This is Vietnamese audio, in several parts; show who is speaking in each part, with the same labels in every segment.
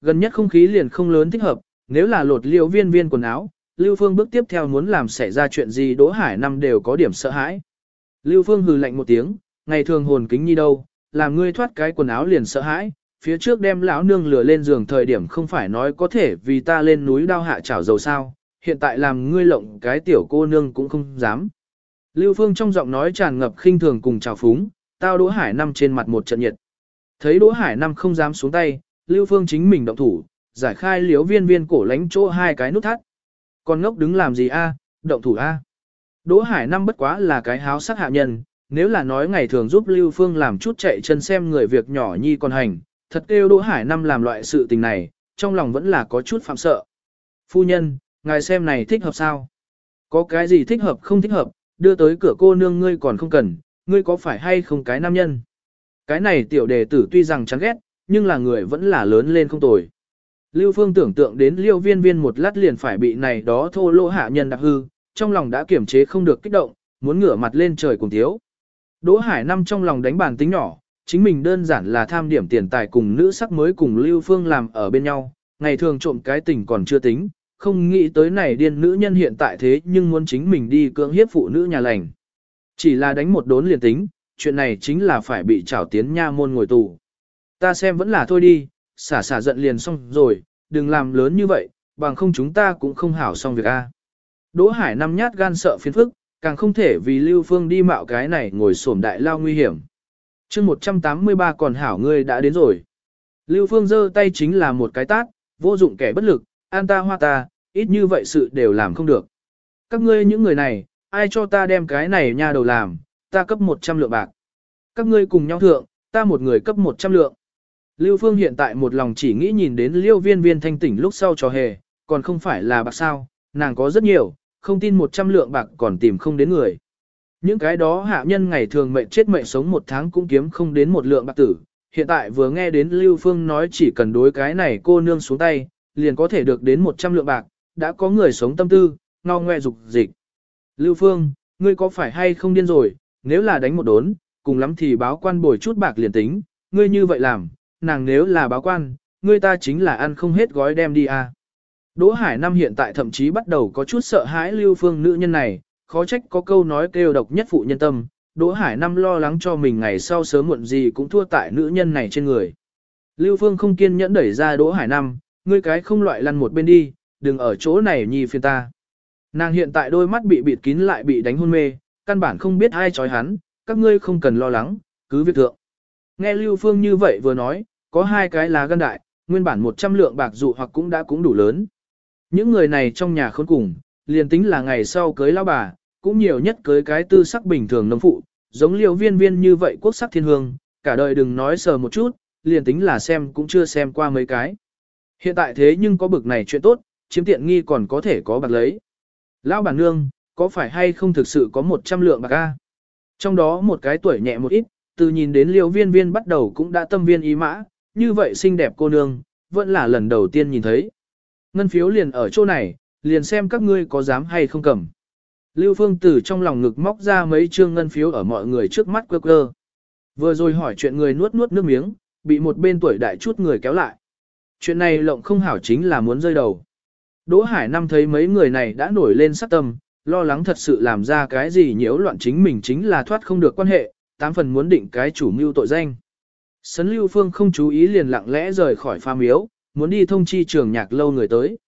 Speaker 1: Gần nhất không khí liền không lớn thích hợp, nếu là lột liễu viên viên quần áo, Lưu Phương bước tiếp theo muốn làm xảy ra chuyện gì Đỗ Hải Năm đều có điểm sợ hãi. Lưu Phương hừ lạnh một tiếng, ngày thường hồn kính nhi đâu, làm ngươi thoát cái quần áo liền sợ hãi, phía trước đem lão nương lửa lên giường thời điểm không phải nói có thể vì ta lên núi đao hạ chảo dầu sao, hiện tại làm ngươi lộng cái tiểu cô nương cũng không dám. Lưu Phương trong giọng nói tràn ngập khinh thường cùng trào phúng, tao Đỗ Hải Năm trên mặt một trận nhiệt. Thấy Đỗ Hải Năm không dám xuống tay, Lưu Phương chính mình động thủ, giải khai liếu viên viên cổ lánh chỗ hai cái nút thắt. Con ngốc đứng làm gì a? động thủ a. Đỗ Hải Năm bất quá là cái háo sắc hạ nhân, nếu là nói ngày thường giúp Lưu Phương làm chút chạy chân xem người việc nhỏ nhi còn hành, thật kêu Đỗ Hải Năm làm loại sự tình này, trong lòng vẫn là có chút phạm sợ. Phu nhân, ngài xem này thích hợp sao? Có cái gì thích hợp không thích hợp, đưa tới cửa cô nương ngươi còn không cần, ngươi có phải hay không cái nam nhân? Cái này tiểu đề tử tuy rằng chán ghét, nhưng là người vẫn là lớn lên không tồi. Lưu Phương tưởng tượng đến liêu viên viên một lát liền phải bị này đó thô lỗ hạ nhân đạp hư, trong lòng đã kiểm chế không được kích động, muốn ngửa mặt lên trời cùng thiếu. Đỗ Hải Năm trong lòng đánh bàn tính nhỏ, chính mình đơn giản là tham điểm tiền tài cùng nữ sắc mới cùng Lưu Phương làm ở bên nhau, ngày thường trộm cái tình còn chưa tính, không nghĩ tới này điên nữ nhân hiện tại thế nhưng muốn chính mình đi cưỡng hiếp phụ nữ nhà lành. Chỉ là đánh một đốn liền tính, chuyện này chính là phải bị trảo tiến nha môn ngồi tù. Ta xem vẫn là thôi đi, xả xả giận liền xong rồi, đừng làm lớn như vậy, bằng không chúng ta cũng không hảo xong việc a. Đỗ Hải năm nhát gan sợ phiền phức, càng không thể vì Lưu Phương đi mạo cái này ngồi xổm đại lao nguy hiểm. chương 183 còn hảo ngươi đã đến rồi. Lưu Phương giơ tay chính là một cái tát, vô dụng kẻ bất lực, an ta hoa ta, ít như vậy sự đều làm không được. Các ngươi những người này, ai cho ta đem cái này nha đầu làm, ta cấp 100 lượng bạc. Các ngươi cùng nhau thượng, ta một người cấp 100 lượng. Lưu Phương hiện tại một lòng chỉ nghĩ nhìn đến liêu viên viên thanh tỉnh lúc sau trò hề, còn không phải là bạc sao, nàng có rất nhiều, không tin 100 lượng bạc còn tìm không đến người. Những cái đó hạ nhân ngày thường mệnh chết mệnh sống một tháng cũng kiếm không đến một lượng bạc tử, hiện tại vừa nghe đến Lưu Phương nói chỉ cần đối cái này cô nương xuống tay, liền có thể được đến 100 lượng bạc, đã có người sống tâm tư, ngao ngoe dục dịch. Lưu Phương, ngươi có phải hay không điên rồi, nếu là đánh một đốn, cùng lắm thì báo quan bồi chút bạc liền tính, ngươi như vậy làm, nàng nếu là báo quan, người ta chính là ăn không hết gói đem đi à. Đỗ Hải Nam hiện tại thậm chí bắt đầu có chút sợ hãi Lưu Phương nữ nhân này, khó trách có câu nói kêu độc nhất phụ nhân tâm, Đỗ Hải Nam lo lắng cho mình ngày sau sớm muộn gì cũng thua tại nữ nhân này trên người. Lưu Phương không kiên nhẫn đẩy ra Đỗ Hải Nam, ngươi cái không loại lăn một bên đi, đừng ở chỗ này nhì phiền ta. Nàng hiện tại đôi mắt bị bịt kín lại bị đánh hôn mê, căn bản không biết ai trói hắn, các ngươi không cần lo lắng, cứ việc thượng. Nghe Lưu Phương như vậy vừa nói, có hai cái lá gan đại, nguyên bản 100 lượng bạc dụ hoặc cũng đã cũng đủ lớn. Những người này trong nhà khốn cùng, liền tính là ngày sau cưới lão bà, cũng nhiều nhất cưới cái tư sắc bình thường nông phụ, giống liều viên viên như vậy quốc sắc thiên hương, cả đời đừng nói sờ một chút, liền tính là xem cũng chưa xem qua mấy cái. Hiện tại thế nhưng có bực này chuyện tốt, chiếm tiện nghi còn có thể có bạc lấy. Lão bản nương, có phải hay không thực sự có 100 lượng bạc a? Trong đó một cái tuổi nhẹ một ít, từ nhìn đến liều viên viên bắt đầu cũng đã tâm viên ý mã, như vậy xinh đẹp cô nương, vẫn là lần đầu tiên nhìn thấy. Ngân phiếu liền ở chỗ này, liền xem các ngươi có dám hay không cầm. Lưu Phương Tử trong lòng ngực móc ra mấy trương ngân phiếu ở mọi người trước mắt quơ quơ. Vừa rồi hỏi chuyện người nuốt nuốt nước miếng, bị một bên tuổi đại chút người kéo lại. Chuyện này lộng không hảo chính là muốn rơi đầu. Đỗ Hải Năm thấy mấy người này đã nổi lên sắc tâm, lo lắng thật sự làm ra cái gì nhiễu loạn chính mình chính là thoát không được quan hệ, tám phần muốn định cái chủ mưu tội danh. Sấn Lưu Phương không chú ý liền lặng lẽ rời khỏi pha miếu, muốn đi thông chi trường nhạc lâu người tới.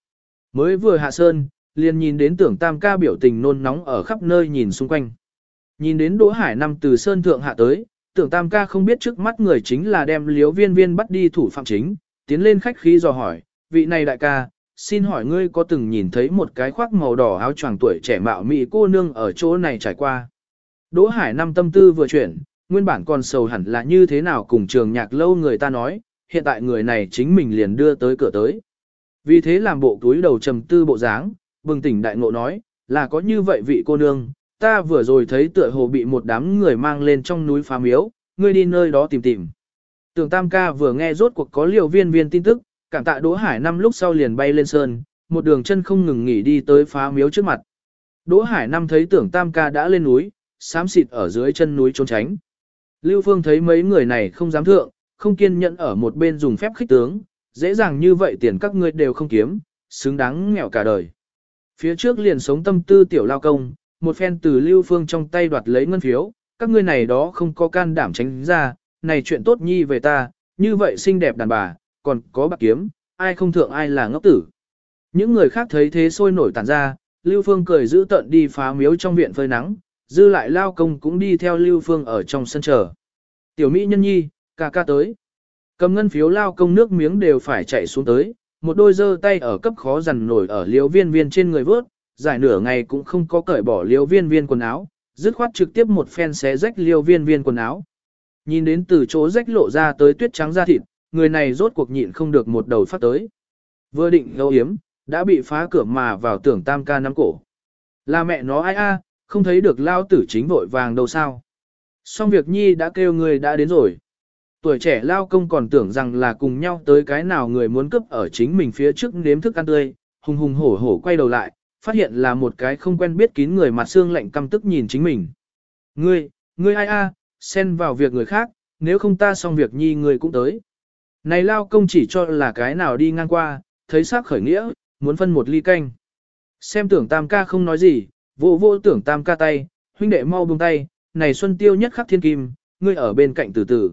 Speaker 1: Mới vừa hạ sơn, liền nhìn đến tưởng tam ca biểu tình nôn nóng ở khắp nơi nhìn xung quanh. Nhìn đến Đỗ Hải Năm từ sơn thượng hạ tới, tưởng tam ca không biết trước mắt người chính là đem liếu viên viên bắt đi thủ phạm chính, tiến lên khách khí dò hỏi, vị này đại ca, xin hỏi ngươi có từng nhìn thấy một cái khoác màu đỏ áo choàng tuổi trẻ mạo mị cô nương ở chỗ này trải qua. Đỗ Hải Năm tâm tư vừa chuyển, nguyên bản còn sầu hẳn là như thế nào cùng trường nhạc lâu người ta nói, hiện tại người này chính mình liền đưa tới cửa tới. Vì thế làm bộ túi đầu trầm tư bộ dáng, bừng tỉnh đại ngộ nói, là có như vậy vị cô nương, ta vừa rồi thấy tựa hồ bị một đám người mang lên trong núi phá miếu, ngươi đi nơi đó tìm tìm. Tưởng Tam ca vừa nghe rốt cuộc có liều viên viên tin tức, cảm tạ Đỗ Hải năm lúc sau liền bay lên sơn, một đường chân không ngừng nghỉ đi tới phá miếu trước mặt. Đỗ Hải năm thấy tưởng Tam ca đã lên núi, xám xịt ở dưới chân núi trốn tránh. Lưu Phương thấy mấy người này không dám thượng, không kiên nhẫn ở một bên dùng phép khích tướng, dễ dàng như vậy tiền các ngươi đều không kiếm, xứng đáng nghèo cả đời. Phía trước liền sống tâm tư tiểu lao công, một phen từ lưu phương trong tay đoạt lấy ngân phiếu, các ngươi này đó không có can đảm tránh ra, này chuyện tốt nhi về ta, như vậy xinh đẹp đàn bà, còn có bạc kiếm, ai không thượng ai là ngốc tử. Những người khác thấy thế sôi nổi tản ra, Lưu Phương cười giữ tận đi phá miếu trong viện phơi nắng, dư lại lao công cũng đi theo Lưu Phương ở trong sân chờ. Tiểu Mỹ nhân nhi, ca ca tới. Cầm ngân phiếu lao công nước miếng đều phải chạy xuống tới, một đôi giơ tay ở cấp khó dằn nổi ở liễu viên viên trên người vớt, giải nửa ngày cũng không có cởi bỏ liễu viên viên quần áo, dứt khoát trực tiếp một phen xé rách liễu viên viên quần áo. Nhìn đến từ chỗ rách lộ ra tới tuyết trắng da thịt, người này rốt cuộc nhịn không được một đầu phát tới. Vừa định gấu hiếm, đã bị phá cửa mà vào tưởng tam ca nắm cổ. Là mẹ nó ai a, không thấy được lao tử chính vội vàng đâu sao. Xong việc nhi đã kêu người đã đến rồi. Tuổi trẻ lao công còn tưởng rằng là cùng nhau tới cái nào người muốn cướp ở chính mình phía trước nếm thức ăn tươi, hùng hùng hổ hổ quay đầu lại, phát hiện là một cái không quen biết kín người mặt xương lạnh căm tức nhìn chính mình. Ngươi, ngươi ai a, xen vào việc người khác, nếu không ta xong việc nhi ngươi cũng tới. Này lao công chỉ cho là cái nào đi ngang qua, thấy sắc khởi nghĩa, muốn phân một ly canh. Xem tưởng tam ca không nói gì, vô vô tưởng tam ca tay, huynh đệ mau buông tay, này xuân tiêu nhất khắc thiên kim, ngươi ở bên cạnh từ từ.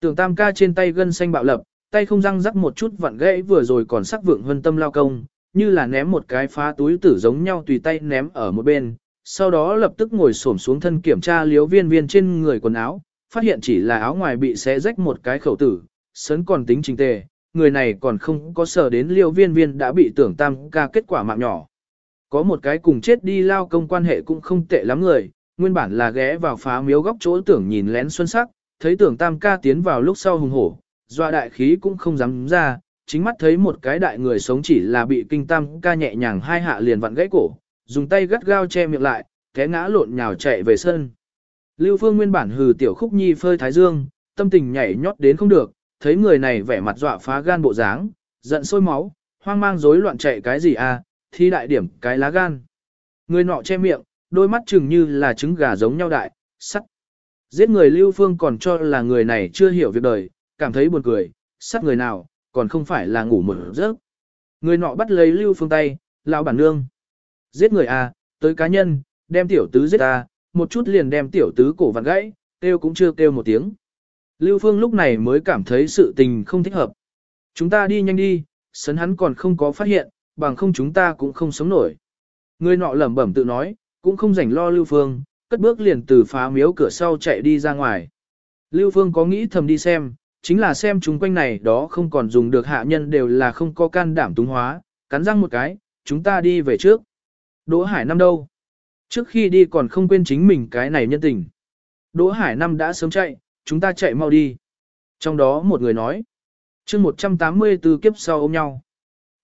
Speaker 1: Tưởng tam ca trên tay gân xanh bạo lập, tay không răng rắc một chút vặn gãy vừa rồi còn sắc vượng hơn tâm lao công, như là ném một cái phá túi tử giống nhau tùy tay ném ở một bên, sau đó lập tức ngồi xổm xuống thân kiểm tra liếu viên viên trên người quần áo, phát hiện chỉ là áo ngoài bị xé rách một cái khẩu tử, Sớn còn tính trình tề, người này còn không có sở đến liêu viên viên đã bị tưởng tam ca kết quả mạng nhỏ. Có một cái cùng chết đi lao công quan hệ cũng không tệ lắm người, nguyên bản là ghé vào phá miếu góc chỗ tưởng nhìn lén xuân sắc, thấy tưởng tam ca tiến vào lúc sau hùng hổ, doa đại khí cũng không dám ra, chính mắt thấy một cái đại người sống chỉ là bị kinh tam ca nhẹ nhàng hai hạ liền vặn gãy cổ, dùng tay gắt gao che miệng lại, té ngã lộn nhào chạy về sân. Lưu Phương nguyên bản hừ tiểu khúc nhi phơi thái dương, tâm tình nhảy nhót đến không được, thấy người này vẻ mặt dọa phá gan bộ dáng, giận sôi máu, hoang mang rối loạn chạy cái gì à, thi đại điểm cái lá gan. Người nọ che miệng, đôi mắt chừng như là trứng gà giống nhau đại, sắt. Giết người Lưu Phương còn cho là người này chưa hiểu việc đời, cảm thấy buồn cười, sắt người nào, còn không phải là ngủ một giấc. Người nọ bắt lấy Lưu Phương tay, lão bản nương. Giết người à, tới cá nhân, đem tiểu tứ giết ta, một chút liền đem tiểu tứ cổ vặn gãy, kêu cũng chưa kêu một tiếng. Lưu Phương lúc này mới cảm thấy sự tình không thích hợp. Chúng ta đi nhanh đi, sấn hắn còn không có phát hiện, bằng không chúng ta cũng không sống nổi. Người nọ lẩm bẩm tự nói, cũng không rảnh lo Lưu Phương, cất bước liền từ phá miếu cửa sau chạy đi ra ngoài. Lưu Phương có nghĩ thầm đi xem, chính là xem chúng quanh này đó không còn dùng được hạ nhân đều là không có can đảm túng hóa, cắn răng một cái, chúng ta đi về trước. Đỗ Hải năm đâu? Trước khi đi còn không quên chính mình cái này nhân tình. Đỗ Hải năm đã sớm chạy, chúng ta chạy mau đi. Trong đó một người nói, chương 184 kiếp sau ôm nhau.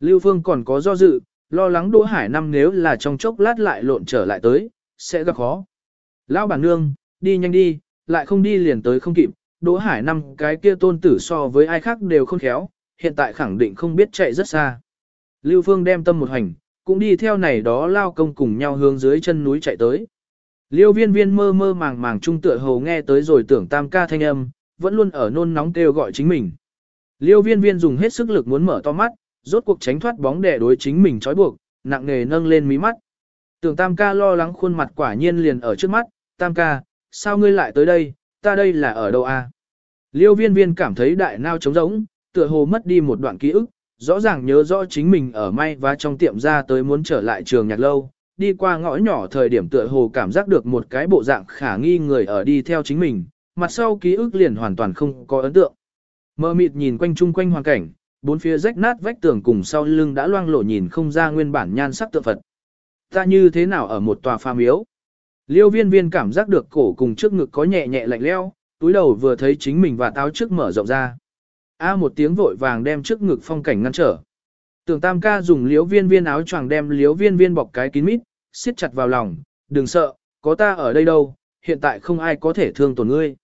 Speaker 1: Lưu Phương còn có do dự, lo lắng Đỗ Hải năm nếu là trong chốc lát lại lộn trở lại tới, sẽ gặp khó. Lão bản nương, đi nhanh đi, lại không đi liền tới không kịp, Đỗ Hải năm cái kia tôn tử so với ai khác đều không khéo, hiện tại khẳng định không biết chạy rất xa. Lưu Phương đem tâm một hành, cũng đi theo này đó lao công cùng nhau hướng dưới chân núi chạy tới. Liêu viên viên mơ mơ màng màng trung tựa hồ nghe tới rồi tưởng tam ca thanh âm, vẫn luôn ở nôn nóng kêu gọi chính mình. Liêu viên viên dùng hết sức lực muốn mở to mắt, rốt cuộc tránh thoát bóng đè đối chính mình trói buộc, nặng nề nâng lên mí mắt. Tưởng tam ca lo lắng khuôn mặt quả nhiên liền ở trước mắt, tam ca, sao ngươi lại tới đây, ta đây là ở đâu a? Liêu viên viên cảm thấy đại nao trống rỗng, tựa hồ mất đi một đoạn ký ức, rõ ràng nhớ rõ chính mình ở may và trong tiệm ra tới muốn trở lại trường nhạc lâu, đi qua ngõ nhỏ thời điểm tựa hồ cảm giác được một cái bộ dạng khả nghi người ở đi theo chính mình, mặt sau ký ức liền hoàn toàn không có ấn tượng. Mơ mịt nhìn quanh chung quanh hoàn cảnh, bốn phía rách nát vách tường cùng sau lưng đã loang lổ nhìn không ra nguyên bản nhan sắc tượng Phật. Ta như thế nào ở một tòa pha miếu? Liêu viên viên cảm giác được cổ cùng trước ngực có nhẹ nhẹ lạnh leo, túi đầu vừa thấy chính mình và táo trước mở rộng ra. A một tiếng vội vàng đem trước ngực phong cảnh ngăn trở. Tưởng tam ca dùng liếu viên viên áo choàng đem liếu viên viên bọc cái kín mít, siết chặt vào lòng, đừng sợ, có ta ở đây đâu, hiện tại không ai có thể thương tổn ngươi.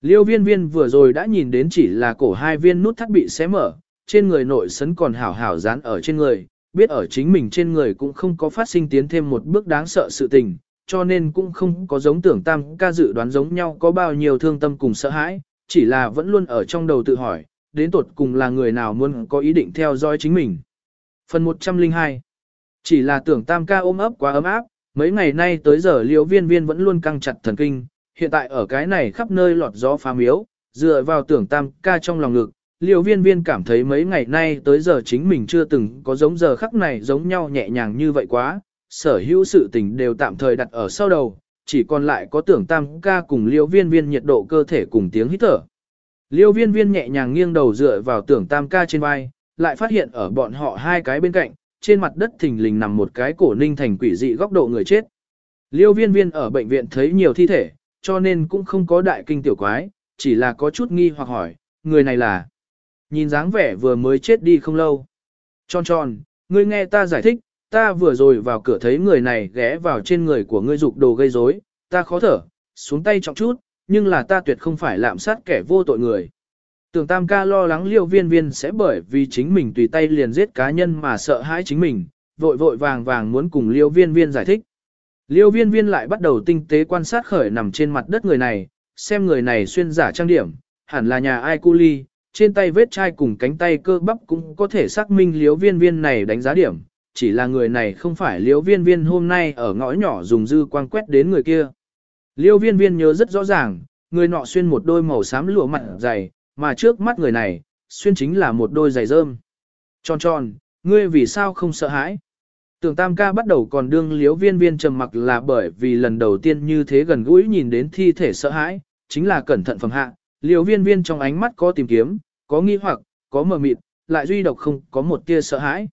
Speaker 1: Liêu viên viên vừa rồi đã nhìn đến chỉ là cổ hai viên nút thắt bị xé mở, trên người nội sấn còn hảo hảo dán ở trên người, biết ở chính mình trên người cũng không có phát sinh tiến thêm một bước đáng sợ sự tình, cho nên cũng không có giống tưởng tam ca dự đoán giống nhau có bao nhiêu thương tâm cùng sợ hãi, chỉ là vẫn luôn ở trong đầu tự hỏi, đến tột cùng là người nào muốn có ý định theo dõi chính mình. Phần 102 Chỉ là tưởng tam ca ôm ấp quá ấm áp, mấy ngày nay tới giờ liễu viên viên vẫn luôn căng chặt thần kinh, hiện tại ở cái này khắp nơi lọt gió phá miếu, dựa vào tưởng tam ca trong lòng ngực, liễu viên viên cảm thấy mấy ngày nay tới giờ chính mình chưa từng có giống giờ khắc này giống nhau nhẹ nhàng như vậy quá, sở hữu sự tình đều tạm thời đặt ở sau đầu, chỉ còn lại có tưởng tam ca cùng liễu viên viên nhiệt độ cơ thể cùng tiếng hít thở. Liêu viên viên nhẹ nhàng nghiêng đầu dựa vào tưởng tam ca trên vai, lại phát hiện ở bọn họ hai cái bên cạnh, trên mặt đất thình lình nằm một cái cổ ninh thành quỷ dị góc độ người chết. Liêu viên viên ở bệnh viện thấy nhiều thi thể, cho nên cũng không có đại kinh tiểu quái, chỉ là có chút nghi hoặc hỏi, người này là... Nhìn dáng vẻ vừa mới chết đi không lâu. Tròn tròn, ngươi nghe ta giải thích, ta vừa rồi vào cửa thấy người này ghé vào trên người của ngươi dục đồ gây rối, ta khó thở, xuống tay trọng chút, nhưng là ta tuyệt không phải lạm sát kẻ vô tội người. Tưởng tam ca lo lắng liêu viên viên sẽ bởi vì chính mình tùy tay liền giết cá nhân mà sợ hãi chính mình, vội vội vàng vàng muốn cùng liêu viên viên giải thích. Liêu viên viên lại bắt đầu tinh tế quan sát khởi nằm trên mặt đất người này, xem người này xuyên giả trang điểm, hẳn là nhà ai cu ly, trên tay vết chai cùng cánh tay cơ bắp cũng có thể xác minh liêu viên viên này đánh giá điểm, chỉ là người này không phải liêu viên viên hôm nay ở ngõ nhỏ dùng dư quang quét đến người kia. Liêu viên viên nhớ rất rõ ràng, người nọ xuyên một đôi màu xám lụa mặt dày, mà trước mắt người này, xuyên chính là một đôi giày rơm. Tròn tròn, ngươi vì sao không sợ hãi? Tưởng tam ca bắt đầu còn đương liếu viên viên trầm mặc là bởi vì lần đầu tiên như thế gần gũi nhìn đến thi thể sợ hãi, chính là cẩn thận phẩm hạ, liều viên viên trong ánh mắt có tìm kiếm, có nghi hoặc, có mờ mịt, lại duy độc không có một tia sợ hãi.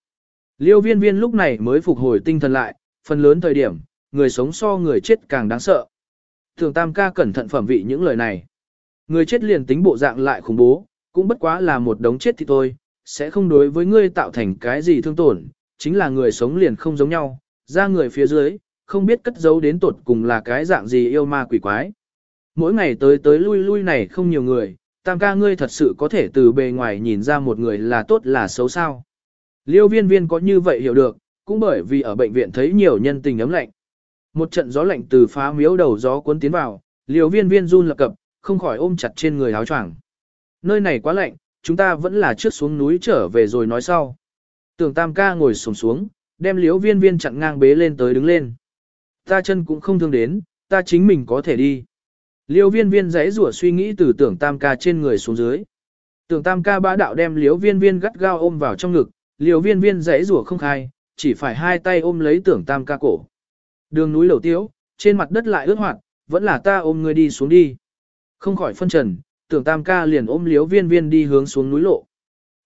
Speaker 1: Liêu viên viên lúc này mới phục hồi tinh thần lại, phần lớn thời điểm, người sống so người chết càng đáng sợ. Thường Tam ca cẩn thận phẩm vị những lời này. Người chết liền tính bộ dạng lại khủng bố, cũng bất quá là một đống chết thì thôi, sẽ không đối với ngươi tạo thành cái gì thương tổn, chính là người sống liền không giống nhau, ra người phía dưới, không biết cất giấu đến tột cùng là cái dạng gì yêu ma quỷ quái. Mỗi ngày tới tới lui lui này không nhiều người, tam ca ngươi thật sự có thể từ bề ngoài nhìn ra một người là tốt là xấu sao. Liêu viên viên có như vậy hiểu được, cũng bởi vì ở bệnh viện thấy nhiều nhân tình ấm lạnh. Một trận gió lạnh từ phá miếu đầu gió cuốn tiến vào, liêu viên viên run lập cập, không khỏi ôm chặt trên người áo choàng. Nơi này quá lạnh, chúng ta vẫn là trước xuống núi trở về rồi nói sau. Tưởng tam ca ngồi sồm xuống, đem liêu viên viên chặn ngang bế lên tới đứng lên. Ta chân cũng không thương đến, ta chính mình có thể đi. Liêu viên viên giấy rủa suy nghĩ từ tưởng tam ca trên người xuống dưới. Tưởng tam ca bá đạo đem Liêu viên viên gắt gao ôm vào trong ngực, Liêu viên viên giấy rủa không khai, chỉ phải hai tay ôm lấy tưởng tam ca cổ. Đường núi lầu tiếu, trên mặt đất lại ướt hoạt, vẫn là ta ôm người đi xuống đi. Không khỏi phân trần, tưởng tam ca liền ôm Liêu viên viên đi hướng xuống núi lộ.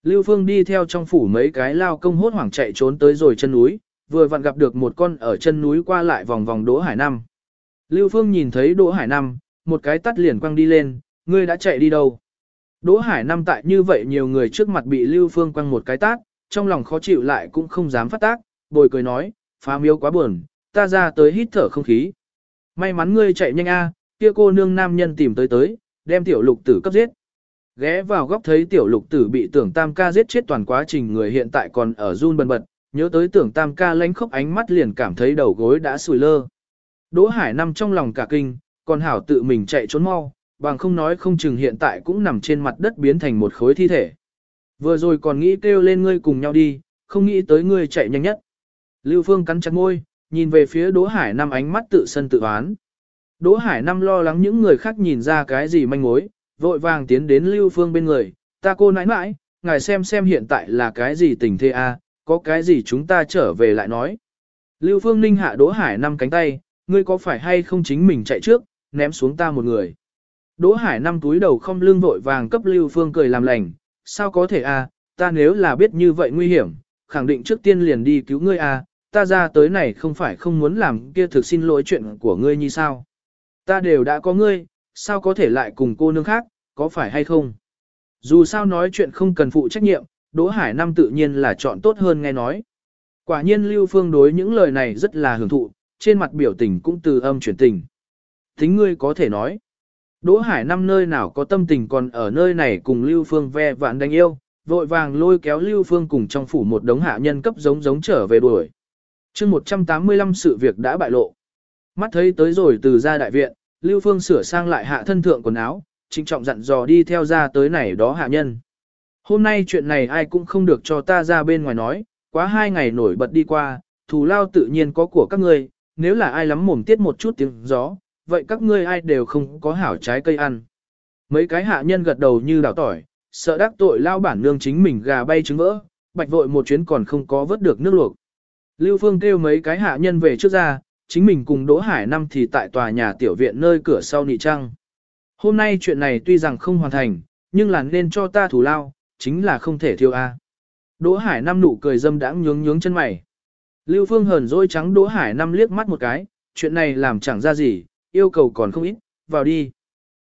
Speaker 1: Lưu Phương đi theo trong phủ mấy cái lao công hốt hoảng chạy trốn tới rồi chân núi, vừa vặn gặp được một con ở chân núi qua lại vòng vòng Đỗ Hải Năm. Lưu Phương nhìn thấy Đỗ Hải Năm, một cái tắt liền quăng đi lên, ngươi đã chạy đi đâu? Đỗ Hải Nam tại như vậy nhiều người trước mặt bị Lưu Phương quăng một cái tát, trong lòng khó chịu lại cũng không dám phát tác, bồi cười nói, phá miếu quá buồn, ta ra tới hít thở không khí. May mắn ngươi chạy nhanh a, kia cô nương nam nhân tìm tới tới, đem tiểu lục tử cấp giết. Ghé vào góc thấy tiểu lục tử bị tưởng tam ca giết chết toàn quá trình người hiện tại còn ở run bần bật, nhớ tới tưởng tam ca lánh khóc ánh mắt liền cảm thấy đầu gối đã sùi lơ. Đỗ Hải Nam trong lòng cả kinh, còn hảo tự mình chạy trốn mau, bằng không nói không chừng hiện tại cũng nằm trên mặt đất biến thành một khối thi thể. Vừa rồi còn nghĩ kêu lên ngươi cùng nhau đi, không nghĩ tới ngươi chạy nhanh nhất. Lưu Phương cắn chặt môi, nhìn về phía Đỗ Hải Năm ánh mắt tự sân tự oán. Đỗ Hải Năm lo lắng những người khác nhìn ra cái gì manh mối, vội vàng tiến đến Lưu Phương bên người, ta cô nãi nãi, ngài xem xem hiện tại là cái gì tình thế a, có cái gì chúng ta trở về lại nói. Lưu Phương ninh hạ Đỗ Hải Năm cánh tay, ngươi có phải hay không chính mình chạy trước, ném xuống ta một người. Đỗ Hải Năm túi đầu không lưng vội vàng cấp Lưu Phương cười làm lành, sao có thể a, ta nếu là biết như vậy nguy hiểm, khẳng định trước tiên liền đi cứu ngươi a, ta ra tới này không phải không muốn làm kia thực xin lỗi chuyện của ngươi như sao. Ta đều đã có ngươi, sao có thể lại cùng cô nương khác, có phải hay không? Dù sao nói chuyện không cần phụ trách nhiệm, Đỗ Hải Năm tự nhiên là chọn tốt hơn nghe nói. Quả nhiên Lưu Phương đối những lời này rất là hưởng thụ, trên mặt biểu tình cũng từ âm chuyển tình. Tính ngươi có thể nói. Đỗ Hải Năm nơi nào có tâm tình còn ở nơi này cùng Lưu Phương ve vạn đánh yêu, vội vàng lôi kéo Lưu Phương cùng trong phủ một đống hạ nhân cấp giống giống trở về đuổi chương 185 sự việc đã bại lộ. Mắt thấy tới rồi từ ra đại viện, Lưu Phương sửa sang lại hạ thân thượng quần áo, trịnh trọng dặn dò đi theo ra tới này đó hạ nhân. Hôm nay chuyện này ai cũng không được cho ta ra bên ngoài nói, quá hai ngày nổi bật đi qua, thù lao tự nhiên có của các ngươi, nếu là ai lắm mồm tiết một chút tiếng gió, vậy các ngươi ai đều không có hảo trái cây ăn. Mấy cái hạ nhân gật đầu như đảo tỏi, sợ đắc tội lao bản nương chính mình gà bay trứng vỡ, bạch vội một chuyến còn không có vớt được nước luộc. Lưu Phương kêu mấy cái hạ nhân về trước ra, chính mình cùng Đỗ Hải Năm thì tại tòa nhà tiểu viện nơi cửa sau nị trăng. Hôm nay chuyện này tuy rằng không hoàn thành, nhưng là nên cho ta thủ lao, chính là không thể thiêu a. Đỗ Hải Năm nụ cười dâm đãng nhướng nhướng chân mày. Lưu Phương hờn dỗi trắng Đỗ Hải Năm liếc mắt một cái, chuyện này làm chẳng ra gì, yêu cầu còn không ít, vào đi.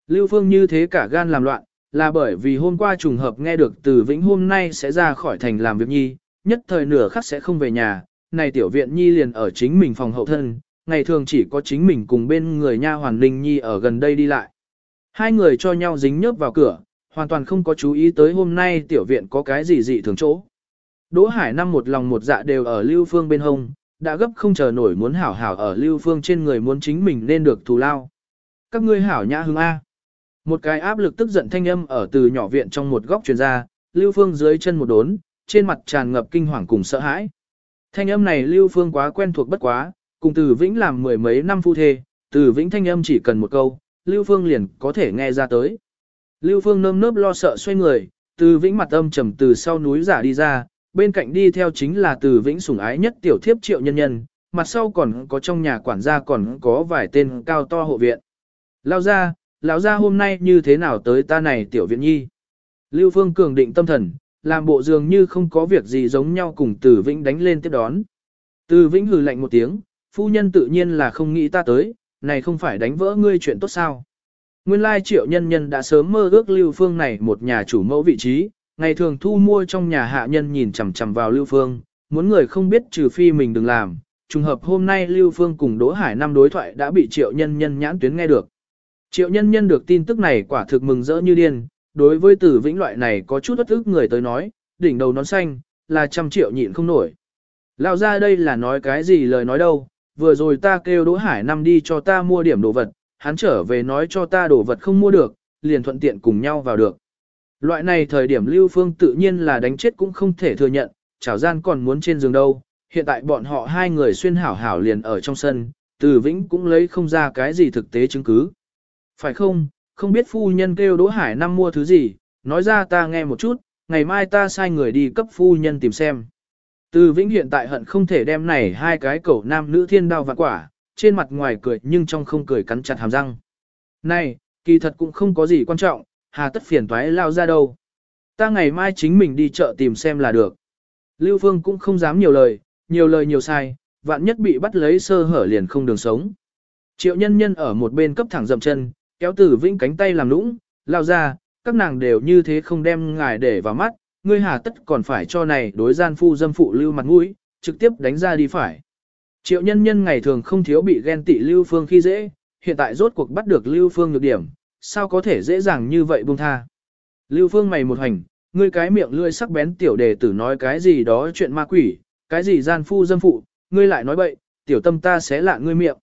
Speaker 1: Lưu Phương như thế cả gan làm loạn, là bởi vì hôm qua trùng hợp nghe được từ Vĩnh hôm nay sẽ ra khỏi thành làm việc nhi, nhất thời nửa khắc sẽ không về nhà, này tiểu viện nhi liền ở chính mình phòng hậu thân, ngày thường chỉ có chính mình cùng bên người nha hoàn linh nhi ở gần đây đi lại. Hai người cho nhau dính nhớp vào cửa, hoàn toàn không có chú ý tới hôm nay tiểu viện có cái gì dị thường chỗ. Đỗ Hải năm một lòng một dạ đều ở Lưu Phương bên hông, đã gấp không chờ nổi muốn hảo hảo ở Lưu Phương trên người muốn chính mình nên được thù lao. Các ngươi hảo nhã hứng A. Một cái áp lực tức giận thanh âm ở từ nhỏ viện trong một góc truyền ra, Lưu Phương dưới chân một đốn, trên mặt tràn ngập kinh hoàng cùng sợ hãi. Thanh âm này Lưu Phương quá quen thuộc bất quá, cùng Từ Vĩnh làm mười mấy năm phu thê, Từ Vĩnh thanh âm chỉ cần một câu, Lưu Phương liền có thể nghe ra tới. Lưu Phương nơm nớp lo sợ xoay người, Từ Vĩnh mặt âm trầm từ sau núi giả đi ra, bên cạnh đi theo chính là Từ Vĩnh sủng ái nhất tiểu thiếp triệu nhân nhân, mặt sau còn có trong nhà quản gia còn có vài tên cao to hộ viện. Lao ra, lão gia hôm nay như thế nào tới ta này tiểu viện nhi. Lưu Phương cường định tâm thần, làm bộ dường như không có việc gì giống nhau cùng Từ Vĩnh đánh lên tiếp đón. Từ Vĩnh hừ lạnh một tiếng, phu nhân tự nhiên là không nghĩ ta tới, này không phải đánh vỡ ngươi chuyện tốt sao. Nguyên lai triệu nhân nhân đã sớm mơ ước Lưu Phương này một nhà chủ mẫu vị trí, ngày thường thu mua trong nhà hạ nhân nhìn chằm chằm vào Lưu Phương, muốn người không biết trừ phi mình đừng làm. Trùng hợp hôm nay Lưu Phương cùng Đỗ Hải năm đối thoại đã bị triệu nhân nhân nhãn tuyến nghe được. Triệu nhân nhân được tin tức này quả thực mừng rỡ như điên, đối với tử vĩnh loại này có chút bất ức người tới nói, đỉnh đầu nón xanh, là trăm triệu nhịn không nổi. Lao ra đây là nói cái gì lời nói đâu, vừa rồi ta kêu Đỗ Hải năm đi cho ta mua điểm đồ vật, hắn trở về nói cho ta đồ vật không mua được, liền thuận tiện cùng nhau vào được. Loại này thời điểm Lưu Phương tự nhiên là đánh chết cũng không thể thừa nhận, chảo gian còn muốn trên giường đâu, hiện tại bọn họ hai người xuyên hảo hảo liền ở trong sân, từ vĩnh cũng lấy không ra cái gì thực tế chứng cứ. Phải không, không biết phu nhân kêu Đỗ Hải năm mua thứ gì, nói ra ta nghe một chút, ngày mai ta sai người đi cấp phu nhân tìm xem. Từ Vĩnh hiện tại hận không thể đem này hai cái cẩu nam nữ thiên đao vạn quả, trên mặt ngoài cười nhưng trong không cười cắn chặt hàm răng. Này, kỳ thật cũng không có gì quan trọng, hà tất phiền toái lao ra đâu. Ta ngày mai chính mình đi chợ tìm xem là được. Lưu Phương cũng không dám nhiều lời, nhiều lời nhiều sai, vạn nhất bị bắt lấy sơ hở liền không đường sống. Triệu nhân nhân ở một bên cấp thẳng dậm chân, kéo tử vĩnh cánh tay làm lũng, lao ra, các nàng đều như thế không đem ngài để vào mắt, ngươi hà tất còn phải cho này đối gian phu dâm phụ lưu mặt mũi, trực tiếp đánh ra đi phải. Triệu nhân nhân ngày thường không thiếu bị ghen tị lưu phương khi dễ, hiện tại rốt cuộc bắt được lưu phương nhược điểm, sao có thể dễ dàng như vậy buông tha. Lưu phương mày một hành, ngươi cái miệng lươi sắc bén tiểu đề tử nói cái gì đó chuyện ma quỷ, cái gì gian phu dâm phụ, ngươi lại nói bậy, tiểu tâm ta sẽ lạ ngươi miệng.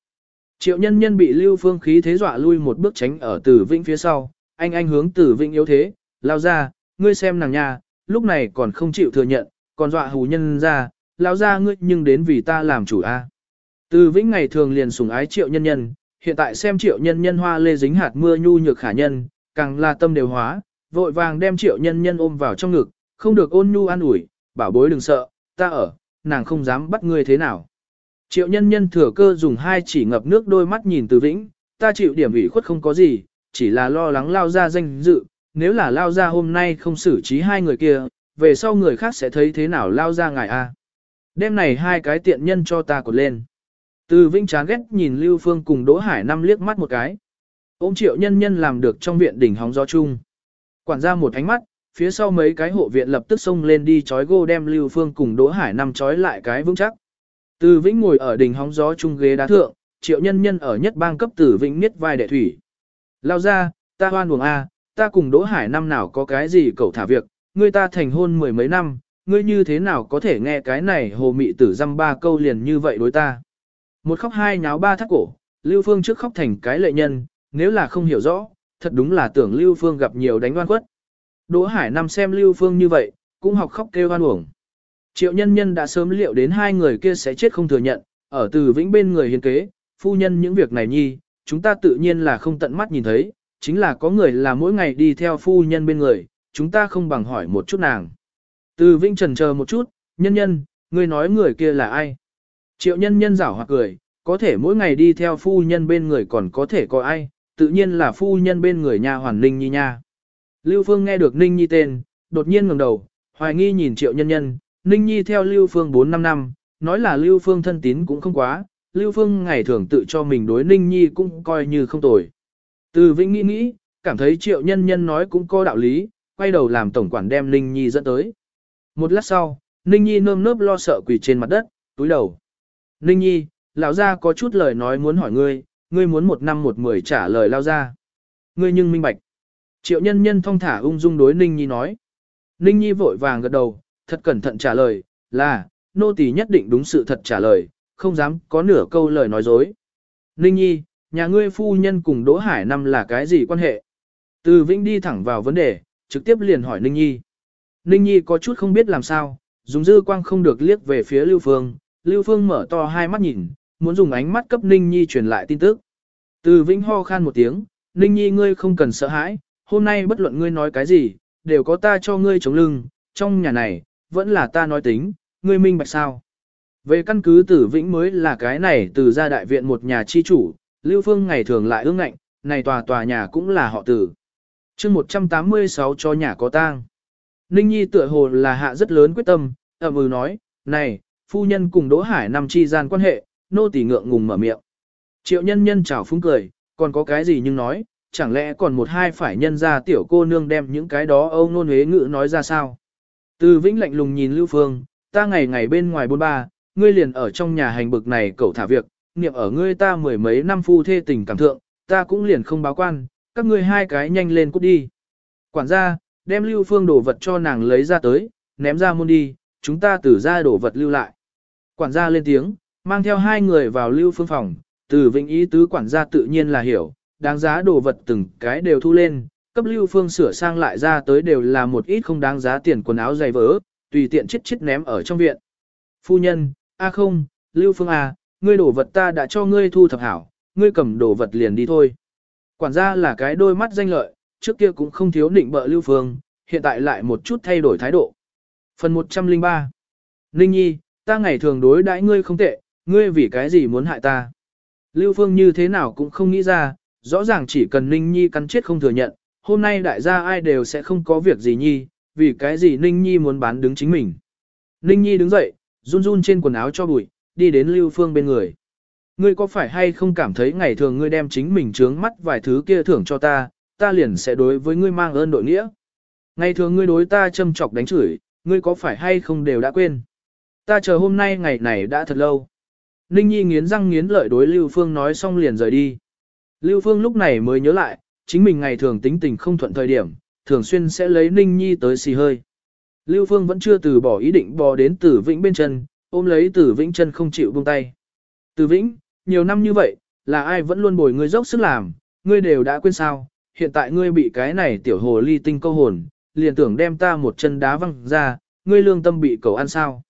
Speaker 1: Triệu nhân nhân bị Lưu Phương khí thế dọa lui một bước tránh ở Tử Vĩnh phía sau, anh anh hướng Tử Vĩnh yếu thế, lao ra, ngươi xem nàng nha, lúc này còn không chịu thừa nhận, còn dọa hù nhân ra, lao ra ngươi nhưng đến vì ta làm chủ a. À. Tử Vĩnh ngày thường liền sủng ái Triệu nhân nhân, hiện tại xem Triệu nhân nhân hoa lê dính hạt mưa nhu nhược khả nhân, càng là tâm đều hóa, vội vàng đem Triệu nhân nhân ôm vào trong ngực, không được ôn nhu an ủi, bảo bối đừng sợ, ta ở, nàng không dám bắt ngươi thế nào. Triệu nhân nhân thừa cơ dùng hai chỉ ngập nước đôi mắt nhìn từ vĩnh, ta chịu điểm ủy khuất không có gì, chỉ là lo lắng lao ra danh dự, nếu là lao ra hôm nay không xử trí hai người kia, về sau người khác sẽ thấy thế nào lao ra ngài a. Đêm này hai cái tiện nhân cho ta cột lên. Từ vĩnh chán ghét nhìn Lưu Phương cùng Đỗ Hải năm liếc mắt một cái. Ôm triệu nhân nhân làm được trong viện đỉnh hóng gió chung. Quản ra một ánh mắt, phía sau mấy cái hộ viện lập tức xông lên đi chói gô đem Lưu Phương cùng Đỗ Hải năm chói lại cái vững chắc. Từ Vĩnh ngồi ở đỉnh hóng gió chung ghế đá thượng, triệu nhân nhân ở nhất bang cấp Từ Vĩnh niết vai đệ thủy. Lao ra, ta hoan buồng A, ta cùng Đỗ Hải năm nào có cái gì cậu thả việc, ngươi ta thành hôn mười mấy năm, ngươi như thế nào có thể nghe cái này hồ mị tử dăm ba câu liền như vậy đối ta. Một khóc hai nháo ba thắt cổ, Lưu Phương trước khóc thành cái lệ nhân, nếu là không hiểu rõ, thật đúng là tưởng Lưu Phương gặp nhiều đánh oan khuất. Đỗ Hải Nam xem Lưu Phương như vậy, cũng học khóc kêu oan uổng. Triệu nhân nhân đã sớm liệu đến hai người kia sẽ chết không thừa nhận, ở từ vĩnh bên người hiến kế, phu nhân những việc này nhi, chúng ta tự nhiên là không tận mắt nhìn thấy, chính là có người là mỗi ngày đi theo phu nhân bên người, chúng ta không bằng hỏi một chút nàng. Từ vĩnh trần chờ một chút, nhân nhân, ngươi nói người kia là ai? Triệu nhân nhân rảo hoặc cười, có thể mỗi ngày đi theo phu nhân bên người còn có thể có ai, tự nhiên là phu nhân bên người nhà hoàn ninh nhi nha. Lưu Phương nghe được Ninh Nhi tên, đột nhiên ngẩng đầu, hoài nghi nhìn triệu nhân nhân, Ninh Nhi theo Lưu Phương 4-5 năm, nói là Lưu Phương thân tín cũng không quá, Lưu Phương ngày thường tự cho mình đối Ninh Nhi cũng coi như không tồi. Từ Vĩnh nghĩ nghĩ, cảm thấy triệu nhân nhân nói cũng có đạo lý, quay đầu làm tổng quản đem Ninh Nhi dẫn tới. Một lát sau, Ninh Nhi nơm nớp lo sợ quỳ trên mặt đất, túi đầu. Ninh Nhi, lão gia có chút lời nói muốn hỏi ngươi, ngươi muốn một năm một mười trả lời lao ra. Ngươi nhưng minh bạch. Triệu nhân nhân thong thả ung dung đối Ninh Nhi nói. Ninh Nhi vội vàng gật đầu, thật cẩn thận trả lời, là, nô tỳ nhất định đúng sự thật trả lời, không dám có nửa câu lời nói dối. Ninh Nhi, nhà ngươi phu nhân cùng Đỗ Hải Năm là cái gì quan hệ? Từ Vĩnh đi thẳng vào vấn đề, trực tiếp liền hỏi Ninh Nhi. Ninh Nhi có chút không biết làm sao, dùng dư quang không được liếc về phía Lưu Phương, Lưu Phương mở to hai mắt nhìn, muốn dùng ánh mắt cấp Ninh Nhi truyền lại tin tức. Từ Vĩnh ho khan một tiếng, Ninh Nhi ngươi không cần sợ hãi, hôm nay bất luận ngươi nói cái gì, đều có ta cho ngươi chống lưng, trong nhà này, vẫn là ta nói tính, ngươi minh bạch sao. Về căn cứ tử vĩnh mới là cái này từ gia đại viện một nhà chi chủ, Lưu Phương ngày thường lại ương ngạnh, này tòa tòa nhà cũng là họ tử. chương 186 cho nhà có tang. Ninh Nhi tựa hồ là hạ rất lớn quyết tâm, ẩm ừ nói, này, phu nhân cùng Đỗ Hải năm chi gian quan hệ, nô tỳ ngượng ngùng mở miệng. Triệu nhân nhân chào phúng cười, còn có cái gì nhưng nói, chẳng lẽ còn một hai phải nhân ra tiểu cô nương đem những cái đó âu nôn huế ngữ nói ra sao. Từ vĩnh lạnh lùng nhìn Lưu Phương, ta ngày ngày bên ngoài bôn ba, ngươi liền ở trong nhà hành bực này cậu thả việc, niệm ở ngươi ta mười mấy năm phu thê tình cảm thượng, ta cũng liền không báo quan, các ngươi hai cái nhanh lên cút đi. Quản gia, đem Lưu Phương đổ vật cho nàng lấy ra tới, ném ra môn đi, chúng ta tử ra đổ vật lưu lại. Quản gia lên tiếng, mang theo hai người vào Lưu Phương phòng, từ vĩnh ý tứ quản gia tự nhiên là hiểu, đáng giá đồ vật từng cái đều thu lên, cấp lưu phương sửa sang lại ra tới đều là một ít không đáng giá tiền quần áo dày vỡ, tùy tiện chết chết ném ở trong viện. Phu nhân, a không, lưu phương à, ngươi đồ vật ta đã cho ngươi thu thập hảo, ngươi cầm đồ vật liền đi thôi. Quản gia là cái đôi mắt danh lợi, trước kia cũng không thiếu định bợ lưu phương, hiện tại lại một chút thay đổi thái độ. Phần 103 Ninh Nhi, ta ngày thường đối đãi ngươi không tệ, ngươi vì cái gì muốn hại ta? Lưu Phương như thế nào cũng không nghĩ ra, rõ ràng chỉ cần Ninh Nhi cắn chết không thừa nhận, hôm nay đại gia ai đều sẽ không có việc gì Nhi, vì cái gì Ninh Nhi muốn bán đứng chính mình. Ninh Nhi đứng dậy, run run trên quần áo cho bụi, đi đến Lưu Phương bên người. Ngươi có phải hay không cảm thấy ngày thường ngươi đem chính mình trướng mắt vài thứ kia thưởng cho ta, ta liền sẽ đối với ngươi mang ơn đội nghĩa. Ngày thường ngươi đối ta châm chọc đánh chửi, ngươi có phải hay không đều đã quên. Ta chờ hôm nay ngày này đã thật lâu. Ninh Nhi nghiến răng nghiến lợi đối Lưu Phương nói xong liền rời đi. Lưu Phương lúc này mới nhớ lại, chính mình ngày thường tính tình không thuận thời điểm, thường xuyên sẽ lấy Ninh Nhi tới xì hơi. Lưu Phương vẫn chưa từ bỏ ý định bò đến Tử Vĩnh bên chân, ôm lấy Tử Vĩnh chân không chịu buông tay. Tử Vĩnh, nhiều năm như vậy, là ai vẫn luôn bồi ngươi dốc sức làm, ngươi đều đã quên sao, hiện tại ngươi bị cái này tiểu hồ ly tinh câu hồn, liền tưởng đem ta một chân đá văng ra, ngươi lương tâm bị cầu ăn sao.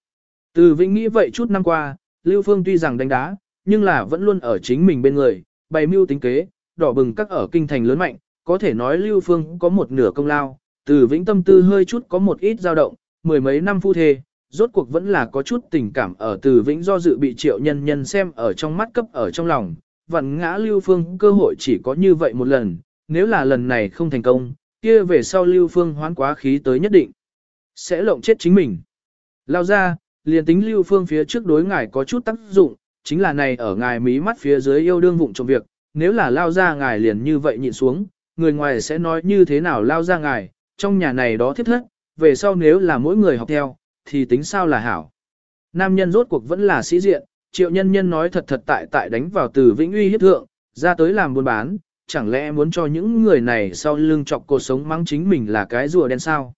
Speaker 1: Từ Vĩnh nghĩ vậy chút năm qua, Lưu Phương tuy rằng đánh đá, nhưng là vẫn luôn ở chính mình bên người, bày mưu tính kế, đỏ bừng các ở kinh thành lớn mạnh, có thể nói Lưu Phương có một nửa công lao, từ vĩnh tâm tư hơi chút có một ít dao động, mười mấy năm phu thê, rốt cuộc vẫn là có chút tình cảm ở từ vĩnh do dự bị triệu nhân nhân xem ở trong mắt cấp ở trong lòng, vặn ngã Lưu Phương cơ hội chỉ có như vậy một lần, nếu là lần này không thành công, kia về sau Lưu Phương hoán quá khí tới nhất định, sẽ lộng chết chính mình. Lao ra, liền tính Lưu Phương phía trước đối ngài có chút tác dụng, chính là này ở ngài mí mắt phía dưới yêu đương vụng trong việc, nếu là lao ra ngài liền như vậy nhịn xuống, người ngoài sẽ nói như thế nào lao ra ngài, trong nhà này đó thiết thất, về sau nếu là mỗi người học theo, thì tính sao là hảo. Nam nhân rốt cuộc vẫn là sĩ diện, triệu nhân nhân nói thật thật tại tại đánh vào từ vĩnh uy hiếp thượng, ra tới làm buôn bán, chẳng lẽ muốn cho những người này sau lưng chọc cuộc sống mắng chính mình là cái rùa đen sao.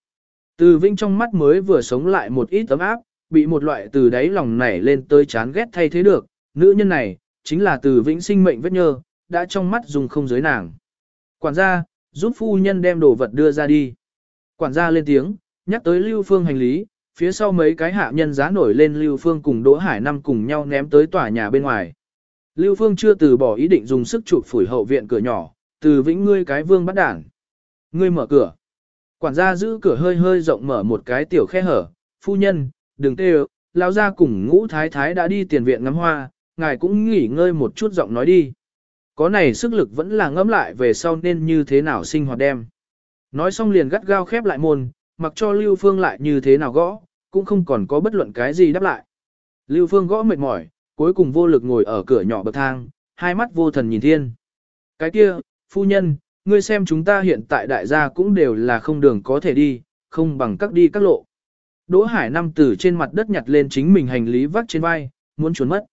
Speaker 1: Từ vĩnh trong mắt mới vừa sống lại một ít tấm áp, bị một loại từ đáy lòng nảy lên tới chán ghét thay thế được, nữ nhân này, chính là từ vĩnh sinh mệnh vết nhơ, đã trong mắt dùng không giới nàng. Quản gia, giúp phu nhân đem đồ vật đưa ra đi. Quản gia lên tiếng, nhắc tới Lưu Phương hành lý, phía sau mấy cái hạ nhân giá nổi lên Lưu Phương cùng Đỗ Hải Năm cùng nhau ném tới tòa nhà bên ngoài. Lưu Phương chưa từ bỏ ý định dùng sức chụp phủi hậu viện cửa nhỏ, từ vĩnh ngươi cái vương bắt đảng. Ngươi mở cửa. Quản gia giữ cửa hơi hơi rộng mở một cái tiểu khe hở, phu nhân, đừng tê lao ra cùng ngũ thái thái đã đi tiền viện ngắm hoa, ngài cũng nghỉ ngơi một chút giọng nói đi. Có này sức lực vẫn là ngẫm lại về sau nên như thế nào sinh hoạt đem. Nói xong liền gắt gao khép lại môn, mặc cho Lưu Phương lại như thế nào gõ, cũng không còn có bất luận cái gì đáp lại. Lưu Phương gõ mệt mỏi, cuối cùng vô lực ngồi ở cửa nhỏ bậc thang, hai mắt vô thần nhìn thiên. Cái kia, phu nhân, ngươi xem chúng ta hiện tại đại gia cũng đều là không đường có thể đi, không bằng các đi các lộ. Đỗ Hải Nam từ trên mặt đất nhặt lên chính mình hành lý vác trên vai, muốn trốn mất.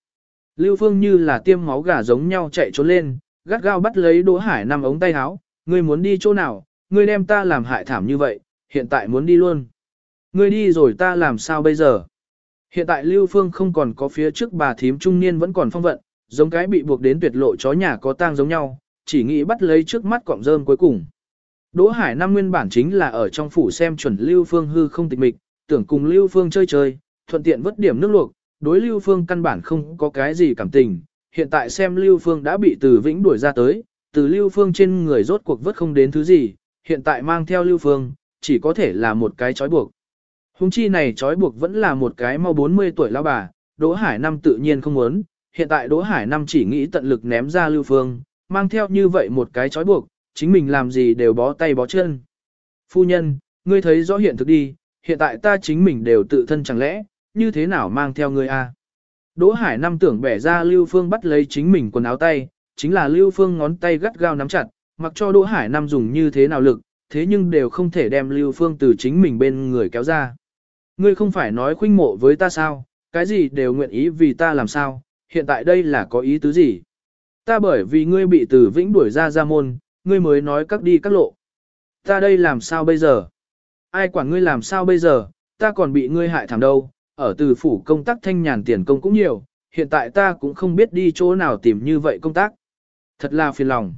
Speaker 1: Lưu Phương như là tiêm máu gà giống nhau chạy trốn lên, gắt gao bắt lấy Đỗ Hải Nam ống tay áo, ngươi muốn đi chỗ nào, ngươi đem ta làm hại thảm như vậy, hiện tại muốn đi luôn. Ngươi đi rồi ta làm sao bây giờ? Hiện tại Lưu Phương không còn có phía trước bà thím trung niên vẫn còn phong vận, giống cái bị buộc đến tuyệt lộ chó nhà có tang giống nhau, chỉ nghĩ bắt lấy trước mắt cọng rơm cuối cùng. Đỗ Hải Nam nguyên bản chính là ở trong phủ xem chuẩn Lưu Phương hư không tịch mịch, tưởng cùng Lưu Phương chơi chơi, thuận tiện vớt điểm nước luộc, đối Lưu Phương căn bản không có cái gì cảm tình. Hiện tại xem Lưu Phương đã bị từ Vĩnh đuổi ra tới, từ Lưu Phương trên người rốt cuộc vớt không đến thứ gì, hiện tại mang theo Lưu Phương, chỉ có thể là một cái trói buộc. Hùng chi này trói buộc vẫn là một cái mau 40 tuổi lão bà, Đỗ Hải Năm tự nhiên không muốn, hiện tại Đỗ Hải Năm chỉ nghĩ tận lực ném ra Lưu Phương, mang theo như vậy một cái trói buộc, chính mình làm gì đều bó tay bó chân. Phu nhân, ngươi thấy rõ hiện thực đi, hiện tại ta chính mình đều tự thân chẳng lẽ, như thế nào mang theo ngươi a? Đỗ Hải Nam tưởng bẻ ra Lưu Phương bắt lấy chính mình quần áo tay, chính là Lưu Phương ngón tay gắt gao nắm chặt, mặc cho Đỗ Hải Nam dùng như thế nào lực, thế nhưng đều không thể đem Lưu Phương từ chính mình bên người kéo ra. Ngươi không phải nói khuynh mộ với ta sao, cái gì đều nguyện ý vì ta làm sao, hiện tại đây là có ý tứ gì? Ta bởi vì ngươi bị từ vĩnh đuổi ra ra môn, ngươi mới nói các đi các lộ. Ta đây làm sao bây giờ? Ai quản ngươi làm sao bây giờ, ta còn bị ngươi hại thảm đâu, ở từ phủ công tác thanh nhàn tiền công cũng nhiều, hiện tại ta cũng không biết đi chỗ nào tìm như vậy công tác. Thật là phiền lòng.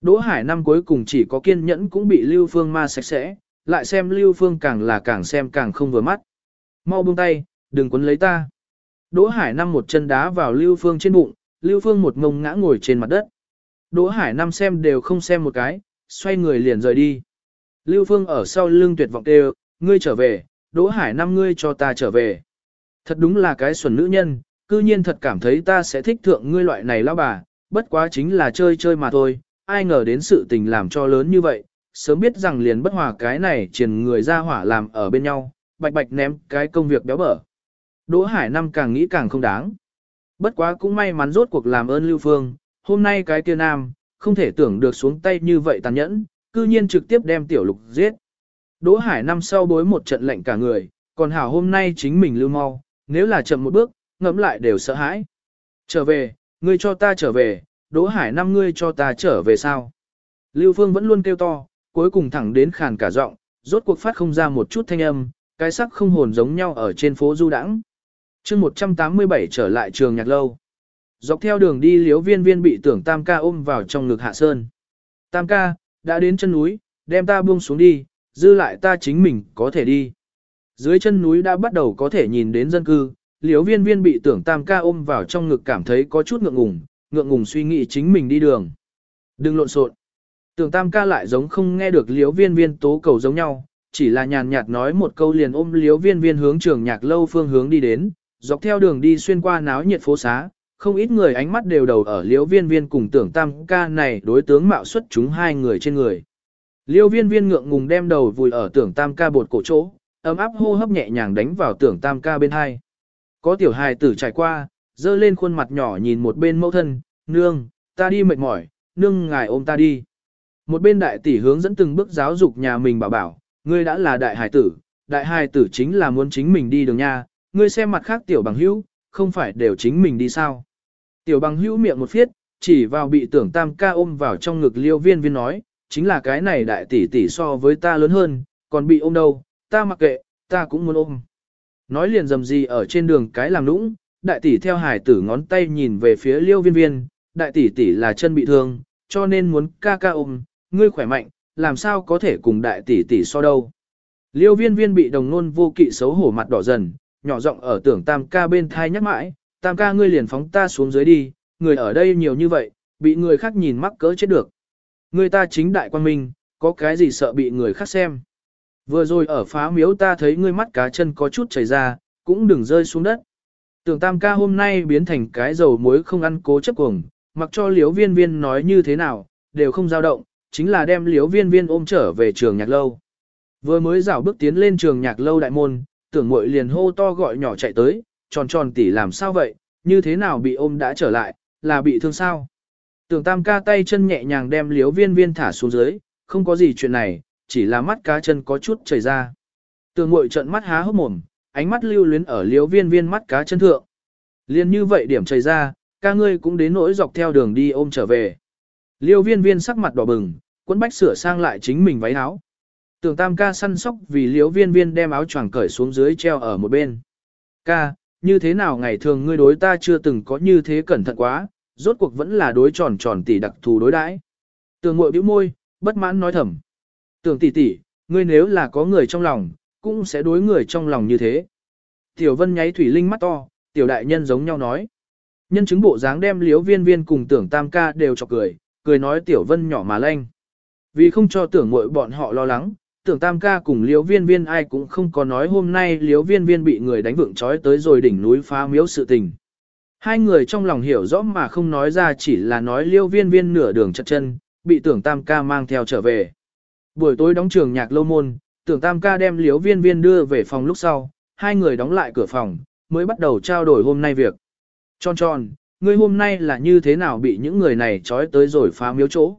Speaker 1: Đỗ Hải năm cuối cùng chỉ có kiên nhẫn cũng bị Lưu Phương ma sạch sẽ, lại xem Lưu Phương càng là càng xem càng không vừa mắt. Mau buông tay, đừng quấn lấy ta. Đỗ Hải năm một chân đá vào Lưu Phương trên bụng, Lưu Phương một ngông ngã ngồi trên mặt đất. Đỗ Hải năm xem đều không xem một cái, xoay người liền rời đi. Lưu Phương ở sau lưng tuyệt vọng kêu, ngươi trở về, Đỗ Hải năm ngươi cho ta trở về. Thật đúng là cái xuẩn nữ nhân, cư nhiên thật cảm thấy ta sẽ thích thượng ngươi loại này lão bà, bất quá chính là chơi chơi mà thôi, ai ngờ đến sự tình làm cho lớn như vậy, sớm biết rằng liền bất hòa cái này truyền người ra hỏa làm ở bên nhau, bạch bạch ném cái công việc béo bở. Đỗ Hải năm càng nghĩ càng không đáng. Bất quá cũng may mắn rốt cuộc làm ơn Lưu Phương, hôm nay cái kia nam, không thể tưởng được xuống tay như vậy tàn nhẫn, cư nhiên trực tiếp đem tiểu lục giết. Đỗ Hải năm sau bối một trận lệnh cả người, còn hảo hôm nay chính mình lưu mau, nếu là chậm một bước, ngẫm lại đều sợ hãi. Trở về, ngươi cho ta trở về, Đỗ Hải năm ngươi cho ta trở về sao? Lưu Phương vẫn luôn kêu to, cuối cùng thẳng đến khàn cả giọng, rốt cuộc phát không ra một chút thanh âm, cái sắc không hồn giống nhau ở trên phố du đãng. chương 187 trở lại trường nhạc lâu. Dọc theo đường đi liếu viên viên bị tưởng tam ca ôm vào trong ngực hạ sơn. Tam ca, đã đến chân núi, đem ta buông xuống đi, dư lại ta chính mình có thể đi. Dưới chân núi đã bắt đầu có thể nhìn đến dân cư, liếu viên viên bị tưởng tam ca ôm vào trong ngực cảm thấy có chút ngượng ngùng, ngượng ngùng suy nghĩ chính mình đi đường. Đừng lộn xộn. Tưởng tam ca lại giống không nghe được liếu viên viên tố cầu giống nhau, chỉ là nhàn nhạt nói một câu liền ôm liếu viên viên hướng trường nhạc lâu phương hướng đi đến, dọc theo đường đi xuyên qua náo nhiệt phố xá, không ít người ánh mắt đều đầu ở liễu viên viên cùng tưởng tam ca này đối tướng mạo xuất chúng hai người trên người. Liêu viên viên ngượng ngùng đem đầu vùi ở tưởng tam ca bột cổ chỗ, ấm áp hô hấp nhẹ nhàng đánh vào tưởng tam ca bên hai. Có tiểu hài tử trải qua, dơ lên khuôn mặt nhỏ nhìn một bên mẫu thân, nương, ta đi mệt mỏi, nương ngài ôm ta đi. Một bên đại tỷ hướng dẫn từng bước giáo dục nhà mình bảo bảo, ngươi đã là đại hài tử, đại hài tử chính là muốn chính mình đi đường nha, ngươi xem mặt khác tiểu bằng hữu, không phải đều chính mình đi sao. Tiểu bằng hữu miệng một phiết, chỉ vào bị tưởng tam ca ôm vào trong ngực liêu viên viên nói, chính là cái này đại tỷ tỷ so với ta lớn hơn, còn bị ôm đâu, ta mặc kệ, ta cũng muốn ôm. Nói liền dầm gì ở trên đường cái làm nũng, đại tỷ theo hải tử ngón tay nhìn về phía liêu viên viên, đại tỷ tỷ là chân bị thương, cho nên muốn ca ca ôm, ngươi khỏe mạnh, làm sao có thể cùng đại tỷ tỷ so đâu. Liêu viên viên bị đồng nôn vô kỵ xấu hổ mặt đỏ dần, nhỏ giọng ở tưởng tam ca bên thai nhắc mãi, tam ca ngươi liền phóng ta xuống dưới đi, người ở đây nhiều như vậy, bị người khác nhìn mắc cỡ chết được. Người ta chính đại quan minh, có cái gì sợ bị người khác xem. Vừa rồi ở phá miếu ta thấy ngươi mắt cá chân có chút chảy ra, cũng đừng rơi xuống đất. Tưởng tam ca hôm nay biến thành cái dầu muối không ăn cố chấp cuồng, mặc cho liếu viên viên nói như thế nào, đều không dao động, chính là đem liếu viên viên ôm trở về trường nhạc lâu. Vừa mới dạo bước tiến lên trường nhạc lâu đại môn, tưởng muội liền hô to gọi nhỏ chạy tới, tròn tròn tỉ làm sao vậy, như thế nào bị ôm đã trở lại, là bị thương sao. Tưởng tam ca tay chân nhẹ nhàng đem liếu viên viên thả xuống dưới, không có gì chuyện này, chỉ là mắt cá chân có chút chảy ra. Tưởng muội trận mắt há hốc mồm, ánh mắt lưu luyến ở liếu viên viên mắt cá chân thượng. Liên như vậy điểm chảy ra, ca ngươi cũng đến nỗi dọc theo đường đi ôm trở về. Liêu viên viên sắc mặt đỏ bừng, quấn bách sửa sang lại chính mình váy áo. Tưởng tam ca săn sóc vì liếu viên viên đem áo choàng cởi xuống dưới treo ở một bên. Ca, như thế nào ngày thường ngươi đối ta chưa từng có như thế cẩn thận quá, rốt cuộc vẫn là đối tròn tròn tỷ đặc thù đối đãi. Tưởng ngội bĩu môi, bất mãn nói thầm. Tưởng tỷ tỷ, ngươi nếu là có người trong lòng, cũng sẽ đối người trong lòng như thế. Tiểu vân nháy thủy linh mắt to, tiểu đại nhân giống nhau nói. Nhân chứng bộ dáng đem liếu viên viên cùng tưởng tam ca đều chọc cười, cười nói tiểu vân nhỏ mà lanh. Vì không cho tưởng Ngụy bọn họ lo lắng, tưởng tam ca cùng liếu viên viên ai cũng không có nói hôm nay liếu viên viên bị người đánh vượng trói tới rồi đỉnh núi phá miếu sự tình. Hai người trong lòng hiểu rõ mà không nói ra chỉ là nói liêu viên viên nửa đường chật chân, bị tưởng tam ca mang theo trở về. Buổi tối đóng trường nhạc lâu môn, tưởng tam ca đem liếu viên viên đưa về phòng lúc sau, hai người đóng lại cửa phòng, mới bắt đầu trao đổi hôm nay việc. Tròn tròn, ngươi hôm nay là như thế nào bị những người này trói tới rồi phá miếu chỗ.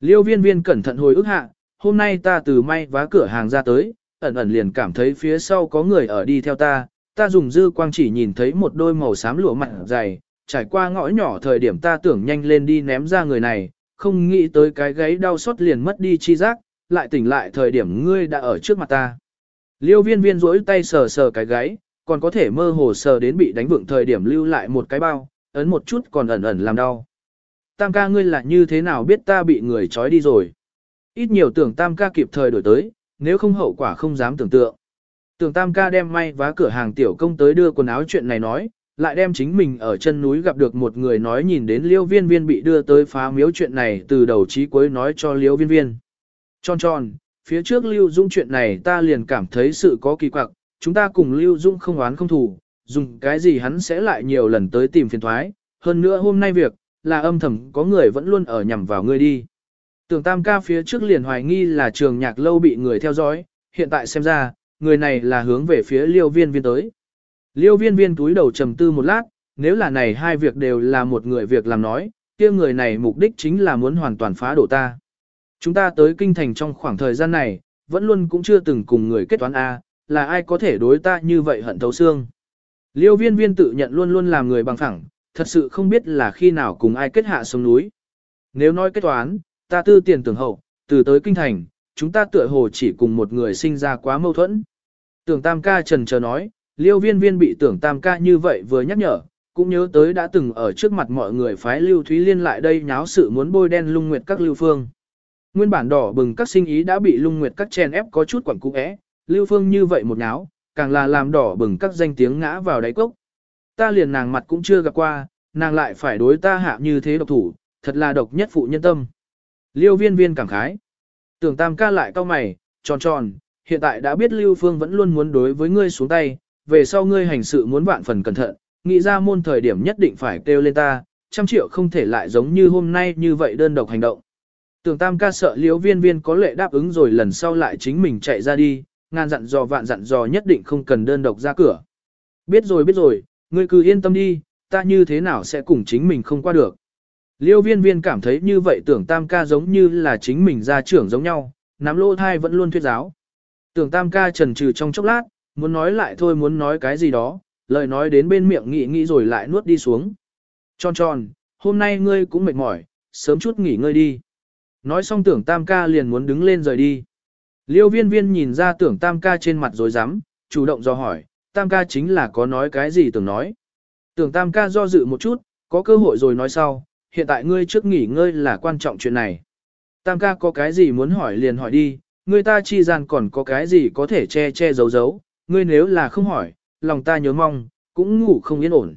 Speaker 1: Liêu viên viên cẩn thận hồi ức hạ, hôm nay ta từ may vá cửa hàng ra tới, ẩn ẩn liền cảm thấy phía sau có người ở đi theo ta, ta dùng dư quang chỉ nhìn thấy một đôi màu xám lụa mặt dày, trải qua ngõ nhỏ thời điểm ta tưởng nhanh lên đi ném ra người này, không nghĩ tới cái gáy đau xót liền mất đi chi giác, lại tỉnh lại thời điểm ngươi đã ở trước mặt ta. Liêu viên viên rỗi tay sờ sờ cái gáy, còn có thể mơ hồ sờ đến bị đánh vượng thời điểm lưu lại một cái bao, ấn một chút còn ẩn ẩn làm đau. Tam ca ngươi là như thế nào biết ta bị người trói đi rồi. Ít nhiều tưởng tam ca kịp thời đổi tới, nếu không hậu quả không dám tưởng tượng. Tưởng tam ca đem may vá cửa hàng tiểu công tới đưa quần áo chuyện này nói, lại đem chính mình ở chân núi gặp được một người nói nhìn đến liêu viên viên bị đưa tới phá miếu chuyện này từ đầu chí cuối nói cho liêu viên viên. Tròn tròn, phía trước lưu dung chuyện này ta liền cảm thấy sự có kỳ quặc, chúng ta cùng lưu dung không oán không thù, dùng cái gì hắn sẽ lại nhiều lần tới tìm phiền thoái, hơn nữa hôm nay việc, là âm thầm có người vẫn luôn ở nhằm vào ngươi đi. Tưởng tam ca phía trước liền hoài nghi là trường nhạc lâu bị người theo dõi, hiện tại xem ra, người này là hướng về phía liêu viên viên tới. Liêu viên viên túi đầu trầm tư một lát, nếu là này hai việc đều là một người việc làm nói, kia người này mục đích chính là muốn hoàn toàn phá đổ ta. Chúng ta tới kinh thành trong khoảng thời gian này, vẫn luôn cũng chưa từng cùng người kết toán A, là ai có thể đối ta như vậy hận thấu xương. Liêu viên viên tự nhận luôn luôn làm người bằng phẳng, thật sự không biết là khi nào cùng ai kết hạ sông núi. Nếu nói kết toán, ta tư tiền tưởng hậu, từ tới kinh thành, chúng ta tựa hồ chỉ cùng một người sinh ra quá mâu thuẫn. Tưởng tam ca trần chờ nói, liêu viên viên bị tưởng tam ca như vậy vừa nhắc nhở, cũng nhớ tới đã từng ở trước mặt mọi người phái lưu thúy liên lại đây nháo sự muốn bôi đen lung nguyệt các lưu phương. Nguyên bản đỏ bừng các sinh ý đã bị lung nguyệt các chen ép có chút quẩn cú é, lưu phương như vậy một nháo, càng là làm đỏ bừng các danh tiếng ngã vào đáy cốc. Ta liền nàng mặt cũng chưa gặp qua, nàng lại phải đối ta hạ như thế độc thủ, thật là độc nhất phụ nhân tâm. Liêu viên viên cảm khái. Tưởng tam ca lại cao mày, tròn tròn, hiện tại đã biết Lưu Phương vẫn luôn muốn đối với ngươi xuống tay, về sau ngươi hành sự muốn vạn phần cẩn thận, nghĩ ra môn thời điểm nhất định phải kêu lên ta, trăm triệu không thể lại giống như hôm nay như vậy đơn độc hành động. Tưởng tam ca sợ liêu viên viên có lệ đáp ứng rồi lần sau lại chính mình chạy ra đi, ngàn dặn dò vạn dặn dò nhất định không cần đơn độc ra cửa. Biết rồi biết rồi, ngươi cứ yên tâm đi, ta như thế nào sẽ cùng chính mình không qua được. Liêu viên viên cảm thấy như vậy tưởng tam ca giống như là chính mình ra trưởng giống nhau, nắm lô thai vẫn luôn thuyết giáo. Tưởng tam ca trần trừ trong chốc lát, muốn nói lại thôi muốn nói cái gì đó, lời nói đến bên miệng nghĩ nghĩ rồi lại nuốt đi xuống. Tròn tròn, hôm nay ngươi cũng mệt mỏi, sớm chút nghỉ ngơi đi. Nói xong tưởng tam ca liền muốn đứng lên rời đi. Liêu viên viên nhìn ra tưởng tam ca trên mặt rồi dám, chủ động do hỏi, tam ca chính là có nói cái gì tưởng nói. Tưởng tam ca do dự một chút, có cơ hội rồi nói sau, hiện tại ngươi trước nghỉ ngơi là quan trọng chuyện này. Tam ca có cái gì muốn hỏi liền hỏi đi, người ta chi gian còn có cái gì có thể che che giấu giấu, ngươi nếu là không hỏi, lòng ta nhớ mong, cũng ngủ không yên ổn.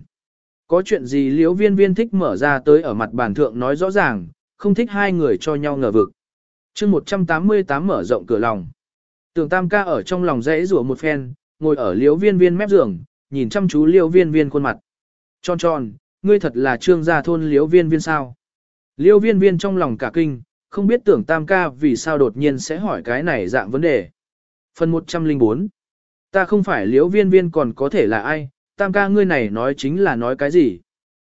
Speaker 1: Có chuyện gì liếu viên viên thích mở ra tới ở mặt bàn thượng nói rõ ràng, không thích hai người cho nhau ngờ vực. chương 188 mở rộng cửa lòng. Tưởng tam ca ở trong lòng rẽ rủa một phen, ngồi ở liếu viên viên mép giường, nhìn chăm chú liếu viên viên khuôn mặt. Tròn tròn, ngươi thật là trương gia thôn liễu viên viên sao. Liễu viên viên trong lòng cả kinh, không biết tưởng tam ca vì sao đột nhiên sẽ hỏi cái này dạng vấn đề. Phần 104 Ta không phải liễu viên viên còn có thể là ai, tam ca ngươi này nói chính là nói cái gì.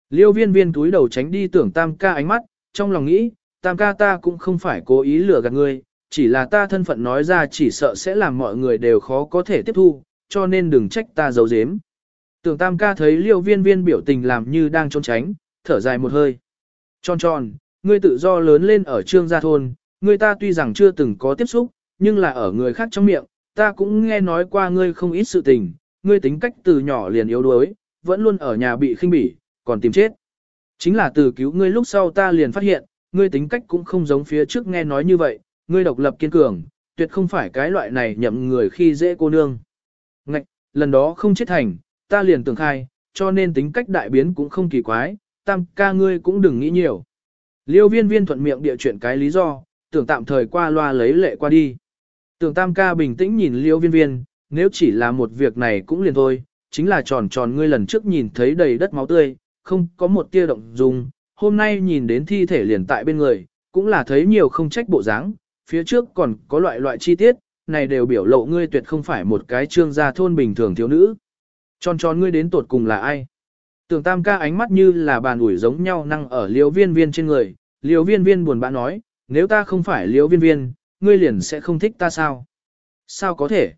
Speaker 1: Liêu viên viên túi đầu tránh đi tưởng tam ca ánh mắt, trong lòng nghĩ, tam ca ta cũng không phải cố ý lừa gạt ngươi, chỉ là ta thân phận nói ra chỉ sợ sẽ làm mọi người đều khó có thể tiếp thu, cho nên đừng trách ta giấu giếm. Tưởng tam ca thấy liêu viên viên biểu tình làm như đang trốn tránh, thở dài một hơi. Tròn tròn, ngươi tự do lớn lên ở trương gia thôn, ngươi ta tuy rằng chưa từng có tiếp xúc, nhưng là ở người khác trong miệng, ta cũng nghe nói qua ngươi không ít sự tình, ngươi tính cách từ nhỏ liền yếu đuối, vẫn luôn ở nhà bị khinh bỉ, còn tìm chết. Chính là từ cứu ngươi lúc sau ta liền phát hiện, ngươi tính cách cũng không giống phía trước nghe nói như vậy, ngươi độc lập kiên cường, tuyệt không phải cái loại này nhậm người khi dễ cô nương. Ngạch, lần đó không chết thành, ta liền tưởng khai, cho nên tính cách đại biến cũng không kỳ quái, tam ca ngươi cũng đừng nghĩ nhiều. Liêu viên viên thuận miệng địa chuyện cái lý do, tưởng tạm thời qua loa lấy lệ qua đi. Tưởng tam ca bình tĩnh nhìn liêu viên viên, nếu chỉ là một việc này cũng liền thôi, chính là tròn tròn ngươi lần trước nhìn thấy đầy đất máu tươi, không có một tia động dung, hôm nay nhìn đến thi thể liền tại bên người, cũng là thấy nhiều không trách bộ dáng, phía trước còn có loại loại chi tiết, này đều biểu lộ ngươi tuyệt không phải một cái trương gia thôn bình thường thiếu nữ. Tròn tròn ngươi đến tột cùng là ai? Tưởng tam ca ánh mắt như là bàn ủi giống nhau năng ở liều viên viên trên người, liều viên viên buồn bã nói, nếu ta không phải liều viên viên, ngươi liền sẽ không thích ta sao? Sao có thể?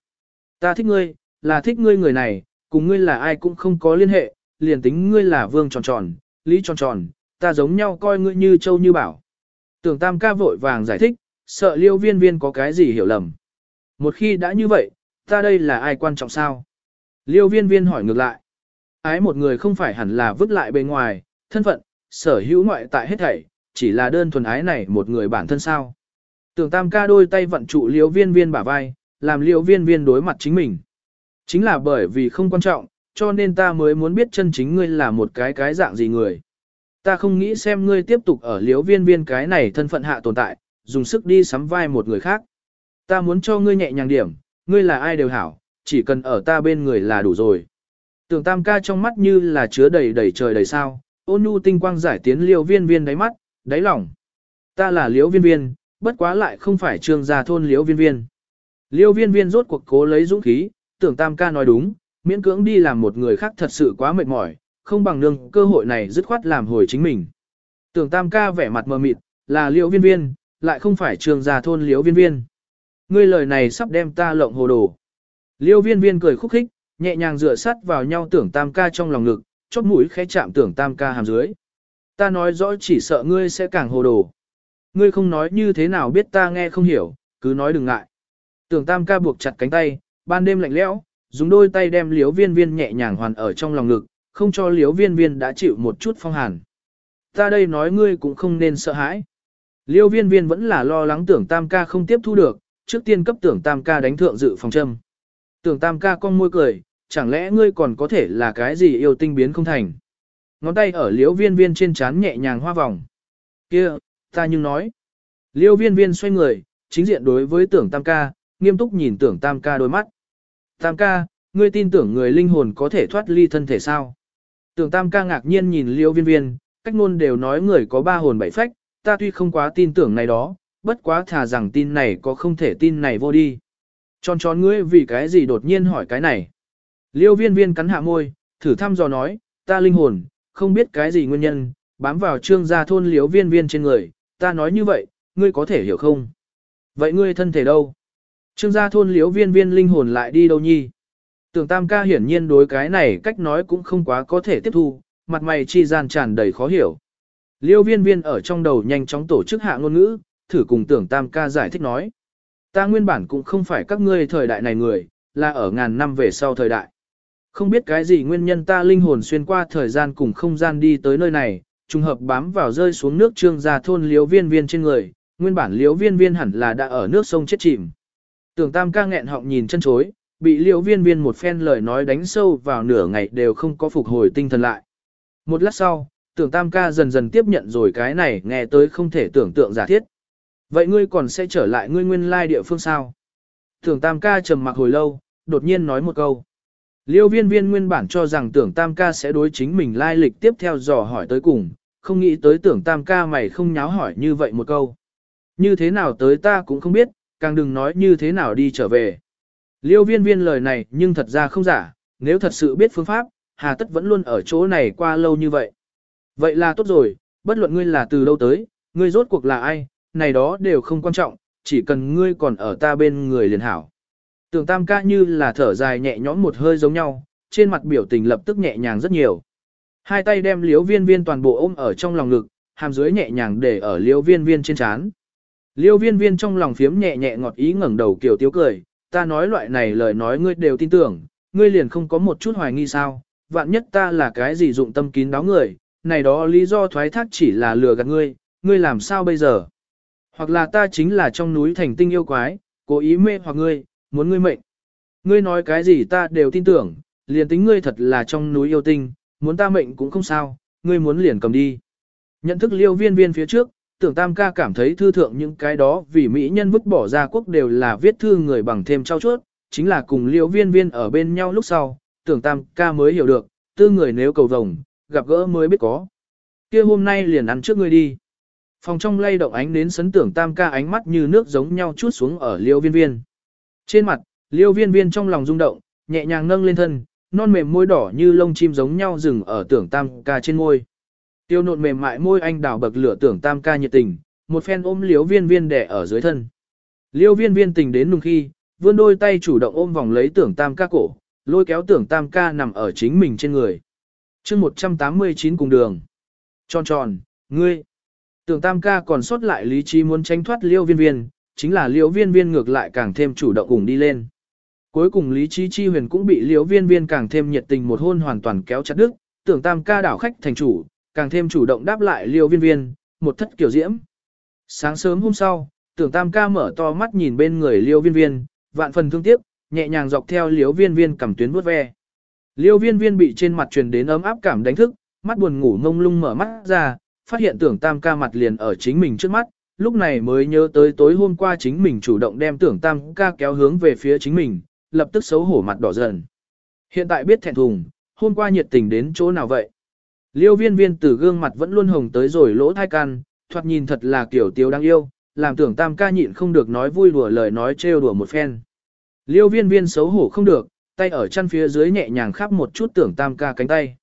Speaker 1: Ta thích ngươi, là thích ngươi người này, cùng ngươi là ai cũng không có liên hệ, liền tính ngươi là vương tròn tròn, lý tròn tròn, ta giống nhau coi ngươi như châu như bảo. Tưởng tam ca vội vàng giải thích, sợ liêu viên viên có cái gì hiểu lầm. Một khi đã như vậy, ta đây là ai quan trọng sao? Liêu viên viên hỏi ngược lại. Ái một người không phải hẳn là vứt lại bên ngoài, thân phận, sở hữu ngoại tại hết thảy, chỉ là đơn thuần ái này một người bản thân sao. Tưởng tam ca đôi tay vận trụ liêu viên viên bả vai, làm liêu viên viên đối mặt chính mình. Chính là bởi vì không quan trọng, cho nên ta mới muốn biết chân chính ngươi là một cái cái dạng gì người. Ta không nghĩ xem ngươi tiếp tục ở liêu viên viên cái này thân phận hạ tồn tại, dùng sức đi sắm vai một người khác. Ta muốn cho ngươi nhẹ nhàng điểm, ngươi là ai đều hảo, chỉ cần ở ta bên người là đủ rồi. Tưởng tam ca trong mắt như là chứa đầy đầy trời đầy sao, ôn nhu tinh quang giải tiến liêu viên viên đáy mắt, đáy lòng. Ta là liêu viên viên, bất quá lại không phải trương gia thôn liêu viên viên. Liêu viên viên rốt cuộc cố lấy dũng khí, tưởng tam ca nói đúng, miễn cưỡng đi làm một người khác thật sự quá mệt mỏi, không bằng nương cơ hội này dứt khoát làm hồi chính mình. Tưởng tam ca vẻ mặt mờ mịt, là liêu viên viên, lại không phải trương gia thôn liêu viên viên. Ngươi lời này sắp đem ta lộng hồ đồ. Liêu viên viên cười khúc khích, nhẹ nhàng dựa sát vào nhau tưởng tam ca trong lòng ngực, chóp mũi khẽ chạm tưởng tam ca hàm dưới. Ta nói rõ chỉ sợ ngươi sẽ càng hồ đồ. Ngươi không nói như thế nào biết ta nghe không hiểu, cứ nói đừng ngại. Tưởng tam ca buộc chặt cánh tay, ban đêm lạnh lẽo, dùng đôi tay đem liếu viên viên nhẹ nhàng hoàn ở trong lòng ngực, không cho liếu viên viên đã chịu một chút phong hàn. Ta đây nói ngươi cũng không nên sợ hãi. Liêu viên viên vẫn là lo lắng tưởng tam ca không tiếp thu được, trước tiên cấp tưởng tam ca đánh thượng dự phòng châm. Tưởng tam ca con môi cười, chẳng lẽ ngươi còn có thể là cái gì yêu tinh biến không thành. Ngón tay ở liễu viên viên trên trán nhẹ nhàng hoa vòng. kia ta nhưng nói. Liêu viên viên xoay người, chính diện đối với tưởng tam ca, nghiêm túc nhìn tưởng tam ca đôi mắt. Tam ca, ngươi tin tưởng người linh hồn có thể thoát ly thân thể sao? Tưởng tam ca ngạc nhiên nhìn liêu viên viên, cách ngôn đều nói người có ba hồn bảy phách, ta tuy không quá tin tưởng này đó, bất quá thà rằng tin này có không thể tin này vô đi. Tròn tròn ngươi vì cái gì đột nhiên hỏi cái này. Liêu viên viên cắn hạ môi, thử thăm dò nói, ta linh hồn, không biết cái gì nguyên nhân, bám vào trương gia thôn liêu viên viên trên người, ta nói như vậy, ngươi có thể hiểu không? Vậy ngươi thân thể đâu? Trương gia thôn liêu viên viên linh hồn lại đi đâu nhi? Tưởng tam ca hiển nhiên đối cái này cách nói cũng không quá có thể tiếp thu, mặt mày chi gian tràn đầy khó hiểu. Liêu viên viên ở trong đầu nhanh chóng tổ chức hạ ngôn ngữ, thử cùng tưởng tam ca giải thích nói. Ta nguyên bản cũng không phải các ngươi thời đại này người, là ở ngàn năm về sau thời đại. Không biết cái gì nguyên nhân ta linh hồn xuyên qua thời gian cùng không gian đi tới nơi này, trùng hợp bám vào rơi xuống nước trương gia thôn liếu viên viên trên người, nguyên bản liếu viên viên hẳn là đã ở nước sông chết chìm, Tưởng tam ca nghẹn họng nhìn chân chối, bị liếu viên viên một phen lời nói đánh sâu vào nửa ngày đều không có phục hồi tinh thần lại. Một lát sau, tưởng tam ca dần dần tiếp nhận rồi cái này nghe tới không thể tưởng tượng giả thiết. Vậy ngươi còn sẽ trở lại ngươi nguyên lai địa phương sao? Tưởng tam ca trầm mặc hồi lâu, đột nhiên nói một câu. Liêu viên viên nguyên bản cho rằng tưởng tam ca sẽ đối chính mình lai lịch tiếp theo dò hỏi tới cùng, không nghĩ tới tưởng tam ca mày không nháo hỏi như vậy một câu. Như thế nào tới ta cũng không biết, càng đừng nói như thế nào đi trở về. Liêu viên viên lời này nhưng thật ra không giả, nếu thật sự biết phương pháp, hà tất vẫn luôn ở chỗ này qua lâu như vậy. Vậy là tốt rồi, bất luận ngươi là từ đâu tới, ngươi rốt cuộc là ai, này đó đều không quan trọng, chỉ cần ngươi còn ở ta bên người liền hảo. Tưởng tam ca như là thở dài nhẹ nhõm một hơi giống nhau, trên mặt biểu tình lập tức nhẹ nhàng rất nhiều. Hai tay đem liếu viên viên toàn bộ ôm ở trong lòng ngực, hàm dưới nhẹ nhàng để ở liếu viên viên trên chán. Liêu viên viên trong lòng phiếm nhẹ nhẹ ngọt ý ngẩng đầu kiểu tiếu cười, ta nói loại này lời nói ngươi đều tin tưởng, ngươi liền không có một chút hoài nghi sao, vạn nhất ta là cái gì dụng tâm kín đáo người, này đó lý do thoái thác chỉ là lừa gạt ngươi, ngươi làm sao bây giờ? Hoặc là ta chính là trong núi thành tinh yêu quái, cố ý mê hoặc ngươi, muốn ngươi mệnh. Ngươi nói cái gì ta đều tin tưởng, liền tính ngươi thật là trong núi yêu tinh, muốn ta mệnh cũng không sao, ngươi muốn liền cầm đi. Nhận thức liêu viên viên phía trước, tưởng tam ca cảm thấy thư thượng những cái đó vì mỹ nhân vứt bỏ ra quốc đều là viết thư người bằng thêm trao chuốt, chính là cùng liêu viên viên ở bên nhau lúc sau, tưởng tam ca mới hiểu được, tư người nếu cầu vồng, gặp gỡ mới biết có. kia hôm nay liền ăn trước ngươi đi. Phòng trong lay động ánh đến sấn tưởng tam ca ánh mắt như nước giống nhau chút xuống ở liêu viên viên. Trên mặt, liêu viên viên trong lòng rung động, nhẹ nhàng nâng lên thân, non mềm môi đỏ như lông chim giống nhau dừng ở tưởng tam ca trên môi. Tiêu nộn mềm mại môi anh đảo bậc lửa tưởng tam ca nhiệt tình, một phen ôm liêu viên viên đẻ ở dưới thân. Liêu viên viên tình đến nung khi, vươn đôi tay chủ động ôm vòng lấy tưởng tam ca cổ, lôi kéo tưởng tam ca nằm ở chính mình trên người. chương 189 cùng đường. Tròn tròn, ngươi. Tưởng tam ca còn sót lại lý trí muốn tránh thoát liêu viên viên, chính là liêu viên viên ngược lại càng thêm chủ động cùng đi lên. Cuối cùng lý trí chi huyền cũng bị liêu viên viên càng thêm nhiệt tình một hôn hoàn toàn kéo chặt đứt, tưởng tam ca đảo khách thành chủ, càng thêm chủ động đáp lại liêu viên viên, một thất kiểu diễm. Sáng sớm hôm sau, tưởng tam ca mở to mắt nhìn bên người liêu viên viên, vạn phần thương tiếc, nhẹ nhàng dọc theo liêu viên viên cầm tuyến vuốt ve. Liêu viên viên bị trên mặt truyền đến ấm áp cảm đánh thức, mắt buồn ngủ ngông lung mở mắt ra, phát hiện tưởng tam ca mặt liền ở chính mình trước mắt, lúc này mới nhớ tới tối hôm qua chính mình chủ động đem tưởng tam ca kéo hướng về phía chính mình, lập tức xấu hổ mặt đỏ dần. Hiện tại biết thẹn thùng, hôm qua nhiệt tình đến chỗ nào vậy? Liêu viên viên từ gương mặt vẫn luôn hồng tới rồi lỗ thai can, thoạt nhìn thật là kiểu tiêu đáng yêu, làm tưởng tam ca nhịn không được nói vui đùa lời nói trêu đùa một phen. Liêu viên viên xấu hổ không được, tay ở chân phía dưới nhẹ nhàng khắp một chút tưởng tam ca cánh tay.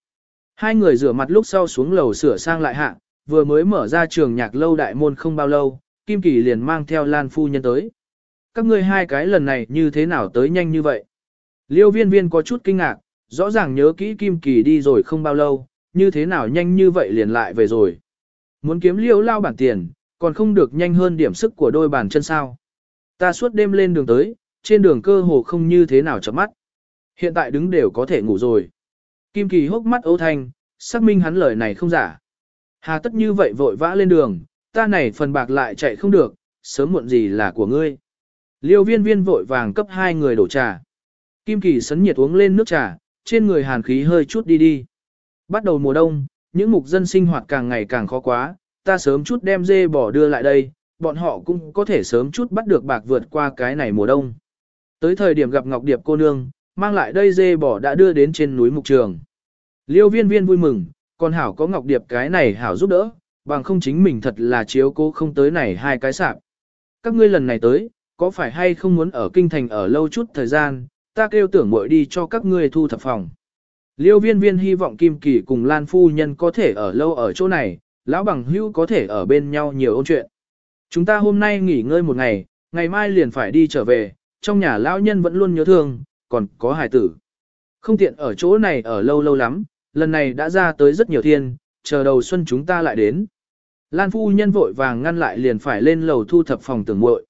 Speaker 1: Hai người rửa mặt lúc sau xuống lầu sửa sang lại hạ, vừa mới mở ra trường nhạc lâu đại môn không bao lâu, Kim Kỳ liền mang theo Lan Phu Nhân tới. Các ngươi hai cái lần này như thế nào tới nhanh như vậy? Liêu viên viên có chút kinh ngạc, rõ ràng nhớ kỹ Kim Kỳ đi rồi không bao lâu, như thế nào nhanh như vậy liền lại về rồi. Muốn kiếm liêu lao bản tiền, còn không được nhanh hơn điểm sức của đôi bàn chân sao. Ta suốt đêm lên đường tới, trên đường cơ hồ không như thế nào chấm mắt. Hiện tại đứng đều có thể ngủ rồi. Kim Kỳ hốc mắt ấu thanh, xác minh hắn lời này không giả. Hà tất như vậy vội vã lên đường, ta này phần bạc lại chạy không được, sớm muộn gì là của ngươi. Liêu viên viên vội vàng cấp hai người đổ trà. Kim Kỳ sấn nhiệt uống lên nước trà, trên người hàn khí hơi chút đi đi. Bắt đầu mùa đông, những mục dân sinh hoạt càng ngày càng khó quá, ta sớm chút đem dê bỏ đưa lại đây, bọn họ cũng có thể sớm chút bắt được bạc vượt qua cái này mùa đông. Tới thời điểm gặp Ngọc Điệp cô nương, mang lại đây dê bỏ đã đưa đến trên núi mục trường. Liêu viên viên vui mừng, còn hảo có Ngọc Điệp cái này hảo giúp đỡ, bằng không chính mình thật là chiếu cố không tới này hai cái sạp. Các ngươi lần này tới, có phải hay không muốn ở kinh thành ở lâu chút thời gian, ta kêu tưởng muội đi cho các ngươi thu thập phòng. Liêu viên viên hy vọng Kim Kỳ cùng Lan Phu Nhân có thể ở lâu ở chỗ này, lão bằng hữu có thể ở bên nhau nhiều ôn chuyện. Chúng ta hôm nay nghỉ ngơi một ngày, ngày mai liền phải đi trở về, trong nhà lão nhân vẫn luôn nhớ thương, còn có hài tử. Không tiện ở chỗ này ở lâu lâu lắm, lần này đã ra tới rất nhiều thiên, chờ đầu xuân chúng ta lại đến. Lan phu nhân vội vàng ngăn lại liền phải lên lầu thu thập phòng tưởng muội.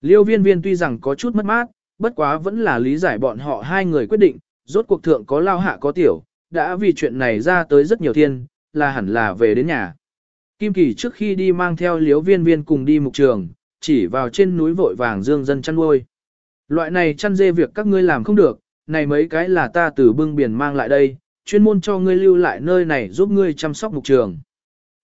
Speaker 1: Liêu viên viên tuy rằng có chút mất mát, bất quá vẫn là lý giải bọn họ hai người quyết định, rốt cuộc thượng có lao hạ có tiểu, đã vì chuyện này ra tới rất nhiều thiên, là hẳn là về đến nhà. Kim Kỳ trước khi đi mang theo liếu viên viên cùng đi mục trường, chỉ vào trên núi vội vàng dương dân chăn nuôi. Loại này chăn dê việc các ngươi làm không được, này mấy cái là ta từ bưng biển mang lại đây, chuyên môn cho ngươi lưu lại nơi này giúp ngươi chăm sóc mục trường.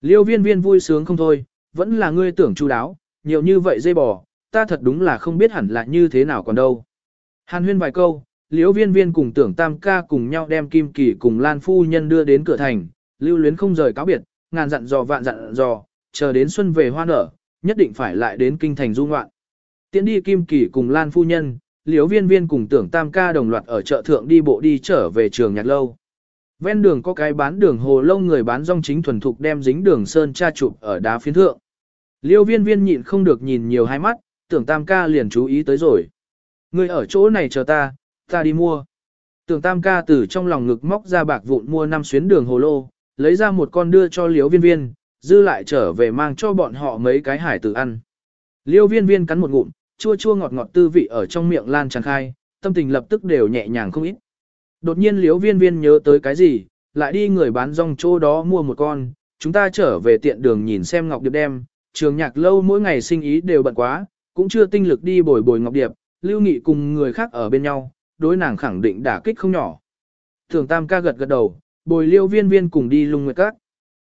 Speaker 1: Liêu viên viên vui sướng không thôi, vẫn là ngươi tưởng chu đáo, nhiều như vậy dây bò, ta thật đúng là không biết hẳn là như thế nào còn đâu. Hàn huyên vài câu, liễu viên viên cùng tưởng tam ca cùng nhau đem kim kỳ cùng lan phu nhân đưa đến cửa thành, lưu luyến không rời cáo biệt, ngàn dặn dò vạn dặn dò, chờ đến xuân về hoa nở, nhất định phải lại đến kinh thành du ngoạn. Tiến đi kim kỳ cùng lan phu nhân, liễu viên viên cùng tưởng tam ca đồng loạt ở chợ thượng đi bộ đi trở về trường nhạc lâu. Ven đường có cái bán đường hồ lông người bán rong chính thuần thục đem dính đường sơn cha chụp ở đá phiến thượng. Liêu viên viên nhịn không được nhìn nhiều hai mắt, tưởng tam ca liền chú ý tới rồi. Người ở chỗ này chờ ta, ta đi mua. Tưởng tam ca từ trong lòng ngực móc ra bạc vụn mua năm xuyến đường hồ lô, lấy ra một con đưa cho liêu viên viên, dư lại trở về mang cho bọn họ mấy cái hải tử ăn. Liêu viên viên cắn một ngụm, chua chua ngọt ngọt tư vị ở trong miệng lan tràn khai, tâm tình lập tức đều nhẹ nhàng không ít. Đột nhiên liếu viên viên nhớ tới cái gì, lại đi người bán rong chỗ đó mua một con, chúng ta trở về tiện đường nhìn xem Ngọc Điệp đem, trường nhạc lâu mỗi ngày sinh ý đều bận quá, cũng chưa tinh lực đi bồi bồi Ngọc Điệp, lưu nghị cùng người khác ở bên nhau, đối nàng khẳng định đả kích không nhỏ. Thường Tam ca gật gật đầu, bồi liêu viên viên cùng đi lung nguyệt các.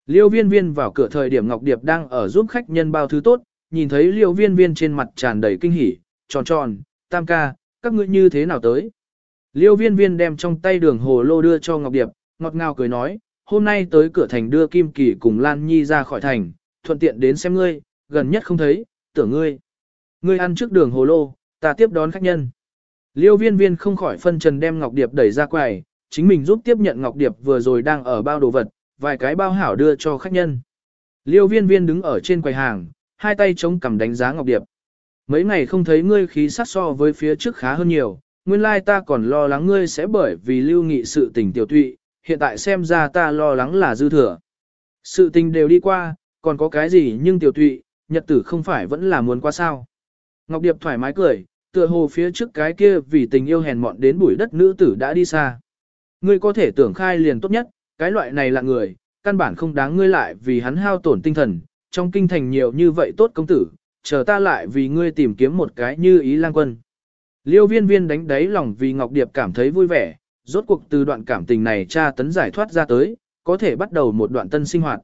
Speaker 1: Liêu viên viên vào cửa thời điểm Ngọc Điệp đang ở giúp khách nhân bao thứ tốt, nhìn thấy liêu viên viên trên mặt tràn đầy kinh hỉ, tròn tròn, Tam ca, các ngươi như thế nào tới? Liêu viên viên đem trong tay đường hồ lô đưa cho Ngọc Điệp, ngọt ngào cười nói, hôm nay tới cửa thành đưa Kim Kỳ cùng Lan Nhi ra khỏi thành, thuận tiện đến xem ngươi, gần nhất không thấy, tưởng ngươi. Ngươi ăn trước đường hồ lô, ta tiếp đón khách nhân. Liêu viên viên không khỏi phân trần đem Ngọc Điệp đẩy ra quầy, chính mình giúp tiếp nhận Ngọc Điệp vừa rồi đang ở bao đồ vật, vài cái bao hảo đưa cho khách nhân. Liêu viên viên đứng ở trên quầy hàng, hai tay chống cằm đánh giá Ngọc Điệp. Mấy ngày không thấy ngươi khí sắc so với phía trước khá hơn nhiều, nguyên lai ta còn lo lắng ngươi sẽ bởi vì lưu nghị sự tình tiểu tụy, hiện tại xem ra ta lo lắng là dư thừa. Sự tình đều đi qua, còn có cái gì nhưng tiểu tụy, nhật tử không phải vẫn là muốn qua sao. Ngọc Điệp thoải mái cười, tựa hồ phía trước cái kia vì tình yêu hèn mọn đến bụi đất nữ tử đã đi xa. Ngươi có thể tưởng khai liền tốt nhất, cái loại này là người, căn bản không đáng ngươi lại vì hắn hao tổn tinh thần, trong kinh thành nhiều như vậy tốt công tử, chờ ta lại vì ngươi tìm kiếm một cái như ý lang quân. Liêu viên viên đánh đáy lòng vì Ngọc Điệp cảm thấy vui vẻ, rốt cuộc từ đoạn cảm tình này cha tấn giải thoát ra tới, có thể bắt đầu một đoạn tân sinh hoạt.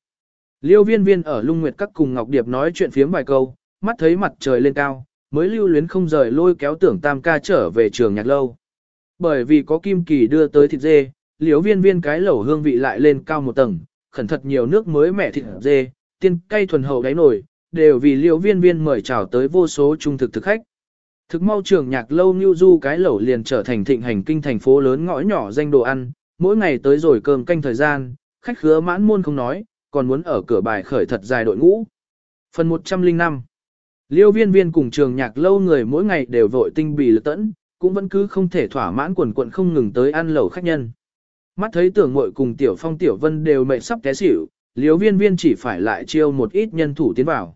Speaker 1: Liêu viên viên ở lung nguyệt các cùng Ngọc Điệp nói chuyện phiếm vài câu, mắt thấy mặt trời lên cao, mới lưu luyến không rời lôi kéo tưởng tam ca trở về trường nhạc lâu. Bởi vì có kim kỳ đưa tới thịt dê, liêu viên viên cái lẩu hương vị lại lên cao một tầng, khẩn thật nhiều nước mới mẻ thịt dê, tiên cay thuần hậu đáy nổi, đều vì liêu viên viên mời chào tới vô số trung thực thực khách. Thực mau trường nhạc lâu như du cái lẩu liền trở thành thịnh hành kinh thành phố lớn ngõ nhỏ danh đồ ăn, mỗi ngày tới rồi cơm canh thời gian, khách khứa mãn muôn không nói, còn muốn ở cửa bài khởi thật dài đội ngũ. Phần 105 Liêu viên viên cùng trường nhạc lâu người mỗi ngày đều vội tinh bì lực tẫn, cũng vẫn cứ không thể thỏa mãn quần quận không ngừng tới ăn lẩu khách nhân. Mắt thấy tưởng mội cùng tiểu phong tiểu vân đều mệt sắp té xỉu, liêu viên viên chỉ phải lại chiêu một ít nhân thủ tiến vào.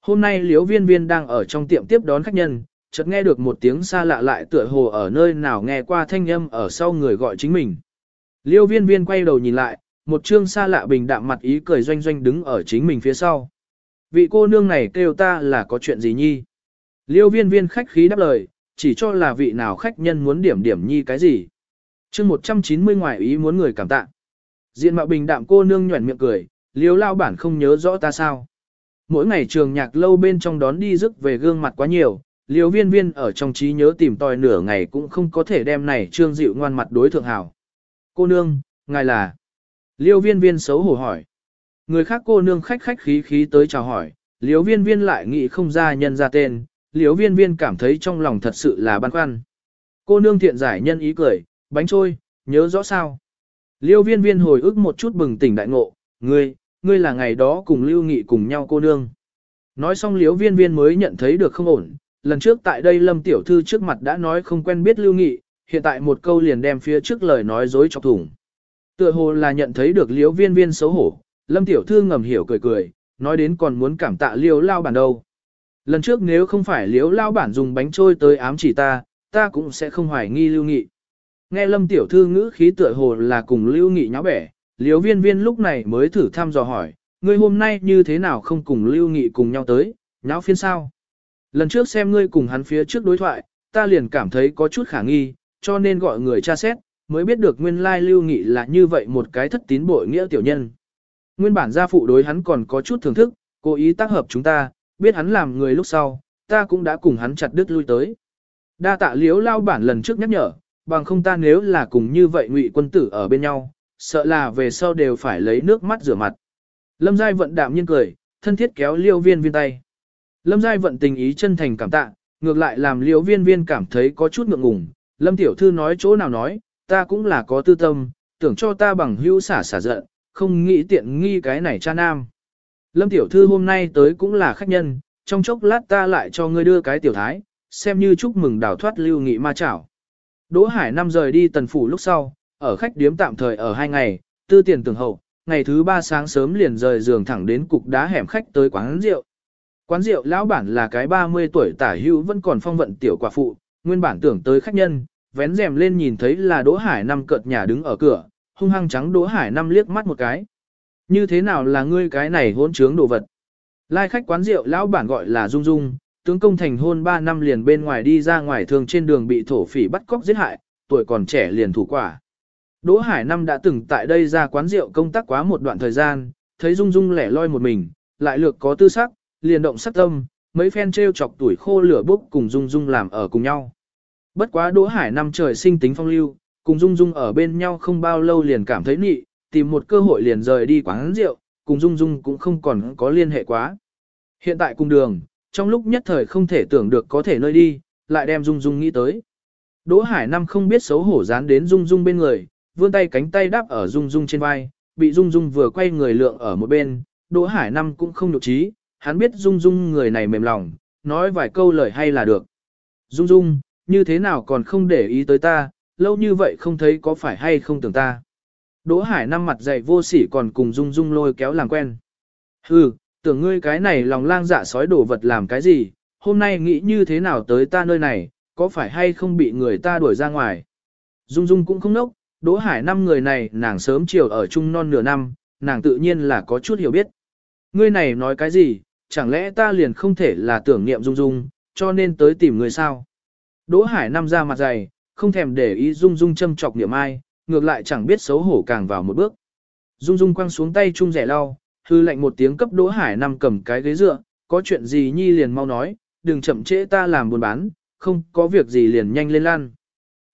Speaker 1: Hôm nay liêu viên viên đang ở trong tiệm tiếp đón khách nhân, chợt nghe được một tiếng xa lạ lại tựa hồ ở nơi nào nghe qua thanh âm ở sau người gọi chính mình. Liêu viên viên quay đầu nhìn lại, một trương xa lạ bình đạm mặt ý cười doanh doanh đứng ở chính mình phía sau. Vị cô nương này kêu ta là có chuyện gì nhi? Liêu viên viên khách khí đáp lời, chỉ cho là vị nào khách nhân muốn điểm điểm nhi cái gì. chương 190 ngoài ý muốn người cảm tạ. Diện mạo bình đạm cô nương nhuẩn miệng cười, liêu lao bản không nhớ rõ ta sao. Mỗi ngày trường nhạc lâu bên trong đón đi rức về gương mặt quá nhiều, liêu viên viên ở trong trí nhớ tìm tòi nửa ngày cũng không có thể đem này trương dịu ngoan mặt đối thượng hảo. Cô nương, ngài là... Liêu viên viên xấu hổ hỏi. Người khác cô nương khách khách khí khí tới chào hỏi, liêu viên viên lại nghĩ không ra nhân ra tên, liêu viên viên cảm thấy trong lòng thật sự là băn khoăn. Cô nương thiện giải nhân ý cười, bánh trôi, nhớ rõ sao. Liêu viên viên hồi ức một chút bừng tỉnh đại ngộ, ngươi, ngươi là ngày đó cùng lưu nghị cùng nhau cô nương. Nói xong liêu viên viên mới nhận thấy được không ổn, lần trước tại đây lâm tiểu thư trước mặt đã nói không quen biết lưu nghị, hiện tại một câu liền đem phía trước lời nói dối chọc thủng. Tựa hồ là nhận thấy được Liễu viên viên xấu hổ, lâm tiểu thư ngầm hiểu cười cười, nói đến còn muốn cảm tạ Liễu lao bản đâu. Lần trước nếu không phải Liễu lao bản dùng bánh trôi tới ám chỉ ta, ta cũng sẽ không hoài nghi lưu nghị. Nghe lâm tiểu thư ngữ khí tựa hồ là cùng lưu nghị nháo bẻ, Liễu viên viên lúc này mới thử thăm dò hỏi, ngươi hôm nay như thế nào không cùng lưu nghị cùng nhau tới, nháo phiên sao? Lần trước xem ngươi cùng hắn phía trước đối thoại, ta liền cảm thấy có chút khả nghi, cho nên gọi người tra xét, mới biết được nguyên lai lưu nghị là như vậy một cái thất tín bội nghĩa tiểu nhân. Nguyên bản gia phụ đối hắn còn có chút thưởng thức, cố ý tác hợp chúng ta, biết hắn làm người lúc sau, ta cũng đã cùng hắn chặt đứt lui tới. Đa tạ liếu lao bản lần trước nhắc nhở, bằng không ta nếu là cùng như vậy ngụy quân tử ở bên nhau, sợ là về sau đều phải lấy nước mắt rửa mặt. Lâm Giai vận đạm nhiên cười, thân thiết kéo liêu viên viên tay. Lâm Giai vận tình ý chân thành cảm tạ, ngược lại làm Liễu viên viên cảm thấy có chút ngượng ngùng. Lâm Tiểu Thư nói chỗ nào nói, ta cũng là có tư tâm, tưởng cho ta bằng hữu xả xả giận, không nghĩ tiện nghi cái này cha nam. Lâm Tiểu Thư hôm nay tới cũng là khách nhân, trong chốc lát ta lại cho ngươi đưa cái tiểu thái, xem như chúc mừng đào thoát lưu nghị ma chảo. Đỗ Hải năm rời đi tần phủ lúc sau, ở khách điếm tạm thời ở hai ngày, tư tiền tưởng hậu, ngày thứ ba sáng sớm liền rời giường thẳng đến cục đá hẻm khách tới quán rượu. Quán rượu lão bản là cái 30 tuổi tả hữu vẫn còn phong vận tiểu quả phụ, nguyên bản tưởng tới khách nhân, vén rèm lên nhìn thấy là Đỗ Hải năm cợt nhà đứng ở cửa, hung hăng trắng Đỗ Hải năm liếc mắt một cái. Như thế nào là ngươi cái này hỗn trướng đồ vật? Lai khách quán rượu lão bản gọi là Dung Dung, tướng công thành hôn 3 năm liền bên ngoài đi ra ngoài thường trên đường bị thổ phỉ bắt cóc giết hại, tuổi còn trẻ liền thủ quả. Đỗ Hải năm đã từng tại đây ra quán rượu công tác quá một đoạn thời gian, thấy Dung Dung lẻ loi một mình, lại lược có tư sắc, liền động sắc tâm, mấy phen treo chọc tuổi khô lửa bốc cùng Dung Dung làm ở cùng nhau. Bất quá Đỗ Hải năm trời sinh tính phong lưu, cùng Dung Dung ở bên nhau không bao lâu liền cảm thấy nị, tìm một cơ hội liền rời đi quán rượu, cùng Dung Dung cũng không còn có liên hệ quá. Hiện tại cùng đường, trong lúc nhất thời không thể tưởng được có thể nơi đi, lại đem Dung Dung nghĩ tới. Đỗ Hải Năm không biết xấu hổ dán đến Dung Dung bên người, vươn tay cánh tay đáp ở Dung Dung trên vai, bị Dung Dung vừa quay người lượng ở một bên, Đỗ Hải Năm cũng không nhục trí, hắn biết Dung Dung người này mềm lòng, nói vài câu lời hay là được. Dung Dung, như thế nào còn không để ý tới ta, lâu như vậy không thấy có phải hay không tưởng ta. Đỗ Hải Năm mặt dày vô sỉ còn cùng Dung Dung lôi kéo làm quen. Hừ, tưởng ngươi cái này lòng lang dạ sói đổ vật làm cái gì, hôm nay nghĩ như thế nào tới ta nơi này, có phải hay không bị người ta đuổi ra ngoài. Dung Dung cũng không nốc, Đỗ Hải năm người này nàng sớm chiều ở chung non nửa năm, nàng tự nhiên là có chút hiểu biết. Ngươi này nói cái gì, chẳng lẽ ta liền không thể là tưởng niệm Dung Dung, cho nên tới tìm người sao? Đỗ Hải Nam ra mặt dày, không thèm để ý Dung Dung châm chọc niệm ai, ngược lại chẳng biết xấu hổ càng vào một bước. Dung Dung quăng xuống tay chung rẻ lau, hư lệnh một tiếng cấp Đỗ Hải Nam cầm cái ghế dựa, có chuyện gì nhi liền mau nói, đừng chậm trễ ta làm buôn bán, không có việc gì liền nhanh lên lan.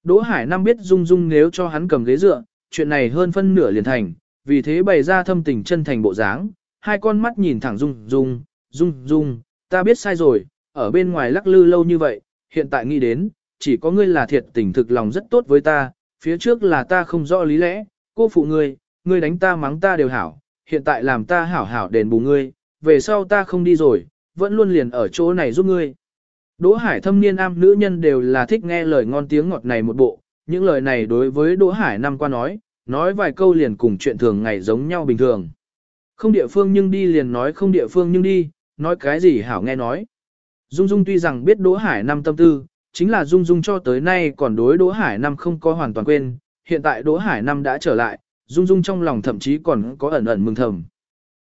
Speaker 1: Đỗ Hải Nam biết Dung Dung nếu cho hắn cầm ghế dựa, chuyện này hơn phân nửa liền thành, vì thế bày ra thâm tình chân thành bộ dáng, hai con mắt nhìn thẳng Dung Dung, Dung Dung, ta biết sai rồi, ở bên ngoài lắc lư lâu như vậy, hiện tại nghĩ đến, chỉ có ngươi là thiệt tình thực lòng rất tốt với ta, phía trước là ta không rõ lý lẽ, cô phụ ngươi, ngươi đánh ta mắng ta đều hảo, hiện tại làm ta hảo hảo đền bù ngươi, về sau ta không đi rồi, vẫn luôn liền ở chỗ này giúp ngươi. Đỗ Hải thâm niên am nữ nhân đều là thích nghe lời ngon tiếng ngọt này một bộ, những lời này đối với Đỗ Hải năm qua nói, nói vài câu liền cùng chuyện thường ngày giống nhau bình thường. Không địa phương nhưng đi liền nói không địa phương nhưng đi, nói cái gì hảo nghe nói. Dung Dung tuy rằng biết Đỗ Hải năm tâm tư, chính là Dung Dung cho tới nay còn đối Đỗ Hải năm không có hoàn toàn quên, hiện tại Đỗ Hải năm đã trở lại, Dung Dung trong lòng thậm chí còn có ẩn ẩn mừng thầm.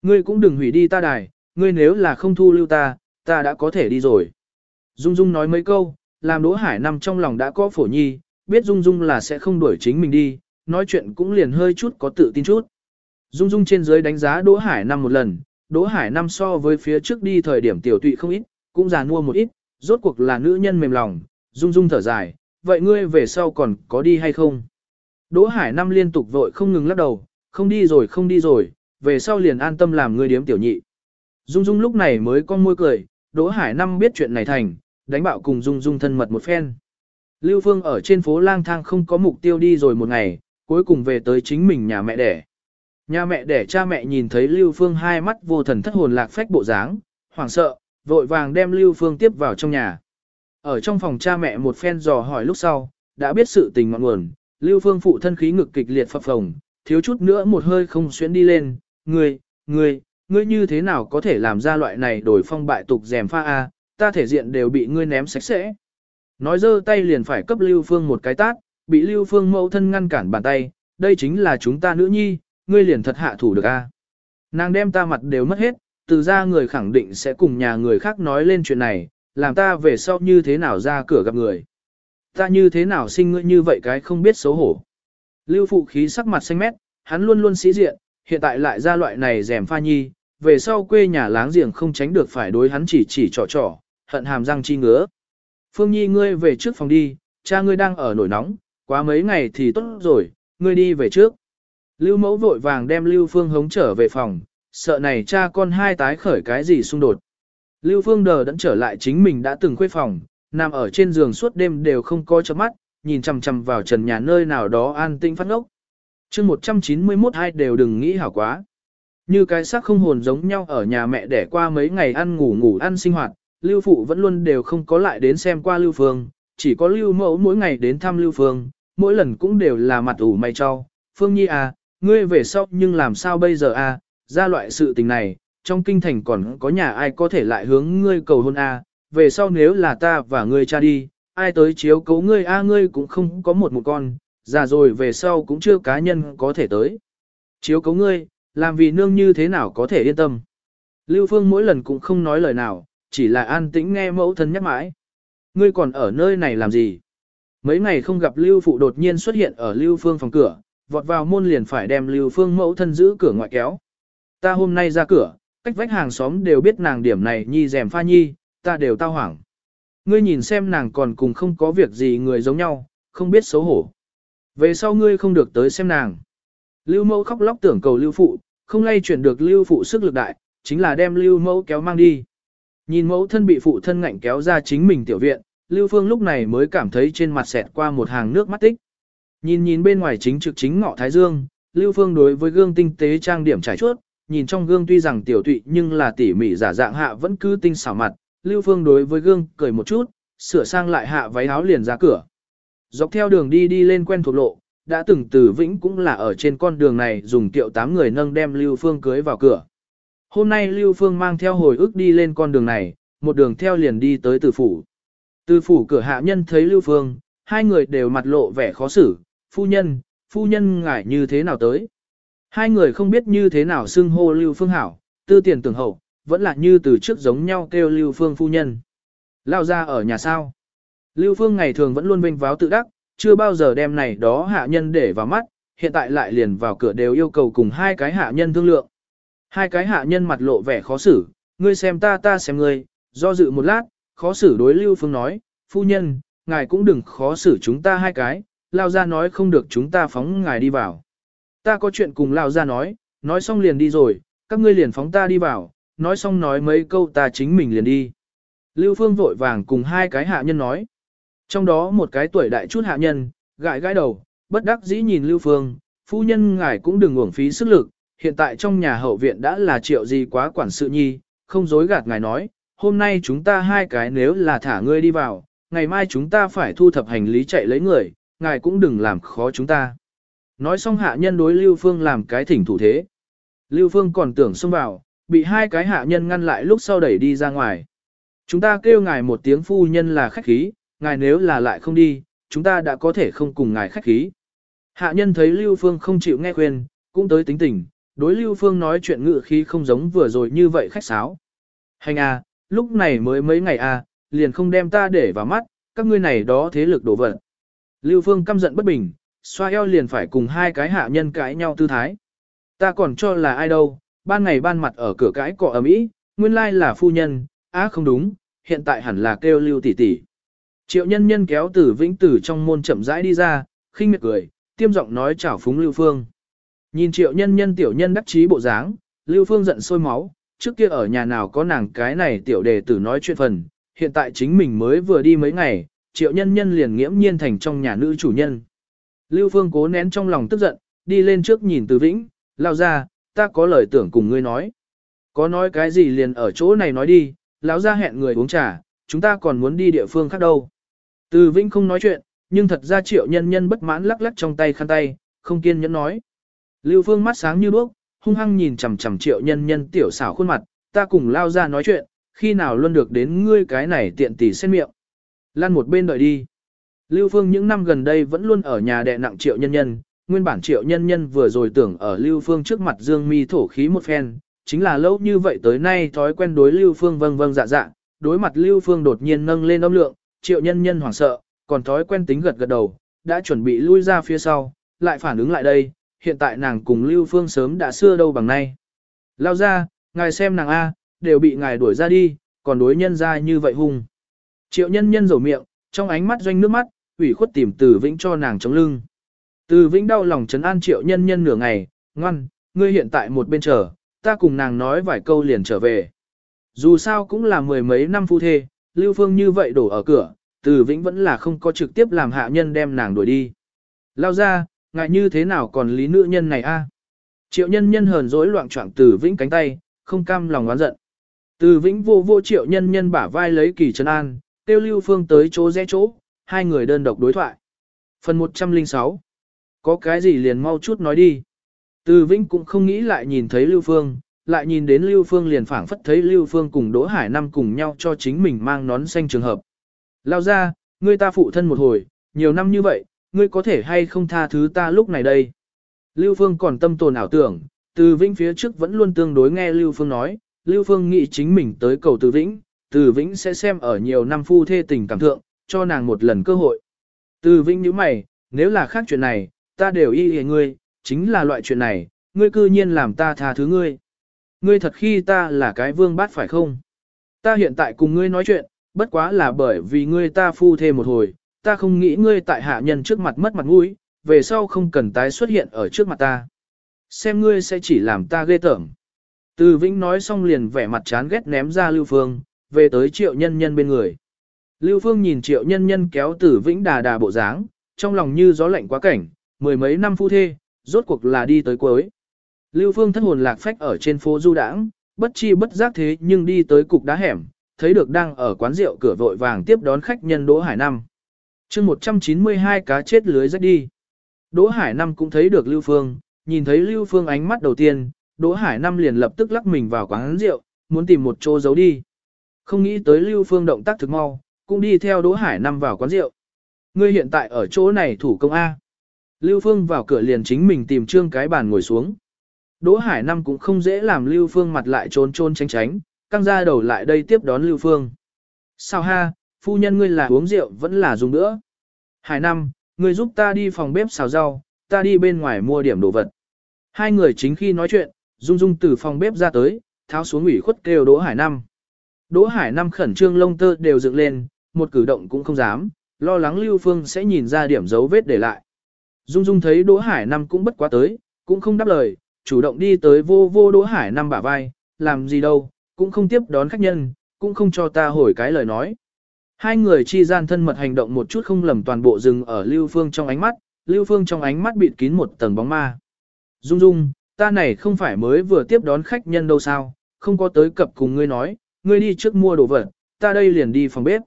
Speaker 1: Ngươi cũng đừng hủy đi ta đài, ngươi nếu là không thu lưu ta, ta đã có thể đi rồi. Dung Dung nói mấy câu, làm Đỗ Hải Nam trong lòng đã có phổ nhi, biết Dung Dung là sẽ không đuổi chính mình đi, nói chuyện cũng liền hơi chút có tự tin chút. Dung Dung trên dưới đánh giá Đỗ Hải năm một lần, Đỗ Hải năm so với phía trước đi thời điểm tiểu tụy không ít, cũng già mua một ít, rốt cuộc là nữ nhân mềm lòng, Dung Dung thở dài, vậy ngươi về sau còn có đi hay không? Đỗ Hải năm liên tục vội không ngừng lắc đầu, không đi rồi không đi rồi, về sau liền an tâm làm ngươi điếm tiểu nhị. Dung Dung lúc này mới con môi cười, Đỗ Hải năm biết chuyện này thành, đánh bạo cùng Dung Dung thân mật một phen. Lưu Phương ở trên phố lang thang không có mục tiêu đi rồi một ngày, cuối cùng về tới chính mình nhà mẹ đẻ. Nhà mẹ đẻ cha mẹ nhìn thấy Lưu Phương hai mắt vô thần thất hồn lạc phách bộ dáng, hoảng sợ, vội vàng đem Lưu Phương tiếp vào trong nhà. Ở trong phòng cha mẹ một phen dò hỏi lúc sau, đã biết sự tình ngọn nguồn, Lưu Phương phụ thân khí ngực kịch liệt phập phồng, thiếu chút nữa một hơi không xuyến đi lên, ngươi, ngươi, ngươi như thế nào có thể làm ra loại này đổi phong bại tục dèm pha a, ta thể diện đều bị ngươi ném sạch sẽ. Nói dơ tay liền phải cấp Lưu Phương một cái tát, bị Lưu Phương mẫu thân ngăn cản bàn tay, đây chính là chúng ta nữ nhi, ngươi liền thật hạ thủ được a. Nàng đem ta mặt đều mất hết, từ ra người khẳng định sẽ cùng nhà người khác nói lên chuyện này, làm ta về sau như thế nào ra cửa gặp người. Ta như thế nào sinh ngươi như vậy cái không biết xấu hổ. Lưu phụ khí sắc mặt xanh mét, hắn luôn luôn sĩ diện, hiện tại lại ra loại này rèm pha nhi, về sau quê nhà láng giềng không tránh được phải đối hắn chỉ chỉ trò trò, hận hàm răng chi ngứa. Phương Nhi ngươi về trước phòng đi, cha ngươi đang ở nổi nóng, quá mấy ngày thì tốt rồi, ngươi đi về trước. Lưu mẫu vội vàng đem Lưu Phương hống trở về phòng, sợ này cha con hai tái khởi cái gì xung đột. Lưu Phương đờ đẫn trở lại chính mình đã từng khuê phòng, nằm ở trên giường suốt đêm đều không coi chớp mắt, nhìn chằm chằm vào trần nhà nơi nào đó an tinh phát ngốc. chương 191 hai đều đừng nghĩ hảo quá. Như cái xác không hồn giống nhau ở nhà mẹ đẻ qua mấy ngày ăn ngủ ngủ ăn sinh hoạt, Lưu Phụ vẫn luôn đều không có lại đến xem qua Lưu Phương, chỉ có Lưu Mẫu mỗi ngày đến thăm Lưu Phương, mỗi lần cũng đều là mặt ủ mày cho. Phương Nhi à, ngươi về sau nhưng làm sao bây giờ à, ra loại sự tình này, trong kinh thành còn có nhà ai có thể lại hướng ngươi cầu hôn à, về sau nếu là ta và ngươi cha đi, ai tới chiếu cấu ngươi a ngươi cũng không có một một con, già rồi về sau cũng chưa cá nhân có thể tới. Chiếu cấu ngươi, làm vì nương như thế nào có thể yên tâm. Lưu Phương mỗi lần cũng không nói lời nào, chỉ là an tĩnh nghe mẫu thân nhắc mãi. Ngươi còn ở nơi này làm gì? Mấy ngày không gặp Lưu Phụ đột nhiên xuất hiện ở Lưu Phương phòng cửa, vọt vào môn liền phải đem Lưu Phương mẫu thân giữ cửa ngoại kéo. Ta hôm nay ra cửa, cách vách hàng xóm đều biết nàng điểm này nhi rèm pha nhi, ta đều tao hoảng. Ngươi nhìn xem nàng còn cùng không có việc gì người giống nhau, không biết xấu hổ. Về sau ngươi không được tới xem nàng. Lưu mẫu khóc lóc tưởng cầu lưu phụ, không lay chuyển được lưu phụ sức lực đại, chính là đem lưu mẫu kéo mang đi. Nhìn mẫu thân bị phụ thân ngạnh kéo ra chính mình tiểu viện, lưu phương lúc này mới cảm thấy trên mặt xẹt qua một hàng nước mắt tích. Nhìn nhìn bên ngoài chính trực chính ngọ thái dương, lưu phương đối với gương tinh tế trang điểm trải chuốt, nhìn trong gương tuy rằng tiểu tụy nhưng là tỉ mỉ giả dạng hạ vẫn cứ tinh xảo mặt, lưu phương đối với gương cười một chút, sửa sang lại hạ váy áo liền ra cửa. Dọc theo đường đi đi lên quen thuộc lộ, đã từng từ Vĩnh cũng là ở trên con đường này dùng tiệu tám người nâng đem Lưu Phương cưới vào cửa. Hôm nay Lưu Phương mang theo hồi ức đi lên con đường này, một đường theo liền đi tới từ phủ. Từ phủ cửa hạ nhân thấy Lưu Phương, hai người đều mặt lộ vẻ khó xử, phu nhân, phu nhân ngại như thế nào tới. Hai người không biết như thế nào xưng hô Lưu Phương hảo, tư tiền tưởng hậu, vẫn là như từ trước giống nhau kêu Lưu Phương phu nhân. Lao ra ở nhà sao. Lưu Phương ngày thường vẫn luôn vinh váo tự đắc, chưa bao giờ đem này đó hạ nhân để vào mắt, hiện tại lại liền vào cửa đều yêu cầu cùng hai cái hạ nhân thương lượng. Hai cái hạ nhân mặt lộ vẻ khó xử, ngươi xem ta ta xem ngươi, do dự một lát, khó xử đối Lưu Phương nói, phu nhân, ngài cũng đừng khó xử chúng ta hai cái, lao ra nói không được chúng ta phóng ngài đi vào. Ta có chuyện cùng lao ra nói, nói xong liền đi rồi, các ngươi liền phóng ta đi vào, nói xong nói mấy câu ta chính mình liền đi. Lưu Phương vội vàng cùng hai cái hạ nhân nói. Trong đó một cái tuổi đại chút hạ nhân, gãi gãi đầu, bất đắc dĩ nhìn Lưu Phương, phu nhân ngài cũng đừng uổng phí sức lực, hiện tại trong nhà hậu viện đã là triệu gì quá quản sự nhi, không dối gạt ngài nói, hôm nay chúng ta hai cái nếu là thả ngươi đi vào, ngày mai chúng ta phải thu thập hành lý chạy lấy người, ngài cũng đừng làm khó chúng ta. Nói xong hạ nhân đối Lưu Phương làm cái thỉnh thủ thế. Lưu Phương còn tưởng xông vào, bị hai cái hạ nhân ngăn lại lúc sau đẩy đi ra ngoài. Chúng ta kêu ngài một tiếng phu nhân là khách khí, ngài nếu là lại không đi, chúng ta đã có thể không cùng ngài khách khí. Hạ nhân thấy Lưu Phương không chịu nghe khuyên, cũng tới tính tình, đối Lưu Phương nói chuyện ngự khí không giống vừa rồi như vậy khách sáo. Hành à, lúc này mới mấy ngày à, liền không đem ta để vào mắt, các ngươi này đó thế lực đổ vật. Lưu Phương căm giận bất bình, xoa eo liền phải cùng hai cái hạ nhân cãi nhau tư thái. Ta còn cho là ai đâu, ban ngày ban mặt ở cửa cãi cọ ầm ĩ, nguyên lai là phu nhân, á không đúng, hiện tại hẳn là kêu Lưu tỷ tỷ. Triệu nhân nhân kéo tử vĩnh tử trong môn chậm rãi đi ra, khinh miệt cười, tiêm giọng nói chào phúng Lưu Phương. Nhìn triệu nhân nhân tiểu nhân đắc chí bộ dáng, Lưu Phương giận sôi máu, trước kia ở nhà nào có nàng cái này tiểu đề tử nói chuyện phần, hiện tại chính mình mới vừa đi mấy ngày, triệu nhân nhân liền nghiễm nhiên thành trong nhà nữ chủ nhân. Lưu Phương cố nén trong lòng tức giận, đi lên trước nhìn từ vĩnh, lao ra, ta có lời tưởng cùng ngươi nói. Có nói cái gì liền ở chỗ này nói đi, lão ra hẹn người uống trà, chúng ta còn muốn đi địa phương khác đâu. Từ Vĩnh không nói chuyện, nhưng thật ra triệu nhân nhân bất mãn lắc lắc trong tay khăn tay, không kiên nhẫn nói. Lưu Phương mắt sáng như đuốc, hung hăng nhìn chằm chằm triệu nhân nhân tiểu xảo khuôn mặt, ta cùng lao ra nói chuyện, khi nào luôn được đến ngươi cái này tiện tỷ xét miệng. Lan một bên đợi đi. Lưu Phương những năm gần đây vẫn luôn ở nhà đè nặng triệu nhân nhân, nguyên bản triệu nhân nhân vừa rồi tưởng ở Lưu Phương trước mặt Dương Mi thổ khí một phen, chính là lâu như vậy tới nay thói quen đối Lưu Phương vâng vâng dạ dạ, đối mặt Lưu Phương đột nhiên nâng lên âm lượng, triệu nhân nhân hoảng sợ, còn thói quen tính gật gật đầu, đã chuẩn bị lui ra phía sau, lại phản ứng lại đây, hiện tại nàng cùng Lưu Phương sớm đã xưa đâu bằng nay. Lao ra, ngài xem nàng A, đều bị ngài đuổi ra đi, còn đối nhân ra như vậy hung. Triệu nhân nhân rầu miệng, trong ánh mắt doanh nước mắt, ủy khuất tìm từ vĩnh cho nàng chống lưng. Từ vĩnh đau lòng chấn an triệu nhân nhân nửa ngày, ngoan, ngươi hiện tại một bên chờ, ta cùng nàng nói vài câu liền trở về. Dù sao cũng là mười mấy năm phu thê, Lưu Phương như vậy đổ ở cửa, từ vĩnh vẫn là không có trực tiếp làm hạ nhân đem nàng đuổi đi. Lao ra, ngại như thế nào còn lý nữ nhân này a? Triệu nhân nhân hờn dỗi loạn trọng từ vĩnh cánh tay, không cam lòng oán giận. Từ vĩnh vô vô triệu nhân nhân bả vai lấy kỳ trấn an, kêu lưu phương tới chỗ rẽ chỗ, hai người đơn độc đối thoại. Phần 106 Có cái gì liền mau chút nói đi. Từ vĩnh cũng không nghĩ lại nhìn thấy lưu phương, lại nhìn đến lưu phương liền phảng phất thấy lưu phương cùng Đỗ Hải Nam cùng nhau cho chính mình mang nón xanh trường hợp. Lao ra, ngươi ta phụ thân một hồi, nhiều năm như vậy, ngươi có thể hay không tha thứ ta lúc này đây. Lưu Phương còn tâm tồn ảo tưởng, từ vĩnh phía trước vẫn luôn tương đối nghe Lưu Phương nói, Lưu Phương nghĩ chính mình tới cầu từ vĩnh, từ vĩnh sẽ xem ở nhiều năm phu thê tình cảm thượng, cho nàng một lần cơ hội. Từ vĩnh nhíu mày, nếu là khác chuyện này, ta đều y hề ngươi, chính là loại chuyện này, ngươi cư nhiên làm ta tha thứ ngươi. Ngươi thật khi ta là cái vương bát phải không? Ta hiện tại cùng ngươi nói chuyện, bất quá là bởi vì ngươi ta phu thê một hồi, ta không nghĩ ngươi tại hạ nhân trước mặt mất mặt mũi, về sau không cần tái xuất hiện ở trước mặt ta. Xem ngươi sẽ chỉ làm ta ghê tởm. Từ Vĩnh nói xong liền vẻ mặt chán ghét ném ra Lưu Phương, về tới triệu nhân nhân bên người. Lưu Phương nhìn triệu nhân nhân kéo Từ Vĩnh đà đà bộ dáng, trong lòng như gió lạnh quá cảnh, mười mấy năm phu thê, rốt cuộc là đi tới cuối. Lưu Phương thất hồn lạc phách ở trên phố du đãng, bất chi bất giác thế nhưng đi tới cục đá hẻm, thấy được đang ở quán rượu cửa vội vàng tiếp đón khách nhân Đỗ Hải Năm. chương 192 cá chết lưới rách đi. Đỗ Hải Năm cũng thấy được Lưu Phương, nhìn thấy Lưu Phương ánh mắt đầu tiên, Đỗ Hải Năm liền lập tức lắc mình vào quán rượu, muốn tìm một chỗ giấu đi. Không nghĩ tới Lưu Phương động tác thực mau, cũng đi theo Đỗ Hải Năm vào quán rượu. Ngươi hiện tại ở chỗ này thủ công A. Lưu Phương vào cửa liền chính mình tìm trương cái bàn ngồi xuống. Đỗ Hải Năm cũng không dễ làm Lưu Phương mặt lại trốn trôn tránh tránh, căng ra đầu lại đây tiếp đón Lưu Phương. Sao ha, phu nhân ngươi là uống rượu vẫn là dùng nữa. Hải Năm, ngươi giúp ta đi phòng bếp xào rau, ta đi bên ngoài mua điểm đồ vật. Hai người chính khi nói chuyện, Dung Dung từ phòng bếp ra tới, tháo xuống ủy khuất kêu Đỗ Hải Năm. Đỗ Hải Năm khẩn trương lông tơ đều dựng lên, một cử động cũng không dám, lo lắng Lưu Phương sẽ nhìn ra điểm dấu vết để lại. Dung Dung thấy Đỗ Hải Năm cũng bất quá tới, cũng không đáp lời, chủ động đi tới vô vô Đỗ Hải Năm bả vai, làm gì đâu, cũng không tiếp đón khách nhân, cũng không cho ta hồi cái lời nói. Hai người chi gian thân mật hành động một chút không lầm toàn bộ dừng ở Lưu Phương trong ánh mắt, Lưu Phương trong ánh mắt bịt kín một tầng bóng ma. Dung Dung, ta này không phải mới vừa tiếp đón khách nhân đâu sao, không có tới cập cùng ngươi nói, ngươi đi trước mua đồ vật, ta đây liền đi phòng bếp.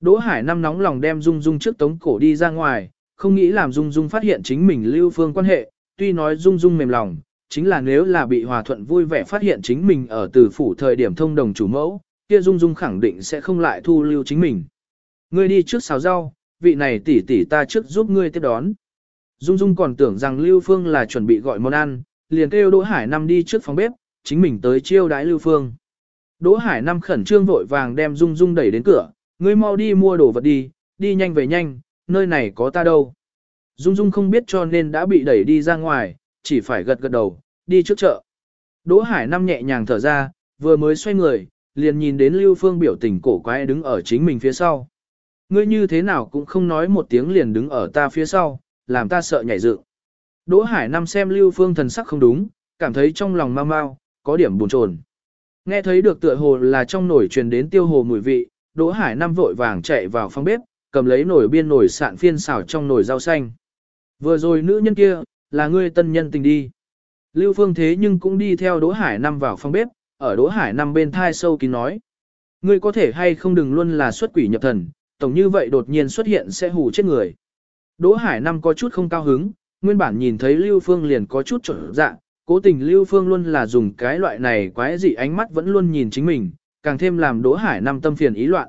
Speaker 1: Đỗ Hải năm nóng lòng đem Dung Dung trước tống cổ đi ra ngoài, không nghĩ làm Dung Dung phát hiện chính mình Lưu Phương quan hệ, tuy nói Dung Dung mềm lòng, chính là nếu là bị hòa thuận vui vẻ phát hiện chính mình ở từ phủ thời điểm thông đồng chủ mẫu, kia Dung Dung khẳng định sẽ không lại thu lưu chính mình. Ngươi đi trước xào rau, vị này tỷ tỷ ta trước giúp ngươi tiếp đón. Dung Dung còn tưởng rằng Lưu Phương là chuẩn bị gọi món ăn, liền kêu Đỗ Hải Năm đi trước phòng bếp, chính mình tới chiêu đái Lưu Phương. Đỗ Hải Năm khẩn trương vội vàng đem Dung Dung đẩy đến cửa, ngươi mau đi mua đồ vật đi, đi nhanh về nhanh, nơi này có ta đâu. Dung Dung không biết cho nên đã bị đẩy đi ra ngoài, chỉ phải gật gật đầu, đi trước chợ. Đỗ Hải Năm nhẹ nhàng thở ra, vừa mới xoay người, liền nhìn đến Lưu Phương biểu tình cổ quái đứng ở chính mình phía sau. Ngươi như thế nào cũng không nói một tiếng liền đứng ở ta phía sau, làm ta sợ nhảy dựng. Đỗ Hải Năm xem Lưu Phương thần sắc không đúng, cảm thấy trong lòng mau mau, có điểm buồn chồn. Nghe thấy được tựa hồ là trong nồi truyền đến tiêu hồ mùi vị, Đỗ Hải Nam vội vàng chạy vào phòng bếp, cầm lấy nồi biên nồi sạn phiên xào trong nồi rau xanh. Vừa rồi nữ nhân kia, là ngươi tân nhân tình đi. Lưu Phương thế nhưng cũng đi theo Đỗ Hải Nam vào phòng bếp, ở Đỗ Hải Nam bên thai sâu kín nói. Ngươi có thể hay không đừng luôn là xuất quỷ nhập thần, tổng như vậy đột nhiên xuất hiện sẽ hù chết người. Đỗ Hải Nam có chút không cao hứng, nguyên bản nhìn thấy Lưu Phương liền có chút trở dạ, cố tình Lưu Phương luôn là dùng cái loại này quái dị ánh mắt vẫn luôn nhìn chính mình, càng thêm làm Đỗ Hải Nam tâm phiền ý loạn.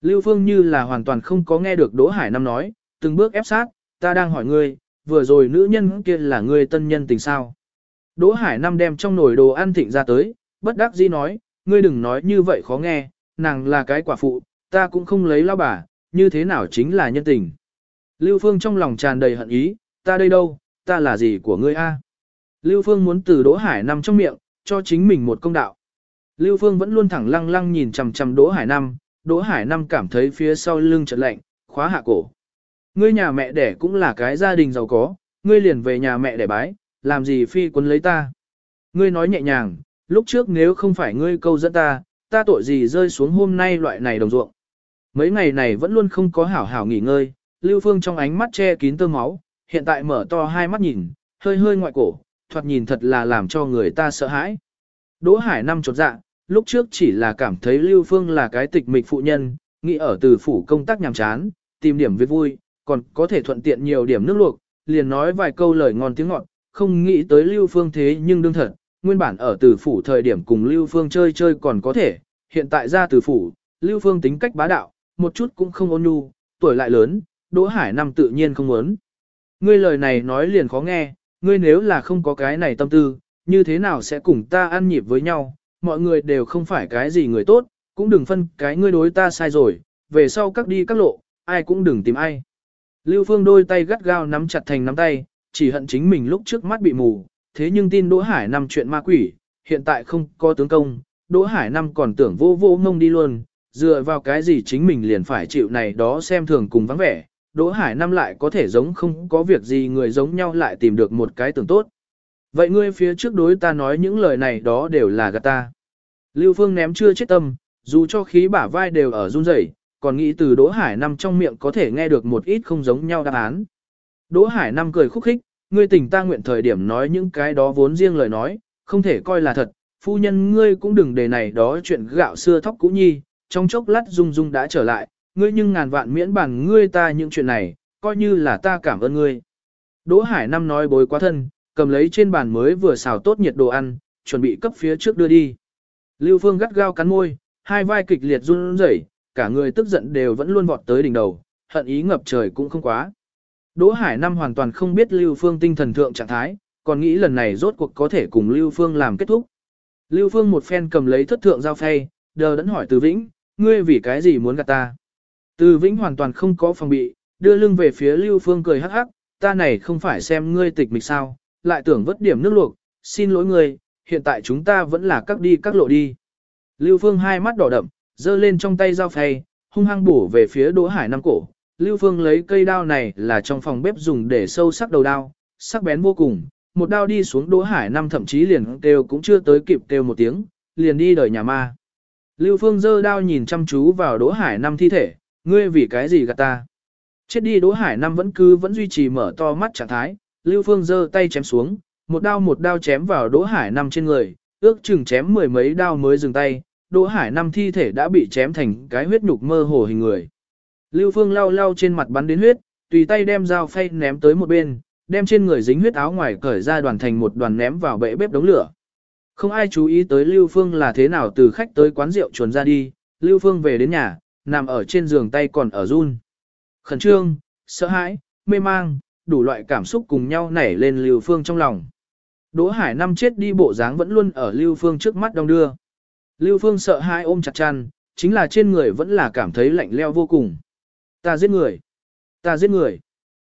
Speaker 1: Lưu Phương như là hoàn toàn không có nghe được Đỗ Hải Nam nói, từng bước ép sát, ta đang hỏi ngươi, vừa rồi nữ nhân kia là ngươi tân nhân tình sao. Đỗ Hải Nam đem trong nồi đồ ăn thịnh ra tới, bất đắc dĩ nói, ngươi đừng nói như vậy khó nghe, nàng là cái quả phụ, ta cũng không lấy lao bà, như thế nào chính là nhân tình. Lưu Phương trong lòng tràn đầy hận ý, ta đây đâu, ta là gì của ngươi a? Lưu Phương muốn từ Đỗ Hải Năm trong miệng, cho chính mình một công đạo. Lưu Phương vẫn luôn thẳng lăng lăng nhìn chằm chằm Đỗ Hải Năm, Đỗ Hải Năm cảm thấy phía sau lưng chợt lạnh, khóa hạ cổ. Ngươi nhà mẹ đẻ cũng là cái gia đình giàu có, ngươi liền về nhà mẹ đẻ bái, làm gì phi quân lấy ta. Ngươi nói nhẹ nhàng, lúc trước nếu không phải ngươi câu dẫn ta, ta tội gì rơi xuống hôm nay loại này đồng ruộng. Mấy ngày này vẫn luôn không có hảo hảo nghỉ ngơi, Lưu Phương trong ánh mắt che kín tơ máu, hiện tại mở to hai mắt nhìn, hơi hơi ngoại cổ, thoạt nhìn thật là làm cho người ta sợ hãi. Đỗ Hải năm chột dạ, lúc trước chỉ là cảm thấy Lưu Phương là cái tịch mịch phụ nhân, nghĩ ở từ phủ công tác nhàm chán, tìm điểm việc vui, còn có thể thuận tiện nhiều điểm nước luộc, liền nói vài câu lời ngon tiếng ngọt, không nghĩ tới Lưu Phương thế nhưng đương thật, nguyên bản ở từ phủ thời điểm cùng Lưu Phương chơi chơi còn có thể, hiện tại ra từ phủ, Lưu Phương tính cách bá đạo, một chút cũng không ôn nhu, tuổi lại lớn, Đỗ Hải năm tự nhiên không muốn. Ngươi lời này nói liền khó nghe, ngươi nếu là không có cái này tâm tư, như thế nào sẽ cùng ta ăn nhịp với nhau, mọi người đều không phải cái gì người tốt, cũng đừng phân cái ngươi đối ta sai rồi, về sau các đi các lộ, ai cũng đừng tìm ai. Lưu Phương đôi tay gắt gao nắm chặt thành nắm tay, chỉ hận chính mình lúc trước mắt bị mù, thế nhưng tin Đỗ Hải năm chuyện ma quỷ, hiện tại không có tướng công, Đỗ Hải năm còn tưởng vô vô ngông đi luôn, dựa vào cái gì chính mình liền phải chịu này đó xem thường cùng vắng vẻ, Đỗ Hải năm lại có thể giống không có việc gì người giống nhau lại tìm được một cái tưởng tốt. Vậy ngươi phía trước đối ta nói những lời này đó đều là gạt ta. Lưu Phương ném chưa chết tâm, dù cho khí bả vai đều ở run rẩy, còn nghĩ từ Đỗ Hải năm trong miệng có thể nghe được một ít không giống nhau đáp án. Đỗ Hải năm cười khúc khích, ngươi tỉnh ta nguyện thời điểm nói những cái đó vốn riêng lời nói, không thể coi là thật, phu nhân ngươi cũng đừng để này đó chuyện gạo xưa thóc cũ nhi, trong chốc lát dung dung đã trở lại, ngươi nhưng ngàn vạn miễn bản ngươi ta những chuyện này, coi như là ta cảm ơn ngươi. Đỗ Hải Năm nói bối quá thân, cầm lấy trên bàn mới vừa xào tốt nhiệt đồ ăn, chuẩn bị cấp phía trước đưa đi. Lưu Phương gắt gao cắn môi, hai vai kịch liệt run rẩy, cả người tức giận đều vẫn luôn vọt tới đỉnh đầu, hận ý ngập trời cũng không quá. Đỗ Hải Năm hoàn toàn không biết Lưu Phương tinh thần thượng trạng thái, còn nghĩ lần này rốt cuộc có thể cùng Lưu Phương làm kết thúc. Lưu Phương một phen cầm lấy thất thượng giao phay, đờ đẫn hỏi Từ Vĩnh, ngươi vì cái gì muốn gạt ta? Từ Vĩnh hoàn toàn không có phòng bị, đưa lưng về phía Lưu Phương cười hắc hắc, ta này không phải xem ngươi tịch mịch sao, lại tưởng vất điểm nước luộc, xin lỗi ngươi, hiện tại chúng ta vẫn là các đi các lộ đi. Lưu Phương hai mắt đỏ đậm, giơ lên trong tay dao phay, hung hăng bổ về phía Đỗ Hải Nam cổ. Lưu Phương lấy cây đao này là trong phòng bếp dùng để sâu sắc đầu đao, sắc bén vô cùng. Một đao đi xuống Đỗ Hải Nam thậm chí liền kêu cũng chưa tới kịp kêu một tiếng, liền đi đời nhà ma. Lưu Phương giơ đao nhìn chăm chú vào Đỗ Hải Nam thi thể, ngươi vì cái gì gạt ta? Chết đi Đỗ Hải Nam vẫn cứ vẫn duy trì mở to mắt trạng thái, Lưu Phương giơ tay chém xuống, một đao một đao chém vào Đỗ Hải Nam trên người, ước chừng chém mười mấy đao mới dừng tay, Đỗ Hải Nam thi thể đã bị chém thành cái huyết nhục mơ hồ hình người. Lưu Phương lau lau trên mặt bắn đến huyết, tùy tay đem dao phay ném tới một bên, đem trên người dính huyết áo ngoài cởi ra đoàn thành một đoàn ném vào bệ bếp đống lửa. Không ai chú ý tới Lưu Phương là thế nào từ khách tới quán rượu chuồn ra đi, Lưu Phương về đến nhà, nằm ở trên giường tay còn ở run. Khẩn trương, sợ hãi, mê mang, đủ loại cảm xúc cùng nhau nảy lên Lưu Phương trong lòng. Đỗ Hải năm chết đi bộ dáng vẫn luôn ở Lưu Phương trước mắt đông đưa. Lưu Phương sợ hai ôm chặt chăn, chính là trên người vẫn là cảm thấy lạnh leo vô cùng. Ta giết người! Ta giết người!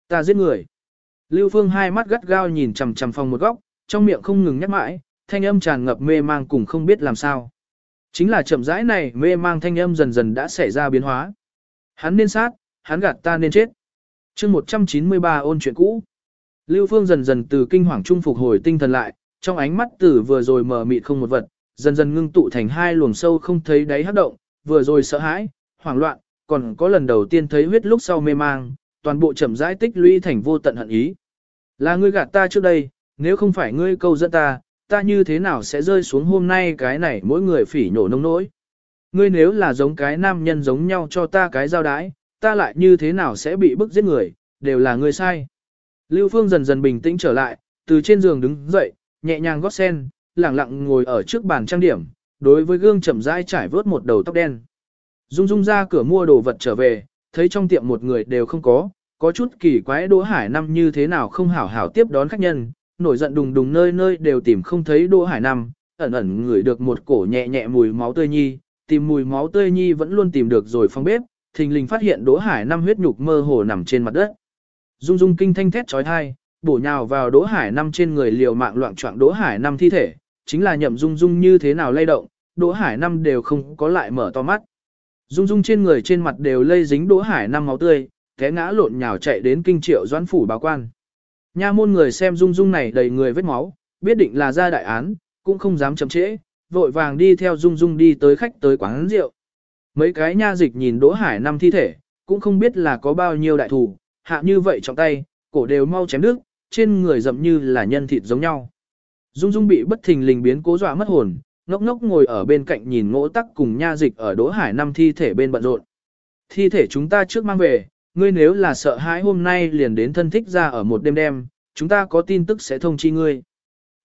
Speaker 1: Ta giết người! Lưu Phương hai mắt gắt gao nhìn chằm chằm phòng một góc, trong miệng không ngừng nhắc mãi, thanh âm tràn ngập mê mang cùng không biết làm sao. Chính là chậm rãi này mê mang thanh âm dần dần đã xảy ra biến hóa. Hắn nên sát, hắn gạt ta nên chết. chương 193 ôn chuyện cũ. Lưu Phương dần dần từ kinh hoàng trung phục hồi tinh thần lại, trong ánh mắt tử vừa rồi mờ mịt không một vật, dần dần ngưng tụ thành hai luồng sâu không thấy đáy hấp động, vừa rồi sợ hãi, hoảng loạn, còn có lần đầu tiên thấy huyết lúc sau mê mang, toàn bộ chậm rãi tích lũy thành vô tận hận ý. Là ngươi gạt ta trước đây, nếu không phải ngươi câu dẫn ta, ta như thế nào sẽ rơi xuống hôm nay cái này mỗi người phỉ nhổ nông nỗi. Ngươi nếu là giống cái nam nhân giống nhau cho ta cái giao đái, ta lại như thế nào sẽ bị bức giết người, đều là ngươi sai. Lưu Phương dần dần bình tĩnh trở lại, từ trên giường đứng dậy, nhẹ nhàng gót sen, lặng lặng ngồi ở trước bàn trang điểm, đối với gương chậm rãi trải vớt một đầu tóc đen. Dung Dung ra cửa mua đồ vật trở về, thấy trong tiệm một người đều không có, có chút kỳ quái Đỗ Hải Năm như thế nào không hảo hảo tiếp đón khách nhân, nổi giận đùng đùng nơi nơi đều tìm không thấy Đỗ Hải Nam, ẩn ẩn ngửi được một cổ nhẹ nhẹ mùi máu tươi nhi, tìm mùi máu tươi nhi vẫn luôn tìm được rồi phong bếp, thình lình phát hiện Đỗ Hải Nam huyết nhục mơ hồ nằm trên mặt đất. Dung Dung kinh thanh thét chói tai, bổ nhào vào Đỗ Hải Nam trên người liều mạng loạn choạng Đỗ Hải Nam thi thể, chính là nhậm Dung Dung như thế nào lay động, Đỗ Hải Nam đều không có lại mở to mắt. Dung Dung trên người trên mặt đều lây dính Đỗ Hải Nam máu tươi, té ngã lộn nhào chạy đến kinh triệu doãn phủ báo quan. Nha môn người xem Dung Dung này đầy người vết máu, biết định là ra đại án, cũng không dám chậm trễ, vội vàng đi theo Dung Dung đi tới khách tới quán rượu. Mấy cái nha dịch nhìn Đỗ Hải năm thi thể, cũng không biết là có bao nhiêu đại thủ, hạ như vậy trong tay, cổ đều mau chém đứt, trên người rậm như là nhân thịt giống nhau. Dung Dung bị bất thình lình biến cố dọa mất hồn, ngốc ngốc ngồi ở bên cạnh nhìn ngỗ tắc cùng nha dịch ở Đỗ Hải năm thi thể bên bận rộn. Thi thể chúng ta trước mang về, ngươi nếu là sợ hãi hôm nay liền đến thân thích ra ở một đêm đêm, chúng ta có tin tức sẽ thông chi ngươi.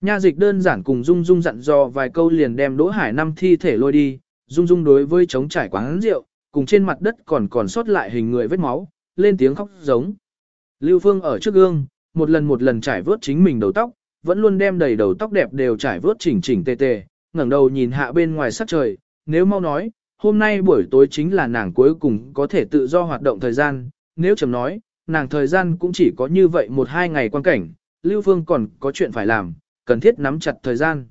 Speaker 1: Nha dịch đơn giản cùng Dung Dung dặn dò vài câu liền đem Đỗ Hải năm thi thể lôi đi, Dung Dung đối với chống trải quán rượu, cùng trên mặt đất còn còn sót lại hình người vết máu, lên tiếng khóc giống. Lưu Phương ở trước gương, một lần một lần trải vớt chính mình đầu tóc, vẫn luôn đem đầy đầu tóc đẹp đều trải vớt chỉnh chỉnh tề tề, ngẩng đầu nhìn hạ bên ngoài sắc trời, nếu mau nói, hôm nay buổi tối chính là nàng cuối cùng có thể tự do hoạt động thời gian, nếu chầm nói, nàng thời gian cũng chỉ có như vậy một hai ngày quan cảnh, Lưu Phương còn có chuyện phải làm, cần thiết nắm chặt thời gian.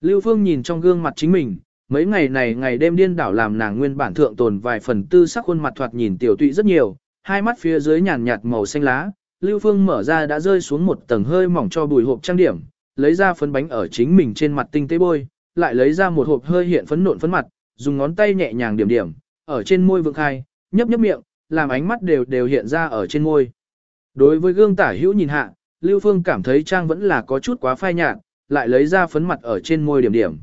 Speaker 1: Lưu Phương nhìn trong gương mặt chính mình, mấy ngày này ngày đêm điên đảo làm nàng nguyên bản thượng tồn vài phần tư sắc khuôn mặt thoạt nhìn tiểu tụy rất nhiều, hai mắt phía dưới nhàn nhạt màu xanh lá, Lưu Phương mở ra đã rơi xuống một tầng hơi mỏng cho bùi hộp trang điểm, lấy ra phấn bánh ở chính mình trên mặt tinh tế bôi, lại lấy ra một hộp hơi hiện phấn nộn phấn mặt, dùng ngón tay nhẹ nhàng điểm điểm, ở trên môi vương khai, nhấp nhấp miệng, làm ánh mắt đều đều hiện ra ở trên môi. Đối với gương tả hữu nhìn hạ, Lưu Phương cảm thấy trang vẫn là có chút quá phai nhạt, lại lấy ra phấn mặt ở trên môi điểm điểm.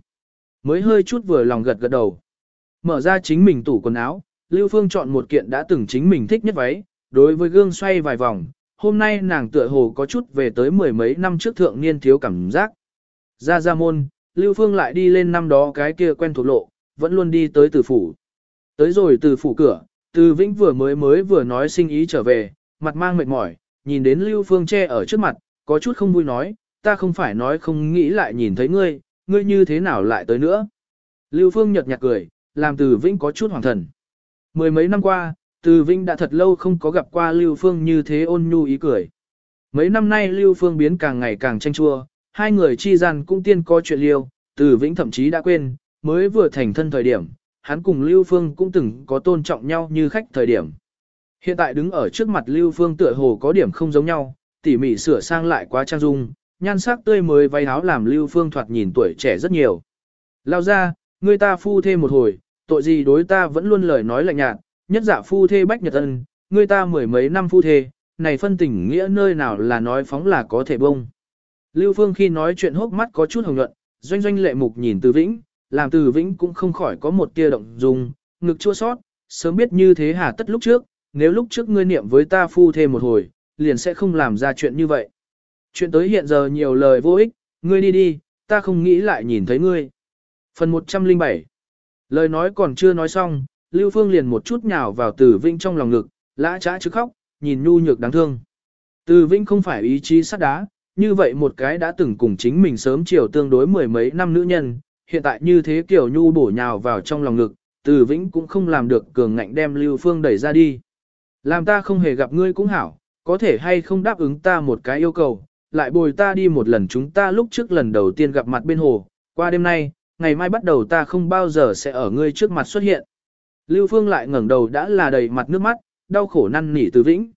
Speaker 1: Mới hơi chút vừa lòng gật gật đầu. Mở ra chính mình tủ quần áo, Lưu Phương chọn một kiện đã từng chính mình thích nhất váy, đối với gương xoay vài vòng, hôm nay nàng tựa hồ có chút về tới mười mấy năm trước thượng niên thiếu cảm giác. Ra ra môn, Lưu Phương lại đi lên năm đó cái kia quen thuộc lộ, vẫn luôn đi tới từ phủ. Tới rồi từ phủ cửa, từ Vĩnh vừa mới mới vừa nói sinh ý trở về, mặt mang mệt mỏi, nhìn đến Lưu Phương che ở trước mặt, có chút không vui nói, ta không phải nói không nghĩ lại nhìn thấy ngươi, ngươi như thế nào lại tới nữa. Lưu Phương nhật nhạt cười, làm từ Vĩnh có chút hoàng thần. Mười mấy năm qua, từ Vĩnh đã thật lâu không có gặp qua Lưu Phương như thế ôn nhu ý cười. Mấy năm nay Lưu Phương biến càng ngày càng tranh chua, hai người chi gian cũng tiên có chuyện liêu, từ Vĩnh thậm chí đã quên, mới vừa thành thân thời điểm, hắn cùng Lưu Phương cũng từng có tôn trọng nhau như khách thời điểm. Hiện tại đứng ở trước mặt Lưu Phương tựa hồ có điểm không giống nhau, tỉ mỉ sửa sang lại quá trang dung, nhan sắc tươi mới váy áo làm Lưu Phương thoạt nhìn tuổi trẻ rất nhiều. Lao ra, người ta phu thê một hồi, tội gì đối ta vẫn luôn lời nói lạnh nhạt, nhất giả phu thê bách nhật ân, người ta mười mấy năm phu thê, này phân tình nghĩa nơi nào là nói phóng là có thể bông. Lưu Phương khi nói chuyện hốc mắt có chút hồng nhuận, doanh doanh lệ mục nhìn Từ Vĩnh, làm Từ Vĩnh cũng không khỏi có một tia động dung, ngực chua sót, sớm biết như thế hà tất lúc trước, nếu lúc trước ngươi niệm với ta phu thêm một hồi, liền sẽ không làm ra chuyện như vậy. Chuyện tới hiện giờ nhiều lời vô ích, ngươi đi đi, ta không nghĩ lại nhìn thấy ngươi. Phần 107 Lời nói còn chưa nói xong, Lưu Phương liền một chút nhào vào Từ Vĩnh trong lòng ngực, lã trã chứ khóc, nhìn nhu nhược đáng thương. Từ Vĩnh không phải ý chí sắt đá, như vậy một cái đã từng cùng chính mình sớm chiều tương đối mười mấy năm nữ nhân, hiện tại như thế kiểu nhu bổ nhào vào trong lòng ngực, Từ Vĩnh cũng không làm được cường ngạnh đem Lưu Phương đẩy ra đi. Làm ta không hề gặp ngươi cũng hảo, có thể hay không đáp ứng ta một cái yêu cầu, lại bồi ta đi một lần chúng ta lúc trước lần đầu tiên gặp mặt bên hồ, qua đêm nay, ngày mai bắt đầu ta không bao giờ sẽ ở ngươi trước mặt xuất hiện. Lưu Phương lại ngẩng đầu đã là đầy mặt nước mắt, đau khổ năn nỉ Từ Vĩnh.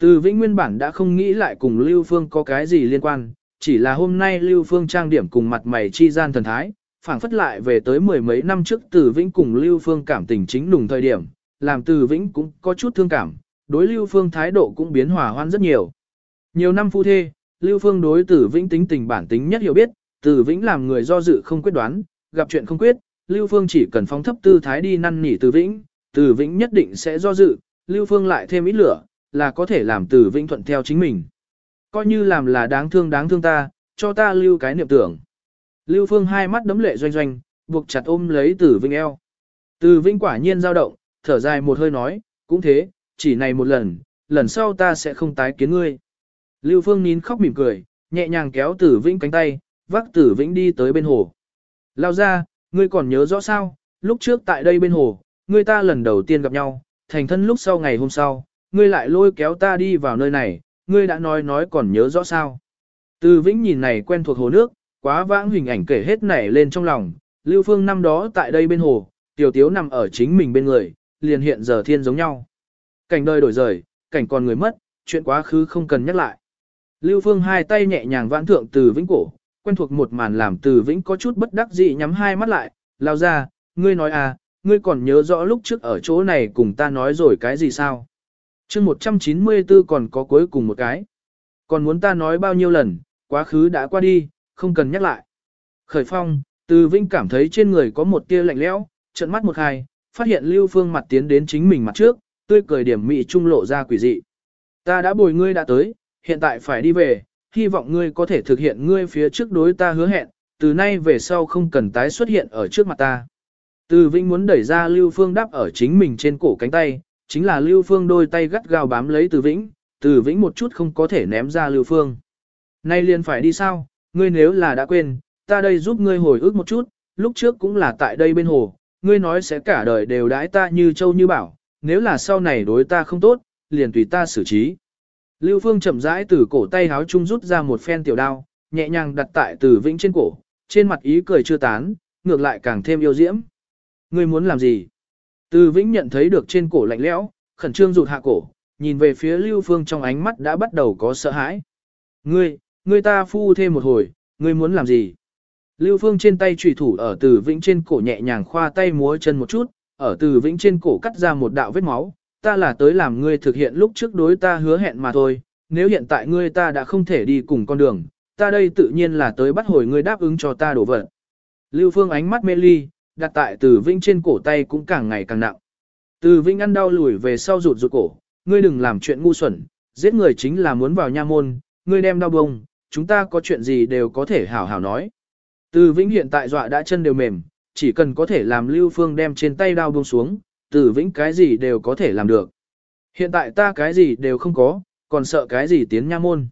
Speaker 1: Từ Vĩnh nguyên bản đã không nghĩ lại cùng Lưu Phương có cái gì liên quan, chỉ là hôm nay Lưu Phương trang điểm cùng mặt mày chi gian thần thái, phảng phất lại về tới mười mấy năm trước Từ Vĩnh cùng Lưu Phương cảm tình chính nùng thời điểm, làm Từ Vĩnh cũng có chút thương cảm, đối Lưu Phương thái độ cũng biến hòa hoan rất nhiều. Nhiều năm phu thê, Lưu Phương đối Từ Vĩnh tính tình bản tính nhất hiểu biết, Từ Vĩnh làm người do dự không quyết đoán, gặp chuyện không quyết, Lưu Phương chỉ cần phóng thấp tư thái đi năn nỉ Từ Vĩnh, Từ Vĩnh nhất định sẽ do dự, Lưu Phương lại thêm ít lửa, là có thể làm Từ Vĩnh thuận theo chính mình. Coi như làm là đáng thương đáng thương ta, cho ta lưu cái niệm tưởng. Lưu Phương hai mắt đấm lệ doanh doanh, buộc chặt ôm lấy Từ Vinh eo. Từ Vinh quả nhiên dao động, thở dài một hơi nói, cũng thế, chỉ này một lần, lần sau ta sẽ không tái kiến ngươi. Lưu Phương nín khóc mỉm cười, nhẹ nhàng kéo Tử Vĩnh cánh tay, vác Tử Vĩnh đi tới bên hồ. Lao ra, ngươi còn nhớ rõ sao, lúc trước tại đây bên hồ, ngươi ta lần đầu tiên gặp nhau, thành thân lúc sau ngày hôm sau, ngươi lại lôi kéo ta đi vào nơi này, ngươi đã nói nói còn nhớ rõ sao. Từ Vĩnh nhìn này quen thuộc hồ nước, quá vãng hình ảnh kể hết nảy lên trong lòng, Lưu Phương năm đó tại đây bên hồ, tiểu tiếu nằm ở chính mình bên người, liền hiện giờ thiên giống nhau. Cảnh đời đổi rời, cảnh còn người mất, chuyện quá khứ không cần nhắc lại. Lưu Phương hai tay nhẹ nhàng vãn thượng từ Vĩnh cổ, quen thuộc một màn làm từ Vĩnh có chút bất đắc dĩ nhắm hai mắt lại, lao ra, ngươi nói à, ngươi còn nhớ rõ lúc trước ở chỗ này cùng ta nói rồi cái gì sao? chương 194 còn có cuối cùng một cái. Còn muốn ta nói bao nhiêu lần, quá khứ đã qua đi, không cần nhắc lại. Khởi phong, từ Vinh cảm thấy trên người có một tia lạnh lẽo, trận mắt một hai, phát hiện Lưu Phương mặt tiến đến chính mình mặt trước, tươi cười điểm mị trung lộ ra quỷ dị. Ta đã bồi ngươi đã tới, hiện tại phải đi về, hy vọng ngươi có thể thực hiện ngươi phía trước đối ta hứa hẹn, từ nay về sau không cần tái xuất hiện ở trước mặt ta. Từ Vinh muốn đẩy ra Lưu Phương đáp ở chính mình trên cổ cánh tay, chính là Lưu Phương đôi tay gắt gao bám lấy Từ Vĩnh, Từ Vĩnh một chút không có thể ném ra Lưu Phương. Nay liền phải đi sao, ngươi nếu là đã quên, ta đây giúp ngươi hồi ức một chút, lúc trước cũng là tại đây bên hồ, ngươi nói sẽ cả đời đều đãi ta như châu như bảo, nếu là sau này đối ta không tốt, liền tùy ta xử trí. Lưu Phương chậm rãi từ cổ tay háo chung rút ra một phen tiểu đao, nhẹ nhàng đặt tại Từ Vĩnh trên cổ, trên mặt ý cười chưa tán, ngược lại càng thêm yêu diễm. Ngươi muốn làm gì? Từ Vĩnh nhận thấy được trên cổ lạnh lẽo, khẩn trương rụt hạ cổ, nhìn về phía Lưu Phương trong ánh mắt đã bắt đầu có sợ hãi. Ngươi, ngươi ta phu thêm một hồi, ngươi muốn làm gì? Lưu Phương trên tay trùy thủ ở Từ Vĩnh trên cổ nhẹ nhàng khoa tay múa chân một chút, ở Từ Vĩnh trên cổ cắt ra một đạo vết máu. Ta là tới làm ngươi thực hiện lúc trước đối ta hứa hẹn mà thôi, nếu hiện tại ngươi ta đã không thể đi cùng con đường, ta đây tự nhiên là tới bắt hồi ngươi đáp ứng cho ta đổ vật. Lưu Phương ánh mắt mê ly, đặt tại Từ Vĩnh trên cổ tay cũng càng ngày càng nặng. Từ Vĩnh ăn đau lùi về sau rụt rụt cổ, ngươi đừng làm chuyện ngu xuẩn, giết người chính là muốn vào nha môn, ngươi đem đau bông, chúng ta có chuyện gì đều có thể hảo hảo nói. Từ Vĩnh hiện tại dọa đã chân đều mềm, chỉ cần có thể làm Lưu Phương đem trên tay đao buông xuống, Từ Vĩnh cái gì đều có thể làm được. Hiện tại ta cái gì đều không có, còn sợ cái gì tiến nha môn.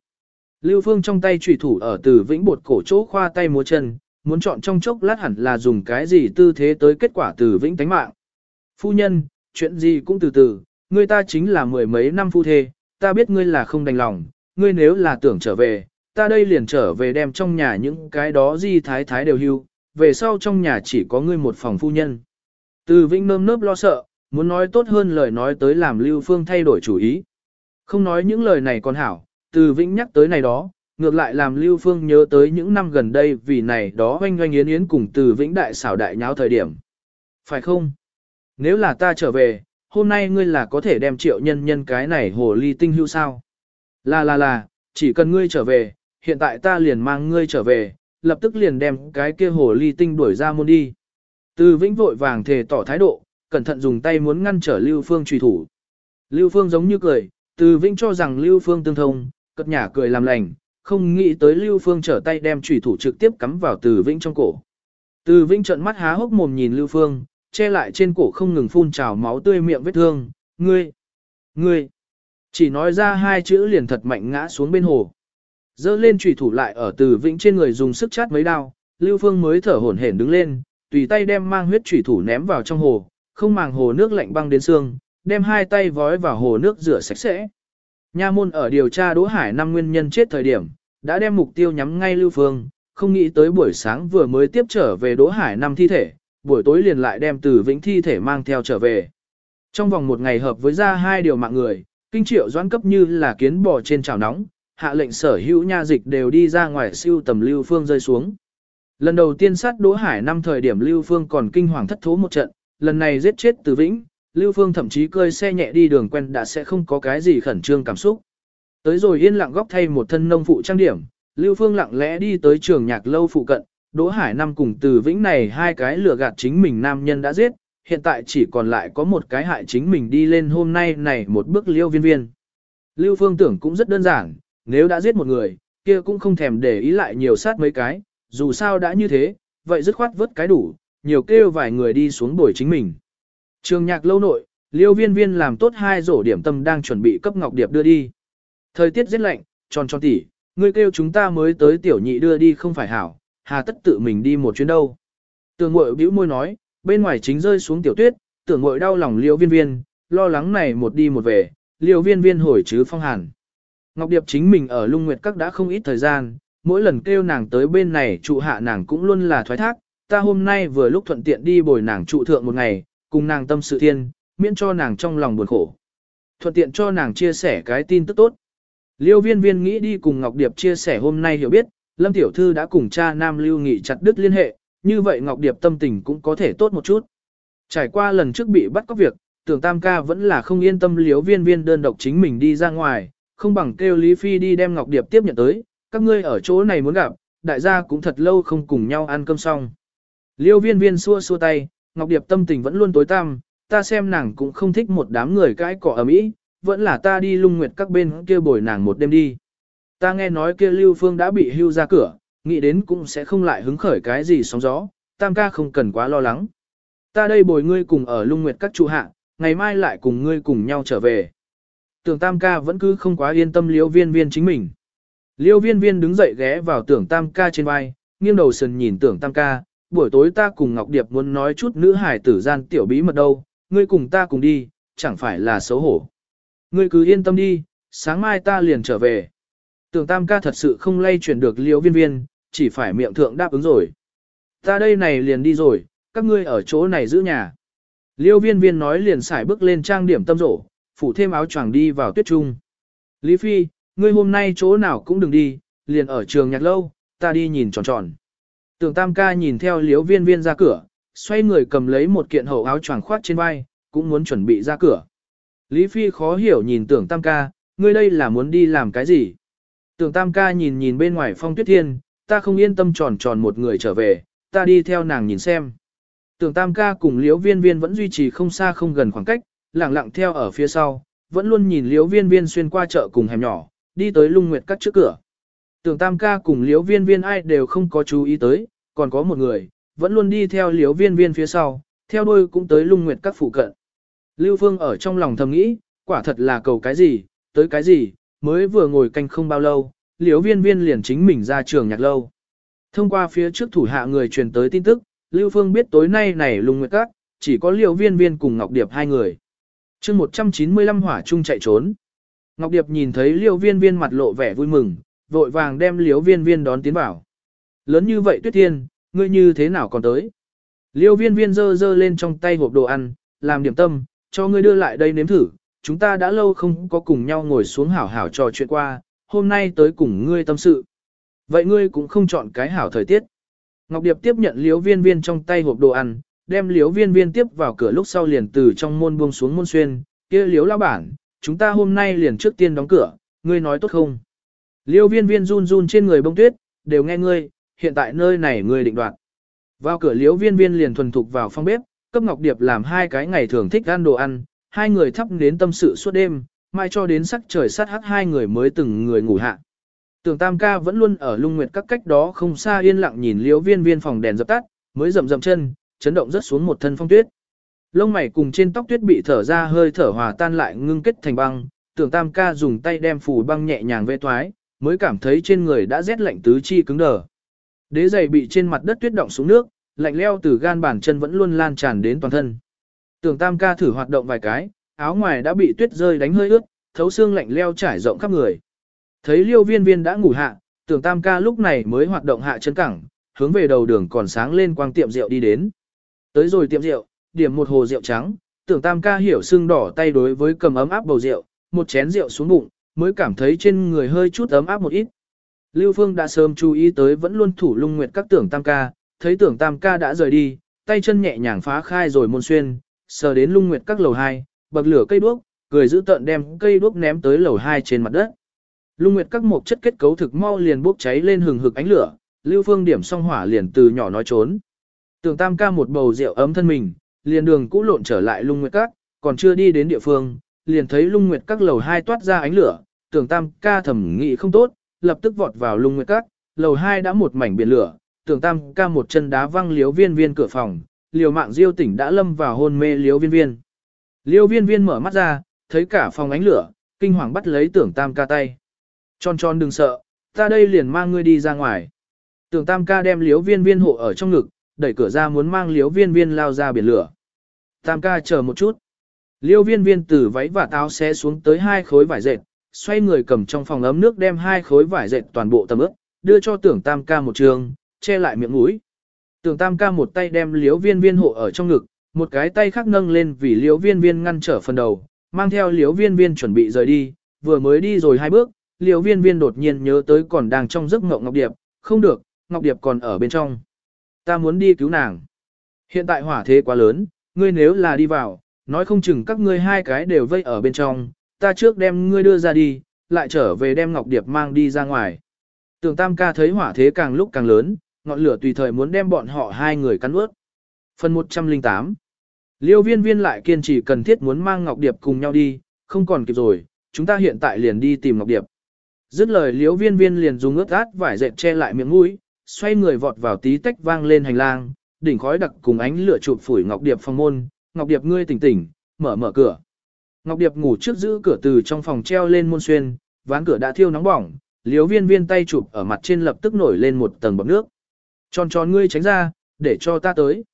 Speaker 1: Lưu Phương trong tay trùy thủ ở Từ Vĩnh bột cổ chỗ khoa tay múa chân, muốn chọn trong chốc lát hẳn là dùng cái gì tư thế tới kết quả từ vĩnh tánh mạng. Phu nhân, chuyện gì cũng từ từ, người ta chính là mười mấy năm phu thê, ta biết ngươi là không đành lòng, ngươi nếu là tưởng trở về, ta đây liền trở về đem trong nhà những cái đó di thái thái đều hưu, về sau trong nhà chỉ có ngươi một phòng phu nhân. Từ vĩnh nơm nớp lo sợ, muốn nói tốt hơn lời nói tới làm Lưu Phương thay đổi chủ ý. Không nói những lời này còn hảo, từ vĩnh nhắc tới này đó, ngược lại làm Lưu Phương nhớ tới những năm gần đây vì này đó oanh oanh yến yến cùng từ vĩnh đại xảo đại nháo thời điểm. Phải không? Nếu là ta trở về, hôm nay ngươi là có thể đem triệu nhân nhân cái này hồ ly tinh hưu sao? Là là là, chỉ cần ngươi trở về, hiện tại ta liền mang ngươi trở về, lập tức liền đem cái kia hồ ly tinh đuổi ra môn đi. Từ vĩnh vội vàng thề tỏ thái độ, cẩn thận dùng tay muốn ngăn trở Lưu Phương truy thủ. Lưu Phương giống như cười, từ vĩnh cho rằng Lưu Phương tương thông, cất nhả cười làm lành, không nghĩ tới Lưu Phương trở tay đem chủy thủ trực tiếp cắm vào Từ Vĩnh trong cổ. Từ Vĩnh trợn mắt há hốc mồm nhìn Lưu Phương, che lại trên cổ không ngừng phun trào máu tươi miệng vết thương, ngươi, ngươi, chỉ nói ra hai chữ liền thật mạnh ngã xuống bên hồ. Dơ lên trùy thủ lại ở Từ Vĩnh trên người dùng sức chát mấy đao, Lưu Phương mới thở hổn hển đứng lên, tùy tay đem mang huyết trùy thủ ném vào trong hồ, không màng hồ nước lạnh băng đến xương, đem hai tay vói vào hồ nước rửa sạch sẽ. Nha môn ở điều tra Đỗ Hải năm nguyên nhân chết thời điểm, đã đem mục tiêu nhắm ngay Lưu Phương, không nghĩ tới buổi sáng vừa mới tiếp trở về Đỗ Hải năm thi thể, buổi tối liền lại đem từ vĩnh thi thể mang theo trở về. Trong vòng một ngày hợp với ra hai điều mạng người, kinh triệu doãn cấp như là kiến bò trên chảo nóng, hạ lệnh sở hữu nha dịch đều đi ra ngoài siêu tầm Lưu Phương rơi xuống. Lần đầu tiên sát Đỗ Hải năm thời điểm Lưu Phương còn kinh hoàng thất thố một trận, lần này giết chết từ vĩnh, Lưu Phương thậm chí cơi xe nhẹ đi đường quen đã sẽ không có cái gì khẩn trương cảm xúc. Tới rồi yên lặng góc thay một thân nông phụ trang điểm, Lưu Phương lặng lẽ đi tới trường nhạc lâu phụ cận, Đỗ Hải Năm cùng từ vĩnh này hai cái lừa gạt chính mình nam nhân đã giết, hiện tại chỉ còn lại có một cái hại chính mình đi lên hôm nay này một bước liêu viên viên. Lưu Phương tưởng cũng rất đơn giản, nếu đã giết một người, kia cũng không thèm để ý lại nhiều sát mấy cái, dù sao đã như thế, vậy dứt khoát vớt cái đủ, nhiều kêu vài người đi xuống bồi chính mình. Trường nhạc lâu nội, liêu viên viên làm tốt hai rổ điểm tâm đang chuẩn bị cấp Ngọc Điệp đưa đi. Thời tiết rất lạnh, tròn tròn tỉ, ngươi kêu chúng ta mới tới tiểu nhị đưa đi không phải hảo, hà tất tự mình đi một chuyến đâu. Tường mội bĩu môi nói, bên ngoài chính rơi xuống tiểu tuyết, tưởng mội đau lòng liêu viên viên, lo lắng này một đi một về, Liêu viên viên hồi chứ phong hàn. Ngọc Điệp chính mình ở lung nguyệt các đã không ít thời gian, mỗi lần kêu nàng tới bên này trụ hạ nàng cũng luôn là thoái thác, ta hôm nay vừa lúc thuận tiện đi bồi nàng trụ thượng một ngày, cùng nàng tâm sự thiên, miễn cho nàng trong lòng buồn khổ. Thuận tiện cho nàng chia sẻ cái tin tức tốt. Liêu viên viên nghĩ đi cùng Ngọc Điệp chia sẻ hôm nay hiểu biết, Lâm Tiểu Thư đã cùng cha Nam Lưu Nghị chặt đứt liên hệ, như vậy Ngọc Điệp tâm tình cũng có thể tốt một chút. Trải qua lần trước bị bắt cóc việc, tưởng Tam ca vẫn là không yên tâm Liêu viên viên đơn độc chính mình đi ra ngoài, không bằng kêu Lý Phi đi đem Ngọc Điệp tiếp nhận tới, các ngươi ở chỗ này muốn gặp, đại gia cũng thật lâu không cùng nhau ăn cơm xong. Liêu viên viên xua xua tay, Ngọc Điệp tâm tình vẫn luôn tối tăm, ta xem nàng cũng không thích một đám người cãi cọ ở mỹ, vẫn là ta đi lung nguyệt các bên kia bồi nàng một đêm đi. Ta nghe nói kia Lưu Phương đã bị hưu ra cửa, nghĩ đến cũng sẽ không lại hứng khởi cái gì sóng gió, tam ca không cần quá lo lắng. Ta đây bồi ngươi cùng ở lung nguyệt các trụ hạ, ngày mai lại cùng ngươi cùng nhau trở về. Tưởng tam ca vẫn cứ không quá yên tâm liêu viên viên chính mình. Liêu viên viên đứng dậy ghé vào tưởng tam ca trên vai, nghiêng đầu sần nhìn tưởng tam ca, buổi tối ta cùng Ngọc Điệp muốn nói chút nữ hải tử gian tiểu bí mật đâu, ngươi cùng ta cùng đi, chẳng phải là xấu hổ. Ngươi cứ yên tâm đi, sáng mai ta liền trở về. Tưởng tam ca thật sự không lay chuyển được liêu viên viên, chỉ phải miệng thượng đáp ứng rồi. Ta đây này liền đi rồi, các ngươi ở chỗ này giữ nhà. Liêu viên viên nói liền xài bước lên trang điểm tâm rổ, phủ thêm áo choàng đi vào tuyết trung. Lý Phi, ngươi hôm nay chỗ nào cũng đừng đi, liền ở trường nhạc lâu, ta đi nhìn tròn tròn. Tưởng tam ca nhìn theo liễu viên viên ra cửa, xoay người cầm lấy một kiện hậu áo choàng khoát trên vai, cũng muốn chuẩn bị ra cửa. Lý Phi khó hiểu nhìn tưởng tam ca, ngươi đây là muốn đi làm cái gì? Tưởng tam ca nhìn nhìn bên ngoài phong tuyết thiên, ta không yên tâm tròn tròn một người trở về, ta đi theo nàng nhìn xem. Tưởng tam ca cùng liễu viên viên vẫn duy trì không xa không gần khoảng cách, lặng lặng theo ở phía sau, vẫn luôn nhìn liễu viên viên xuyên qua chợ cùng hẻm nhỏ, đi tới lung nguyệt cắt trước cửa. Tưởng tam ca cùng liễu viên viên ai đều không có chú ý tới, còn có một người, vẫn luôn đi theo liễu viên viên phía sau, theo đuôi cũng tới lung nguyệt các phụ cận. Lưu Phương ở trong lòng thầm nghĩ, quả thật là cầu cái gì, tới cái gì, mới vừa ngồi canh không bao lâu, liễu viên viên liền chính mình ra trường nhạc lâu. Thông qua phía trước thủ hạ người truyền tới tin tức, Lưu Phương biết tối nay này lung nguyệt các, chỉ có liễu viên viên cùng Ngọc Điệp hai người chương 195 hỏa chung chạy trốn. Ngọc Điệp nhìn thấy Liêu viên viên mặt lộ vẻ vui mừng, vội vàng đem Liêu viên viên đón tiến vào. Lớn như vậy tuyết thiên, ngươi như thế nào còn tới? Liêu viên viên dơ dơ lên trong tay hộp đồ ăn, làm điểm tâm, cho ngươi đưa lại đây nếm thử, chúng ta đã lâu không có cùng nhau ngồi xuống hảo hảo trò chuyện qua, hôm nay tới cùng ngươi tâm sự. Vậy ngươi cũng không chọn cái hảo thời tiết. Ngọc Điệp tiếp nhận Liêu viên viên trong tay hộp đồ ăn, đem liếu viên viên tiếp vào cửa lúc sau liền từ trong môn buông xuống môn xuyên, kia liếu lao bản, chúng ta hôm nay liền trước tiên đóng cửa, ngươi nói tốt không? Liêu viên viên run run trên người bông tuyết, đều nghe ngươi, hiện tại nơi này ngươi định đoạt. Vào cửa liếu viên viên liền thuần thục vào phòng bếp, cấp Ngọc Điệp làm hai cái ngày thường thích ăn đồ ăn, hai người thắp đến tâm sự suốt đêm, mai cho đến sắc trời sát hắc hai người mới từng người ngủ hạ. Tưởng Tam ca vẫn luôn ở lung nguyệt các cách đó không xa yên lặng nhìn liếu viên viên phòng đèn dập tắt, mới rậm rậm chân, chấn động rất xuống một thân phong tuyết. Lông mày cùng trên tóc tuyết bị thở ra hơi thở hòa tan lại ngưng kết thành băng, tưởng Tam ca dùng tay đem phủ băng nhẹ nhàng vệ thoái, mới cảm thấy trên người đã rét lạnh tứ chi cứng đờ. Đế giày bị trên mặt đất tuyết động xuống nước, lạnh leo từ gan bàn chân vẫn luôn lan tràn đến toàn thân. Tưởng Tam ca thử hoạt động vài cái, áo ngoài đã bị tuyết rơi đánh hơi ướt, thấu xương lạnh leo trải rộng khắp người. Thấy liêu viên viên đã ngủ hạ, tưởng tam ca lúc này mới hoạt động hạ chân cẳng, hướng về đầu đường còn sáng lên quang tiệm rượu đi đến. Tới rồi tiệm rượu, điểm một hồ rượu trắng, tưởng tam ca hiểu sưng đỏ tay đối với cầm ấm áp bầu rượu, một chén rượu xuống bụng, mới cảm thấy trên người hơi chút ấm áp một ít. Lưu Phương đã sớm chú ý tới vẫn luôn thủ lung nguyệt các tưởng tam ca, thấy tưởng tam ca đã rời đi, tay chân nhẹ nhàng phá khai rồi môn xuyên, sờ đến lung nguyệt các lầu 2, bậc lửa cây đuốc, cười giữ tận đem cây đuốc ném tới lầu 2 trên mặt đất. Lung nguyệt các một chất kết cấu thực mau liền bốc cháy lên hừng hực ánh lửa, Lưu Phương điểm xong hỏa liền từ nhỏ nói trốn. Tưởng Tam ca một bầu rượu ấm thân mình, liền đường cũ lộn trở lại Lung Nguyệt các, còn chưa đi đến địa phương, liền thấy Lung Nguyệt các lầu hai toát ra ánh lửa, Tưởng Tam ca thầm nghĩ không tốt, lập tức vọt vào Lung Nguyệt các, lầu hai đã một mảnh biển lửa, Tưởng Tam ca một chân đá văng liếu viên viên cửa phòng, liều mạng diêu tỉnh đã lâm vào hôn mê liếu viên viên. Liêu viên viên mở mắt ra, thấy cả phòng ánh lửa, kinh hoàng bắt lấy tưởng tam ca tay. Tròn tròn đừng sợ, ta đây liền mang ngươi đi ra ngoài. Tưởng tam ca đem liếu viên viên hộ ở trong ngực, đẩy cửa ra muốn mang liếu viên viên lao ra biển lửa. Tam ca chờ một chút. Liêu viên viên từ váy và táo xé xuống tới hai khối vải dệt, xoay người cầm trong phòng ấm nước đem hai khối vải dệt toàn bộ tầm ướp, đưa cho tưởng tam ca một trường, che lại miệng mũi. Tưởng tam ca một tay đem liếu viên viên hộ ở trong ngực, một cái tay khác nâng lên vì liếu viên viên ngăn trở phần đầu, mang theo liếu viên viên chuẩn bị rời đi, vừa mới đi rồi hai bước, liếu viên viên đột nhiên nhớ tới còn đang trong giấc mộng Ngọc Điệp, không được, Ngọc Điệp còn ở bên trong. Ta muốn đi cứu nàng. Hiện tại hỏa thế quá lớn, ngươi nếu là đi vào, nói không chừng các ngươi hai cái đều vây ở bên trong, ta trước đem ngươi đưa ra đi, lại trở về đem Ngọc Điệp mang đi ra ngoài. Tưởng Tam ca thấy hỏa thế càng lúc càng lớn, ngọn lửa tùy thời muốn đem bọn họ hai người cắn ướt. Phần 108 Liêu viên viên lại kiên trì cần thiết muốn mang Ngọc Điệp cùng nhau đi, không còn kịp rồi, chúng ta hiện tại liền đi tìm Ngọc Điệp. Dứt lời liêu viên viên liền dùng ướt át vải dệt che lại miệng mũi, xoay người vọt vào tí tách vang lên hành lang, đỉnh khói đặc cùng ánh lửa chụp phủi Ngọc Điệp phòng môn, Ngọc Điệp ngươi tỉnh tỉnh, mở mở cửa. Ngọc Điệp ngủ trước giữ cửa từ trong phòng treo lên môn xuyên, ván cửa đã thiêu nóng bỏng, liếu viên viên tay chụp ở mặt trên lập tức nổi lên một tầng bọt nước. Tròn tròn ngươi tránh ra, để cho ta tới.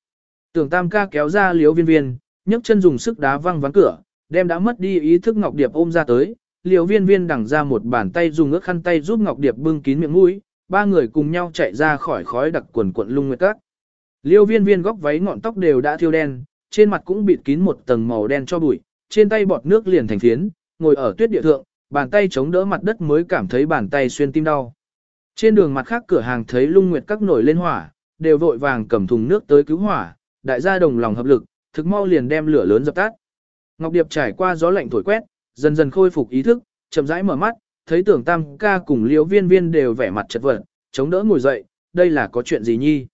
Speaker 1: Tưởng tam ca kéo ra liếu viên viên, nhấc chân dùng sức đá văng ván cửa, đem đã mất đi ý thức Ngọc Điệp ôm ra tới. Liều viên viên đằng ra một bàn tay dùng ước khăn tay giúp Ngọc Điệp bưng kín miệng mũi, ba người cùng nhau chạy ra khỏi khói đặc quần quận lung nguyệt các. Liêu viên viên góc váy ngọn tóc đều đã thiêu đen, trên mặt cũng bịt kín một tầng màu đen cho bụi, trên tay bọt nước liền thành phiến, ngồi ở tuyết địa thượng, bàn tay chống đỡ mặt đất mới cảm thấy bàn tay xuyên tim đau. Trên đường mặt khác cửa hàng thấy lung nguyệt các nổi lên hỏa, đều vội vàng cầm thùng nước tới cứu hỏa, đại gia đồng lòng hợp lực, thực mau liền đem lửa lớn dập tắt. Ngọc Điệp trải qua gió lạnh thổi quét, dần dần khôi phục ý thức, chậm rãi mở mắt, thấy tưởng tam ca cùng liễu viên viên đều vẻ mặt chật vật, chống đỡ ngồi dậy, đây là có chuyện gì nhi?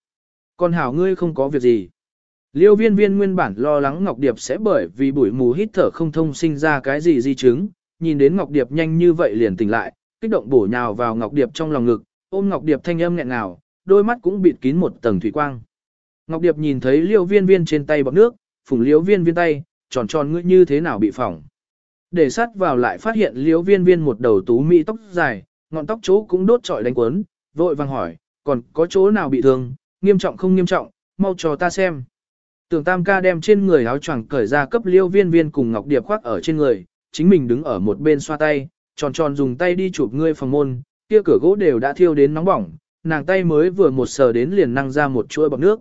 Speaker 1: Con hảo ngươi không có việc gì. Liêu viên viên nguyên bản lo lắng Ngọc Điệp sẽ bởi vì bụi mù hít thở không thông sinh ra cái gì di chứng, nhìn đến Ngọc Điệp nhanh như vậy liền tỉnh lại, kích động bổ nhào vào Ngọc Điệp trong lòng ngực, ôm Ngọc Điệp thanh âm nghẹn ngào, đôi mắt cũng bịt kín một tầng thủy quang. Ngọc Điệp nhìn thấy liêu viên viên trên tay bọc nước, phùng liêu viên viên tay, tròn tròn ngươi như thế nào bị phỏng. Để sát vào lại phát hiện liêu viên viên một đầu tú mỹ tóc dài, ngọn tóc chỗ cũng đốt trọi đánh quấn, vội vàng hỏi, còn có chỗ nào bị thương, nghiêm trọng không nghiêm trọng, mau cho ta xem. Tưởng tam ca đem trên người áo choàng cởi ra cấp liêu viên viên cùng Ngọc Điệp khoác ở trên người, chính mình đứng ở một bên xoa tay, tròn tròn dùng tay đi chụp ngươi phòng môn, kia cửa gỗ đều đã thiêu đến nóng bỏng, nàng tay mới vừa một sờ đến liền năng ra một chuỗi bọc nước.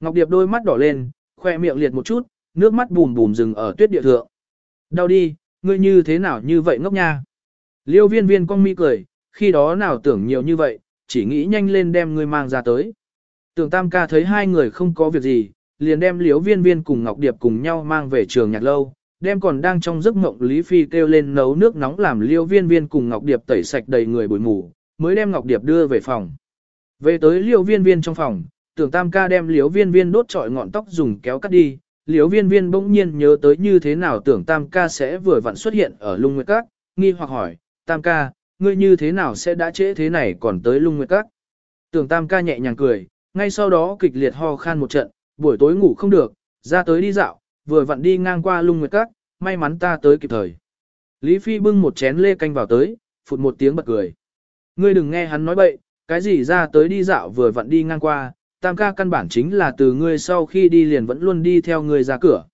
Speaker 1: Ngọc Điệp đôi mắt đỏ lên, khoe miệng liệt một chút, nước mắt bùm bùm dừng ở tuyết địa thượng. Đau đi, ngươi như thế nào như vậy ngốc nha. Liêu viên viên con mi cười, khi đó nào tưởng nhiều như vậy, chỉ nghĩ nhanh lên đem ngươi mang ra tới. Tưởng tam ca thấy hai người không có việc gì, liền đem Liêu viên viên cùng Ngọc Điệp cùng nhau mang về trường nhạc lâu, đem còn đang trong giấc mộng Lý Phi kêu lên nấu nước nóng làm liêu viên viên cùng Ngọc Điệp tẩy sạch đầy người bụi mù, mới đem Ngọc Điệp đưa về phòng. Về tới liêu viên viên trong phòng, tưởng tam ca đem Liêu viên viên đốt trọi ngọn tóc dùng kéo cắt đi, liếu viên viên bỗng nhiên nhớ tới như thế nào tưởng tam ca sẽ vừa vặn xuất hiện ở lung nguyệt các, nghi hoặc hỏi, tam ca, ngươi như thế nào sẽ đã trễ thế này còn tới lung nguyệt các. Tưởng tam ca nhẹ nhàng cười, ngay sau đó kịch liệt ho khan một trận, buổi tối ngủ không được, ra tới đi dạo, vừa vặn đi ngang qua lung nguyệt các, may mắn ta tới kịp thời. Lý Phi bưng một chén lê canh vào tới, phụt một tiếng bật cười. Ngươi đừng nghe hắn nói bậy, cái gì ra tới đi dạo vừa vặn đi ngang qua, tam ca căn bản chính là từ ngươi sau khi đi liền vẫn luôn đi theo ngươi ra cửa.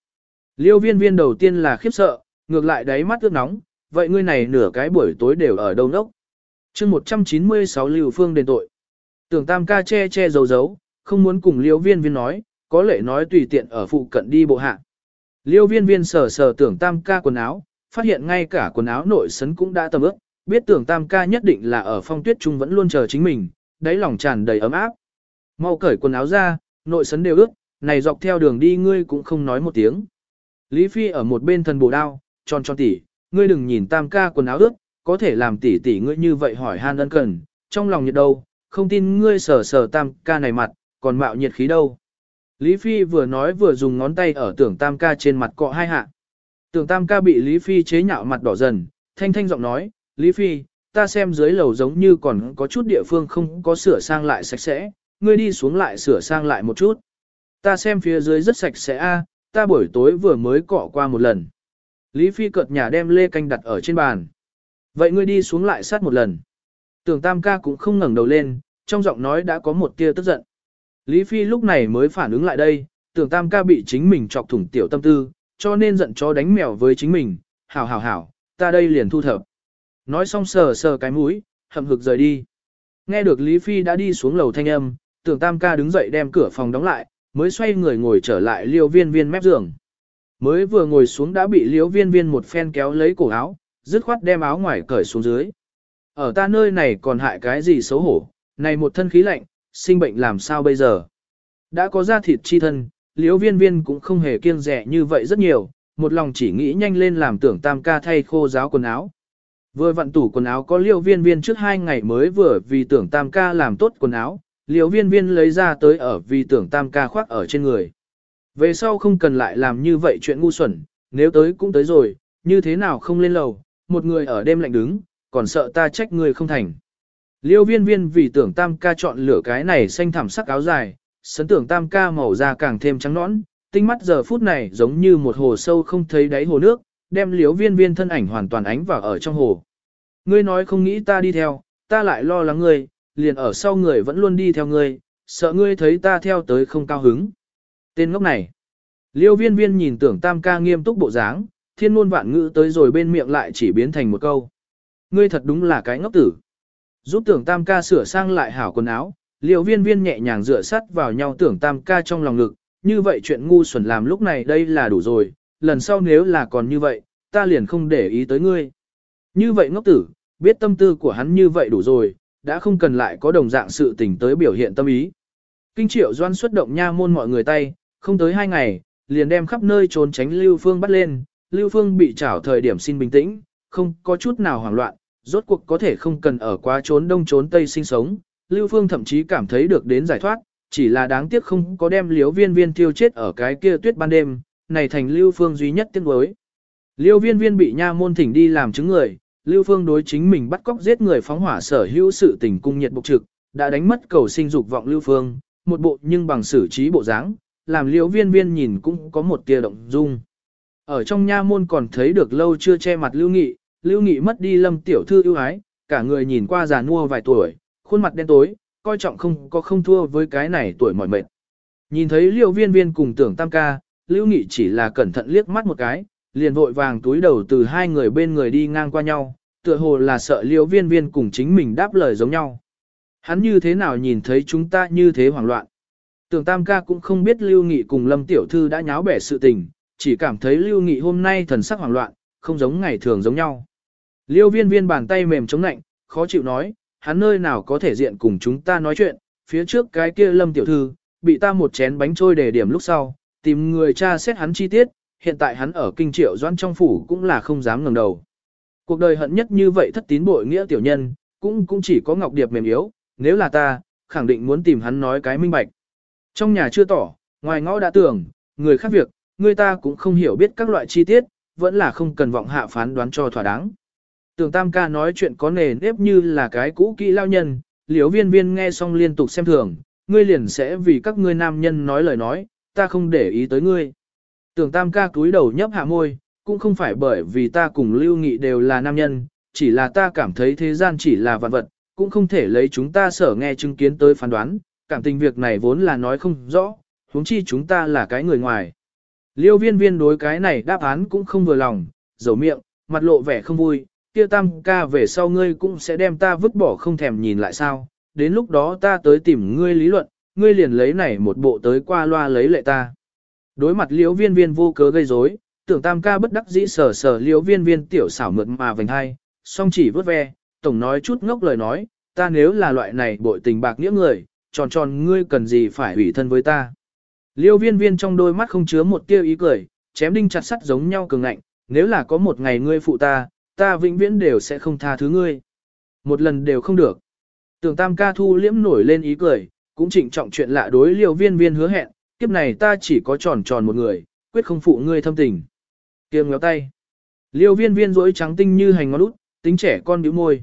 Speaker 1: Liêu viên viên đầu tiên là khiếp sợ, ngược lại đáy mắt ướt nóng, vậy ngươi này nửa cái buổi tối đều ở đâu nốc. chương 196 Lưu Phương đền tội. Tưởng tam ca che che giấu giấu, không muốn cùng liêu viên viên nói, có lẽ nói tùy tiện ở phụ cận đi bộ hạ. Liêu viên viên sờ sờ tưởng tam ca quần áo, phát hiện ngay cả quần áo nội sấn cũng đã tầm ướp, biết tưởng tam ca nhất định là ở phong tuyết trung vẫn luôn chờ chính mình, đáy lòng tràn đầy ấm áp. Mau cởi quần áo ra, nội sấn đều ướt, này dọc theo đường đi ngươi cũng không nói một tiếng. Lý Phi ở một bên thần bổ đao, tròn tròn tỉ, ngươi đừng nhìn tam ca quần áo ướt, có thể làm tỉ tỉ ngươi như vậy hỏi han ân cần, trong lòng nhiệt đâu, không tin ngươi sờ sờ tam ca này mặt, còn mạo nhiệt khí đâu. Lý Phi vừa nói vừa dùng ngón tay ở tưởng tam ca trên mặt cọ hai hạ. Tưởng tam ca bị Lý Phi chế nhạo mặt đỏ dần, thanh thanh giọng nói, Lý Phi, ta xem dưới lầu giống như còn có chút địa phương không có sửa sang lại sạch sẽ, ngươi đi xuống lại sửa sang lại một chút. Ta xem phía dưới rất sạch sẽ a, ta buổi tối vừa mới cọ qua một lần. Lý Phi cợt nhà đem lê canh đặt ở trên bàn. Vậy ngươi đi xuống lại sát một lần. Tưởng tam ca cũng không ngẩng đầu lên, trong giọng nói đã có một tia tức giận. Lý Phi lúc này mới phản ứng lại đây, tưởng tam ca bị chính mình chọc thủng tiểu tâm tư, cho nên giận chó đánh mèo với chính mình, hảo hảo hảo, ta đây liền thu thập. Nói xong sờ sờ cái mũi, hậm hực rời đi. Nghe được Lý Phi đã đi xuống lầu thanh âm, tưởng tam ca đứng dậy đem cửa phòng đóng lại, mới xoay người ngồi trở lại liêu viên viên mép giường. Mới vừa ngồi xuống đã bị liêu viên viên một phen kéo lấy cổ áo, dứt khoát đem áo ngoài cởi xuống dưới. Ở ta nơi này còn hại cái gì xấu hổ, này một thân khí lạnh, sinh bệnh làm sao bây giờ. Đã có da thịt chi thân, liêu viên viên cũng không hề kiêng rẻ như vậy rất nhiều, một lòng chỉ nghĩ nhanh lên làm tưởng tam ca thay khô giáo quần áo. Vừa vặn tủ quần áo có liêu viên viên trước hai ngày mới vừa vì tưởng tam ca làm tốt quần áo, liêu viên viên lấy ra tới ở vì tưởng tam ca khoác ở trên người. Về sau không cần lại làm như vậy chuyện ngu xuẩn, nếu tới cũng tới rồi, như thế nào không lên lầu, một người ở đêm lạnh đứng, còn sợ ta trách người không thành. Liêu viên viên vì tưởng tam ca chọn lửa cái này xanh thảm sắc áo dài, sấn tưởng tam ca màu da càng thêm trắng nõn, tinh mắt giờ phút này giống như một hồ sâu không thấy đáy hồ nước, đem liếu viên viên thân ảnh hoàn toàn ánh vào ở trong hồ. Ngươi nói không nghĩ ta đi theo, ta lại lo lắng ngươi, liền ở sau người vẫn luôn đi theo ngươi, sợ ngươi thấy ta theo tới không cao hứng. Tên ngốc này. Liêu viên viên nhìn tưởng tam ca nghiêm túc bộ dáng, thiên ngôn vạn ngữ tới rồi bên miệng lại chỉ biến thành một câu. Ngươi thật đúng là cái ngốc tử. Giúp tưởng tam ca sửa sang lại hảo quần áo, liêu viên viên nhẹ nhàng dựa sắt vào nhau tưởng tam ca trong lòng ngực, như vậy chuyện ngu xuẩn làm lúc này đây là đủ rồi, lần sau nếu là còn như vậy, ta liền không để ý tới ngươi. Như vậy ngốc tử, biết tâm tư của hắn như vậy đủ rồi, đã không cần lại có đồng dạng sự tình tới biểu hiện tâm ý. Kinh triệu doan xuất động nha môn mọi người tay, không tới hai ngày, liền đem khắp nơi trốn tránh Lưu Phương bắt lên, Lưu Phương bị trảo thời điểm xin bình tĩnh, không có chút nào hoảng loạn, rốt cuộc có thể không cần ở quá trốn đông trốn tây sinh sống, Lưu Phương thậm chí cảm thấy được đến giải thoát, chỉ là đáng tiếc không có đem liếu viên viên tiêu chết ở cái kia tuyết ban đêm, này thành Lưu Phương duy nhất tiếng đối. Liêu viên viên bị nha môn thỉnh đi làm chứng người, Lưu Phương đối chính mình bắt cóc giết người phóng hỏa sở hữu sự tình cung nhiệt bộc trực, đã đánh mất cầu sinh dục vọng Lưu Phương, một bộ nhưng bằng xử trí bộ dáng, làm liễu viên viên nhìn cũng có một tia động dung. Ở trong nha môn còn thấy được lâu chưa che mặt Lưu Nghị, Lưu Nghị mất đi lâm tiểu thư ưu ái, cả người nhìn qua già nua vài tuổi, khuôn mặt đen tối, coi trọng không có không thua với cái này tuổi mỏi mệt. Nhìn thấy liễu viên viên cùng tưởng tam ca, Lưu Nghị chỉ là cẩn thận liếc mắt một cái, liền vội vàng túi đầu từ hai người bên người đi ngang qua nhau, tựa hồ là sợ liễu viên viên cùng chính mình đáp lời giống nhau. Hắn như thế nào nhìn thấy chúng ta như thế hoảng loạn. Tưởng Tam ca cũng không biết Lưu Nghị cùng Lâm Tiểu Thư đã nháo bẻ sự tình, chỉ cảm thấy Lưu Nghị hôm nay thần sắc hoảng loạn, không giống ngày thường giống nhau. Liêu viên viên bàn tay mềm chống nạnh, khó chịu nói, hắn nơi nào có thể diện cùng chúng ta nói chuyện, phía trước cái kia Lâm Tiểu Thư, bị ta một chén bánh trôi để điểm lúc sau, tìm người cha xét hắn chi tiết, hiện tại hắn ở kinh triệu doan trong phủ cũng là không dám ngẩng đầu. Cuộc đời hận nhất như vậy thất tín bội nghĩa tiểu nhân, cũng cũng chỉ có Ngọc Điệp mềm yếu, nếu là ta, khẳng định muốn tìm hắn nói cái minh bạch. Trong nhà chưa tỏ, ngoài ngõ đã tưởng, người khác việc, người ta cũng không hiểu biết các loại chi tiết, vẫn là không cần vọng hạ phán đoán cho thỏa đáng. Tưởng Tam ca nói chuyện có nề nếp như là cái cũ kỹ lao nhân, liếu viên viên nghe xong liên tục xem thường, ngươi liền sẽ vì các ngươi nam nhân nói lời nói, ta không để ý tới ngươi. Tưởng Tam ca cúi đầu nhấp hạ môi, cũng không phải bởi vì ta cùng Lưu Nghị đều là nam nhân, chỉ là ta cảm thấy thế gian chỉ là vạn vật, cũng không thể lấy chúng ta sở nghe chứng kiến tới phán đoán, cảm tình việc này vốn là nói không rõ, huống chi chúng ta là cái người ngoài. Liêu viên viên đối cái này đáp án cũng không vừa lòng, dầu miệng, mặt lộ vẻ không vui, kia tam ca về sau ngươi cũng sẽ đem ta vứt bỏ không thèm nhìn lại sao, đến lúc đó ta tới tìm ngươi lý luận, ngươi liền lấy này một bộ tới qua loa lấy lệ ta. Đối mặt liêu viên viên vô cớ gây rối, tưởng tam ca bất đắc dĩ sờ sờ liêu viên viên tiểu xảo mượt mà vành hai, song chỉ vớt ve, tổng nói chút ngốc lời nói, ta nếu là loại này bội tình bạc nghĩa người, tròn tròn ngươi cần gì phải ủy thân với ta. Liêu viên viên trong đôi mắt không chứa một tia ý cười, chém đinh chặt sắt giống nhau cường ngạnh, nếu là có một ngày ngươi phụ ta, ta vĩnh viễn đều sẽ không tha thứ ngươi. Một lần đều không được. Tưởng tam ca thu liễm nổi lên ý cười, cũng trịnh trọng chuyện lạ đối liêu viên viên hứa hẹn, kiếp này ta chỉ có tròn tròn một người, quyết không phụ ngươi thâm tình. kiêm ngéo tay. Liêu viên viên rỗi trắng tinh như hành ngón út, tính trẻ con biểu môi.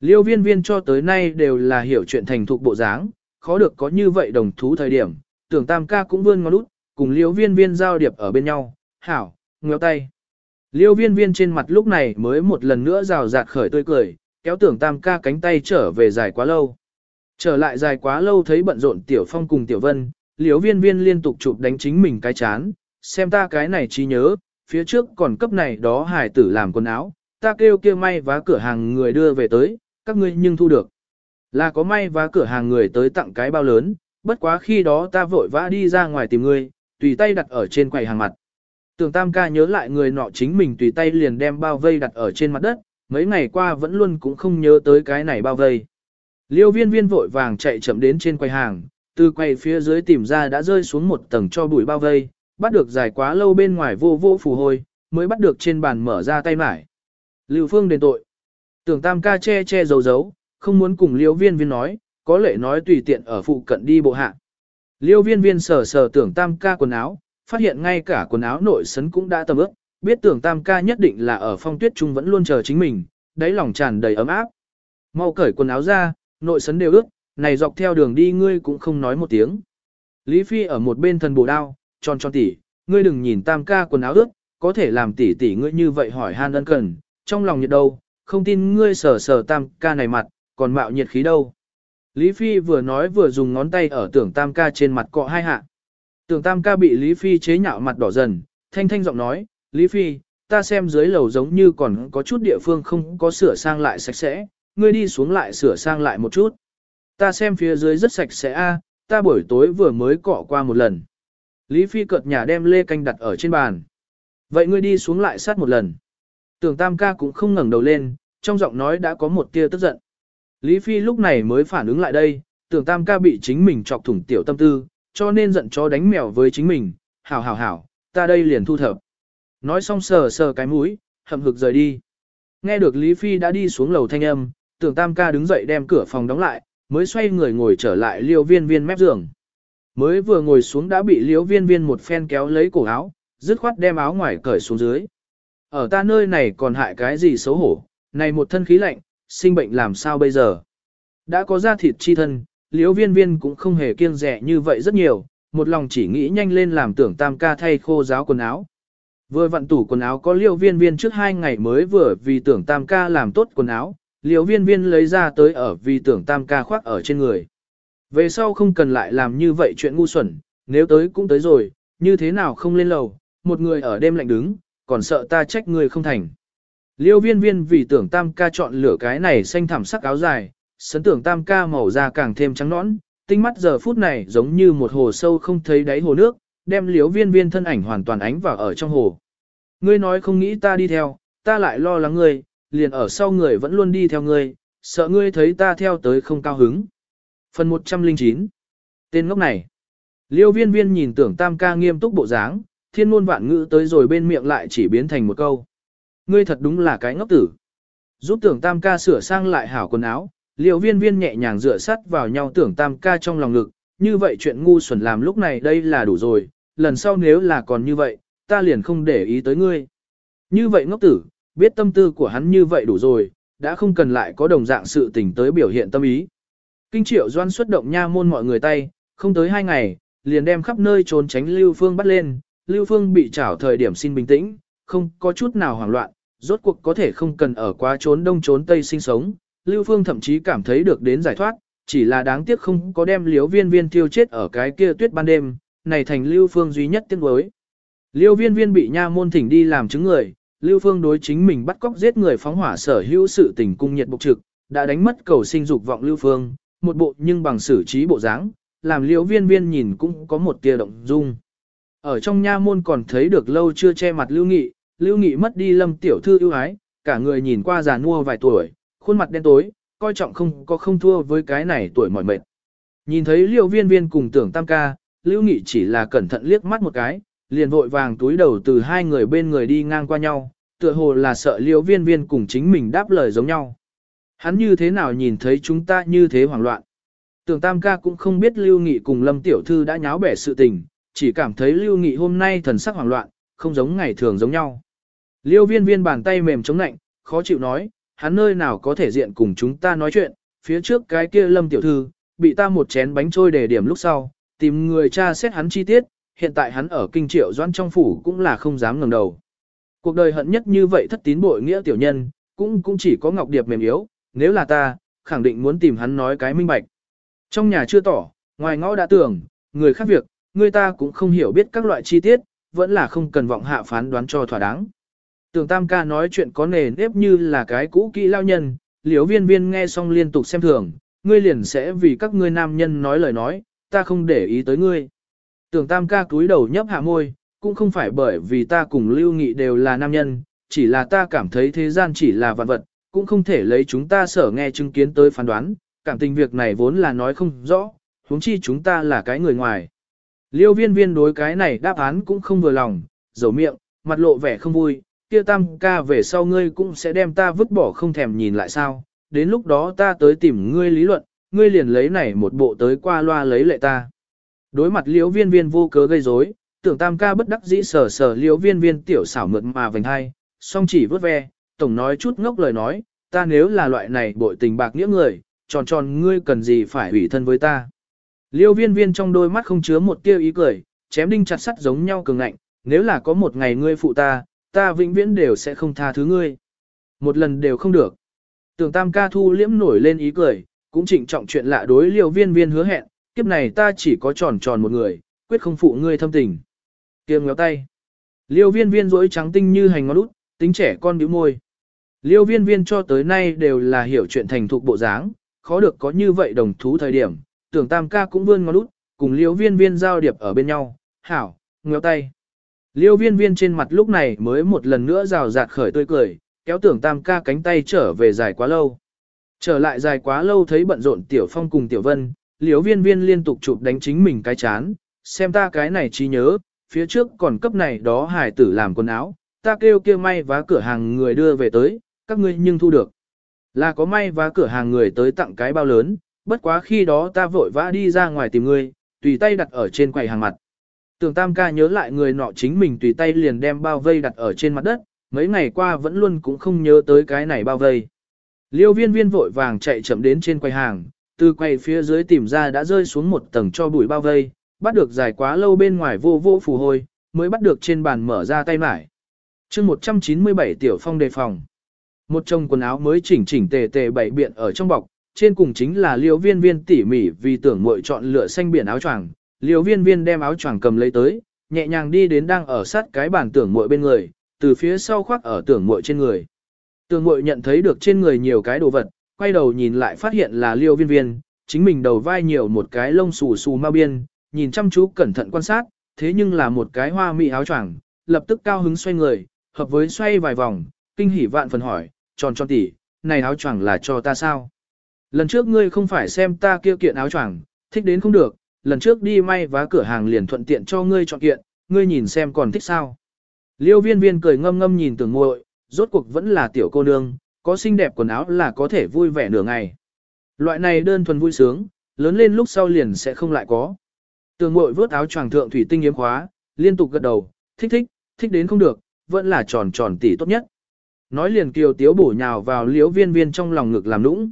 Speaker 1: Liêu viên viên cho tới nay đều là hiểu chuyện thành thục bộ dáng, khó được có như vậy đồng thú thời điểm, tưởng tam ca cũng vươn ngón út, cùng liêu viên viên giao điệp ở bên nhau, hảo, ngéo tay. Liêu viên viên trên mặt lúc này mới một lần nữa rào rạt khởi tươi cười, kéo tưởng tam ca cánh tay trở về dài quá lâu. Trở lại dài quá lâu thấy bận rộn tiểu phong cùng tiểu vân, liêu viên viên liên tục chụp đánh chính mình cái chán, xem ta cái này trí nhớ, phía trước còn cấp này đó hải tử làm quần áo, ta kêu kêu may vá cửa hàng người đưa về tới, các ngươi nhưng thu được. Là có may vá cửa hàng người tới tặng cái bao lớn, bất quá khi đó ta vội vã đi ra ngoài tìm ngươi, tùy tay đặt ở trên quầy hàng mặt. Tưởng tam ca nhớ lại người nọ chính mình tùy tay liền đem bao vây đặt ở trên mặt đất, mấy ngày qua vẫn luôn cũng không nhớ tới cái này bao vây. Liêu viên viên vội vàng chạy chậm đến trên quầy hàng, từ quầy phía dưới tìm ra đã rơi xuống một tầng cho bụi bao vây, bắt được dài quá lâu bên ngoài vô vô phù hôi, mới bắt được trên bàn mở ra tay mải. Lưu Phương đền tội. Tưởng tam ca che che giấu giấu, không muốn cùng Liễu viên viên nói, có lẽ nói tùy tiện ở phụ cận đi bộ hạ. Liêu viên viên sờ sờ tưởng tam ca quần áo, phát hiện ngay cả quần áo nội sấn cũng đã tầm ướp, biết tưởng tam ca nhất định là ở phong tuyết trung vẫn luôn chờ chính mình, đáy lòng tràn đầy ấm áp. Mau cởi quần áo ra, nội sấn đều ướt, này dọc theo đường đi ngươi cũng không nói một tiếng. Lý Phi ở một bên thần bổ đao, tròn tròn tỉ, ngươi đừng nhìn tam ca quần áo ướt, có thể làm tỉ tỉ ngươi như vậy hỏi han ân cần, trong lòng nhiệt đâu, không tin ngươi sờ sờ tam ca này mặt, còn mạo nhiệt khí đâu. Lý Phi vừa nói vừa dùng ngón tay ở tưởng tam ca trên mặt cọ hai hạ. Tưởng tam ca bị Lý Phi chế nhạo mặt đỏ dần, thanh thanh giọng nói, Lý Phi, ta xem dưới lầu giống như còn có chút địa phương không có sửa sang lại sạch sẽ, ngươi đi xuống lại sửa sang lại một chút. Ta xem phía dưới rất sạch sẽ a, ta buổi tối vừa mới cọ qua một lần. Lý Phi cợt nhà đem lê canh đặt ở trên bàn. Vậy ngươi đi xuống lại sát một lần. Tưởng tam ca cũng không ngẩng đầu lên, trong giọng nói đã có một tia tức giận. Lý Phi lúc này mới phản ứng lại đây, tưởng tam ca bị chính mình chọc thủng tiểu tâm tư, cho nên giận chó đánh mèo với chính mình, hảo hảo hảo, ta đây liền thu thập. Nói xong sờ sờ cái mũi, hậm hực rời đi. Nghe được Lý Phi đã đi xuống lầu thanh âm, tưởng tam ca đứng dậy đem cửa phòng đóng lại, mới xoay người ngồi trở lại liêu viên viên mép giường. Mới vừa ngồi xuống đã bị liêu viên viên một phen kéo lấy cổ áo, dứt khoát đem áo ngoài cởi xuống dưới. Ở ta nơi này còn hại cái gì xấu hổ, này một thân khí lạnh, sinh bệnh làm sao bây giờ. Đã có da thịt chi thân, liêu viên viên cũng không hề kiêng rẻ như vậy rất nhiều, một lòng chỉ nghĩ nhanh lên làm tưởng tam ca thay khô giáo quần áo. Vừa vặn tủ quần áo có liêu viên viên trước hai ngày mới vừa vì tưởng tam ca làm tốt quần áo, liêu viên viên lấy ra tới ở vì tưởng tam ca khoác ở trên người. Về sau không cần lại làm như vậy chuyện ngu xuẩn, nếu tới cũng tới rồi, như thế nào không lên lầu, một người ở đêm lạnh đứng, còn sợ ta trách người không thành. Liêu viên viên vì tưởng tam ca chọn lửa cái này xanh thảm sắc áo dài, sấn tưởng tam ca màu da càng thêm trắng nõn, tinh mắt giờ phút này giống như một hồ sâu không thấy đáy hồ nước, đem Liêu viên viên thân ảnh hoàn toàn ánh vào ở trong hồ. Ngươi nói không nghĩ ta đi theo, ta lại lo lắng ngươi, liền ở sau người vẫn luôn đi theo ngươi, sợ ngươi thấy ta theo tới không cao hứng. Phần 109 Tên ngốc này Liêu viên viên nhìn tưởng tam ca nghiêm túc bộ dáng, thiên ngôn vạn ngữ tới rồi bên miệng lại chỉ biến thành một câu. Ngươi thật đúng là cái ngốc tử. Giúp tưởng tam ca sửa sang lại hảo quần áo, liêu viên viên nhẹ nhàng dựa sắt vào nhau tưởng tam ca trong lòng ngực, như vậy chuyện ngu xuẩn làm lúc này đây là đủ rồi, lần sau nếu là còn như vậy, ta liền không để ý tới ngươi. Như vậy ngốc tử, biết tâm tư của hắn như vậy đủ rồi, đã không cần lại có đồng dạng sự tình tới biểu hiện tâm ý. Kinh triệu doan xuất động nha môn mọi người tay, không tới hai ngày, liền đem khắp nơi trốn tránh Lưu Phương bắt lên, Lưu Phương bị trảo thời điểm xin bình tĩnh, không có chút nào hoảng loạn, rốt cuộc có thể không cần ở quá trốn đông trốn tây sinh sống, Lưu Phương thậm chí cảm thấy được đến giải thoát, chỉ là đáng tiếc không có đem liếu viên viên tiêu chết ở cái kia tuyết ban đêm, này thành Lưu Phương duy nhất tiếng đối. Liêu viên viên bị nha môn thỉnh đi làm chứng người, Lưu Phương đối chính mình bắt cóc giết người phóng hỏa sở hữu sự tình cung nhiệt bộc trực, đã đánh mất cầu sinh dục vọng Lưu Phương, một bộ nhưng bằng xử trí bộ dáng, làm liễu viên viên nhìn cũng có một tia động dung. Ở trong nha môn còn thấy được lâu chưa che mặt Lưu Nghị, Lưu Nghị mất đi lâm tiểu thư ưu ái, cả người nhìn qua già nua vài tuổi, khuôn mặt đen tối, coi trọng không có không thua với cái này tuổi mỏi mệt. Nhìn thấy liễu viên viên cùng tưởng tam ca, Lưu Nghị chỉ là cẩn thận liếc mắt một cái, liền vội vàng túi đầu từ hai người bên người đi ngang qua nhau, tựa hồ là sợ liễu viên viên cùng chính mình đáp lời giống nhau. Hắn như thế nào nhìn thấy chúng ta như thế hoảng loạn. Tưởng Tam ca cũng không biết Lưu Nghị cùng Lâm Tiểu Thư đã nháo bẻ sự tình, chỉ cảm thấy Lưu Nghị hôm nay thần sắc hoảng loạn, không giống ngày thường giống nhau. Liêu viên viên bàn tay mềm chống nạnh, khó chịu nói, hắn nơi nào có thể diện cùng chúng ta nói chuyện, phía trước cái kia Lâm Tiểu Thư, bị ta một chén bánh trôi để điểm lúc sau, tìm người cha xét hắn chi tiết, hiện tại hắn ở kinh triệu doan trong phủ cũng là không dám ngẩng đầu. Cuộc đời hận nhất như vậy thất tín bội nghĩa tiểu nhân, cũng cũng chỉ có Ngọc Điệp mềm yếu, nếu là ta, khẳng định muốn tìm hắn nói cái minh bạch. Trong nhà chưa tỏ, ngoài ngõ đã tưởng, người khác việc, người ta cũng không hiểu biết các loại chi tiết, vẫn là không cần vọng hạ phán đoán cho thỏa đáng. Tưởng tam ca nói chuyện có nề nếp như là cái cũ kỹ lao nhân, liếu viên viên nghe xong liên tục xem thường, ngươi liền sẽ vì các ngươi nam nhân nói lời nói, ta không để ý tới ngươi. Tưởng tam ca cúi đầu nhấp hạ môi, cũng không phải bởi vì ta cùng lưu nghị đều là nam nhân, chỉ là ta cảm thấy thế gian chỉ là vạn vật, cũng không thể lấy chúng ta sở nghe chứng kiến tới phán đoán, cảm tình việc này vốn là nói không rõ, huống chi chúng ta là cái người ngoài. Liêu viên viên đối cái này đáp án cũng không vừa lòng, dầu miệng, mặt lộ vẻ không vui, kia tam ca về sau ngươi cũng sẽ đem ta vứt bỏ không thèm nhìn lại sao, đến lúc đó ta tới tìm ngươi lý luận, ngươi liền lấy này một bộ tới qua loa lấy lệ ta. Đối mặt liêu viên viên vô cớ gây rối, tưởng tam ca bất đắc dĩ sờ sờ liễu viên viên tiểu xảo mượt mà vành hai, song chỉ vớt ve, tổng nói chút ngốc lời nói, ta nếu là loại này bội tình bạc nghĩa người, tròn tròn ngươi cần gì phải ủy thân với ta. Liêu viên viên trong đôi mắt không chứa một tia ý cười, chém đinh chặt sắt giống nhau cường ngạnh, nếu là có một ngày ngươi phụ ta, ta vĩnh viễn đều sẽ không tha thứ ngươi. Một lần đều không được. Tưởng tam ca thu liễm nổi lên ý cười, cũng trịnh trọng chuyện lạ đối liêu viên viên hứa hẹn, kiếp này ta chỉ có tròn tròn một người, quyết không phụ ngươi thâm tình. Kiềm ngéo tay. Liêu viên viên rỗi trắng tinh như hành ngón út, tính trẻ con biểu môi. Liêu viên viên cho tới nay đều là hiểu chuyện thành thục bộ dáng, khó được có như vậy đồng thú thời điểm, tưởng tam ca cũng vươn ngón út, cùng liêu viên viên giao điệp ở bên nhau, hảo, ngéo tay. Liêu viên viên trên mặt lúc này mới một lần nữa rào rạt khởi tươi cười, kéo tưởng tam ca cánh tay trở về dài quá lâu. Trở lại dài quá lâu thấy bận rộn tiểu phong cùng tiểu vân, liêu viên viên liên tục chụp đánh chính mình cái chán, xem ta cái này trí nhớ, phía trước còn cấp này đó hải tử làm quần áo, ta kêu kêu may vá cửa hàng người đưa về tới, các ngươi nhưng thu được. Là có may vá cửa hàng người tới tặng cái bao lớn, bất quá khi đó ta vội vã đi ra ngoài tìm ngươi, tùy tay đặt ở trên quầy hàng mặt. Tưởng tam ca nhớ lại người nọ chính mình tùy tay liền đem bao vây đặt ở trên mặt đất, mấy ngày qua vẫn luôn cũng không nhớ tới cái này bao vây. Liêu viên viên vội vàng chạy chậm đến trên quầy hàng, từ quầy phía dưới tìm ra đã rơi xuống một tầng cho bụi bao vây, bắt được dài quá lâu bên ngoài vô vô phù hôi, mới bắt được trên bàn mở ra tay mải. chương 197 tiểu phong đề phòng. Một chồng quần áo mới chỉnh chỉnh tề tề bảy biện ở trong bọc, trên cùng chính là liêu viên viên tỉ mỉ vì tưởng muội chọn lựa xanh biển áo choàng. Liêu viên viên đem áo choàng cầm lấy tới, nhẹ nhàng đi đến đang ở sát cái bàn tưởng muội bên người, từ phía sau khoác ở tưởng muội trên người. Tưởng muội nhận thấy được trên người nhiều cái đồ vật, quay đầu nhìn lại phát hiện là liêu viên viên, chính mình đầu vai nhiều một cái lông xù xù ma biên, nhìn chăm chú cẩn thận quan sát, thế nhưng là một cái hoa mỹ áo choàng, lập tức cao hứng xoay người, hợp với xoay vài vòng, kinh hỉ vạn phần hỏi, tròn tròn tỉ, này áo choàng là cho ta sao? Lần trước ngươi không phải xem ta kia kiện áo choàng, thích đến không được, lần trước đi may vá cửa hàng liền thuận tiện cho ngươi chọn kiện, ngươi nhìn xem còn thích sao? Liêu viên viên cười ngâm ngâm nhìn tưởng muội, rốt cuộc vẫn là tiểu cô nương, có xinh đẹp quần áo là có thể vui vẻ nửa ngày. Loại này đơn thuần vui sướng, lớn lên lúc sau liền sẽ không lại có. Tường mội vớt áo choàng thượng thủy tinh yếm khóa, liên tục gật đầu, thích thích, thích đến không được, vẫn là tròn tròn tỷ tốt nhất. Nói liền kiều tiếu bổ nhào vào liễu viên viên trong lòng ngực làm nũng.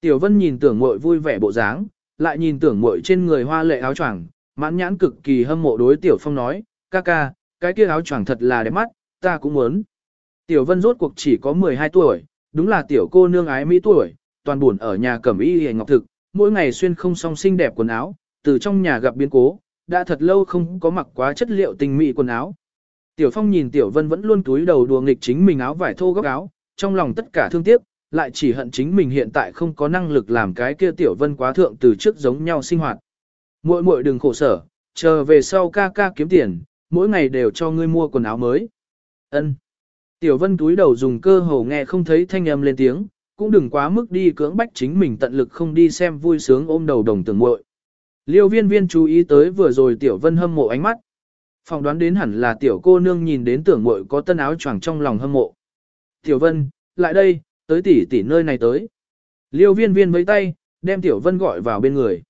Speaker 1: Tiểu vân nhìn tưởng mội vui vẻ bộ dáng, lại nhìn tưởng mội trên người hoa lệ áo choàng, mãn nhãn cực kỳ hâm mộ đối tiểu phong nói, ca ca, cái kia áo choàng thật là đẹp mắt, ta cũng muốn. Tiểu vân rốt cuộc chỉ có 12 tuổi, đúng là tiểu cô nương ái mỹ tuổi, toàn buồn ở nhà cẩm y hề ngọc thực, mỗi ngày xuyên không song xinh đẹp quần áo, từ trong nhà gặp biến cố, đã thật lâu không có mặc quá chất liệu tình mỹ quần áo. Tiểu Phong nhìn Tiểu Vân vẫn luôn túi đầu đùa nghịch chính mình áo vải thô góc áo, trong lòng tất cả thương tiếc, lại chỉ hận chính mình hiện tại không có năng lực làm cái kia Tiểu Vân quá thượng từ trước giống nhau sinh hoạt. Muội muội đừng khổ sở, chờ về sau ca ca kiếm tiền, mỗi ngày đều cho ngươi mua quần áo mới. Ân. Tiểu Vân túi đầu dùng cơ hồ nghe không thấy thanh âm lên tiếng, cũng đừng quá mức đi cưỡng bách chính mình tận lực không đi xem vui sướng ôm đầu đồng tưởng muội. Liêu viên viên chú ý tới vừa rồi tiểu vân hâm mộ ánh mắt. Phòng đoán đến hẳn là tiểu cô nương nhìn đến tưởng mội có tân áo choàng trong lòng hâm mộ. Tiểu vân, lại đây, tới tỷ tỷ nơi này tới. Liêu viên viên với tay, đem tiểu vân gọi vào bên người.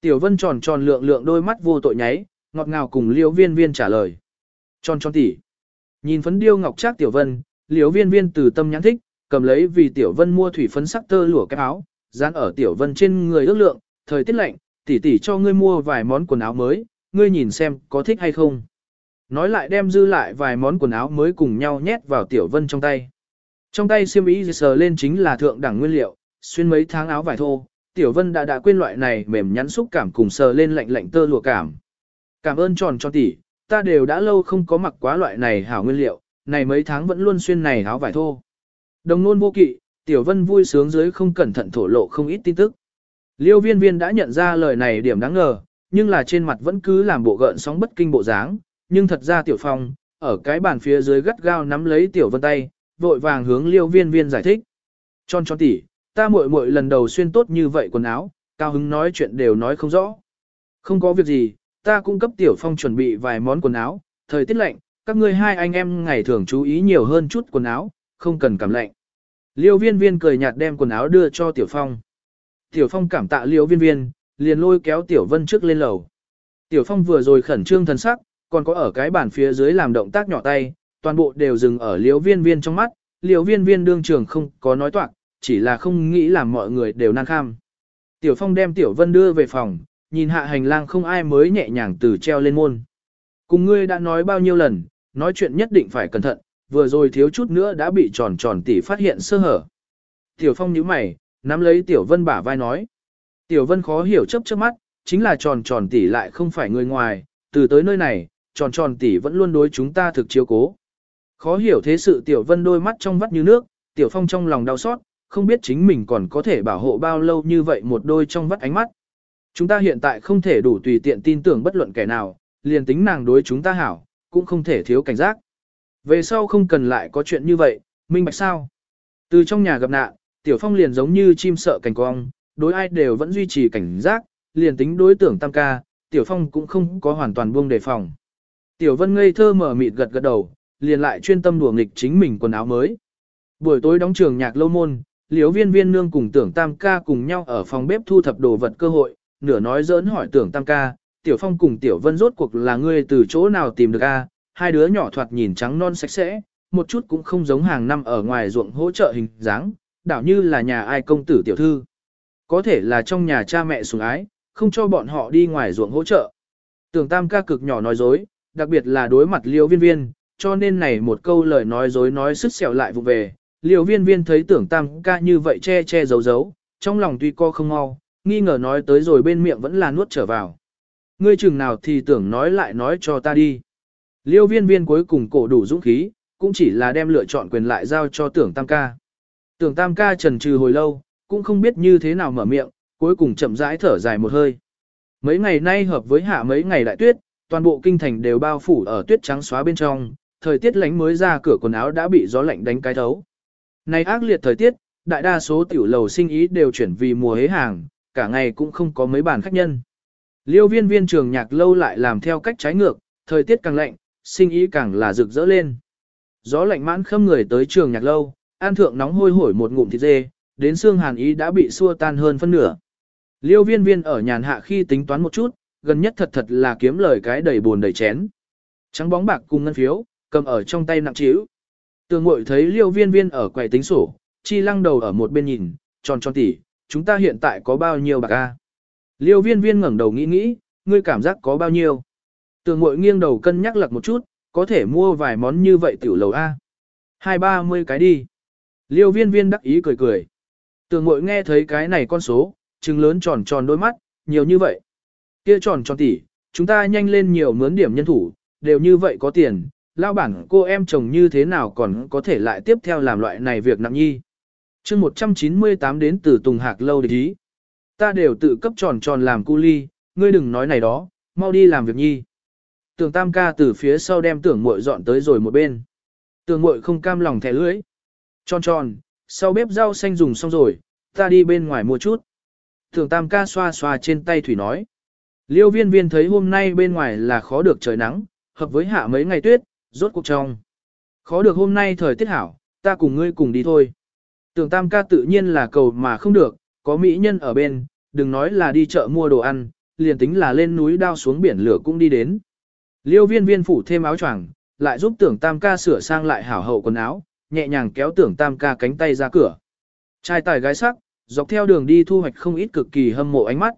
Speaker 1: Tiểu vân tròn tròn lượng lượng đôi mắt vô tội nháy, ngọt ngào cùng liêu viên viên trả lời. Tròn tròn tỷ. Nhìn phấn điêu ngọc trác tiểu vân, liêu viên viên từ tâm nhãn thích, cầm lấy vì tiểu vân mua thủy phấn sắc tơ lụa cái áo, dán ở tiểu vân trên người ước lượng, thời tiết lạnh, tỷ tỷ cho ngươi mua vài món quần áo mới, ngươi nhìn xem có thích hay không. Nói lại đem dư lại vài món quần áo mới cùng nhau nhét vào tiểu vân trong tay. Trong tay xiêm y sờ lên chính là thượng đẳng nguyên liệu, xuyên mấy tháng áo vải thô, tiểu vân đã đã quên loại này mềm nhắn xúc cảm cùng sờ lên lạnh lạnh tơ lụa cảm. Cảm ơn tròn cho tỷ, ta đều đã lâu không có mặc quá loại này hảo nguyên liệu, này mấy tháng vẫn luôn xuyên này áo vải thô. Đồng nôn vô kỵ, Tiểu Vân vui sướng dưới không cẩn thận thổ lộ không ít tin tức. Liêu viên viên đã nhận ra lời này điểm đáng ngờ, nhưng là trên mặt vẫn cứ làm bộ gợn sóng bất kinh bộ dáng, nhưng thật ra Tiểu Phong, ở cái bàn phía dưới gắt gao nắm lấy Tiểu Vân tay, vội vàng hướng Liêu viên viên giải thích. Tròn tròn tỉ, ta muội muội lần đầu xuyên tốt như vậy quần áo, cao hứng nói chuyện đều nói không rõ. Không có việc gì, ta cung cấp Tiểu Phong chuẩn bị vài món quần áo, thời tiết lạnh, các ngươi hai anh em ngày thường chú ý nhiều hơn chút quần áo, không cần cảm lạnh. Liêu viên viên cười nhạt đem quần áo đưa cho Tiểu Phong. Tiểu Phong cảm tạ Liễu viên viên, liền lôi kéo Tiểu Vân trước lên lầu. Tiểu Phong vừa rồi khẩn trương thần sắc, còn có ở cái bàn phía dưới làm động tác nhỏ tay, toàn bộ đều dừng ở Liễu viên viên trong mắt, Liễu viên viên đương trường không có nói toạc, chỉ là không nghĩ làm mọi người đều nan kham. Tiểu Phong đem Tiểu Vân đưa về phòng, nhìn hạ hành lang không ai mới nhẹ nhàng từ treo lên môn. Cùng ngươi đã nói bao nhiêu lần, nói chuyện nhất định phải cẩn thận, vừa rồi thiếu chút nữa đã bị tròn tròn tỷ phát hiện sơ hở. Tiểu Phong nhíu mày, nắm lấy Tiểu Vân bả vai nói. Tiểu Vân khó hiểu chấp chớp mắt, chính là tròn tròn tỷ lại không phải người ngoài, từ tới nơi này, tròn tròn tỷ vẫn luôn đối chúng ta thực chiếu cố. Khó hiểu thế sự Tiểu Vân đôi mắt trong vắt như nước, Tiểu Phong trong lòng đau xót, không biết chính mình còn có thể bảo hộ bao lâu như vậy một đôi trong vắt ánh mắt. Chúng ta hiện tại không thể đủ tùy tiện tin tưởng bất luận kẻ nào, liền tính nàng đối chúng ta hảo, cũng không thể thiếu cảnh giác. Về sau không cần lại có chuyện như vậy, minh bạch sao? Từ trong nhà gặp nạn, Tiểu Phong liền giống như chim sợ cảnh cong, đối ai đều vẫn duy trì cảnh giác, liền tính đối tưởng tam ca, Tiểu Phong cũng không có hoàn toàn buông đề phòng. Tiểu Vân ngây thơ mở mịt gật gật đầu, liền lại chuyên tâm đùa nghịch chính mình quần áo mới. Buổi tối đóng trường nhạc lâu môn, liếu viên viên nương cùng tưởng tam ca cùng nhau ở phòng bếp thu thập đồ vật cơ hội, nửa nói giỡn hỏi tưởng tam ca, Tiểu Phong cùng Tiểu Vân rốt cuộc là ngươi từ chỗ nào tìm được a? hai đứa nhỏ thoạt nhìn trắng non sạch sẽ, một chút cũng không giống hàng năm ở ngoài ruộng hỗ trợ hình dáng, đảo như là nhà ai công tử tiểu thư. Có thể là trong nhà cha mẹ sủng ái, không cho bọn họ đi ngoài ruộng hỗ trợ. Tưởng tam ca cực nhỏ nói dối, đặc biệt là đối mặt liêu viên viên, cho nên này một câu lời nói dối nói sức sẹo lại vụ về. Liêu viên viên thấy tưởng tam ca như vậy che che giấu giấu, trong lòng tuy co không mau, nghi ngờ nói tới rồi bên miệng vẫn là nuốt trở vào. Ngươi chừng nào thì tưởng nói lại nói cho ta đi. Liêu viên viên cuối cùng cổ đủ dũng khí, cũng chỉ là đem lựa chọn quyền lại giao cho tưởng tam ca. Tưởng tam ca trần trừ hồi lâu, cũng không biết như thế nào mở miệng, cuối cùng chậm rãi thở dài một hơi. Mấy ngày nay hợp với hạ mấy ngày đại tuyết, toàn bộ kinh thành đều bao phủ ở tuyết trắng xóa bên trong, thời tiết lánh mới ra cửa quần áo đã bị gió lạnh đánh cái thấu. Này ác liệt thời tiết, đại đa số tiểu lầu sinh ý đều chuyển vì mùa hế hàng, cả ngày cũng không có mấy bàn khách nhân. Liêu viên viên trường nhạc lâu lại làm theo cách trái ngược, thời tiết càng lạnh, sinh ý càng là rực rỡ lên. Gió lạnh mãn khâm người tới trường nhạc lâu, an thượng nóng hôi hổi một ngụm thịt dê, đến xương hàn ý đã bị xua tan hơn phân nửa. Liêu viên viên ở nhàn hạ khi tính toán một chút, gần nhất thật thật là kiếm lời cái đầy buồn đầy chén. Trắng bóng bạc cùng ngân phiếu, cầm ở trong tay nặng chiếu. Tường ngội thấy liêu viên viên ở quầy tính sổ, chi lăng đầu ở một bên nhìn, tròn tròn tỉ, chúng ta hiện tại có bao nhiêu bạc a? Liêu viên viên ngẩng đầu nghĩ nghĩ, ngươi cảm giác có bao nhiêu? Tường ngội nghiêng đầu cân nhắc lật một chút, có thể mua vài món như vậy tiểu lầu A. Hai ba mươi cái đi. Liêu viên viên đắc ý cười cười. Tường mội nghe thấy cái này con số, trừng lớn tròn tròn đôi mắt, nhiều như vậy. Kia tròn tròn tỉ, chúng ta nhanh lên nhiều mướn điểm nhân thủ, đều như vậy có tiền, lao bản cô em chồng như thế nào còn có thể lại tiếp theo làm loại này việc nặng nhi. chương 198 đến từ Tùng Hạc lâu để ý. Ta đều tự cấp tròn tròn làm cu ly, ngươi đừng nói này đó, mau đi làm việc nhi. Tường tam ca từ phía sau đem tưởng muội dọn tới rồi một bên. Tường muội không cam lòng thẻ lưỡi. Tròn tròn, sau bếp rau xanh dùng xong rồi, ta đi bên ngoài mua chút. Tưởng tam ca xoa xoa trên tay thủy nói. Liêu viên viên thấy hôm nay bên ngoài là khó được trời nắng, hợp với hạ mấy ngày tuyết, rốt cuộc trong. Khó được hôm nay thời tiết hảo, ta cùng ngươi cùng đi thôi. Tưởng tam ca tự nhiên là cầu mà không được, có mỹ nhân ở bên, đừng nói là đi chợ mua đồ ăn, liền tính là lên núi đao xuống biển lửa cũng đi đến. Liêu viên viên phủ thêm áo choàng, lại giúp tưởng tam ca sửa sang lại hảo hậu quần áo, nhẹ nhàng kéo tưởng tam ca cánh tay ra cửa. Trai tài gái sắc, dọc theo đường đi thu hoạch không ít cực kỳ hâm mộ ánh mắt.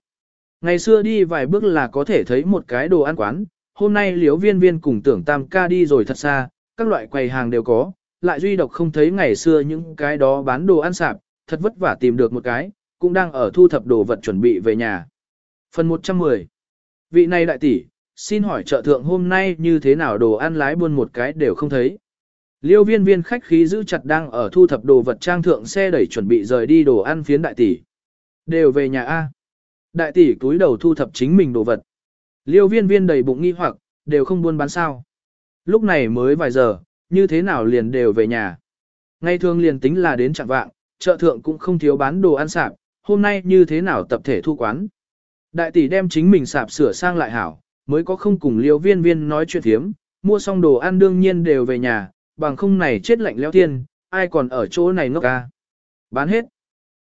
Speaker 1: Ngày xưa đi vài bước là có thể thấy một cái đồ ăn quán, hôm nay liếu viên viên cùng tưởng tam ca đi rồi thật xa, các loại quầy hàng đều có, lại duy độc không thấy ngày xưa những cái đó bán đồ ăn sạp, thật vất vả tìm được một cái, cũng đang ở thu thập đồ vật chuẩn bị về nhà. Phần 110 Vị này đại tỷ, xin hỏi chợ thượng hôm nay như thế nào đồ ăn lái buôn một cái đều không thấy. Liêu viên viên khách khí giữ chặt đang ở thu thập đồ vật trang thượng xe đẩy chuẩn bị rời đi đồ ăn phiến đại tỷ. Đều về nhà A. Đại tỷ túi đầu thu thập chính mình đồ vật. Liêu viên viên đầy bụng nghi hoặc, đều không buôn bán sao. Lúc này mới vài giờ, như thế nào liền đều về nhà. Ngay thường liền tính là đến chẳng vạng, chợ thượng cũng không thiếu bán đồ ăn sạp, hôm nay như thế nào tập thể thu quán. Đại tỷ đem chính mình sạp sửa sang lại hảo, mới có không cùng liêu viên viên nói chuyện thiếm, mua xong đồ ăn đương nhiên đều về nhà, bằng không này chết lạnh leo thiên, ai còn ở chỗ này ngốc ca. Bán hết.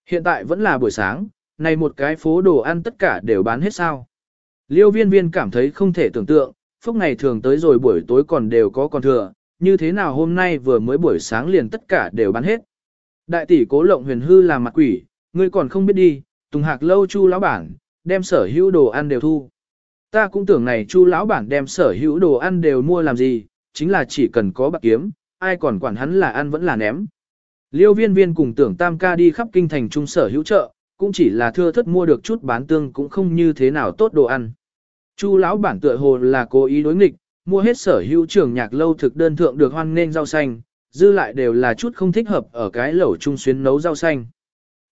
Speaker 1: Hiện tại vẫn là buổi sáng, này một cái phố đồ ăn tất cả đều bán hết sao. Liêu viên viên cảm thấy không thể tưởng tượng, phúc ngày thường tới rồi buổi tối còn đều có còn thừa, như thế nào hôm nay vừa mới buổi sáng liền tất cả đều bán hết. Đại tỷ cố lộng huyền hư làm mặt quỷ, ngươi còn không biết đi, Tùng Hạc lâu chu lão bản, đem sở hữu đồ ăn đều thu. Ta cũng tưởng này chu lão bản đem sở hữu đồ ăn đều mua làm gì, chính là chỉ cần có bạc kiếm, ai còn quản hắn là ăn vẫn là ném. Liêu viên viên cùng tưởng tam ca đi khắp kinh thành trung sở hữu trợ, cũng chỉ là thưa thất mua được chút bán tương cũng không như thế nào tốt đồ ăn. Chu lão bản tựa hồ là cố ý đối nghịch, mua hết sở hữu trường nhạc lâu thực đơn thượng được hoan nên rau xanh, dư lại đều là chút không thích hợp ở cái lẩu trung xuyến nấu rau xanh.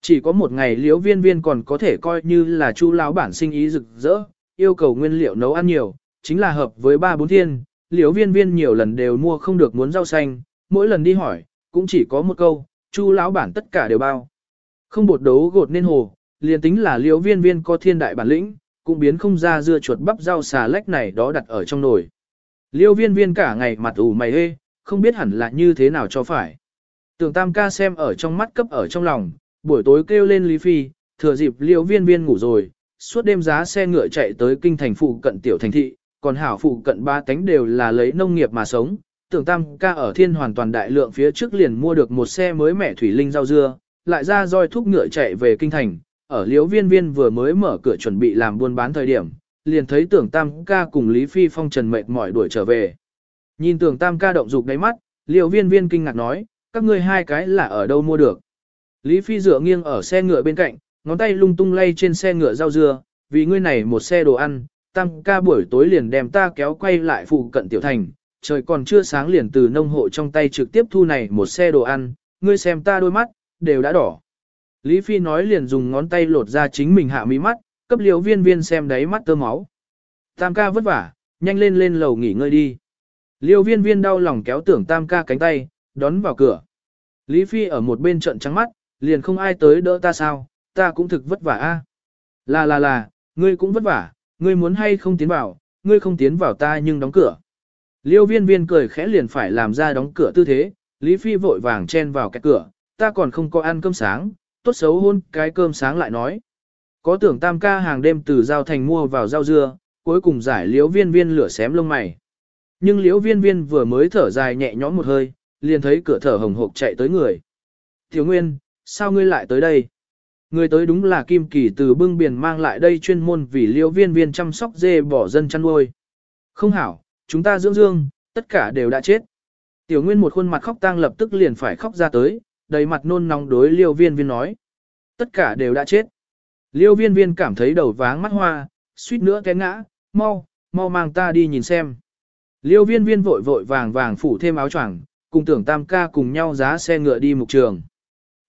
Speaker 1: Chỉ có một ngày liễu viên viên còn có thể coi như là chu lão bản sinh ý rực rỡ, yêu cầu nguyên liệu nấu ăn nhiều, chính là hợp với ba bốn thiên, liễu viên viên nhiều lần đều mua không được muốn rau xanh, mỗi lần đi hỏi, cũng chỉ có một câu, chu lão bản tất cả đều bao. Không bột đấu gột nên hồ, liền tính là liễu viên viên có thiên đại bản lĩnh, cũng biến không ra dưa chuột bắp rau xà lách này đó đặt ở trong nồi. Liêu viên viên cả ngày mặt ủ mày hê, không biết hẳn là như thế nào cho phải. Tưởng tam ca xem ở trong mắt cấp ở trong lòng, buổi tối kêu lên Lý Phi, thừa dịp liêu viên viên ngủ rồi, suốt đêm giá xe ngựa chạy tới kinh thành phụ cận tiểu thành thị, còn hảo phụ cận ba tánh đều là lấy nông nghiệp mà sống. Tưởng tam ca ở thiên hoàn toàn đại lượng phía trước liền mua được một xe mới mẻ thủy linh rau dưa, lại ra roi thúc ngựa chạy về kinh thành, ở liếu viên viên vừa mới mở cửa chuẩn bị làm buôn bán thời điểm, liền thấy tưởng tam ca cùng Lý Phi Phong trần mệt mỏi đuổi trở về. Nhìn tưởng tam ca động dục đáy mắt, liều viên viên kinh ngạc nói, các ngươi hai cái là ở đâu mua được. Lý Phi dựa nghiêng ở xe ngựa bên cạnh, ngón tay lung tung lay trên xe ngựa rau dưa, vì ngươi này một xe đồ ăn, tam ca buổi tối liền đem ta kéo quay lại phụ cận tiểu thành, trời còn chưa sáng liền từ nông hộ trong tay trực tiếp thu này một xe đồ ăn, ngươi xem ta đôi mắt, đều đã đỏ. Lý Phi nói liền dùng ngón tay lột ra chính mình hạ mí mắt, cấp liều viên viên xem đáy mắt tơ máu. Tam ca vất vả, nhanh lên lên lầu nghỉ ngơi đi. Liêu viên viên đau lòng kéo tưởng tam ca cánh tay, đón vào cửa. Lý Phi ở một bên trận trắng mắt, liền không ai tới đỡ ta sao, ta cũng thực vất vả a. Là là là, ngươi cũng vất vả, ngươi muốn hay không tiến vào, ngươi không tiến vào ta nhưng đóng cửa. Liêu viên viên cười khẽ liền phải làm ra đóng cửa tư thế, Lý Phi vội vàng chen vào cái cửa, ta còn không có ăn cơm sáng, tốt xấu hôn cái cơm sáng lại nói. Có tưởng tam ca hàng đêm từ giao thành mua vào rau dưa, cuối cùng giải liễu viên viên lửa xém lông mày. Nhưng liễu viên viên vừa mới thở dài nhẹ nhõm một hơi, liền thấy cửa thở hồng hộc chạy tới người. Tiểu Nguyên, sao ngươi lại tới đây? Người tới đúng là Kim Kỳ từ bưng biển mang lại đây chuyên môn vì liễu viên viên chăm sóc dê bỏ dân chăn nuôi. Không hảo, chúng ta dưỡng dương, tất cả đều đã chết. Tiểu Nguyên một khuôn mặt khóc tang lập tức liền phải khóc ra tới, đầy mặt nôn nóng đối liêu viên viên nói. Tất cả đều đã chết. Liêu viên viên cảm thấy đầu váng mắt hoa, suýt nữa té ngã, mau, mau mang ta đi nhìn xem. Liêu viên viên vội vội vàng vàng phủ thêm áo choàng, cùng tưởng tam ca cùng nhau giá xe ngựa đi mục trường.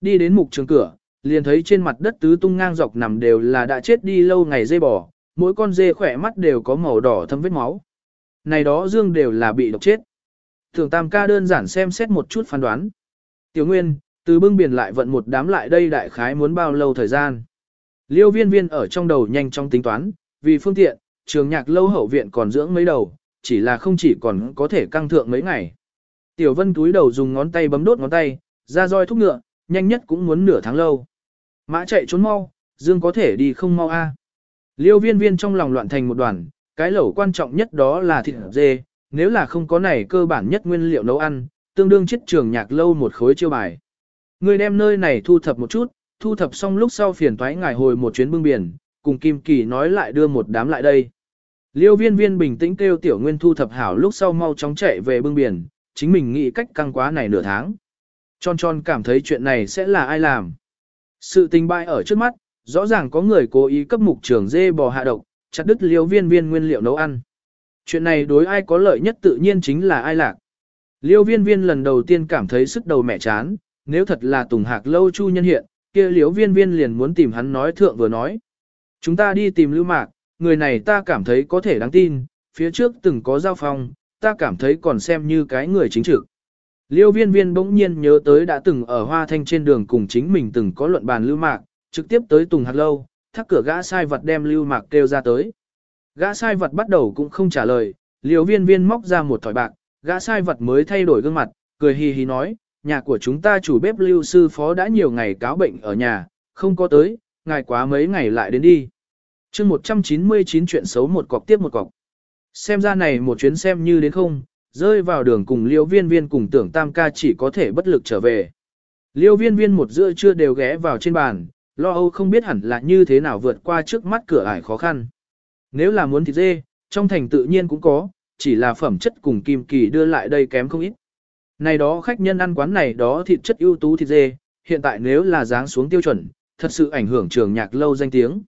Speaker 1: Đi đến mục trường cửa, liền thấy trên mặt đất tứ tung ngang dọc nằm đều là đã chết đi lâu ngày dê bò, mỗi con dê khỏe mắt đều có màu đỏ thâm vết máu. Này đó dương đều là bị độc chết. thường tam ca đơn giản xem xét một chút phán đoán. Tiểu Nguyên, từ bưng biển lại vận một đám lại đây đại khái muốn bao lâu thời gian. Liêu viên viên ở trong đầu nhanh trong tính toán, vì phương tiện, trường nhạc lâu hậu viện còn dưỡng mấy đầu, chỉ là không chỉ còn có thể căng thượng mấy ngày. Tiểu vân túi đầu dùng ngón tay bấm đốt ngón tay, ra roi thúc ngựa, nhanh nhất cũng muốn nửa tháng lâu. Mã chạy trốn mau, dương có thể đi không mau a. Liêu viên viên trong lòng loạn thành một đoàn, cái lẩu quan trọng nhất đó là thịt dê, nếu là không có này cơ bản nhất nguyên liệu nấu ăn, tương đương chết trường nhạc lâu một khối chiêu bài. Người đem nơi này thu thập một chút, thu thập xong lúc sau phiền toái ngài hồi một chuyến bưng biển, cùng Kim Kỳ nói lại đưa một đám lại đây. Liêu viên viên bình tĩnh kêu tiểu nguyên thu thập hảo lúc sau mau chóng chạy về bưng biển, chính mình nghĩ cách căng quá này nửa tháng. Tròn tròn cảm thấy chuyện này sẽ là ai làm. Sự tình bại ở trước mắt, rõ ràng có người cố ý cấp mục trưởng dê bò hạ độc, chặt đứt liêu viên viên nguyên liệu nấu ăn. Chuyện này đối ai có lợi nhất tự nhiên chính là ai lạc. Liêu viên viên lần đầu tiên cảm thấy sức đầu mẹ chán, nếu thật là Tùng Hạc lâu chu nhân hiện, kia liêu viên viên liền muốn tìm hắn nói thượng vừa nói. Chúng ta đi tìm lưu mạc, người này ta cảm thấy có thể đáng tin, phía trước từng có giao phong, ta cảm thấy còn xem như cái người chính trực. Liêu viên viên bỗng nhiên nhớ tới đã từng ở Hoa Thanh trên đường cùng chính mình từng có luận bàn lưu mạc, trực tiếp tới Tùng Hạt Lâu, thắc cửa gã sai vật đem lưu mạc kêu ra tới. Gã sai vật bắt đầu cũng không trả lời, liêu viên viên móc ra một thỏi bạc, gã sai vật mới thay đổi gương mặt, cười hì hì nói, nhà của chúng ta chủ bếp lưu sư phó đã nhiều ngày cáo bệnh ở nhà, không có tới, ngài quá mấy ngày lại đến đi. chương 199 chuyện xấu một cọc tiếp một cọc. Xem ra này một chuyến xem như đến không, rơi vào đường cùng liêu viên viên cùng tưởng tam ca chỉ có thể bất lực trở về. Liêu viên viên một giữa chưa đều ghé vào trên bàn, lo âu không biết hẳn là như thế nào vượt qua trước mắt cửa ải khó khăn. Nếu là muốn thịt dê, trong thành tự nhiên cũng có, chỉ là phẩm chất cùng kim kỳ đưa lại đây kém không ít. Này đó khách nhân ăn quán này đó thịt chất ưu tú thịt dê, hiện tại nếu là dáng xuống tiêu chuẩn, thật sự ảnh hưởng trường nhạc lâu danh tiếng.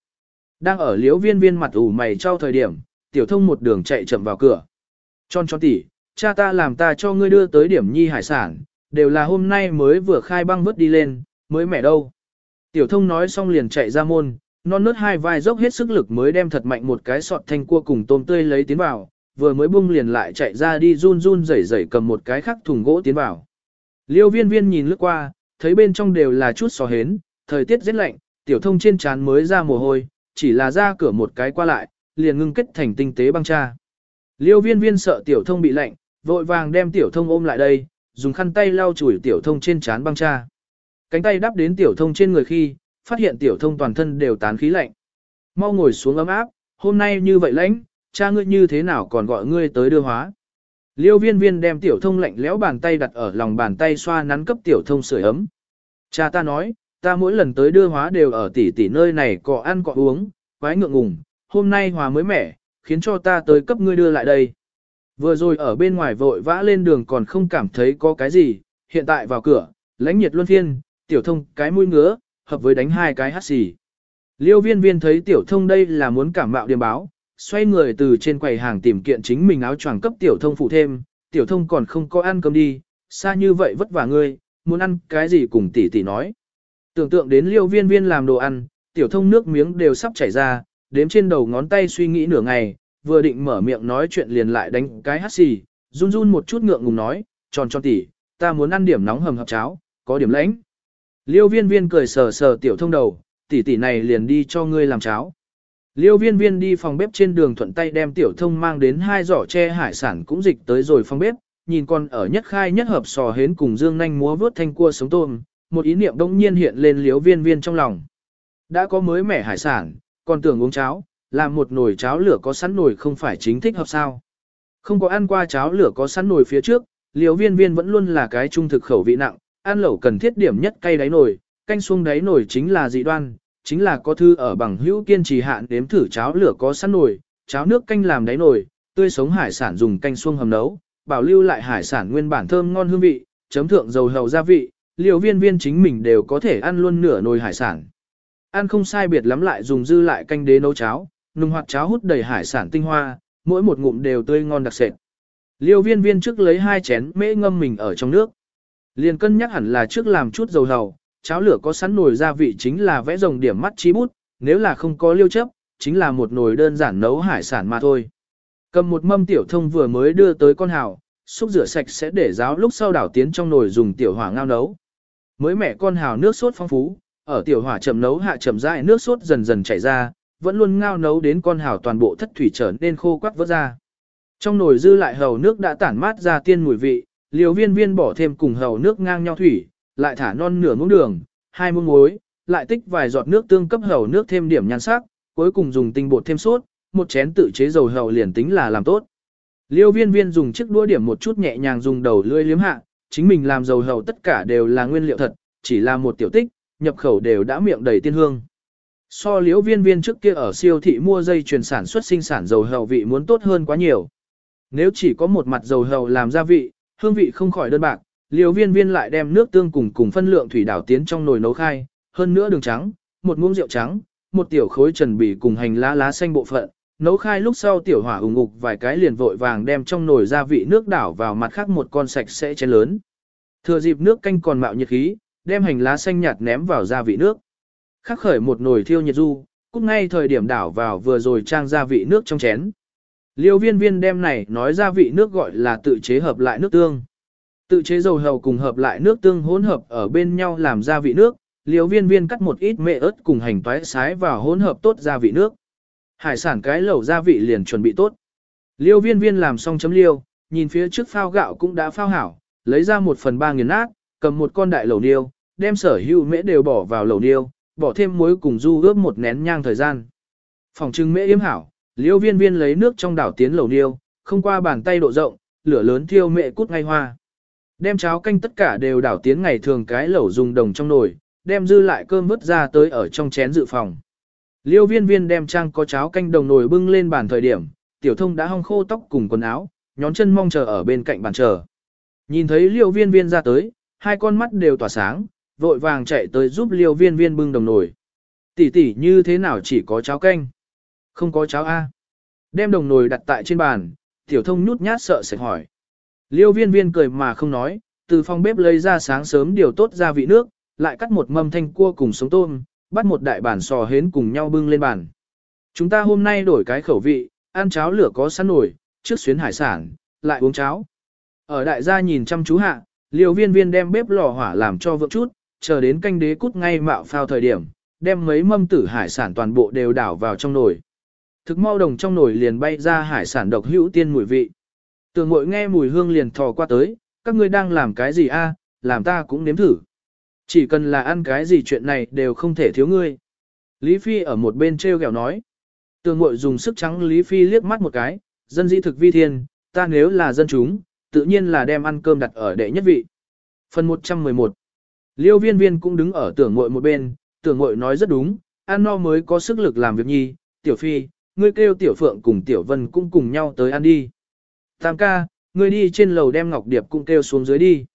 Speaker 1: Đang ở liêu viên viên mặt ủ mày trao thời điểm, tiểu thông một đường chạy chậm vào cửa. Tròn tròn tỉ, cha ta làm ta cho ngươi đưa tới điểm nhi hải sản, đều là hôm nay mới vừa khai băng vớt đi lên, mới mẻ đâu. Tiểu thông nói xong liền chạy ra môn, non nớt hai vai dốc hết sức lực mới đem thật mạnh một cái sọt thanh cua cùng tôm tươi lấy tiến vào, vừa mới bung liền lại chạy ra đi run run rẩy rẩy cầm một cái khắc thùng gỗ tiến vào. Liêu viên viên nhìn lướt qua, thấy bên trong đều là chút sò hến, thời tiết rất lạnh, tiểu thông trên trán mới ra mồ hôi, chỉ là ra cửa một cái qua lại, liền ngưng kết thành tinh tế băng cha. Liêu viên viên sợ tiểu thông bị lạnh, vội vàng đem tiểu thông ôm lại đây, dùng khăn tay lau chùi tiểu thông trên trán băng cha. Cánh tay đắp đến tiểu thông trên người khi, phát hiện tiểu thông toàn thân đều tán khí lạnh. Mau ngồi xuống ấm áp, hôm nay như vậy lãnh, cha ngươi như thế nào còn gọi ngươi tới đưa hóa. Liêu viên viên đem tiểu thông lạnh lẽo bàn tay đặt ở lòng bàn tay xoa nắn cấp tiểu thông sưởi ấm. Cha ta nói, ta mỗi lần tới đưa hóa đều ở tỷ tỷ nơi này cọ ăn cọ uống, quái ngượng ngùng, hôm nay hòa mới mẻ, khiến cho ta tới cấp ngươi đưa lại đây. Vừa rồi ở bên ngoài vội vã lên đường còn không cảm thấy có cái gì, hiện tại vào cửa, lãnh nhiệt luân phiên, tiểu thông cái mũi ngứa, hợp với đánh hai cái hát xì. Liêu viên viên thấy tiểu thông đây là muốn cảm mạo điểm báo, xoay người từ trên quầy hàng tìm kiện chính mình áo choàng cấp tiểu thông phụ thêm, tiểu thông còn không có ăn cơm đi, xa như vậy vất vả ngươi, muốn ăn cái gì cùng tỷ tỷ nói. Tưởng tượng đến liêu viên viên làm đồ ăn, tiểu thông nước miếng đều sắp chảy ra, đếm trên đầu ngón tay suy nghĩ nửa ngày, vừa định mở miệng nói chuyện liền lại đánh cái hắt xì, run run một chút ngượng ngùng nói, tròn tròn tỷ, ta muốn ăn điểm nóng hầm hập cháo, có điểm lãnh. Liêu viên viên cười sờ sờ tiểu thông đầu, tỷ tỷ này liền đi cho ngươi làm cháo. Liêu viên viên đi phòng bếp trên đường thuận tay đem tiểu thông mang đến hai giỏ tre hải sản cũng dịch tới rồi phòng bếp, nhìn con ở nhất khai nhất hợp sò hến cùng dương nanh múa vớt thanh cua sống tôm, một ý niệm đông nhiên hiện lên liêu viên viên trong lòng. Đã có mới mẻ hải sản, còn tưởng uống cháo, làm một nồi cháo lửa có sẵn nồi không phải chính thích hợp sao. Không có ăn qua cháo lửa có sẵn nồi phía trước, liều viên viên vẫn luôn là cái trung thực khẩu vị nặng, ăn lẩu cần thiết điểm nhất cay đáy nồi, canh xuông đáy nồi chính là dị đoan, chính là có thư ở bằng hữu kiên trì hạn đếm thử cháo lửa có sẵn nồi, cháo nước canh làm đáy nồi, tươi sống hải sản dùng canh xuông hầm nấu, bảo lưu lại hải sản nguyên bản thơm ngon hương vị, chấm thượng dầu hầu gia vị, liều viên viên chính mình đều có thể ăn luôn nửa nồi hải sản. Ăn không sai biệt lắm lại dùng dư lại canh đế nấu cháo, nung hoạt cháo hút đầy hải sản tinh hoa, mỗi một ngụm đều tươi ngon đặc sệt. Liêu viên viên trước lấy hai chén mễ ngâm mình ở trong nước. Liền cân nhắc hẳn là trước làm chút dầu hầu, cháo lửa có sẵn nồi gia vị chính là vẽ rồng điểm mắt chí bút, nếu là không có liêu chấp, chính là một nồi đơn giản nấu hải sản mà thôi. Cầm một mâm tiểu thông vừa mới đưa tới con hào, xúc rửa sạch sẽ để ráo lúc sau đảo tiến trong nồi dùng tiểu hỏa ngao nấu. Mới mẹ con hào nước sốt phong phú, ở tiểu hỏa chậm nấu hạ chậm rãi nước sốt dần dần chảy ra, vẫn luôn ngao nấu đến con hào toàn bộ thất thủy trở nên khô quắt vỡ ra. Trong nồi dư lại hầu nước đã tản mát ra tiên mùi vị, liều viên viên bỏ thêm cùng hầu nước ngang nhau thủy, lại thả non nửa muỗng đường, hai muỗng muối, lại tích vài giọt nước tương cấp hầu nước thêm điểm nhan sắc, cuối cùng dùng tinh bột thêm sốt, một chén tự chế dầu hầu liền tính là làm tốt. Liêu viên viên dùng chiếc đũa điểm một chút nhẹ nhàng dùng đầu lưỡi liếm hạ, chính mình làm dầu hầu tất cả đều là nguyên liệu thật, chỉ là một tiểu tích, nhập khẩu đều đã miệng đầy tiên hương. So liễu viên viên trước kia ở siêu thị mua dây chuyển sản xuất sinh sản dầu hầu vị muốn tốt hơn quá nhiều. Nếu chỉ có một mặt dầu hầu làm gia vị, hương vị không khỏi đơn bạc, Liễu viên viên lại đem nước tương cùng cùng phân lượng thủy đảo tiến trong nồi nấu khai, hơn nữa đường trắng, một muỗng rượu trắng, một tiểu khối trần bì cùng hành lá lá xanh bộ phận, nấu khai lúc sau tiểu hỏa ủng ngục vài cái liền vội vàng đem trong nồi gia vị nước đảo vào mặt khác một con sạch sẽ chén lớn. Thừa dịp nước canh còn mạo nhiệt khí, đem hành lá xanh nhạt ném vào gia vị nước. Khắc khởi một nồi thiêu nhiệt du, cúc ngay thời điểm đảo vào vừa rồi trang gia vị nước trong chén. Liêu viên viên đem này nói gia vị nước gọi là tự chế hợp lại nước tương. Tự chế dầu hầu cùng hợp lại nước tương hỗn hợp ở bên nhau làm gia vị nước, liêu viên viên cắt một ít mệ ớt cùng hành toái sái vào hỗn hợp tốt gia vị nước. Hải sản cái lẩu gia vị liền chuẩn bị tốt. Liêu viên viên làm xong chấm liêu, nhìn phía trước phao gạo cũng đã phao hảo, lấy ra một phần ba nghiền nát, cầm một con đại lẩu niêu, đem sở hữu mễ đều bỏ vào lẩu niêu, bỏ thêm muối cùng du ướp một nén nhang thời gian. Phòng trưng mễ yếm hảo, liêu viên viên lấy nước trong đảo tiến lẩu niêu, không qua bàn tay độ rộng, lửa lớn thiêu mẹ cút ngay hoa. Đem cháo canh tất cả đều đảo tiến ngày thường cái lẩu dùng đồng trong nồi, đem dư lại cơm vứt ra tới ở trong chén dự phòng. Liêu viên viên đem trang có cháo canh đồng nồi bưng lên bàn thời điểm, tiểu thông đã hong khô tóc cùng quần áo, nhón chân mong chờ ở bên cạnh bàn chờ. Nhìn thấy liêu viên viên ra tới, hai con mắt đều tỏa sáng, vội vàng chạy tới giúp liêu viên viên bưng đồng nồi. Tỷ tỷ như thế nào chỉ có cháo canh? Không có cháo A. Đem đồng nồi đặt tại trên bàn, tiểu thông nhút nhát sợ sẽ hỏi. Liêu viên viên cười mà không nói, từ phòng bếp lấy ra sáng sớm điều tốt ra vị nước, lại cắt một mâm thanh cua cùng sống tôm, bắt một đại bản sò hến cùng nhau bưng lên bàn. Chúng ta hôm nay đổi cái khẩu vị, ăn cháo lửa có sẵn nổi, trước xuyến hải sản, lại uống cháo. Ở đại gia nhìn chăm chú hạ, liều viên viên đem bếp lò hỏa làm cho vượng chút, chờ đến canh đế cút ngay mạo phao thời điểm, đem mấy mâm tử hải sản toàn bộ đều đảo vào trong nồi. Thực mau đồng trong nồi liền bay ra hải sản độc hữu tiên mùi vị. Tường mội nghe mùi hương liền thò qua tới, các ngươi đang làm cái gì a? À, làm ta cũng nếm thử. Chỉ cần là ăn cái gì chuyện này đều không thể thiếu ngươi. Lý Phi ở một bên treo gẹo nói. Tường mội dùng sức trắng Lý Phi liếc mắt một cái, dân di thực vi thiên, ta nếu là dân chúng, tự nhiên là đem ăn cơm đặt ở đệ nhất vị. Phần 111 Liêu viên viên cũng đứng ở tưởng ngội một bên, tưởng ngội nói rất đúng, ăn no mới có sức lực làm việc nhi, tiểu phi, ngươi kêu tiểu phượng cùng tiểu vân cũng cùng nhau tới ăn đi. Tam ca, ngươi đi trên lầu đem ngọc điệp cũng kêu xuống dưới đi.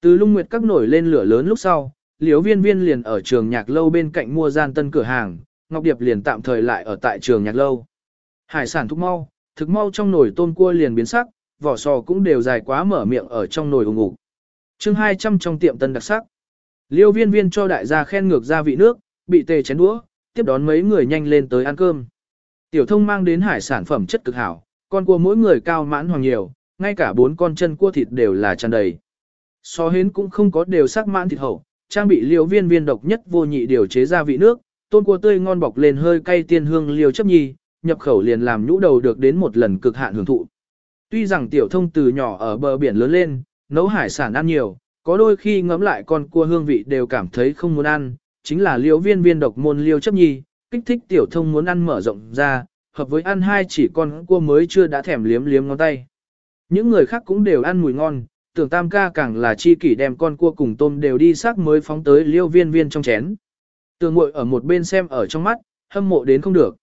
Speaker 1: Từ lung nguyệt các nổi lên lửa lớn lúc sau, Liêu viên viên liền ở trường nhạc lâu bên cạnh mua gian tân cửa hàng, ngọc điệp liền tạm thời lại ở tại trường nhạc lâu. Hải sản thúc mau, thực mau trong nồi tôm cua liền biến sắc, vỏ sò cũng đều dài quá mở miệng ở trong nồi ủng ủ. chương 200 trong tiệm tân đặc sắc. Liêu viên viên cho đại gia khen ngược ra vị nước, bị tề chén đũa, tiếp đón mấy người nhanh lên tới ăn cơm. Tiểu thông mang đến hải sản phẩm chất cực hảo, con cua mỗi người cao mãn hoàng nhiều, ngay cả bốn con chân cua thịt đều là tràn đầy. So hến cũng không có đều sắc mãn thịt hậu, trang bị Liêu viên viên độc nhất vô nhị điều chế ra vị nước, tôn cua tươi ngon bọc lên hơi cay tiên hương liều chấp nhi, nhập khẩu liền làm nhũ đầu được đến một lần cực hạn hưởng thụ. Tuy rằng tiểu thông từ nhỏ ở bờ biển lớn lên, nấu hải sản ăn nhiều, có đôi khi ngấm lại con cua hương vị đều cảm thấy không muốn ăn, chính là liễu viên viên độc môn liêu chấp nhi, kích thích tiểu thông muốn ăn mở rộng ra, hợp với ăn hai chỉ con cua mới chưa đã thèm liếm liếm ngón tay. Những người khác cũng đều ăn mùi ngon, tưởng tam ca càng là chi kỷ đem con cua cùng tôm đều đi sắc mới phóng tới liêu viên viên trong chén. Tường ngội ở một bên xem ở trong mắt, hâm mộ đến không được.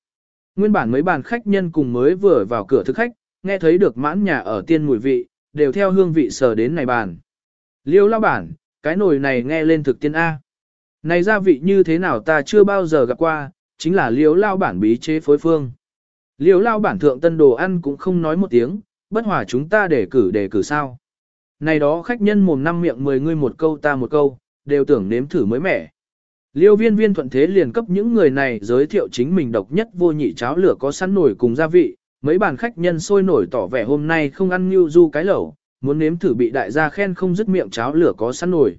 Speaker 1: Nguyên bản mấy bàn khách nhân cùng mới vừa vào cửa thực khách, nghe thấy được mãn nhà ở tiên mùi vị, đều theo hương vị sờ đến này bàn. Liêu lao bản, cái nồi này nghe lên thực tiên A. Này gia vị như thế nào ta chưa bao giờ gặp qua, chính là liêu lao bản bí chế phối phương. Liêu lao bản thượng tân đồ ăn cũng không nói một tiếng, bất hòa chúng ta để cử để cử sao. Này đó khách nhân mồm năm miệng mười người một câu ta một câu, đều tưởng nếm thử mới mẻ. Liêu viên viên thuận thế liền cấp những người này giới thiệu chính mình độc nhất vô nhị cháo lửa có sẵn nổi cùng gia vị, mấy bàn khách nhân sôi nổi tỏ vẻ hôm nay không ăn như du cái lẩu, muốn nếm thử bị đại gia khen không dứt miệng cháo lửa có sẵn nổi.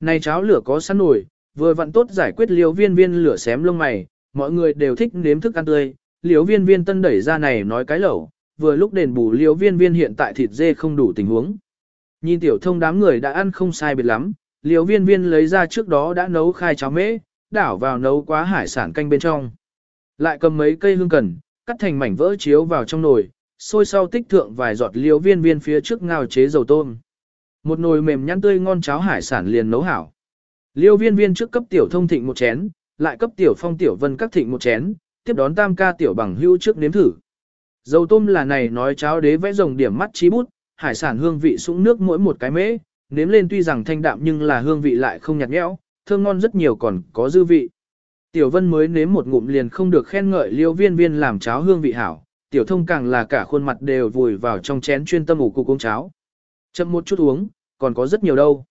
Speaker 1: Này cháo lửa có sẵn nổi, vừa vặn tốt giải quyết liều viên viên lửa xém lông mày, mọi người đều thích nếm thức ăn tươi, liều viên viên tân đẩy ra này nói cái lẩu, vừa lúc đền bù liều viên viên hiện tại thịt dê không đủ tình huống. Nhìn tiểu thông đám người đã ăn không sai biệt lắm, liều viên viên lấy ra trước đó đã nấu khai cháo mễ, đảo vào nấu quá hải sản canh bên trong. Lại cầm mấy cây hương cần, cắt thành mảnh vỡ chiếu vào trong nồi, sôi sau tích thượng vài giọt liều viên viên phía trước ngao chế dầu tôm. Một nồi mềm nhăn tươi ngon cháo hải sản liền nấu hảo. Liêu viên viên trước cấp tiểu thông thịnh một chén, lại cấp tiểu phong tiểu vân các thịnh một chén, tiếp đón tam ca tiểu bằng hưu trước nếm thử. Dầu tôm là này nói cháo đế vẽ rồng điểm mắt trí bút, hải sản hương vị sũng nước mỗi một cái mễ, nếm lên tuy rằng thanh đạm nhưng là hương vị lại không nhạt nhẽo, thơm ngon rất nhiều còn có dư vị. Tiểu Vân mới nếm một ngụm liền không được khen ngợi liêu viên viên làm cháo hương vị hảo, tiểu thông càng là cả khuôn mặt đều vùi vào trong chén chuyên tâm ủ cục uống cháo. Chậm một chút uống, còn có rất nhiều đâu.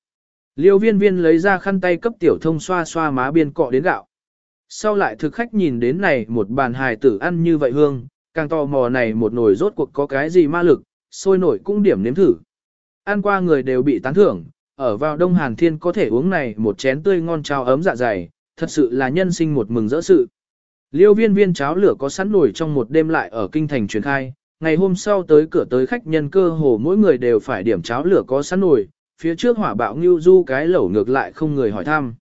Speaker 1: Liêu viên viên lấy ra khăn tay cấp tiểu thông xoa xoa má biên cọ đến gạo. Sau lại thực khách nhìn đến này một bàn hài tử ăn như vậy hương, càng tò mò này một nồi rốt cuộc có cái gì ma lực, sôi nổi cũng điểm nếm thử. Ăn qua người đều bị tán thưởng, ở vào Đông Hàn Thiên có thể uống này một chén tươi ngon trao ấm dạ dày, thật sự là nhân sinh một mừng rỡ sự. Liêu viên viên cháo lửa có sẵn nổi trong một đêm lại ở kinh thành truyền khai, ngày hôm sau tới cửa tới khách nhân cơ hồ mỗi người đều phải điểm cháo lửa có sẵn nổi, phía trước hỏa bạo ngưu du cái lẩu ngược lại không người hỏi thăm.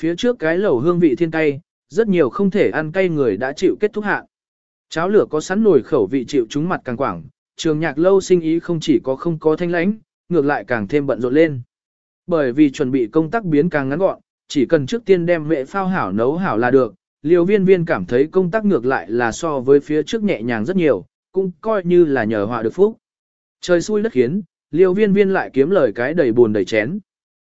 Speaker 1: Phía trước cái lẩu hương vị thiên cay, rất nhiều không thể ăn cay người đã chịu kết thúc hạ. Cháo lửa có sẵn nổi khẩu vị chịu chúng mặt càng quảng, trường nhạc lâu sinh ý không chỉ có không có thanh lãnh, ngược lại càng thêm bận rộn lên. Bởi vì chuẩn bị công tác biến càng ngắn gọn, chỉ cần trước tiên đem mẹ phao hảo nấu hảo là được, liều viên viên cảm thấy công tác ngược lại là so với phía trước nhẹ nhàng rất nhiều, cũng coi như là nhờ họa được phúc. Trời xui đất khiến, liều viên viên lại kiếm lời cái đầy buồn đầy chén.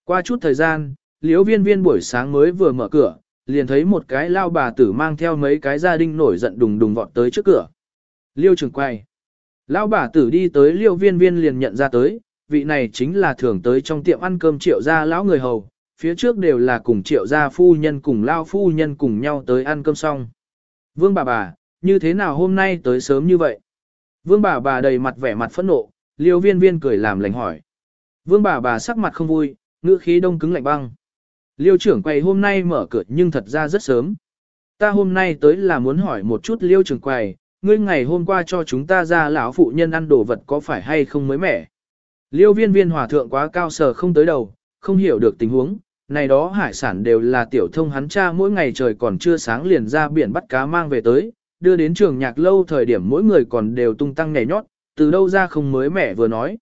Speaker 1: Qua chút thời gian, liều viên viên buổi sáng mới vừa mở cửa, liền thấy một cái lao bà tử mang theo mấy cái gia đình nổi giận đùng đùng vọt tới trước cửa. Liêu trường quay. Lao bà tử đi tới liêu viên viên liền nhận ra tới, vị này chính là thường tới trong tiệm ăn cơm triệu gia lão người hầu, phía trước đều là cùng triệu gia phu nhân cùng lao phu nhân cùng nhau tới ăn cơm xong. Vương bà bà, như thế nào hôm nay tới sớm như vậy? Vương bà bà đầy mặt vẻ mặt phẫn nộ, liêu viên viên cười làm lành hỏi. Vương bà bà sắc mặt không vui, ngữ khí đông cứng lạnh băng. Liêu trưởng quầy hôm nay mở cửa nhưng thật ra rất sớm. Ta hôm nay tới là muốn hỏi một chút liêu trưởng quầy, ngươi ngày hôm qua cho chúng ta ra lão phụ nhân ăn đồ vật có phải hay không mới mẻ. Liêu viên viên hòa thượng quá cao sờ không tới đầu, không hiểu được tình huống, này đó hải sản đều là tiểu thông hắn cha mỗi ngày trời còn chưa sáng liền ra biển bắt cá mang về tới, đưa đến trường nhạc lâu thời điểm mỗi người còn đều tung tăng nhảy nhót, từ đâu ra không mới mẻ vừa nói.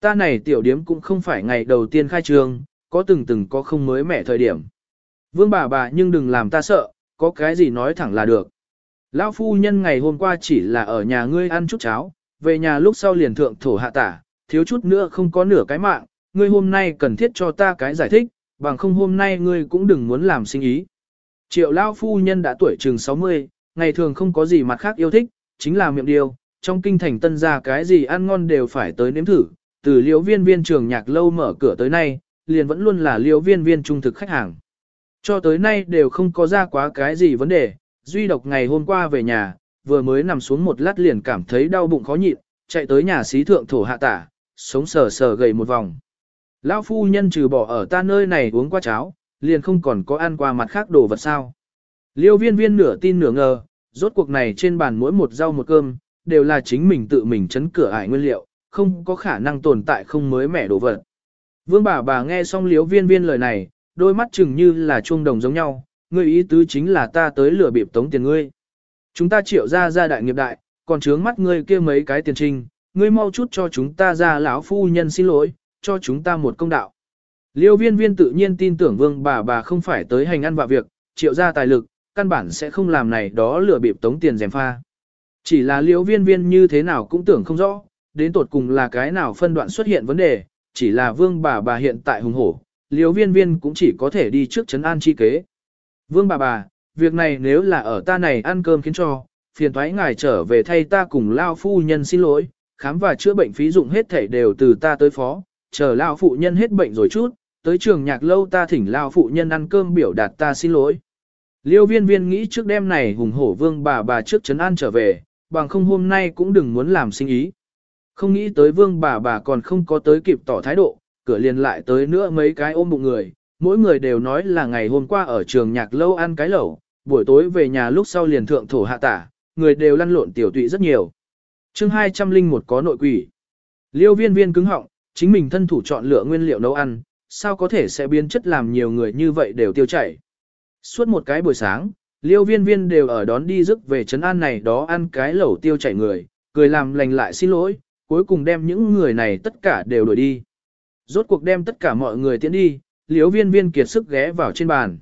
Speaker 1: Ta này tiểu điếm cũng không phải ngày đầu tiên khai trường, có từng từng có không mới mẻ thời điểm. Vương bà bà nhưng đừng làm ta sợ, có cái gì nói thẳng là được. Lão phu nhân ngày hôm qua chỉ là ở nhà ngươi ăn chút cháo, về nhà lúc sau liền thượng thổ hạ tả, thiếu chút nữa không có nửa cái mạng, ngươi hôm nay cần thiết cho ta cái giải thích, bằng không hôm nay ngươi cũng đừng muốn làm sinh ý. Triệu Lão phu nhân đã tuổi chừng 60, ngày thường không có gì mặt khác yêu thích, chính là miệng điều, trong kinh thành tân gia cái gì ăn ngon đều phải tới nếm thử, từ liễu viên viên trường nhạc lâu mở cửa tới nay, liền vẫn luôn là liễu viên viên trung thực khách hàng. Cho tới nay đều không có ra quá cái gì vấn đề, duy độc ngày hôm qua về nhà, vừa mới nằm xuống một lát liền cảm thấy đau bụng khó nhịn, chạy tới nhà xí thượng thổ hạ tả, sống sờ sờ gầy một vòng. Lão phu nhân trừ bỏ ở ta nơi này uống qua cháo, liền không còn có ăn qua mặt khác đồ vật sao. Liêu viên viên nửa tin nửa ngờ, rốt cuộc này trên bàn mỗi một rau một cơm, đều là chính mình tự mình chấn cửa ải nguyên liệu, không có khả năng tồn tại không mới mẻ đồ vật. Vương bà bà nghe xong liêu viên viên lời này, đôi mắt chừng như là chuông đồng giống nhau, ngươi ý tứ chính là ta tới lừa bịp tống tiền ngươi. Chúng ta triệu ra ra đại nghiệp đại, còn trướng mắt ngươi kia mấy cái tiền trinh, ngươi mau chút cho chúng ta ra lão phu nhân xin lỗi, cho chúng ta một công đạo. Liêu viên viên tự nhiên tin tưởng vương bà bà không phải tới hành ăn vạ việc, triệu ra tài lực, căn bản sẽ không làm này đó lừa bịp tống tiền dèm pha. Chỉ là liêu viên viên như thế nào cũng tưởng không rõ, đến tột cùng là cái nào phân đoạn xuất hiện vấn đề, chỉ là vương bà bà hiện tại hùng hổ, liêu viên viên cũng chỉ có thể đi trước trấn an chi kế. Vương bà bà, việc này nếu là ở ta này ăn cơm khiến cho, phiền thoái ngài trở về thay ta cùng lao phu nhân xin lỗi, khám và chữa bệnh phí dụng hết thảy đều từ ta tới phó, chờ lao phụ nhân hết bệnh rồi chút, tới trường nhạc lâu ta thỉnh lao phụ nhân ăn cơm biểu đạt ta xin lỗi. Liêu viên viên nghĩ trước đêm này hùng hổ vương bà bà trước trấn an trở về, bằng không hôm nay cũng đừng muốn làm sinh ý. Không nghĩ tới vương bà bà còn không có tới kịp tỏ thái độ, cửa liền lại tới nữa mấy cái ôm bụng người, mỗi người đều nói là ngày hôm qua ở trường nhạc lâu ăn cái lẩu, buổi tối về nhà lúc sau liền thượng thổ hạ tả, người đều lăn lộn tiểu tụy rất nhiều. chương 201 có nội quỷ. Liêu viên viên cứng họng, chính mình thân thủ chọn lựa nguyên liệu nấu ăn, sao có thể sẽ biến chất làm nhiều người như vậy đều tiêu chảy. Suốt một cái buổi sáng, liêu viên viên đều ở đón đi rước về trấn an này đó ăn cái lẩu tiêu chảy người, cười làm lành lại xin lỗi, cuối cùng đem những người này tất cả đều đuổi đi. Rốt cuộc đem tất cả mọi người tiến đi, liêu viên viên kiệt sức ghé vào trên bàn.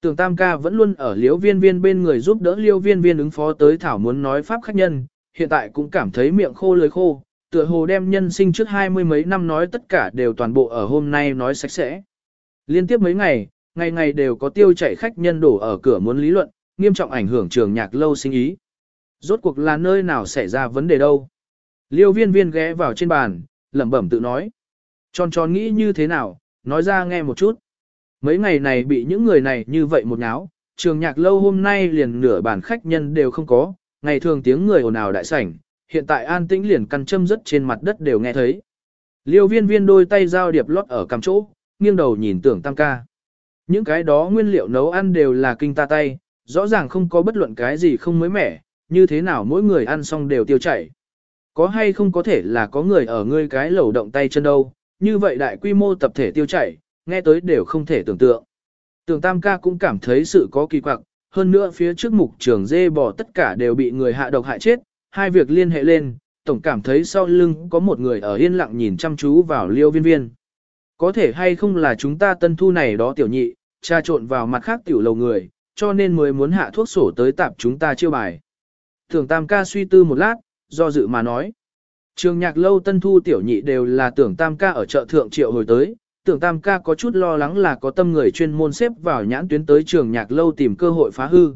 Speaker 1: Tưởng tam ca vẫn luôn ở liêu viên viên bên người giúp đỡ liêu viên viên ứng phó tới thảo muốn nói pháp khách nhân, hiện tại cũng cảm thấy miệng khô lưỡi khô, tựa hồ đem nhân sinh trước hai mươi mấy năm nói tất cả đều toàn bộ ở hôm nay nói sạch sẽ. Liên tiếp mấy ngày, ngày ngày đều có tiêu chảy khách nhân đổ ở cửa muốn lý luận, nghiêm trọng ảnh hưởng trường nhạc lâu sinh ý. Rốt cuộc là nơi nào xảy ra vấn đề đâu? Liêu viên viên ghé vào trên bàn, lẩm bẩm tự nói. Tròn tròn nghĩ như thế nào, nói ra nghe một chút. Mấy ngày này bị những người này như vậy một nháo, trường nhạc lâu hôm nay liền nửa bàn khách nhân đều không có, ngày thường tiếng người ồn ào đại sảnh, hiện tại an tĩnh liền căn châm rất trên mặt đất đều nghe thấy. Liêu viên viên đôi tay giao điệp lót ở cằm chỗ, nghiêng đầu nhìn tưởng tam ca. Những cái đó nguyên liệu nấu ăn đều là kinh ta tay, rõ ràng không có bất luận cái gì không mới mẻ, như thế nào mỗi người ăn xong đều tiêu chảy. Có hay không có thể là có người ở ngươi cái lẩu động tay chân đâu, như vậy đại quy mô tập thể tiêu chảy, nghe tới đều không thể tưởng tượng. Tưởng tam ca cũng cảm thấy sự có kỳ quặc, hơn nữa phía trước mục trường dê bò tất cả đều bị người hạ độc hại chết, hai việc liên hệ lên, tổng cảm thấy sau lưng có một người ở yên lặng nhìn chăm chú vào liêu viên viên. Có thể hay không là chúng ta tân thu này đó tiểu nhị, tra trộn vào mặt khác tiểu lầu người, cho nên mới muốn hạ thuốc sổ tới tạp chúng ta chiêu bài. Thường tam ca suy tư một lát, do dự mà nói. Trường nhạc lâu tân thu tiểu nhị đều là tưởng tam ca ở chợ thượng triệu hồi tới, tưởng tam ca có chút lo lắng là có tâm người chuyên môn xếp vào nhãn tuyến tới trường nhạc lâu tìm cơ hội phá hư.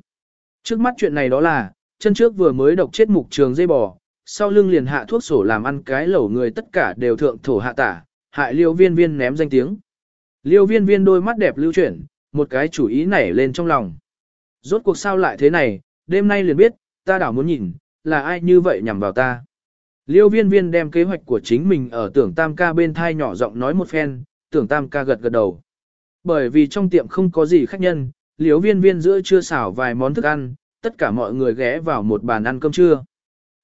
Speaker 1: Trước mắt chuyện này đó là, chân trước vừa mới độc chết mục trường dây bò, sau lưng liền hạ thuốc sổ làm ăn cái lẩu người tất cả đều thượng thổ hạ tả, hại liêu viên viên ném danh tiếng. Liêu viên viên đôi mắt đẹp lưu chuyển, một cái chủ ý nảy lên trong lòng. Rốt cuộc sao lại thế này, đêm nay liền biết, ta đảo muốn nhìn, là ai như vậy nhằm vào ta. Liêu viên viên đem kế hoạch của chính mình ở tưởng tam ca bên thai nhỏ giọng nói một phen, tưởng tam ca gật gật đầu. Bởi vì trong tiệm không có gì khách nhân, liêu viên viên giữa chưa xảo vài món thức ăn, tất cả mọi người ghé vào một bàn ăn cơm trưa.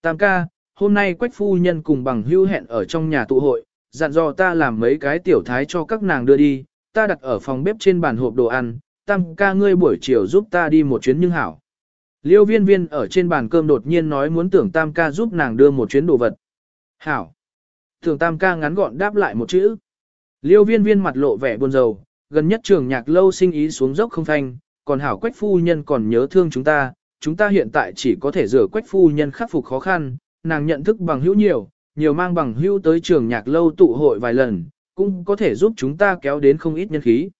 Speaker 1: Tam ca, hôm nay quách phu nhân cùng bằng hưu hẹn ở trong nhà tụ hội, dặn dò ta làm mấy cái tiểu thái cho các nàng đưa đi, ta đặt ở phòng bếp trên bàn hộp đồ ăn, tam ca ngươi buổi chiều giúp ta đi một chuyến nhưng hảo. Liêu viên viên ở trên bàn cơm đột nhiên nói muốn tưởng tam ca giúp nàng đưa một chuyến đồ vật. Hảo. Tưởng tam ca ngắn gọn đáp lại một chữ. Liêu viên viên mặt lộ vẻ buồn rầu, gần nhất trường nhạc lâu sinh ý xuống dốc không thanh, còn hảo quách phu nhân còn nhớ thương chúng ta, chúng ta hiện tại chỉ có thể rửa quách phu nhân khắc phục khó khăn, nàng nhận thức bằng hữu nhiều, nhiều mang bằng hữu tới trường nhạc lâu tụ hội vài lần, cũng có thể giúp chúng ta kéo đến không ít nhân khí.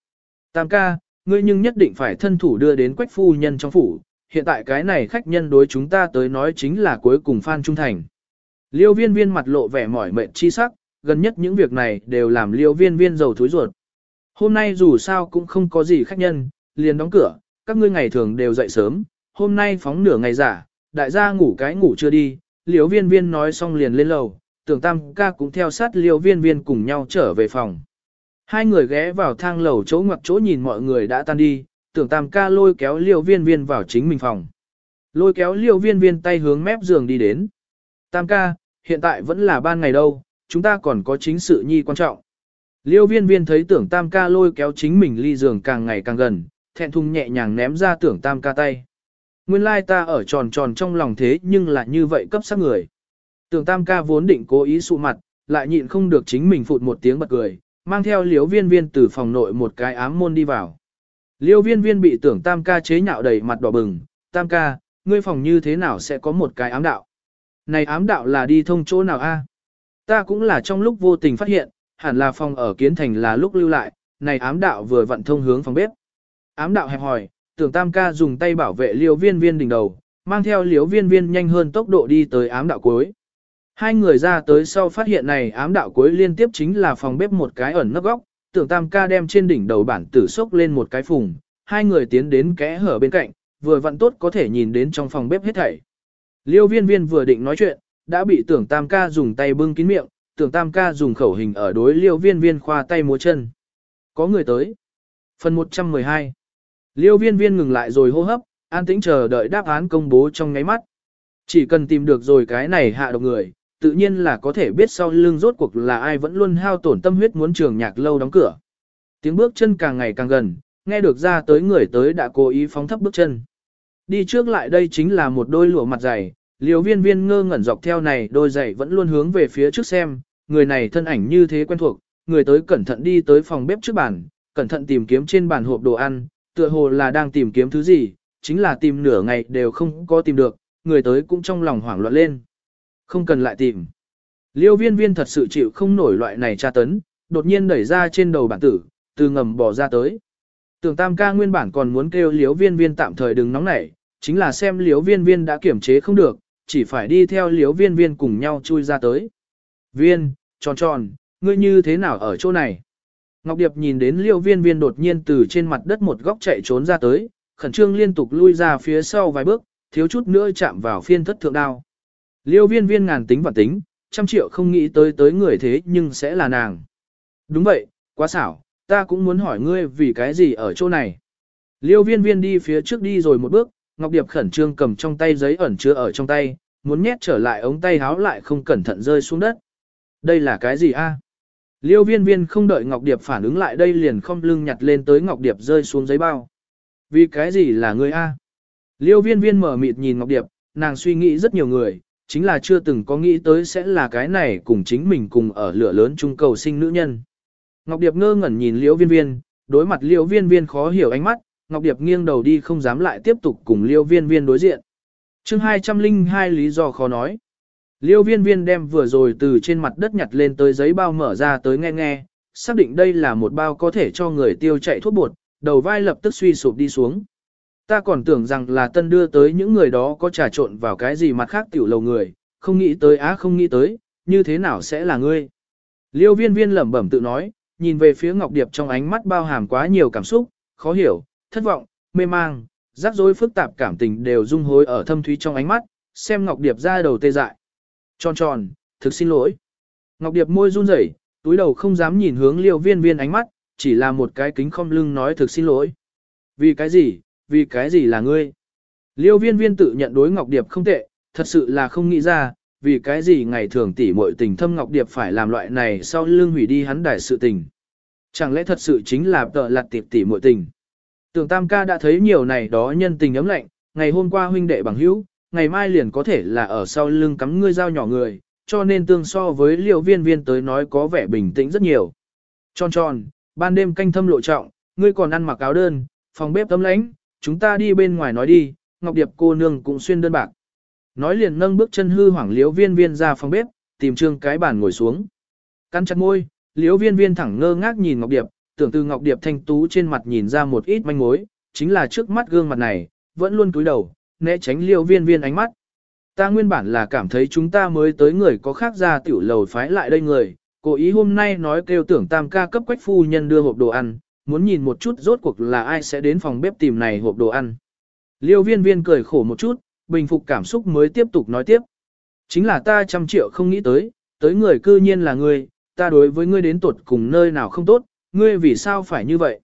Speaker 1: Tam ca, ngươi nhưng nhất định phải thân thủ đưa đến quách phu nhân trong phủ, hiện tại cái này khách nhân đối chúng ta tới nói chính là cuối cùng Phan Trung Thành. Liêu viên viên mặt lộ vẻ mỏi mệt chi sắc, gần nhất những việc này đều làm liêu viên viên giàu thối ruột. Hôm nay dù sao cũng không có gì khách nhân, liền đóng cửa, các ngươi ngày thường đều dậy sớm, hôm nay phóng nửa ngày giả, đại gia ngủ cái ngủ chưa đi, liêu viên viên nói xong liền lên lầu, tưởng tam ca cũng theo sát liêu viên viên cùng nhau trở về phòng. Hai người ghé vào thang lầu chỗ ngoặc chỗ nhìn mọi người đã tan đi, tưởng tam ca lôi kéo liêu viên viên vào chính mình phòng. Lôi kéo liêu viên viên tay hướng mép giường đi đến. Tam ca, hiện tại vẫn là ban ngày đâu, chúng ta còn có chính sự nhi quan trọng. Liêu viên viên thấy tưởng tam ca lôi kéo chính mình ly giường càng ngày càng gần, thẹn thùng nhẹ nhàng ném ra tưởng tam ca tay. Nguyên lai ta ở tròn tròn trong lòng thế nhưng lại như vậy cấp sắc người. Tưởng tam ca vốn định cố ý sụ mặt, lại nhịn không được chính mình phụt một tiếng bật cười, mang theo liếu viên viên từ phòng nội một cái ám môn đi vào. Liêu viên viên bị tưởng tam ca chế nhạo đầy mặt đỏ bừng, tam ca, ngươi phòng như thế nào sẽ có một cái ám đạo? Này ám đạo là đi thông chỗ nào a? Ta cũng là trong lúc vô tình phát hiện, hẳn là phòng ở kiến thành là lúc lưu lại, này ám đạo vừa vận thông hướng phòng bếp. Ám đạo hẹp hỏi, tưởng tam ca dùng tay bảo vệ liêu viên viên đỉnh đầu, mang theo liêu viên viên nhanh hơn tốc độ đi tới ám đạo cuối. Hai người ra tới sau phát hiện này ám đạo cuối liên tiếp chính là phòng bếp một cái ẩn nấp góc, tưởng tam ca đem trên đỉnh đầu bản tử sốc lên một cái phùng, hai người tiến đến kẽ hở bên cạnh, vừa vặn tốt có thể nhìn đến trong phòng bếp hết thảy. Liêu viên viên vừa định nói chuyện, đã bị tưởng tam ca dùng tay bưng kín miệng, tưởng tam ca dùng khẩu hình ở đối liêu viên viên khoa tay múa chân. Có người tới. Phần 112 Liêu viên viên ngừng lại rồi hô hấp, an tĩnh chờ đợi đáp án công bố trong ngáy mắt. Chỉ cần tìm được rồi cái này hạ độc người, tự nhiên là có thể biết sau lưng rốt cuộc là ai vẫn luôn hao tổn tâm huyết muốn trường nhạc lâu đóng cửa. Tiếng bước chân càng ngày càng gần, nghe được ra tới người tới đã cố ý phóng thấp bước chân. Đi trước lại đây chính là một đôi lụa mặt dày, liều viên viên ngơ ngẩn dọc theo này đôi giày vẫn luôn hướng về phía trước xem, người này thân ảnh như thế quen thuộc, người tới cẩn thận đi tới phòng bếp trước bàn, cẩn thận tìm kiếm trên bàn hộp đồ ăn, tựa hồ là đang tìm kiếm thứ gì, chính là tìm nửa ngày đều không có tìm được, người tới cũng trong lòng hoảng loạn lên. Không cần lại tìm. Liêu viên viên thật sự chịu không nổi loại này tra tấn, đột nhiên đẩy ra trên đầu bản tử, từ ngầm bỏ ra tới. Tưởng tam ca nguyên bản còn muốn kêu liếu viên viên tạm thời đừng nóng nảy, chính là xem liếu viên viên đã kiểm chế không được, chỉ phải đi theo liếu viên viên cùng nhau chui ra tới. Viên, tròn tròn, ngươi như thế nào ở chỗ này? Ngọc Điệp nhìn đến liêu viên viên đột nhiên từ trên mặt đất một góc chạy trốn ra tới, khẩn trương liên tục lui ra phía sau vài bước, thiếu chút nữa chạm vào phiên thất thượng đao. Liêu viên viên ngàn tính và tính, trăm triệu không nghĩ tới tới người thế nhưng sẽ là nàng. Đúng vậy, quá xảo, ta cũng muốn hỏi ngươi vì cái gì ở chỗ này. Liêu viên viên đi phía trước đi rồi một bước, Ngọc Điệp khẩn trương cầm trong tay giấy ẩn chứa ở trong tay, muốn nhét trở lại ống tay háo lại không cẩn thận rơi xuống đất. Đây là cái gì a? Liêu viên viên không đợi Ngọc Điệp phản ứng lại đây liền không lưng nhặt lên tới Ngọc Điệp rơi xuống giấy bao. Vì cái gì là người a? Liêu viên viên mở mịt nhìn Ngọc Điệp, nàng suy nghĩ rất nhiều người, chính là chưa từng có nghĩ tới sẽ là cái này cùng chính mình cùng ở lửa lớn trung cầu sinh nữ nhân. Ngọc Điệp ngơ ngẩn nhìn Liêu viên viên, đối mặt Liêu viên viên khó hiểu ánh mắt, Ngọc Điệp nghiêng đầu đi không dám lại tiếp tục cùng Liêu viên viên đối diện. chương 202 lý do khó nói. Liêu viên viên đem vừa rồi từ trên mặt đất nhặt lên tới giấy bao mở ra tới nghe nghe, xác định đây là một bao có thể cho người tiêu chạy thuốc bột, đầu vai lập tức suy sụp đi xuống. Ta còn tưởng rằng là tân đưa tới những người đó có trà trộn vào cái gì mặt khác tiểu lầu người, không nghĩ tới á không nghĩ tới, như thế nào sẽ là ngươi. Liêu viên viên lẩm bẩm tự nói, nhìn về phía Ngọc Điệp trong ánh mắt bao hàm quá nhiều cảm xúc, khó hiểu, thất vọng, mê mang, rắc rối phức tạp cảm tình đều dung hối ở thâm thúy trong ánh mắt, xem Ngọc Điệp ra đầu tê dại. Tròn tròn, thực xin lỗi. Ngọc Điệp môi run rẩy, túi đầu không dám nhìn hướng liêu viên viên ánh mắt, chỉ là một cái kính không lưng nói thực xin lỗi. Vì cái gì, vì cái gì là ngươi? Liêu viên viên tự nhận đối Ngọc Điệp không tệ, thật sự là không nghĩ ra, vì cái gì ngày thường tỉ muội tình thâm Ngọc Điệp phải làm loại này sau lưng hủy đi hắn đài sự tình. Chẳng lẽ thật sự chính là tợ lặt tiệp tỉ muội tình? Tưởng Tam ca đã thấy nhiều này đó nhân tình ấm lạnh, ngày hôm qua huynh đệ bằng hữu, ngày mai liền có thể là ở sau lưng cắm ngươi dao nhỏ người, cho nên tương so với liều viên viên tới nói có vẻ bình tĩnh rất nhiều. Tròn tròn, ban đêm canh thâm lộ trọng, ngươi còn ăn mặc áo đơn, phòng bếp tấm lãnh, chúng ta đi bên ngoài nói đi, Ngọc Điệp cô nương cũng xuyên đơn bạc. Nói liền nâng bước chân hư hoảng liếu viên viên ra phòng bếp, tìm trương cái bàn ngồi xuống. Căn chặt môi, liếu viên viên thẳng ngơ ngác nhìn Ngọc Điệp, tưởng từ Ngọc Điệp thanh tú trên mặt nhìn ra một ít manh mối, chính là trước mắt gương mặt này, vẫn luôn cúi đầu, né tránh liêu viên viên ánh mắt. Ta nguyên bản là cảm thấy chúng ta mới tới người có khác ra tiểu lầu phái lại đây người, cố ý hôm nay nói kêu tưởng tam ca cấp quách phu nhân đưa hộp đồ ăn, muốn nhìn một chút rốt cuộc là ai sẽ đến phòng bếp tìm này hộp đồ ăn. Liêu viên viên cười khổ một chút, bình phục cảm xúc mới tiếp tục nói tiếp. Chính là ta trăm triệu không nghĩ tới, tới người cư nhiên là ngươi, ta đối với ngươi đến tuột cùng nơi nào không tốt, ngươi vì sao phải như vậy?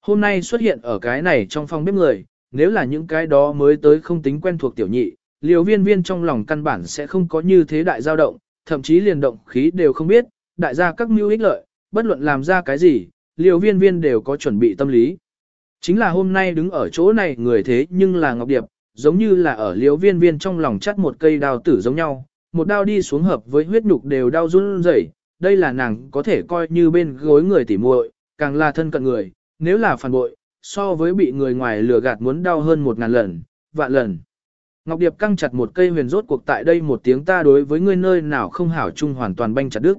Speaker 1: Hôm nay xuất hiện ở cái này trong phòng bếp người, nếu là những cái đó mới tới không tính quen thuộc tiểu nhị, liều viên viên trong lòng căn bản sẽ không có như thế đại dao động, thậm chí liền động khí đều không biết, đại gia các mưu ích lợi, bất luận làm ra cái gì, liều viên viên đều có chuẩn bị tâm lý. Chính là hôm nay đứng ở chỗ này người thế nhưng là Ngọc Điệp, giống như là ở liều viên viên trong lòng chắt một cây đao tử giống nhau, một đao đi xuống hợp với huyết nhục đều đau run rẩy. đây là nàng có thể coi như bên gối người tỉ muội, càng là thân cận người, nếu là phản bội, so với bị người ngoài lừa gạt muốn đau hơn một ngàn lần, vạn lần. Ngọc Điệp căng chặt một cây huyền rốt cuộc tại đây một tiếng ta đối với ngươi nơi nào không hảo chung hoàn toàn banh chặt đứt.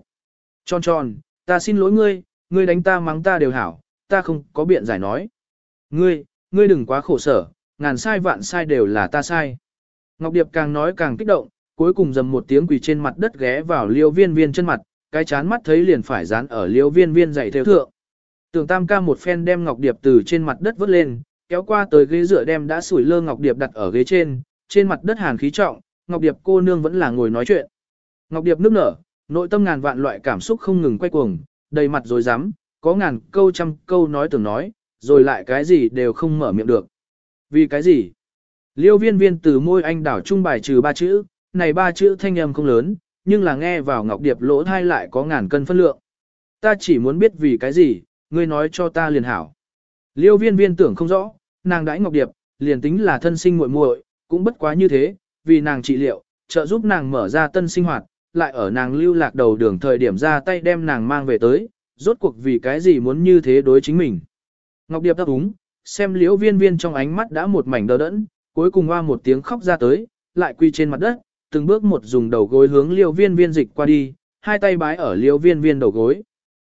Speaker 1: Tròn tròn, ta xin lỗi ngươi, ngươi đánh ta mắng ta đều hảo, ta không có biện giải nói. Ngươi, ngươi đừng quá khổ sở, ngàn sai vạn sai đều là ta sai. Ngọc Điệp càng nói càng kích động, cuối cùng dầm một tiếng quỳ trên mặt đất ghé vào liêu viên viên chân mặt, cái chán mắt thấy liền phải dán ở liêu viên viên dạy theo thượng. Tưởng Tam ca một phen đem Ngọc Điệp từ trên mặt đất vớt lên, kéo qua tới ghế dựa đem đã sủi lơ Ngọc Điệp đặt ở ghế trên, trên mặt đất hàn khí trọng, Ngọc Điệp cô nương vẫn là ngồi nói chuyện. Ngọc Điệp nước nở, nội tâm ngàn vạn loại cảm xúc không ngừng quay cuồng, đầy mặt rồi dám, có ngàn câu trăm câu nói tưởng nói, rồi lại cái gì đều không mở miệng được. Vì cái gì? Liêu viên viên từ môi anh đảo trung bài trừ ba chữ, này ba chữ thanh âm không lớn, nhưng là nghe vào Ngọc Điệp lỗ thai lại có ngàn cân phân lượng. Ta chỉ muốn biết vì cái gì, ngươi nói cho ta liền hảo. Liêu viên viên tưởng không rõ, nàng đãi Ngọc Điệp, liền tính là thân sinh muội muội, cũng bất quá như thế, vì nàng trị liệu, trợ giúp nàng mở ra tân sinh hoạt, lại ở nàng lưu lạc đầu đường thời điểm ra tay đem nàng mang về tới, rốt cuộc vì cái gì muốn như thế đối chính mình. Ngọc Điệp đáp úng, xem liễu viên viên trong ánh mắt đã một mảnh đờ đẫn, cuối cùng hoa một tiếng khóc ra tới, lại quy trên mặt đất, từng bước một dùng đầu gối hướng liễu viên viên dịch qua đi, hai tay bái ở liễu viên viên đầu gối.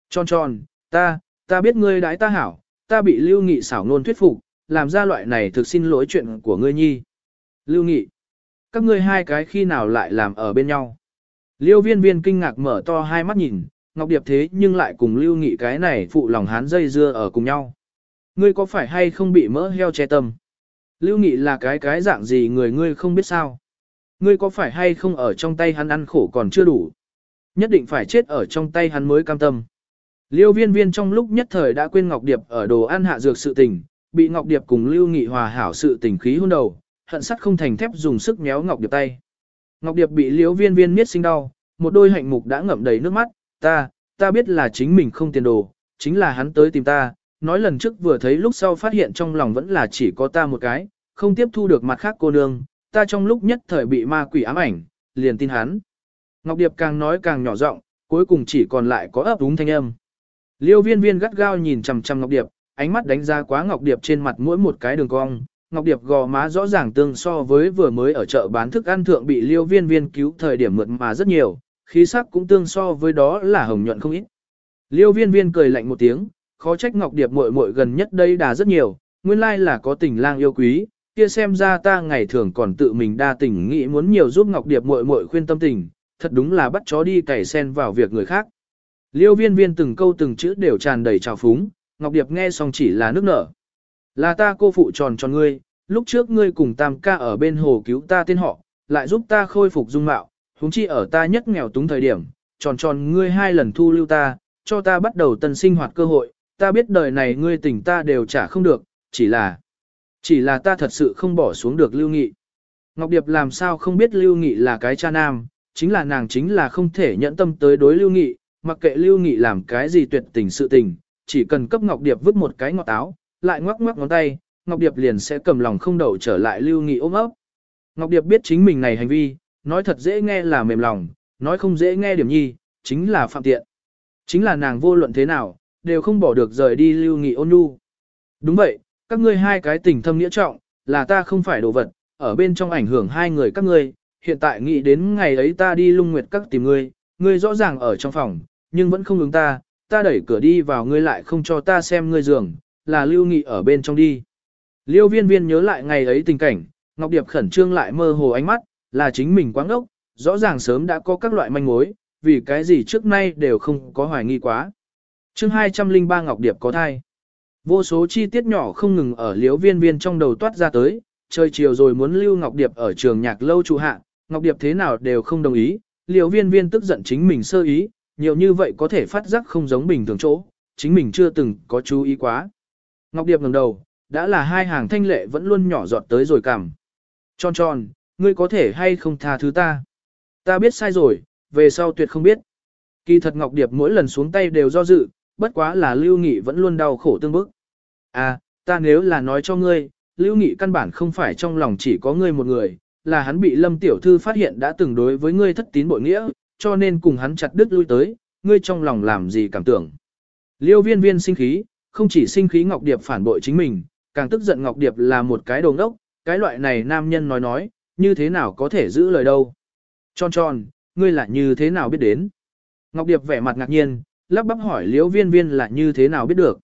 Speaker 1: Tròn tròn, ta, ta biết ngươi đãi ta hảo, ta bị Lưu Nghị xảo ngôn thuyết phục, làm ra loại này thực xin lỗi chuyện của ngươi nhi. Lưu Nghị, các ngươi hai cái khi nào lại làm ở bên nhau? Liêu viên viên kinh ngạc mở to hai mắt nhìn, Ngọc Điệp thế nhưng lại cùng Lưu Nghị cái này phụ lòng hán dây dưa ở cùng nhau. Ngươi có phải hay không bị mỡ heo che tâm? Lưu Nghị là cái cái dạng gì người ngươi không biết sao? Ngươi có phải hay không ở trong tay hắn ăn khổ còn chưa đủ? Nhất định phải chết ở trong tay hắn mới cam tâm. Liêu viên viên trong lúc nhất thời đã quên Ngọc Điệp ở đồ ăn hạ dược sự tình, bị Ngọc Điệp cùng Lưu Nghị hòa hảo sự tình khí hôn đầu, hận sắt không thành thép dùng sức méo Ngọc Điệp tay. Ngọc Điệp bị Liêu viên viên miết sinh đau, một đôi hạnh mục đã ngậm đầy nước mắt, ta, ta biết là chính mình không tiền đồ, chính là hắn tới tìm ta, nói lần trước vừa thấy lúc sau phát hiện trong lòng vẫn là chỉ có ta một cái, không tiếp thu được mặt khác cô nương, ta trong lúc nhất thời bị ma quỷ ám ảnh, liền tin hắn. Ngọc Điệp càng nói càng nhỏ giọng, cuối cùng chỉ còn lại có ấp úng thanh âm. Liêu viên viên gắt gao nhìn chằm chằm Ngọc Điệp, ánh mắt đánh giá quá Ngọc Điệp trên mặt mỗi một cái đường cong. Ngọc Điệp gò má rõ ràng tương so với vừa mới ở chợ bán thức ăn thượng bị liêu viên viên cứu thời điểm mượt mà rất nhiều, khí sắc cũng tương so với đó là hồng nhuận không ít. Liêu viên viên cười lạnh một tiếng, khó trách Ngọc Điệp muội muội gần nhất đây đà rất nhiều, nguyên lai là có tình lang yêu quý, kia xem ra ta ngày thường còn tự mình đa tình nghĩ muốn nhiều giúp Ngọc Điệp muội muội khuyên tâm tình, thật đúng là bắt chó đi cày sen vào việc người khác. Liêu viên viên từng câu từng chữ đều tràn đầy trào phúng, Ngọc Điệp nghe xong chỉ là nước nở. Là ta cô phụ tròn tròn ngươi, lúc trước ngươi cùng tam ca ở bên hồ cứu ta tên họ, lại giúp ta khôi phục dung mạo, húng chi ở ta nhất nghèo túng thời điểm, tròn tròn ngươi hai lần thu lưu ta, cho ta bắt đầu tân sinh hoạt cơ hội, ta biết đời này ngươi tỉnh ta đều trả không được, chỉ là, chỉ là ta thật sự không bỏ xuống được lưu nghị. Ngọc Điệp làm sao không biết lưu nghị là cái cha nam, chính là nàng chính là không thể nhẫn tâm tới đối lưu nghị, mặc kệ lưu nghị làm cái gì tuyệt tình sự tình, chỉ cần cấp Ngọc Điệp vứt một cái ngọt táo, lại ngoắc ngoắc ngón tay, Ngọc Điệp liền sẽ cầm lòng không đậu trở lại lưu nghị ôm ấp. Ngọc Điệp biết chính mình này hành vi, nói thật dễ nghe là mềm lòng, nói không dễ nghe điểm nhi, chính là phạm tiện. Chính là nàng vô luận thế nào, đều không bỏ được rời đi lưu nghị ôn nhu. Đúng vậy, các ngươi hai cái tình thâm nghĩa trọng, là ta không phải đồ vật, ở bên trong ảnh hưởng hai người các ngươi, hiện tại nghĩ đến ngày ấy ta đi lung nguyệt các tìm ngươi, ngươi rõ ràng ở trong phòng, nhưng vẫn không ứng ta, ta đẩy cửa đi vào ngươi lại không cho ta xem ngươi giường, là lưu nghị ở bên trong đi. Liêu viên viên nhớ lại ngày ấy tình cảnh, Ngọc Điệp khẩn trương lại mơ hồ ánh mắt, là chính mình quáng ốc, rõ ràng sớm đã có các loại manh mối, vì cái gì trước nay đều không có hoài nghi quá. chương 203 Ngọc Điệp có thai. Vô số chi tiết nhỏ không ngừng ở liếu viên viên trong đầu toát ra tới, trời chiều rồi muốn lưu Ngọc Điệp ở trường nhạc lâu trụ hạ, Ngọc Điệp thế nào đều không đồng ý, Liêu viên viên tức giận chính mình sơ ý, nhiều như vậy có thể phát giác không giống bình thường chỗ, chính mình chưa từng có chú ý quá. Ngọc Điệp ngẩng đầu, đã là hai hàng thanh lệ vẫn luôn nhỏ giọt tới rồi cảm. Tròn tròn, ngươi có thể hay không tha thứ ta. Ta biết sai rồi, về sau tuyệt không biết. Kỳ thật Ngọc Điệp mỗi lần xuống tay đều do dự, bất quá là Lưu Nghị vẫn luôn đau khổ tương bức. À, ta nếu là nói cho ngươi, Lưu Nghị căn bản không phải trong lòng chỉ có ngươi một người, là hắn bị Lâm Tiểu Thư phát hiện đã từng đối với ngươi thất tín bội nghĩa, cho nên cùng hắn chặt đứt lui tới, ngươi trong lòng làm gì cảm tưởng. Liêu viên viên sinh khí, không chỉ sinh khí Ngọc Điệp phản bội chính mình, càng tức giận Ngọc Điệp là một cái đồng đốc, cái loại này nam nhân nói nói, như thế nào có thể giữ lời đâu. Tròn tròn, ngươi là như thế nào biết đến? Ngọc Điệp vẻ mặt ngạc nhiên, lắp bắp hỏi Liêu viên viên là như thế nào biết được.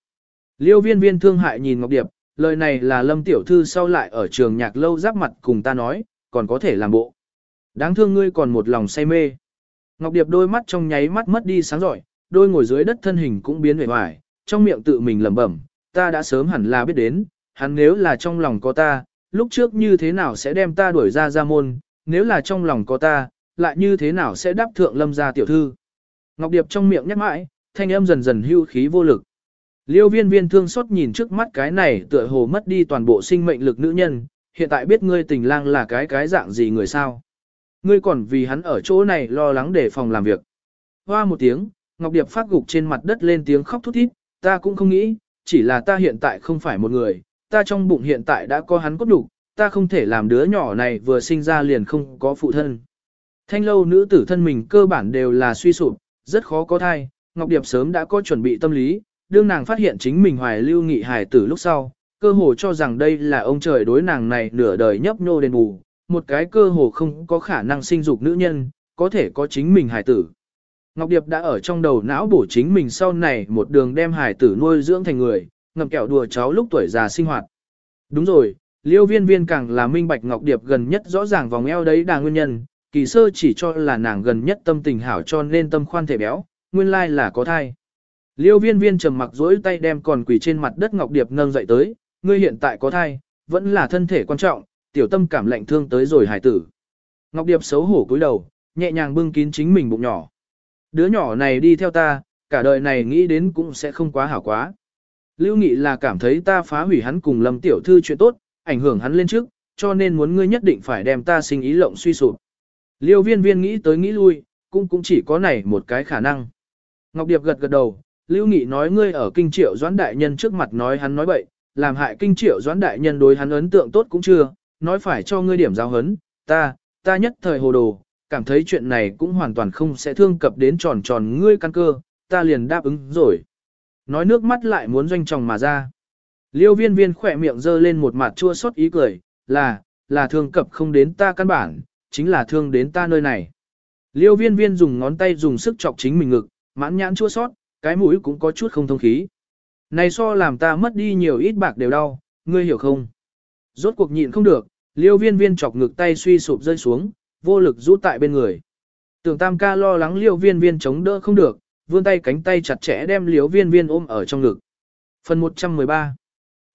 Speaker 1: Liêu viên viên thương hại nhìn Ngọc Điệp, lời này là Lâm Tiểu Thư sau lại ở trường nhạc lâu giáp mặt cùng ta nói, còn có thể làm bộ. Đáng thương ngươi còn một lòng say mê. Ngọc Điệp đôi mắt trong nháy mắt mất đi sáng giỏi, đôi ngồi dưới đất thân hình cũng biến vẻ hoài, trong miệng tự mình lẩm bẩm, ta đã sớm hẳn là biết đến, hắn nếu là trong lòng có ta, lúc trước như thế nào sẽ đem ta đuổi ra ra môn, nếu là trong lòng có ta, lại như thế nào sẽ đáp thượng lâm gia tiểu thư. Ngọc Điệp trong miệng nhắc mãi, thanh âm dần dần hưu khí vô lực. Liêu viên viên thương xót nhìn trước mắt cái này tựa hồ mất đi toàn bộ sinh mệnh lực nữ nhân, hiện tại biết ngươi tình lang là cái cái dạng gì người sao. Ngươi còn vì hắn ở chỗ này lo lắng để phòng làm việc. Hoa một tiếng, Ngọc Điệp phát gục trên mặt đất lên tiếng khóc thút thít, ta cũng không nghĩ, chỉ là ta hiện tại không phải một người, ta trong bụng hiện tại đã có hắn cốt đủ, ta không thể làm đứa nhỏ này vừa sinh ra liền không có phụ thân. Thanh lâu nữ tử thân mình cơ bản đều là suy sụp, rất khó có thai, Ngọc Điệp sớm đã có chuẩn bị tâm lý, đương nàng phát hiện chính mình hoài lưu nghị hài tử lúc sau, cơ hồ cho rằng đây là ông trời đối nàng này nửa đời nhấp nhô đền bù, một cái cơ hồ không có khả năng sinh dục nữ nhân, có thể có chính mình hài tử. Ngọc Điệp đã ở trong đầu não bổ chính mình sau này một đường đem hài tử nuôi dưỡng thành người, ngầm kẹo đùa cháu lúc tuổi già sinh hoạt. Đúng rồi, liêu viên viên càng là minh bạch Ngọc Điệp gần nhất rõ ràng vòng eo đấy đà nguyên nhân, kỳ sơ chỉ cho là nàng gần nhất tâm tình hảo cho nên tâm khoan thể béo, nguyên lai là có thai. Liêu viên viên trầm mặc dỗi tay đem còn quỳ trên mặt đất Ngọc Điệp nâng dậy tới, ngươi hiện tại có thai, vẫn là thân thể quan trọng, tiểu tâm cảm lạnh thương tới rồi hải tử. Ngọc Điệp xấu hổ cúi đầu, nhẹ nhàng bưng kín chính mình bụng nhỏ. Đứa nhỏ này đi theo ta, cả đời này nghĩ đến cũng sẽ không quá hảo quá. Lưu Nghị là cảm thấy ta phá hủy hắn cùng Lâm tiểu thư chuyện tốt, ảnh hưởng hắn lên trước, cho nên muốn ngươi nhất định phải đem ta sinh ý lộng suy sụp. Liêu viên viên nghĩ tới nghĩ lui, cũng cũng chỉ có này một cái khả năng. Ngọc Điệp gật gật đầu, Lưu Nghị nói ngươi ở kinh triệu doãn đại nhân trước mặt nói hắn nói bậy, làm hại kinh triệu doãn đại nhân đối hắn ấn tượng tốt cũng chưa, nói phải cho ngươi điểm giáo hấn, ta, ta nhất thời hồ đồ, cảm thấy chuyện này cũng hoàn toàn không sẽ thương cập đến tròn tròn ngươi căn cơ, ta liền đáp ứng rồi. Nói nước mắt lại muốn doanh chồng mà ra. Liêu viên viên khỏe miệng dơ lên một mặt chua xót ý cười, là, là thương cập không đến ta căn bản, chính là thương đến ta nơi này. Liêu viên viên dùng ngón tay dùng sức chọc chính mình ngực, mãn nhãn chua sót, cái mũi cũng có chút không thông khí. Này so làm ta mất đi nhiều ít bạc đều đau, ngươi hiểu không? Rốt cuộc nhịn không được, liêu viên viên chọc ngực tay suy sụp rơi xuống, vô lực rũ tại bên người. Tưởng tam ca lo lắng liêu viên viên chống đỡ không được, vươn tay cánh tay chặt chẽ đem liêu viên viên ôm ở trong ngực. Phần 113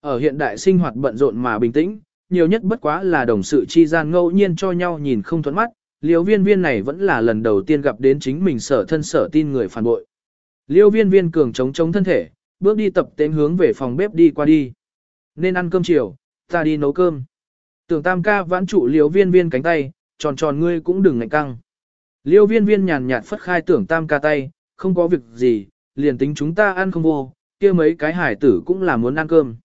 Speaker 1: Ở hiện đại sinh hoạt bận rộn mà bình tĩnh, nhiều nhất bất quá là đồng sự chi gian ngẫu nhiên cho nhau nhìn không thuẫn mắt, liêu viên viên này vẫn là lần đầu tiên gặp đến chính mình sở thân sở tin người phản bội. Liêu viên viên cường chống chống thân thể, bước đi tập tên hướng về phòng bếp đi qua đi. Nên ăn cơm chiều, ta đi nấu cơm. Tưởng tam ca vãn trụ liêu viên viên cánh tay, tròn tròn ngươi cũng đừng ngạnh căng. Liêu viên viên nhàn nhạt phất khai tưởng tam ca tay, không có việc gì, liền tính chúng ta ăn không vô, kia mấy cái hải tử cũng là muốn ăn cơm.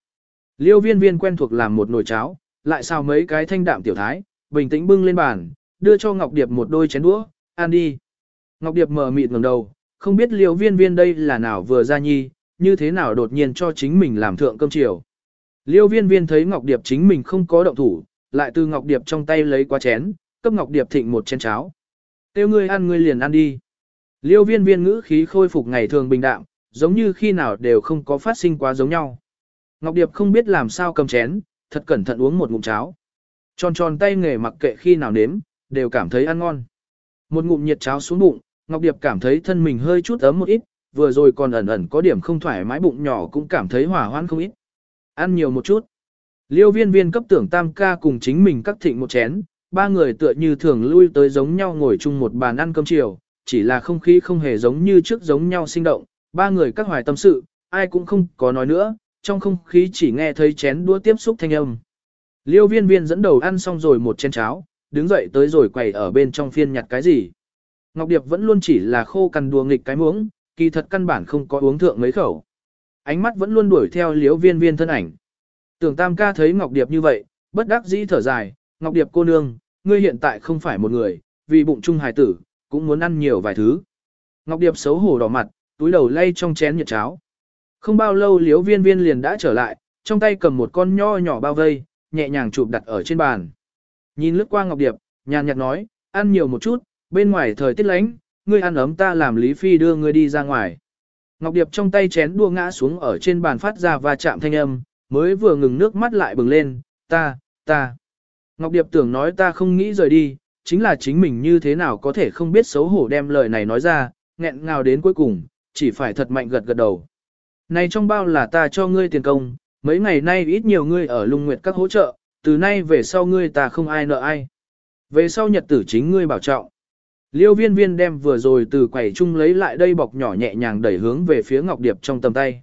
Speaker 1: Liêu viên viên quen thuộc làm một nồi cháo, lại sao mấy cái thanh đạm tiểu thái, bình tĩnh bưng lên bàn, đưa cho Ngọc Điệp một đôi chén đũa, ăn đi. Ngọc Điệp mở mịt ngẩng đầu, không biết liêu viên viên đây là nào vừa ra nhi, như thế nào đột nhiên cho chính mình làm thượng cơm chiều. Liêu viên viên thấy Ngọc Điệp chính mình không có động thủ, lại từ Ngọc Điệp trong tay lấy qua chén, cấp Ngọc Điệp thịnh một chén cháo. Tiêu ngươi ăn ngươi liền ăn đi. Liêu viên viên ngữ khí khôi phục ngày thường bình đạm, giống như khi nào đều không có phát sinh quá giống nhau. Ngọc Điệp không biết làm sao cầm chén, thật cẩn thận uống một ngụm cháo. Tròn tròn tay nghề mặc kệ khi nào nếm, đều cảm thấy ăn ngon. Một ngụm nhiệt cháo xuống bụng, Ngọc Điệp cảm thấy thân mình hơi chút ấm một ít, vừa rồi còn ẩn ẩn có điểm không thoải mái bụng nhỏ cũng cảm thấy hỏa hoan không ít. Ăn nhiều một chút. Liêu viên viên cấp tưởng tam ca cùng chính mình cắt thịnh một chén, ba người tựa như thường lui tới giống nhau ngồi chung một bàn ăn cơm chiều, chỉ là không khí không hề giống như trước giống nhau sinh động, ba người các hoài tâm sự, ai cũng không có nói nữa, trong không khí chỉ nghe thấy chén đũa tiếp xúc thanh âm. Liêu viên viên dẫn đầu ăn xong rồi một chén cháo, đứng dậy tới rồi quầy ở bên trong phiên nhặt cái gì. Ngọc Điệp vẫn luôn chỉ là khô cằn đùa nghịch cái muỗng, kỳ thật căn bản không có uống thượng mấy khẩu. Ánh mắt vẫn luôn đuổi theo liếu viên viên thân ảnh. Tưởng Tam ca thấy Ngọc Điệp như vậy, bất đắc dĩ thở dài, Ngọc Điệp cô nương, ngươi hiện tại không phải một người, vì bụng trung hài tử, cũng muốn ăn nhiều vài thứ. Ngọc Điệp xấu hổ đỏ mặt, túi đầu lay trong chén nhiệt cháo. Không bao lâu liếu viên viên liền đã trở lại, trong tay cầm một con nho nhỏ bao vây, nhẹ nhàng chụp đặt ở trên bàn. Nhìn lướt qua Ngọc Điệp, nhàn nhạt nói, ăn nhiều một chút, bên ngoài thời tiết lánh, ngươi ăn ấm ta làm Lý Phi đưa ngươi đi ra ngoài. Ngọc Điệp trong tay chén đua ngã xuống ở trên bàn phát ra và chạm thanh âm, mới vừa ngừng nước mắt lại bừng lên, ta, ta. Ngọc Điệp tưởng nói ta không nghĩ rời đi, chính là chính mình như thế nào có thể không biết xấu hổ đem lời này nói ra, nghẹn ngào đến cuối cùng, chỉ phải thật mạnh gật gật đầu. Này trong bao là ta cho ngươi tiền công, mấy ngày nay ít nhiều ngươi ở lung nguyệt các hỗ trợ, từ nay về sau ngươi ta không ai nợ ai. Về sau nhật tử chính ngươi bảo trọng. Liêu viên viên đem vừa rồi từ quầy chung lấy lại đây bọc nhỏ nhẹ nhàng đẩy hướng về phía Ngọc Điệp trong tầm tay.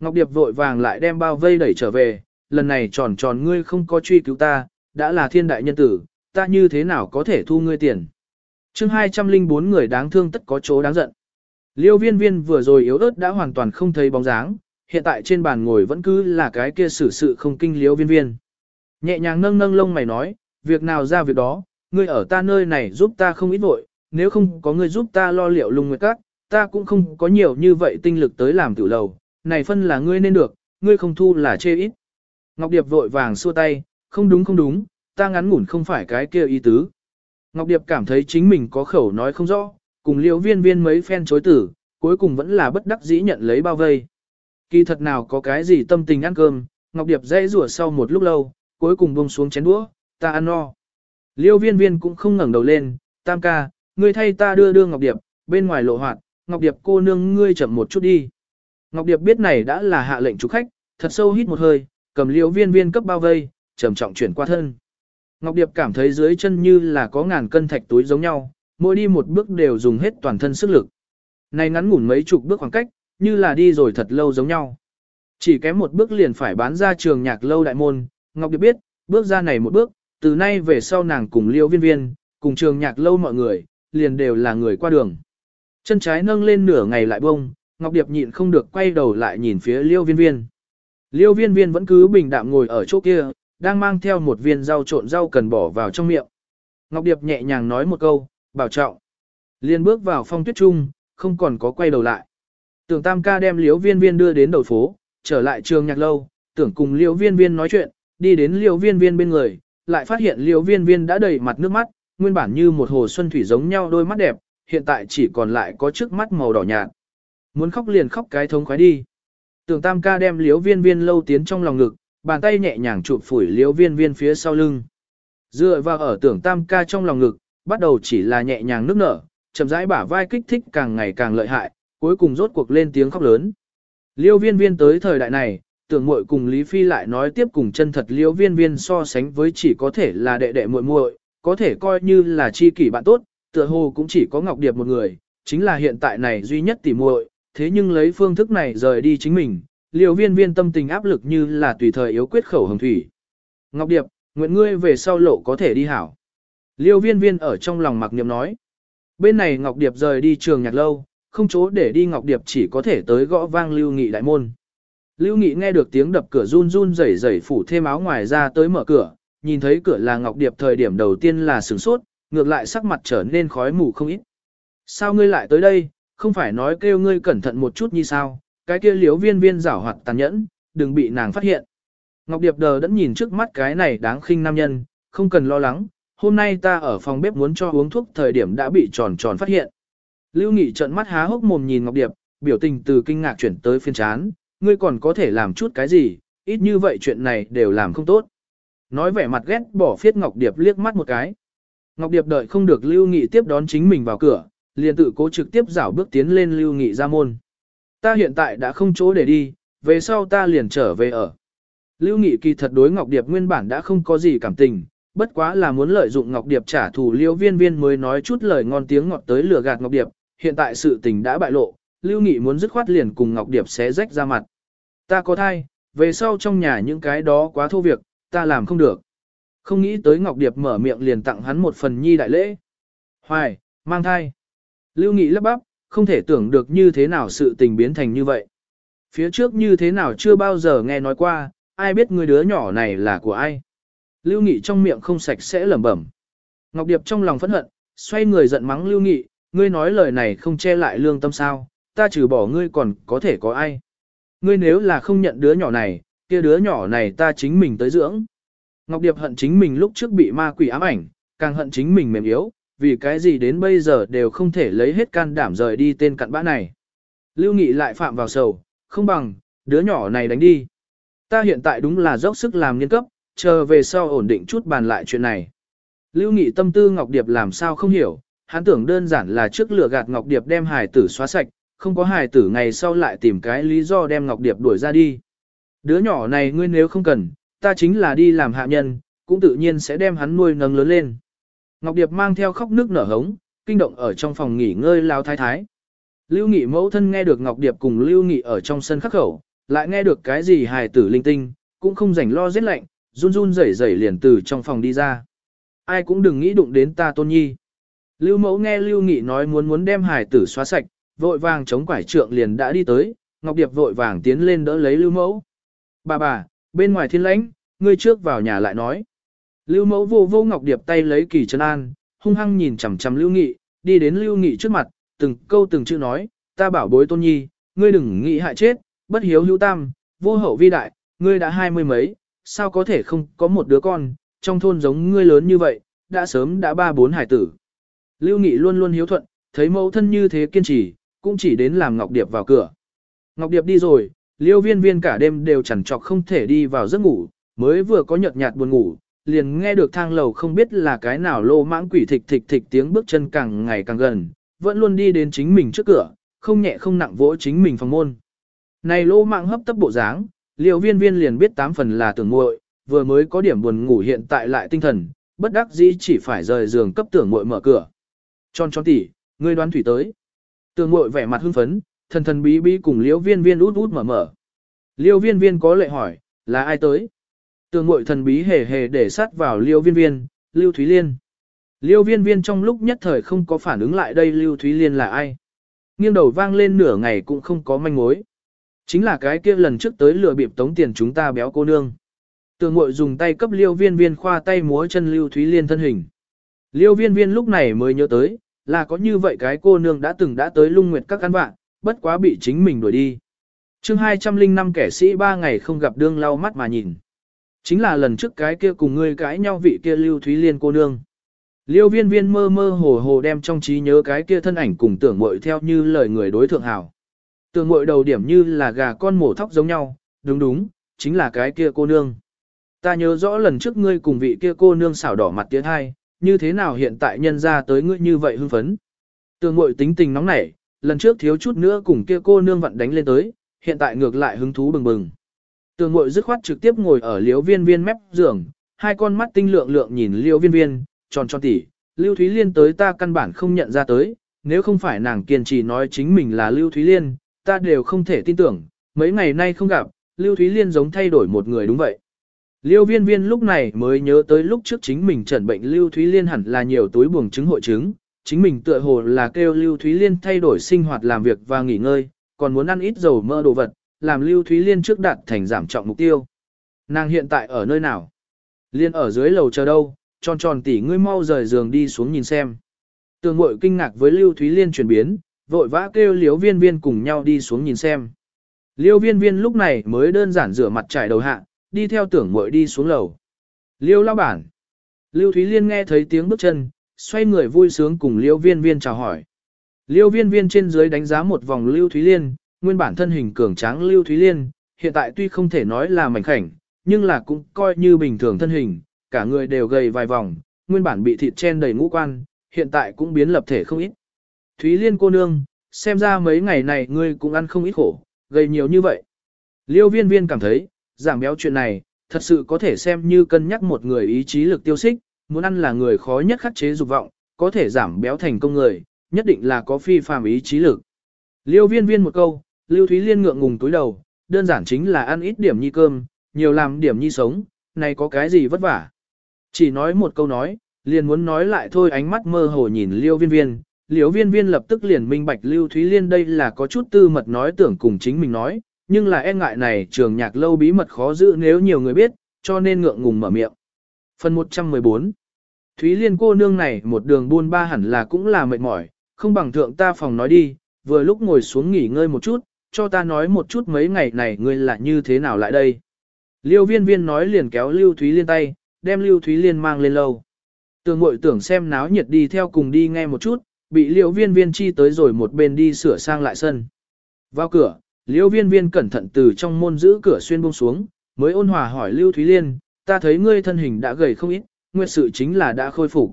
Speaker 1: Ngọc Điệp vội vàng lại đem bao vây đẩy trở về, lần này tròn tròn ngươi không có truy cứu ta, đã là thiên đại nhân tử, ta như thế nào có thể thu ngươi tiền. chương 204 người đáng thương tất có chỗ đáng giận. Liêu viên viên vừa rồi yếu ớt đã hoàn toàn không thấy bóng dáng, hiện tại trên bàn ngồi vẫn cứ là cái kia xử sự không kinh liêu viên viên. Nhẹ nhàng nâng nâng lông mày nói, việc nào ra việc đó, ngươi ở ta nơi này giúp ta không ít vội, nếu không có ngươi giúp ta lo liệu lung nguyệt các, ta cũng không có nhiều như vậy tinh lực tới làm tiểu lầu, này phân là ngươi nên được, ngươi không thu là chê ít. Ngọc Điệp vội vàng xua tay, không đúng không đúng, ta ngắn ngủn không phải cái kia ý tứ. Ngọc Điệp cảm thấy chính mình có khẩu nói không rõ, cùng liễu viên viên mấy phen chối tử, cuối cùng vẫn là bất đắc dĩ nhận lấy bao vây. Kỳ thật nào có cái gì tâm tình ăn cơm, Ngọc Điệp dãy rủa sau một lúc lâu, cuối cùng buông xuống chén đũa, ta ăn no. Liêu viên viên cũng không ngẩng đầu lên, tam ca, ngươi thay ta đưa đưa Ngọc Điệp, bên ngoài lộ hoạt, Ngọc Điệp cô nương ngươi chậm một chút đi. Ngọc Điệp biết này đã là hạ lệnh chủ khách, thật sâu hít một hơi, cầm liêu viên viên cấp bao vây, trầm trọng chuyển qua thân. Ngọc Điệp cảm thấy dưới chân như là có ngàn cân thạch túi giống nhau, mỗi đi một bước đều dùng hết toàn thân sức lực. Này ngắn ngủn mấy chục bước khoảng cách, như là đi rồi thật lâu giống nhau. Chỉ kém một bước liền phải bán ra trường nhạc lâu đại môn, Ngọc Điệp biết, bước ra này một bước, từ nay về sau nàng cùng liêu viên viên, cùng trường nhạc lâu mọi người, liền đều là người qua đường. Chân trái nâng lên nửa ngày lại bông, Ngọc Điệp nhịn không được quay đầu lại nhìn phía liêu viên viên. Liêu viên viên vẫn cứ bình đạm ngồi ở chỗ kia, đang mang theo một viên rau trộn rau cần bỏ vào trong miệng. Ngọc Điệp nhẹ nhàng nói một câu, bảo trọng. Liên bước vào phong tuyết trung, không còn có quay đầu lại. Tưởng Tam ca đem liêu viên viên đưa đến đầu phố, trở lại trường nhạc lâu, tưởng cùng liêu viên viên nói chuyện, đi đến liêu viên viên bên người, lại phát hiện liêu viên viên đã đầy mặt nước mắt, nguyên bản như một hồ xuân thủy giống nhau đôi mắt đẹp, hiện tại chỉ còn lại có trước mắt màu đỏ nhạt. Muốn khóc liền khóc cái thống khoái đi. Tưởng Tam ca đem liêu viên viên lâu tiến trong lòng ngực, bàn tay nhẹ nhàng chụp phủi liêu viên viên phía sau lưng. Dựa vào ở tưởng Tam ca trong lòng ngực, bắt đầu chỉ là nhẹ nhàng nước nở, chậm rãi bả vai kích thích càng ngày càng lợi hại, cuối cùng rốt cuộc lên tiếng khóc lớn. Liêu viên viên tới thời đại này, tưởng muội cùng Lý Phi lại nói tiếp cùng chân thật liêu viên viên so sánh với chỉ có thể là đệ đệ muội muội, có thể coi như là chi kỷ bạn tốt, tựa hồ cũng chỉ có Ngọc Điệp một người, chính là hiện tại này duy nhất tỉ muội, thế nhưng lấy phương thức này rời đi chính mình, liêu viên viên tâm tình áp lực như là tùy thời yếu quyết khẩu hồng thủy. Ngọc Điệp, nguyện ngươi về sau lộ có thể đi hảo. Liêu viên viên ở trong lòng mặc niệm nói. Bên này Ngọc Điệp rời đi trường nhạc lâu, không chỗ để đi Ngọc Điệp chỉ có thể tới gõ vang Lưu Nghị đại môn. Lưu Nghị nghe được tiếng đập cửa run run rẩy rẩy phủ thêm áo ngoài ra tới mở cửa, nhìn thấy cửa là Ngọc Điệp thời điểm đầu tiên là sửng sốt, ngược lại sắc mặt trở nên khói mù không ít. Sao ngươi lại tới đây, không phải nói kêu ngươi cẩn thận một chút như sao, cái kia liếu viên viên rảo hoạt tàn nhẫn, đừng bị nàng phát hiện. Ngọc Điệp đờ đẫn nhìn trước mắt cái này đáng khinh nam nhân, không cần lo lắng, hôm nay ta ở phòng bếp muốn cho uống thuốc thời điểm đã bị tròn tròn phát hiện. Lưu Nghị trợn mắt há hốc mồm nhìn Ngọc Điệp, biểu tình từ kinh ngạc chuyển tới phiên chán, ngươi còn có thể làm chút cái gì, ít như vậy chuyện này đều làm không tốt. Nói vẻ mặt ghét bỏ phiết Ngọc Điệp liếc mắt một cái. Ngọc Điệp đợi không được Lưu Nghị tiếp đón chính mình vào cửa, liền tự cố trực tiếp dảo bước tiến lên Lưu Nghị ra môn. Ta hiện tại đã không chỗ để đi, về sau ta liền trở về ở. Lưu Nghị kỳ thật đối Ngọc Điệp nguyên bản đã không có gì cảm tình, bất quá là muốn lợi dụng Ngọc Điệp trả thù Liêu Viên Viên mới nói chút lời ngon tiếng ngọt tới lừa gạt Ngọc Điệp, hiện tại sự tình đã bại lộ, Lưu Nghị muốn dứt khoát liền cùng Ngọc Điệp xé rách ra mặt. Ta có thai, về sau trong nhà những cái đó quá thô việc, ta làm không được. Không nghĩ tới Ngọc Điệp mở miệng liền tặng hắn một phần nhi đại lễ. Hoài, mang thai. Lưu Nghị lắp bắp, không thể tưởng được như thế nào sự tình biến thành như vậy. Phía trước như thế nào chưa bao giờ nghe nói qua, ai biết người đứa nhỏ này là của ai. Lưu Nghị trong miệng không sạch sẽ lẩm bẩm. Ngọc Điệp trong lòng phẫn hận, xoay người giận mắng Lưu Nghị, ngươi nói lời này không che lại lương tâm sao, ta trừ bỏ ngươi còn có thể có ai. Ngươi nếu là không nhận đứa nhỏ này, kia đứa nhỏ này ta chính mình tới dưỡng. Ngọc Điệp hận chính mình lúc trước bị ma quỷ ám ảnh, càng hận chính mình mềm yếu, vì cái gì đến bây giờ đều không thể lấy hết can đảm rời đi tên cặn bã này. Lưu Nghị lại phạm vào sầu, không bằng, đứa nhỏ này đánh đi. Ta hiện tại đúng là dốc sức làm nghiên cấp, chờ về sau ổn định chút bàn lại chuyện này. Lưu Nghị tâm tư Ngọc Điệp làm sao không hiểu, hắn tưởng đơn giản là trước lửa gạt Ngọc Điệp đem hài tử xóa sạch, không có hài tử ngày sau lại tìm cái lý do đem Ngọc Điệp đuổi ra đi. Đứa nhỏ này ngươi nếu không cần, ta chính là đi làm hạ nhân, cũng tự nhiên sẽ đem hắn nuôi nâng lớn lên. Ngọc Điệp mang theo khóc nước nở hống, kinh động ở trong phòng nghỉ ngơi lao thái thái. Lưu Nghị mẫu thân nghe được Ngọc Điệp cùng Lưu Nghị ở trong sân khắc khẩu, lại nghe được cái gì hài tử linh tinh, cũng không rảnh lo giết lạnh, run run rẩy rẩy liền từ trong phòng đi ra. Ai cũng đừng nghĩ đụng đến ta tôn nhi. Lưu mẫu nghe Lưu Nghị nói muốn muốn đem hài tử xóa sạch, vội vàng chống quải trượng liền đã đi tới, Ngọc Điệp vội vàng tiến lên đỡ lấy Lưu mẫu. Bà bà, bên ngoài thiên lãnh, ngươi trước vào nhà lại nói. Lưu mẫu vô vô Ngọc Điệp tay lấy kỳ chân an, hung hăng nhìn chằm chằm Lưu Nghị, đi đến Lưu Nghị trước mặt, từng câu từng chữ nói, ta bảo bối tôn nhi, ngươi đừng nghĩ hại chết, bất hiếu hữu tam, vô hậu vi đại, ngươi đã hai mươi mấy, sao có thể không có một đứa con, trong thôn giống ngươi lớn như vậy, đã sớm đã ba bốn hải tử. Lưu Nghị luôn luôn hiếu thuận, thấy mẫu thân như thế kiên trì, cũng chỉ đến làm Ngọc Điệp vào cửa. Ngọc Điệp đi rồi, liêu viên viên cả đêm đều chẳng trọc không thể đi vào giấc ngủ, mới vừa có nhợt nhạt buồn ngủ, liền nghe được thang lầu không biết là cái nào lô mãng quỷ thịch thịch thịch tiếng bước chân càng ngày càng gần, vẫn luôn đi đến chính mình trước cửa, không nhẹ không nặng vỗ chính mình phòng môn. Này lô mạng hấp tấp bộ dáng, liêu viên viên liền biết tám phần là tưởng muội vừa mới có điểm buồn ngủ hiện tại lại tinh thần, bất đắc dĩ chỉ phải rời giường cấp tưởng muội mở cửa. Tròn tròn tỉ, ngươi đoán thủy tới. Tưởng muội vẻ mặt hưng phấn, thần thần bí bí cùng liễu viên viên út út mở mở. Liêu viên viên có lệ hỏi, là ai tới? Tường mội thần bí hề hề để sát vào liêu viên viên, Lưu Thúy Liên. Liêu viên viên trong lúc nhất thời không có phản ứng lại đây Lưu Thúy Liên là ai. Nghiêng đầu vang lên nửa ngày cũng không có manh mối. Chính là cái kia lần trước tới lừa bịp tống tiền chúng ta béo cô nương. Tường mội dùng tay cấp liêu viên viên khoa tay múa chân Lưu Thúy Liên thân hình. Liêu viên viên lúc này mới nhớ tới, là có như vậy cái cô nương đã từng đã tới lung nguyệt các căn bạn, bất quá bị chính mình đuổi đi. chương 205 kẻ sĩ ba ngày không gặp đương lau mắt mà nhìn. Chính là lần trước cái kia cùng ngươi cãi nhau vị kia Lưu Thúy Liên cô nương. Liêu viên viên mơ mơ hồ hồ đem trong trí nhớ cái kia thân ảnh cùng tưởng mội theo như lời người đối thượng hảo. Tưởng mội đầu điểm như là gà con mổ thóc giống nhau, đúng đúng, chính là cái kia cô nương. Ta nhớ rõ lần trước ngươi cùng vị kia cô nương xảo đỏ mặt tiến hai, như thế nào hiện tại nhân ra tới ngươi như vậy hưng phấn. Tưởng mội tính tình nóng nảy, lần trước thiếu chút nữa cùng kia cô nương vặn đánh lên tới, hiện tại ngược lại hứng thú bừng bừng. Tường mội dứt khoát trực tiếp ngồi ở liếu viên viên mép giường, hai con mắt tinh lượng lượng nhìn liếu viên viên, tròn tròn tỉ, Lưu Thúy Liên tới ta căn bản không nhận ra tới, nếu không phải nàng kiên trì nói chính mình là Lưu Thúy Liên, ta đều không thể tin tưởng, mấy ngày nay không gặp, Lưu Thúy Liên giống thay đổi một người đúng vậy. Liêu viên viên lúc này mới nhớ tới lúc trước chính mình trần bệnh Lưu Thúy Liên hẳn là nhiều túi buồng chứng hội chứng chính mình tựa hồ là kêu Lưu Thúy Liên thay đổi sinh hoạt làm việc và nghỉ ngơi, còn muốn ăn ít dầu mỡ đồ vật, làm Lưu Thúy Liên trước đạt thành giảm trọng mục tiêu. Nàng hiện tại ở nơi nào? Liên ở dưới lầu chờ đâu, tròn tròn tỉ ngươi mau rời giường đi xuống nhìn xem. Tường mội kinh ngạc với Lưu Thúy Liên chuyển biến, vội vã kêu liễu viên viên cùng nhau đi xuống nhìn xem. Liêu viên viên lúc này mới đơn giản rửa mặt trải đầu hạ, đi theo tưởng mội đi xuống lầu. Liêu lao bản. Lưu Thúy Liên nghe thấy tiếng bước chân, xoay người vui sướng cùng liêu viên viên chào hỏi. Liêu viên viên trên dưới đánh giá một vòng Lưu Thúy Liên, nguyên bản thân hình cường tráng Lưu Thúy Liên, hiện tại tuy không thể nói là mảnh khảnh, nhưng là cũng coi như bình thường thân hình, cả người đều gầy vài vòng, nguyên bản bị thịt chen đầy ngũ quan, hiện tại cũng biến lập thể không ít. Thúy Liên cô nương, xem ra mấy ngày này ngươi cũng ăn không ít khổ, gầy nhiều như vậy. Liêu viên viên cảm thấy, giảm béo chuyện này, thật sự có thể xem như cân nhắc một người ý chí lực tiêu xích, muốn ăn là người khó nhất khắc chế dục vọng, có thể giảm béo thành công người, nhất định là có phi phàm ý chí lực. Liêu viên viên một câu, Lưu Thúy Liên ngượng ngùng túi đầu, đơn giản chính là ăn ít điểm nhi cơm, nhiều làm điểm nhi sống, này có cái gì vất vả. Chỉ nói một câu nói, liền muốn nói lại thôi ánh mắt mơ hồ nhìn Liêu Viên Viên, Liêu Viên Viên lập tức liền minh bạch Lưu Thúy Liên đây là có chút tư mật nói tưởng cùng chính mình nói, nhưng là e ngại này trường nhạc lâu bí mật khó giữ nếu nhiều người biết, cho nên ngượng ngùng mở miệng. Phần 114 Thúy Liên cô nương này một đường buôn ba hẳn là cũng là mệt mỏi, không bằng thượng ta phòng nói đi, vừa lúc ngồi xuống nghỉ ngơi một chút, cho ta nói một chút mấy ngày này ngươi là như thế nào lại đây. Liêu viên viên nói liền kéo Lưu Thúy Liên tay, đem Lưu Thúy Liên mang lên lâu. Tường mội tưởng xem náo nhiệt đi theo cùng đi nghe một chút, bị liêu viên viên chi tới rồi một bên đi sửa sang lại sân. Vào cửa, liêu viên viên cẩn thận từ trong môn giữ cửa xuyên buông xuống, mới ôn hòa hỏi Lưu Thúy Liên, ta thấy ngươi thân hình đã gầy không ít, nguyệt sự chính là đã khôi phục.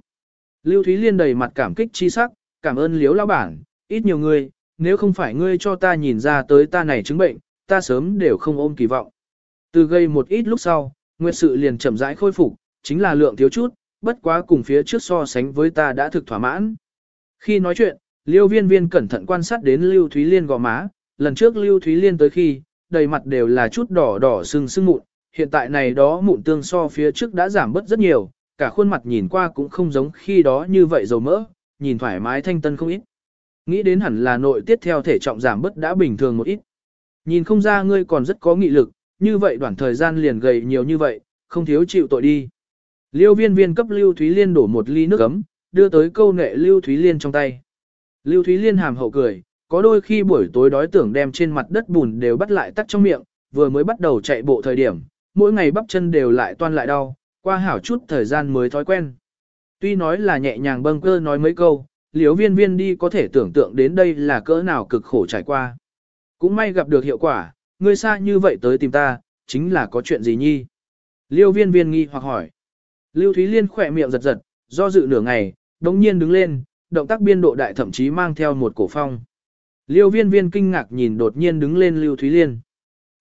Speaker 1: Lưu Thúy Liên đầy mặt cảm kích chi sắc, cảm ơn liếu Lão bản, ít nhiều người, nếu không phải ngươi cho ta nhìn ra tới ta này chứng bệnh, ta sớm đều không ôm kỳ vọng. Từ gây một ít lúc sau, nguyệt sự liền chậm rãi khôi phục, chính là lượng thiếu chút, bất quá cùng phía trước so sánh với ta đã thực thỏa mãn. Khi nói chuyện, Liêu Viên Viên cẩn thận quan sát đến Lưu Thúy Liên gò má, lần trước Lưu Thúy Liên tới khi, đầy mặt đều là chút đỏ đỏ sưng sưng mụn, hiện tại này đó mụn tương so phía trước đã giảm bớt rất nhiều, cả khuôn mặt nhìn qua cũng không giống khi đó như vậy dầu mỡ, nhìn thoải mái thanh tân không ít. Nghĩ đến hẳn là nội tiết theo thể trọng giảm bớt đã bình thường một ít. Nhìn không ra ngươi còn rất có nghị lực, như vậy đoạn thời gian liền gầy nhiều như vậy, không thiếu chịu tội đi. Liêu viên viên cấp Lưu Thúy Liên đổ một ly nước ấm, đưa tới câu nệ Lưu Thúy Liên trong tay. Lưu Thúy Liên hàm hậu cười, có đôi khi buổi tối đói tưởng đem trên mặt đất bùn đều bắt lại tắt trong miệng, vừa mới bắt đầu chạy bộ thời điểm, mỗi ngày bắp chân đều lại toan lại đau, qua hảo chút thời gian mới thói quen. Tuy nói là nhẹ nhàng bâng cơ nói mấy câu, liếu viên viên đi có thể tưởng tượng đến đây là cỡ nào cực khổ trải qua. Cũng may gặp được hiệu quả, ngươi xa như vậy tới tìm ta, chính là có chuyện gì nhi? Liêu viên viên nghi hoặc hỏi. Lưu Thúy Liên khỏe miệng giật giật, do dự nửa ngày, đồng nhiên đứng lên, động tác biên độ đại thậm chí mang theo một cổ phong. Liêu viên viên kinh ngạc nhìn đột nhiên đứng lên Lưu Thúy Liên.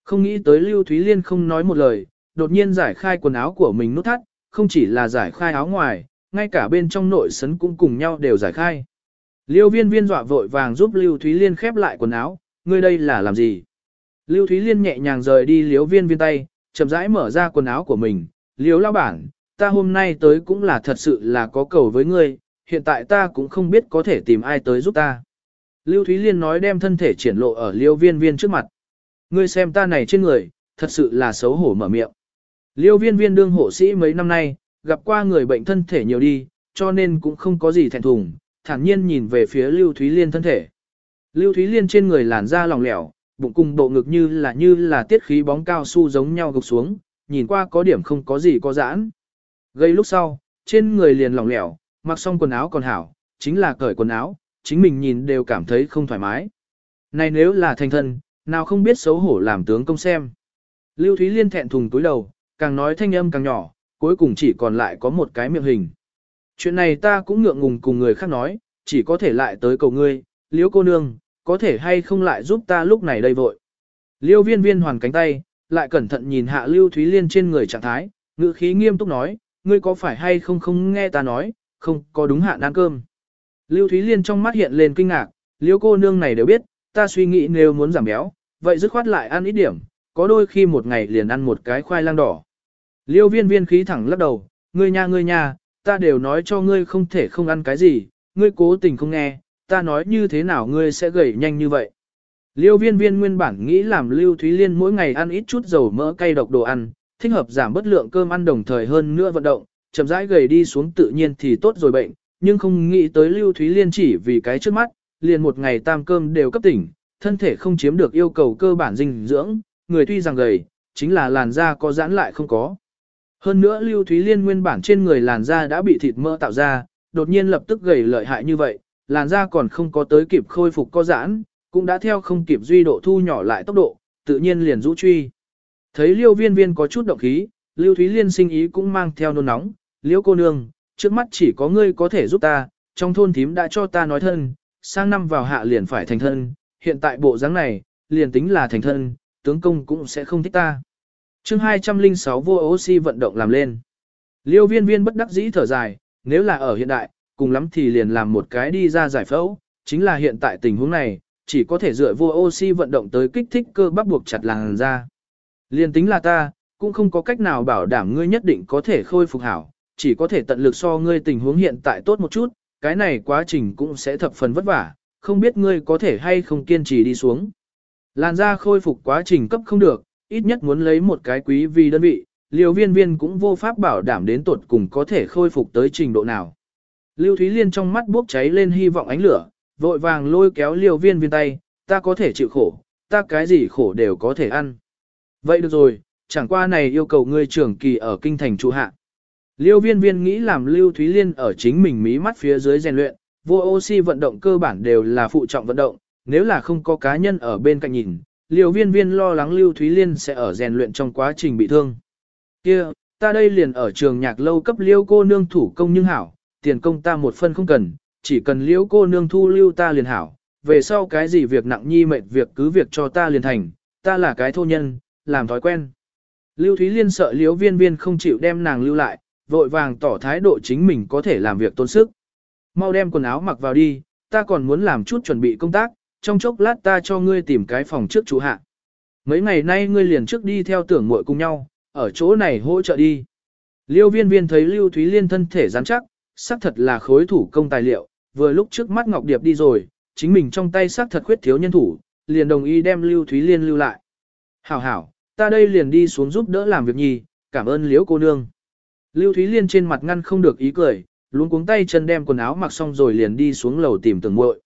Speaker 1: Không nghĩ tới Lưu Thúy Liên không nói một lời, đột nhiên giải khai quần áo của mình nút thắt, không chỉ là giải khai áo ngoài, ngay cả bên trong nội sấn cũng cùng nhau đều giải khai. Liêu viên viên dọa vội vàng giúp Lưu Thúy Liên khép lại quần áo, ngươi đây là làm gì? Lưu Thúy Liên nhẹ nhàng rời đi liếu viên viên tay, chậm rãi mở ra quần áo của mình, liếu lao bản, ta hôm nay tới cũng là thật sự là có cầu với ngươi, hiện tại ta cũng không biết có thể tìm ai tới giúp ta. Lưu Thúy Liên nói đem thân thể triển lộ ở liêu viên viên trước mặt. Ngươi xem ta này trên người, thật sự là xấu hổ mở miệng. Liêu viên viên đương hộ sĩ mấy năm nay, gặp qua người bệnh thân thể nhiều đi, cho nên cũng không có gì thẹn thùng, thản nhiên nhìn về phía Lưu Thúy Liên thân thể. Lưu Thúy Liên trên người làn da lỏng lẻo, bụng cùng bộ ngực như là như là tiết khí bóng cao su giống nhau gục xuống, nhìn qua có điểm không có gì có giãn. Gây lúc sau, trên người liền lỏng lẻo, mặc xong quần áo còn hảo, chính là cởi quần áo, chính mình nhìn đều cảm thấy không thoải mái. Này nếu là thành thân, nào không biết xấu hổ làm tướng công xem. Lưu Thúy Liên thẹn thùng túi đầu, càng nói thanh âm càng nhỏ, cuối cùng chỉ còn lại có một cái miệng hình. Chuyện này ta cũng ngượng ngùng cùng người khác nói, chỉ có thể lại tới cầu ngươi, liễu cô nương, có thể hay không lại giúp ta lúc này đây vội. Liêu viên viên hoàn cánh tay, lại cẩn thận nhìn hạ Lưu Thúy Liên trên người trạng thái, ngữ khí nghiêm túc nói, ngươi có phải hay không không nghe ta nói, không có đúng hạn ăn cơm. Lưu Thúy Liên trong mắt hiện lên kinh ngạc, liêu cô nương này đều biết, ta suy nghĩ nếu muốn giảm béo, vậy dứt khoát lại ăn ít điểm, có đôi khi một ngày liền ăn một cái khoai lang đỏ. Liêu viên viên khí thẳng lắc đầu, ngươi nha ngươi nha, ta đều nói cho ngươi không thể không ăn cái gì, ngươi cố tình không nghe, ta nói như thế nào ngươi sẽ gầy nhanh như vậy. Liêu viên viên nguyên bản nghĩ làm Lưu Thúy Liên mỗi ngày ăn ít chút dầu mỡ cay độc đồ ăn, thích hợp giảm bất lượng cơm ăn đồng thời hơn nữa vận động, chậm rãi gầy đi xuống tự nhiên thì tốt rồi bệnh, nhưng không nghĩ tới Lưu Thúy Liên chỉ vì cái trước mắt, liền một ngày tam cơm đều cấp tỉnh, thân thể không chiếm được yêu cầu cơ bản dinh dưỡng, người tuy rằng gầy, chính là làn da có giãn lại không có. Hơn nữa Lưu Thúy Liên nguyên bản trên người làn da đã bị thịt mỡ tạo ra, đột nhiên lập tức gầy lợi hại như vậy, làn da còn không có tới kịp khôi phục co giãn, cũng đã theo không kịp duy độ thu nhỏ lại tốc độ, tự nhiên liền rũ truy. Thấy Liêu Viên Viên có chút động khí, Lưu Thúy Liên sinh ý cũng mang theo nôn nóng, Liêu cô nương, trước mắt chỉ có ngươi có thể giúp ta, trong thôn thím đã cho ta nói thân, sang năm vào hạ liền phải thành thân, hiện tại bộ dáng này, liền tính là thành thân, tướng công cũng sẽ không thích ta chương 206 vô oxy vận động làm lên. Liêu viên viên bất đắc dĩ thở dài, nếu là ở hiện đại, cùng lắm thì liền làm một cái đi ra giải phẫu, chính là hiện tại tình huống này, chỉ có thể dựa vô oxy vận động tới kích thích cơ bắp buộc chặt làn da. Liên tính là ta, cũng không có cách nào bảo đảm ngươi nhất định có thể khôi phục hảo, chỉ có thể tận lực so ngươi tình huống hiện tại tốt một chút, cái này quá trình cũng sẽ thập phần vất vả, không biết ngươi có thể hay không kiên trì đi xuống. Làn da khôi phục quá trình cấp không được, ít nhất muốn lấy một cái quý vì đơn vị, liều viên viên cũng vô pháp bảo đảm đến tột cùng có thể khôi phục tới trình độ nào. Lưu Thúy Liên trong mắt bốc cháy lên hy vọng ánh lửa, vội vàng lôi kéo liều viên viên tay, ta có thể chịu khổ, ta cái gì khổ đều có thể ăn. Vậy được rồi, chẳng qua này yêu cầu ngươi trưởng kỳ ở kinh thành trụ hạ. Liêu viên viên nghĩ làm Lưu Thúy Liên ở chính mình mí mắt phía dưới rèn luyện, vô oxy vận động cơ bản đều là phụ trọng vận động, nếu là không có cá nhân ở bên cạnh nhìn, liều viên viên lo lắng Lưu Thúy Liên sẽ ở rèn luyện trong quá trình bị thương. kia ta đây liền ở trường nhạc lâu cấp liêu cô nương thủ công nhưng hảo, tiền công ta một phân không cần, chỉ cần liêu cô nương thu lưu ta liền hảo, về sau cái gì việc nặng nhi mệt việc cứ việc cho ta liền thành, ta là cái thô nhân, làm thói quen. Lưu Thúy Liên sợ liêu viên viên không chịu đem nàng lưu lại, vội vàng tỏ thái độ chính mình có thể làm việc tôn sức. Mau đem quần áo mặc vào đi, ta còn muốn làm chút chuẩn bị công tác, trong chốc lát ta cho ngươi tìm cái phòng trước chủ hạ. Mấy ngày nay ngươi liền trước đi theo tưởng muội cùng nhau, ở chỗ này hỗ trợ đi. Liêu viên viên thấy Lưu Thúy Liên thân thể rắn chắc, xác thật là khối thủ công tài liệu, vừa lúc trước mắt Ngọc Điệp đi rồi, chính mình trong tay xác thật khuyết thiếu nhân thủ, liền đồng ý đem Lưu Thúy Liên lưu lại. Hảo hảo, ta đây liền đi xuống giúp đỡ làm việc nhì, cảm ơn liễu cô nương. Lưu Thúy Liên trên mặt ngăn không được ý cười, luôn cuống tay chân đem quần áo mặc xong rồi liền đi xuống lầu tìm tưởng muội.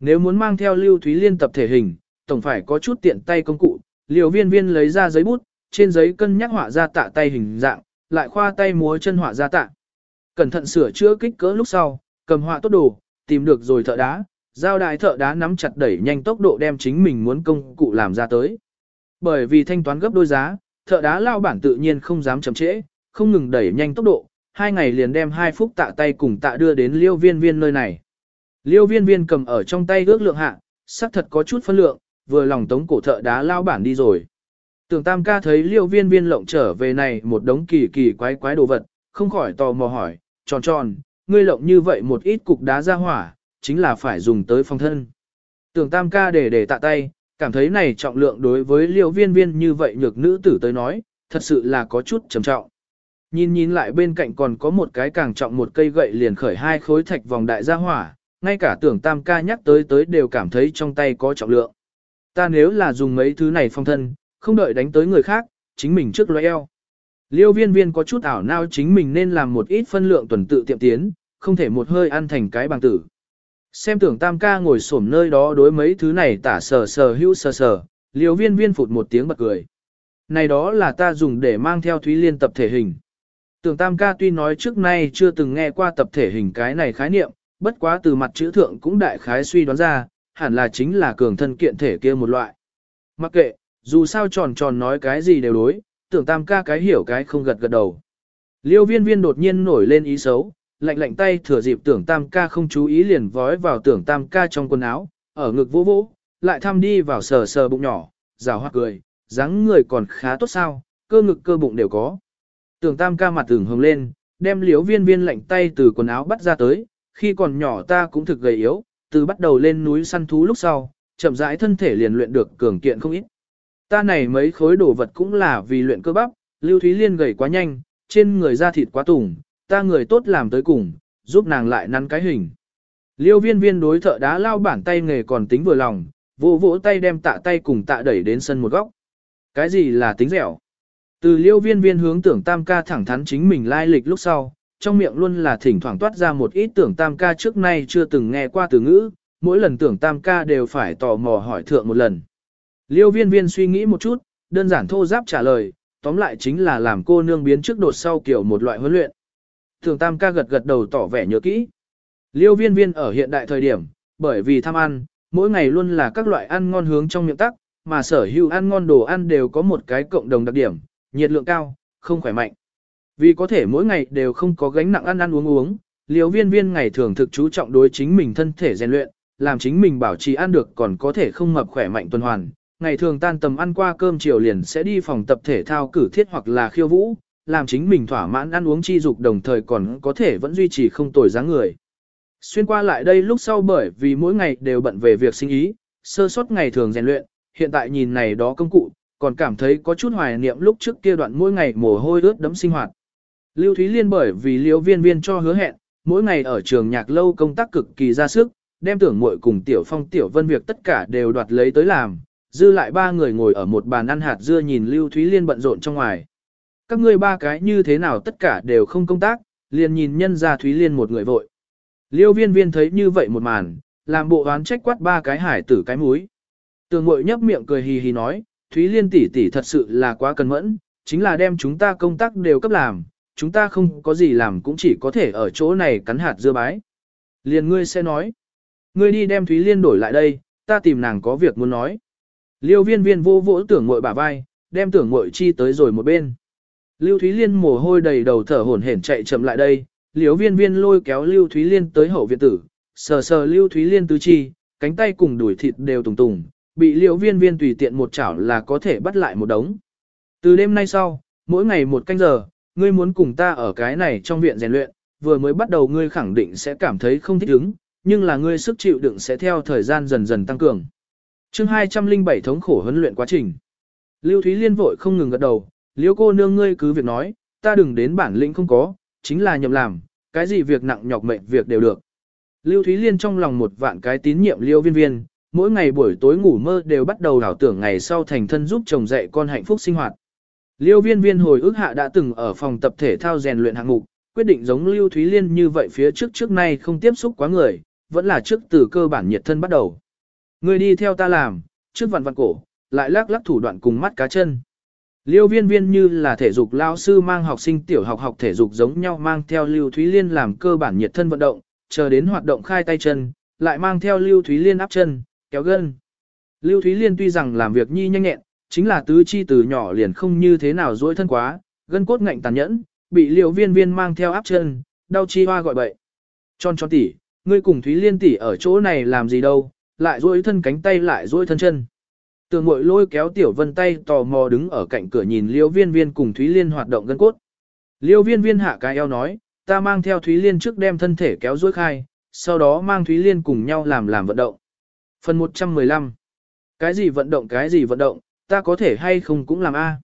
Speaker 1: Nếu muốn mang theo Lưu Thúy Liên tập thể hình, tổng phải có chút tiện tay công cụ, liều viên viên lấy ra giấy bút, trên giấy cân nhắc họa ra tạ tay hình dạng, lại khoa tay múa chân họa ra tạ. Cẩn thận sửa chữa kích cỡ lúc sau, cầm họa tốt đồ, tìm được rồi thợ đá, giao đại thợ đá nắm chặt đẩy nhanh tốc độ đem chính mình muốn công cụ làm ra tới. Bởi vì thanh toán gấp đôi giá, thợ đá lao bản tự nhiên không dám chậm trễ, không ngừng đẩy nhanh tốc độ, hai ngày liền đem hai phúc tạ tay cùng tạ đưa đến liêu viên viên nơi này. Liêu viên viên cầm ở trong tay ước lượng hạ, xác thật có chút phân lượng, vừa lòng tống cổ thợ đá lao bản đi rồi. Tưởng tam ca thấy liêu viên viên lộng trở về này một đống kỳ kỳ quái quái đồ vật, không khỏi tò mò hỏi, tròn tròn, ngươi lộng như vậy một ít cục đá ra hỏa, chính là phải dùng tới phong thân. Tưởng tam ca để để tạ tay, cảm thấy này trọng lượng đối với liêu viên viên như vậy nhược nữ tử tới nói, thật sự là có chút trầm trọng. Nhìn nhìn lại bên cạnh còn có một cái càng trọng một cây gậy liền khởi hai khối thạch vòng đại gia hỏa, ngay cả tưởng tam ca nhắc tới tới đều cảm thấy trong tay có trọng lượng. Ta nếu là dùng mấy thứ này phong thân, không đợi đánh tới người khác, chính mình trước loe eo. Liêu viên viên có chút ảo nao chính mình nên làm một ít phân lượng tuần tự tiệm tiến, không thể một hơi ăn thành cái bằng tử. Xem tưởng tam ca ngồi xổm nơi đó đối mấy thứ này tả sờ sờ hữu sờ sờ, liêu viên viên phụt một tiếng bật cười. Này đó là ta dùng để mang theo Thúy Liên tập thể hình. Tưởng tam ca tuy nói trước nay chưa từng nghe qua tập thể hình cái này khái niệm, bất quá từ mặt chữ thượng cũng đại khái suy đoán ra, hẳn là chính là cường thân kiện thể kia một loại. Mặc kệ, dù sao tròn tròn nói cái gì đều đối, tưởng tam ca cái hiểu cái không gật gật đầu. Liêu viên viên đột nhiên nổi lên ý xấu, lạnh lạnh tay thừa dịp tưởng tam ca không chú ý liền vói vào tưởng tam ca trong quần áo, ở ngực vỗ vỗ, lại thăm đi vào sờ sờ bụng nhỏ, rào hoa cười, dáng người còn khá tốt sao, cơ ngực cơ bụng đều có. Tưởng tam ca mặt tưởng hồng lên, đem liếu viên viên lạnh tay từ quần áo bắt ra tới, khi còn nhỏ ta cũng thực gầy yếu, từ bắt đầu lên núi săn thú lúc sau, chậm rãi thân thể liền luyện được cường kiện không ít. Ta này mấy khối đồ vật cũng là vì luyện cơ bắp, Lưu Thúy Liên gầy quá nhanh, trên người da thịt quá tủng, ta người tốt làm tới cùng, giúp nàng lại nắn cái hình. Liêu viên viên đối thợ đá lao bản tay nghề còn tính vừa lòng, vỗ vỗ tay đem tạ tay cùng tạ đẩy đến sân một góc. Cái gì là tính dẻo? Từ liêu viên viên hướng tưởng tam ca thẳng thắn chính mình lai lịch lúc sau, trong miệng luôn là thỉnh thoảng toát ra một ít tưởng tam ca trước nay chưa từng nghe qua từ ngữ, mỗi lần tưởng tam ca đều phải tò mò hỏi thượng một lần. Liêu viên viên suy nghĩ một chút, đơn giản thô giáp trả lời, tóm lại chính là làm cô nương biến trước đột sau kiểu một loại huấn luyện. Tưởng tam ca gật gật đầu tỏ vẻ nhớ kỹ. Liêu viên viên ở hiện đại thời điểm, bởi vì tham ăn, mỗi ngày luôn là các loại ăn ngon hướng trong miệng tắc, mà sở hữu ăn ngon đồ ăn đều có một cái cộng đồng đặc điểm, nhiệt lượng cao, không khỏe mạnh. Vì có thể mỗi ngày đều không có gánh nặng ăn ăn uống uống, liều viên viên ngày thường thực chú trọng đối chính mình thân thể rèn luyện, làm chính mình bảo trì ăn được còn có thể không mập khỏe mạnh tuần hoàn. Ngày thường tan tầm ăn qua cơm chiều liền sẽ đi phòng tập thể thao cử thiết hoặc là khiêu vũ, làm chính mình thỏa mãn ăn uống chi dục đồng thời còn có thể vẫn duy trì không tồi dáng người. Xuyên qua lại đây lúc sau bởi vì mỗi ngày đều bận về việc sinh ý, sơ suất ngày thường rèn luyện, hiện tại nhìn này đó công cụ, còn cảm thấy có chút hoài niệm lúc trước kia đoạn mỗi ngày mồ hôi ướt đấm sinh hoạt. Lưu Thúy Liên bởi vì Liễu Viên Viên cho hứa hẹn, mỗi ngày ở trường nhạc lâu công tác cực kỳ ra sức, đem tưởng muội cùng Tiểu Phong Tiểu Vân việc tất cả đều đoạt lấy tới làm, dư lại ba người ngồi ở một bàn ăn hạt dưa nhìn Lưu Thúy Liên bận rộn trong ngoài. Các ngươi ba cái như thế nào tất cả đều không công tác, liền nhìn nhân ra Thúy Liên một người vội. Liêu Viên Viên thấy như vậy một màn, làm bộ oán trách quát ba cái hải tử cái múi. Tường muội nhấp miệng cười hì hì nói, Thúy Liên tỷ tỷ thật sự là quá cần mẫn, chính là đem chúng ta công tác đều cấp làm, chúng ta không có gì làm cũng chỉ có thể ở chỗ này cắn hạt dưa bái. Liền ngươi sẽ nói, ngươi đi đem Thúy Liên đổi lại đây, ta tìm nàng có việc muốn nói. Liêu viên viên vô vỗ tưởng mội bả vai, đem tưởng mội chi tới rồi một bên. Lưu Thúy Liên mồ hôi đầy đầu thở hổn hển chạy chậm lại đây, liêu viên viên lôi kéo Lưu Thúy Liên tới hậu viện tử, sờ sờ Lưu Thúy Liên tứ chi, cánh tay cùng đuổi thịt đều tùng tùng, bị liêu viên viên tùy tiện một chảo là có thể bắt lại một đống. Từ đêm nay sau, mỗi ngày một canh giờ, ngươi muốn cùng ta ở cái này trong viện rèn luyện, vừa mới bắt đầu ngươi khẳng định sẽ cảm thấy không thích ứng, nhưng là ngươi sức chịu đựng sẽ theo thời gian dần dần tăng cường. Chương 207 thống khổ huấn luyện quá trình. Lưu Thúy Liên vội không ngừng gật đầu, liếu cô nương ngươi cứ việc nói, ta đừng đến bản lĩnh không có, chính là nhậm làm, cái gì việc nặng nhọc mệnh việc đều được. Lưu Thúy Liên trong lòng một vạn cái tín nhiệm liêu viên viên, mỗi ngày buổi tối ngủ mơ đều bắt đầu đảo tưởng ngày sau thành thân giúp chồng dạy con hạnh phúc sinh hoạt. Liêu viên viên hồi ức hạ đã từng ở phòng tập thể thao rèn luyện hạng mục, quyết định giống Lưu Thúy Liên như vậy phía trước trước nay không tiếp xúc quá người, vẫn là trước từ cơ bản nhiệt thân bắt đầu. Người đi theo ta làm, trước vặn vặn cổ, lại lắc lắc thủ đoạn cùng mắt cá chân. Liêu viên viên như là thể dục lao sư mang học sinh tiểu học học thể dục giống nhau mang theo Lưu Thúy Liên làm cơ bản nhiệt thân vận động, chờ đến hoạt động khai tay chân, lại mang theo Lưu Thúy Liên áp chân, kéo gân. Lưu Thúy Liên tuy rằng làm việc nhi nhanh nhẹn, chính là tứ chi từ nhỏ liền không như thế nào duỗi thân quá, gân cốt ngạnh tàn nhẫn, bị liều viên viên mang theo áp chân, đau chi hoa gọi bậy. Tròn tròn tỉ, ngươi cùng Thúy Liên tỉ ở chỗ này làm gì đâu, lại duỗi thân cánh tay lại duỗi thân chân. Tường mội lôi kéo tiểu vân tay tò mò đứng ở cạnh cửa nhìn liêu viên viên cùng Thúy Liên hoạt động gân cốt. Liêu viên viên hạ cái eo nói, ta mang theo Thúy Liên trước đem thân thể kéo duỗi khai, sau đó mang Thúy Liên cùng nhau làm làm vận động. Phần 115 Cái gì vận động cái gì vận động, ta có thể hay không cũng làm A.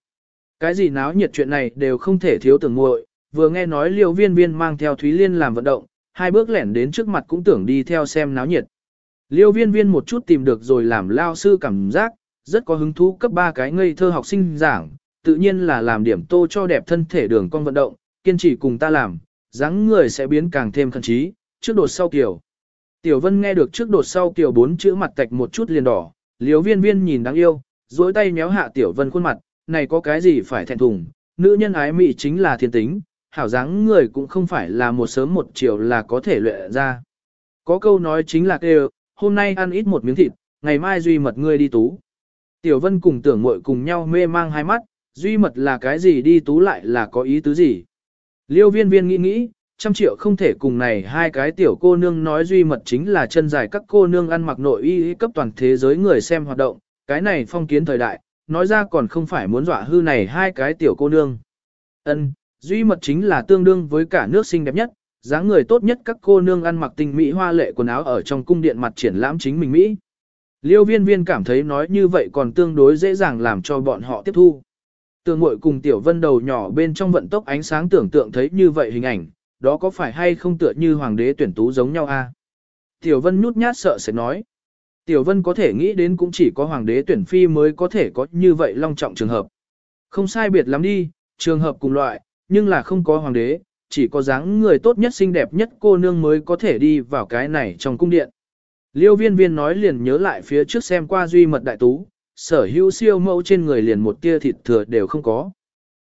Speaker 1: Cái gì náo nhiệt chuyện này đều không thể thiếu tưởng muội vừa nghe nói liêu viên viên mang theo Thúy Liên làm vận động, hai bước lẻn đến trước mặt cũng tưởng đi theo xem náo nhiệt. Liêu viên viên một chút tìm được rồi làm lao sư cảm giác, rất có hứng thú cấp ba cái ngây thơ học sinh giảng, tự nhiên là làm điểm tô cho đẹp thân thể đường con vận động, kiên trì cùng ta làm, dáng người sẽ biến càng thêm khẩn trí, trước đột sau kiểu. Tiểu Vân nghe được trước đột sau kiểu bốn chữ mặt tạch một chút liền đỏ, liêu viên viên nhìn đáng yêu, duỗi tay méo hạ Tiểu Vân khuôn mặt, này có cái gì phải thẹn thùng, nữ nhân ái mị chính là thiên tính, hảo dáng người cũng không phải là một sớm một chiều là có thể luyện ra. Có câu nói chính là kêu, hôm nay ăn ít một miếng thịt, ngày mai duy mật ngươi đi tú. Tiểu Vân cùng tưởng muội cùng nhau mê mang hai mắt, duy mật là cái gì đi tú lại là có ý tứ gì. Liêu viên viên nghĩ nghĩ, trăm triệu không thể cùng này hai cái tiểu cô nương nói duy mật chính là chân dài các cô nương ăn mặc nội y cấp toàn thế giới người xem hoạt động, cái này phong kiến thời đại, nói ra còn không phải muốn dọa hư này hai cái tiểu cô nương. Ân, duy mật chính là tương đương với cả nước xinh đẹp nhất, dáng người tốt nhất các cô nương ăn mặc tinh mỹ hoa lệ quần áo ở trong cung điện mặt triển lãm chính mình Mỹ. Liêu viên viên cảm thấy nói như vậy còn tương đối dễ dàng làm cho bọn họ tiếp thu. Tường mội cùng tiểu vân đầu nhỏ bên trong vận tốc ánh sáng tưởng tượng thấy như vậy hình ảnh, đó có phải hay không tựa như hoàng đế tuyển tú giống nhau a? Tiểu vân nhút nhát sợ sẽ nói. Tiểu vân có thể nghĩ đến cũng chỉ có hoàng đế tuyển phi mới có thể có như vậy long trọng trường hợp. Không sai biệt lắm đi, trường hợp cùng loại, nhưng là không có hoàng đế, chỉ có dáng người tốt nhất xinh đẹp nhất cô nương mới có thể đi vào cái này trong cung điện. Liêu viên viên nói liền nhớ lại phía trước xem qua duy mật đại tú, sở hữu siêu mẫu trên người liền một tia thịt thừa đều không có.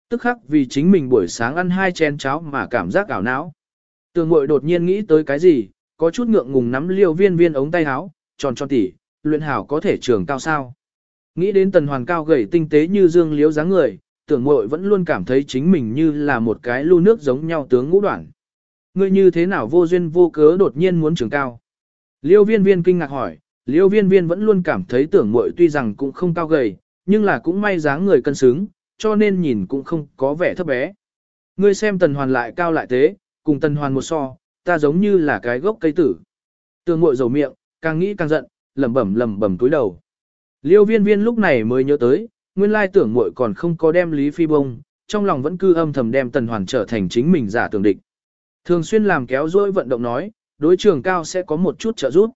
Speaker 1: Tức khắc vì chính mình buổi sáng ăn hai chén cháo mà cảm giác ảo não. Tường mội đột nhiên nghĩ tới cái gì, có chút ngượng ngùng nắm liêu viên viên ống tay áo, tròn tròn tỉ, luyện hảo có thể trường cao sao. Nghĩ đến tần hoàn cao gầy tinh tế như dương liếu dáng người, tưởng mội vẫn luôn cảm thấy chính mình như là một cái lưu nước giống nhau tướng ngũ đoạn. Ngươi như thế nào vô duyên vô cớ đột nhiên muốn trường cao. Liêu viên viên kinh ngạc hỏi, liêu viên viên vẫn luôn cảm thấy tưởng mội tuy rằng cũng không cao gầy, nhưng là cũng may dáng người cân xứng, cho nên nhìn cũng không có vẻ thấp bé. Ngươi xem tần hoàn lại cao lại thế, cùng tần hoàn một so, ta giống như là cái gốc cây tử. Tưởng mội dầu miệng, càng nghĩ càng giận, lẩm bẩm lẩm bẩm túi đầu. Liêu viên viên lúc này mới nhớ tới, nguyên lai tưởng muội còn không có đem Lý Phi bông, trong lòng vẫn cư âm thầm đem tần hoàn trở thành chính mình giả tưởng địch. Thường xuyên làm kéo dối vận động nói, đối trường cao sẽ có một chút trợ giúp.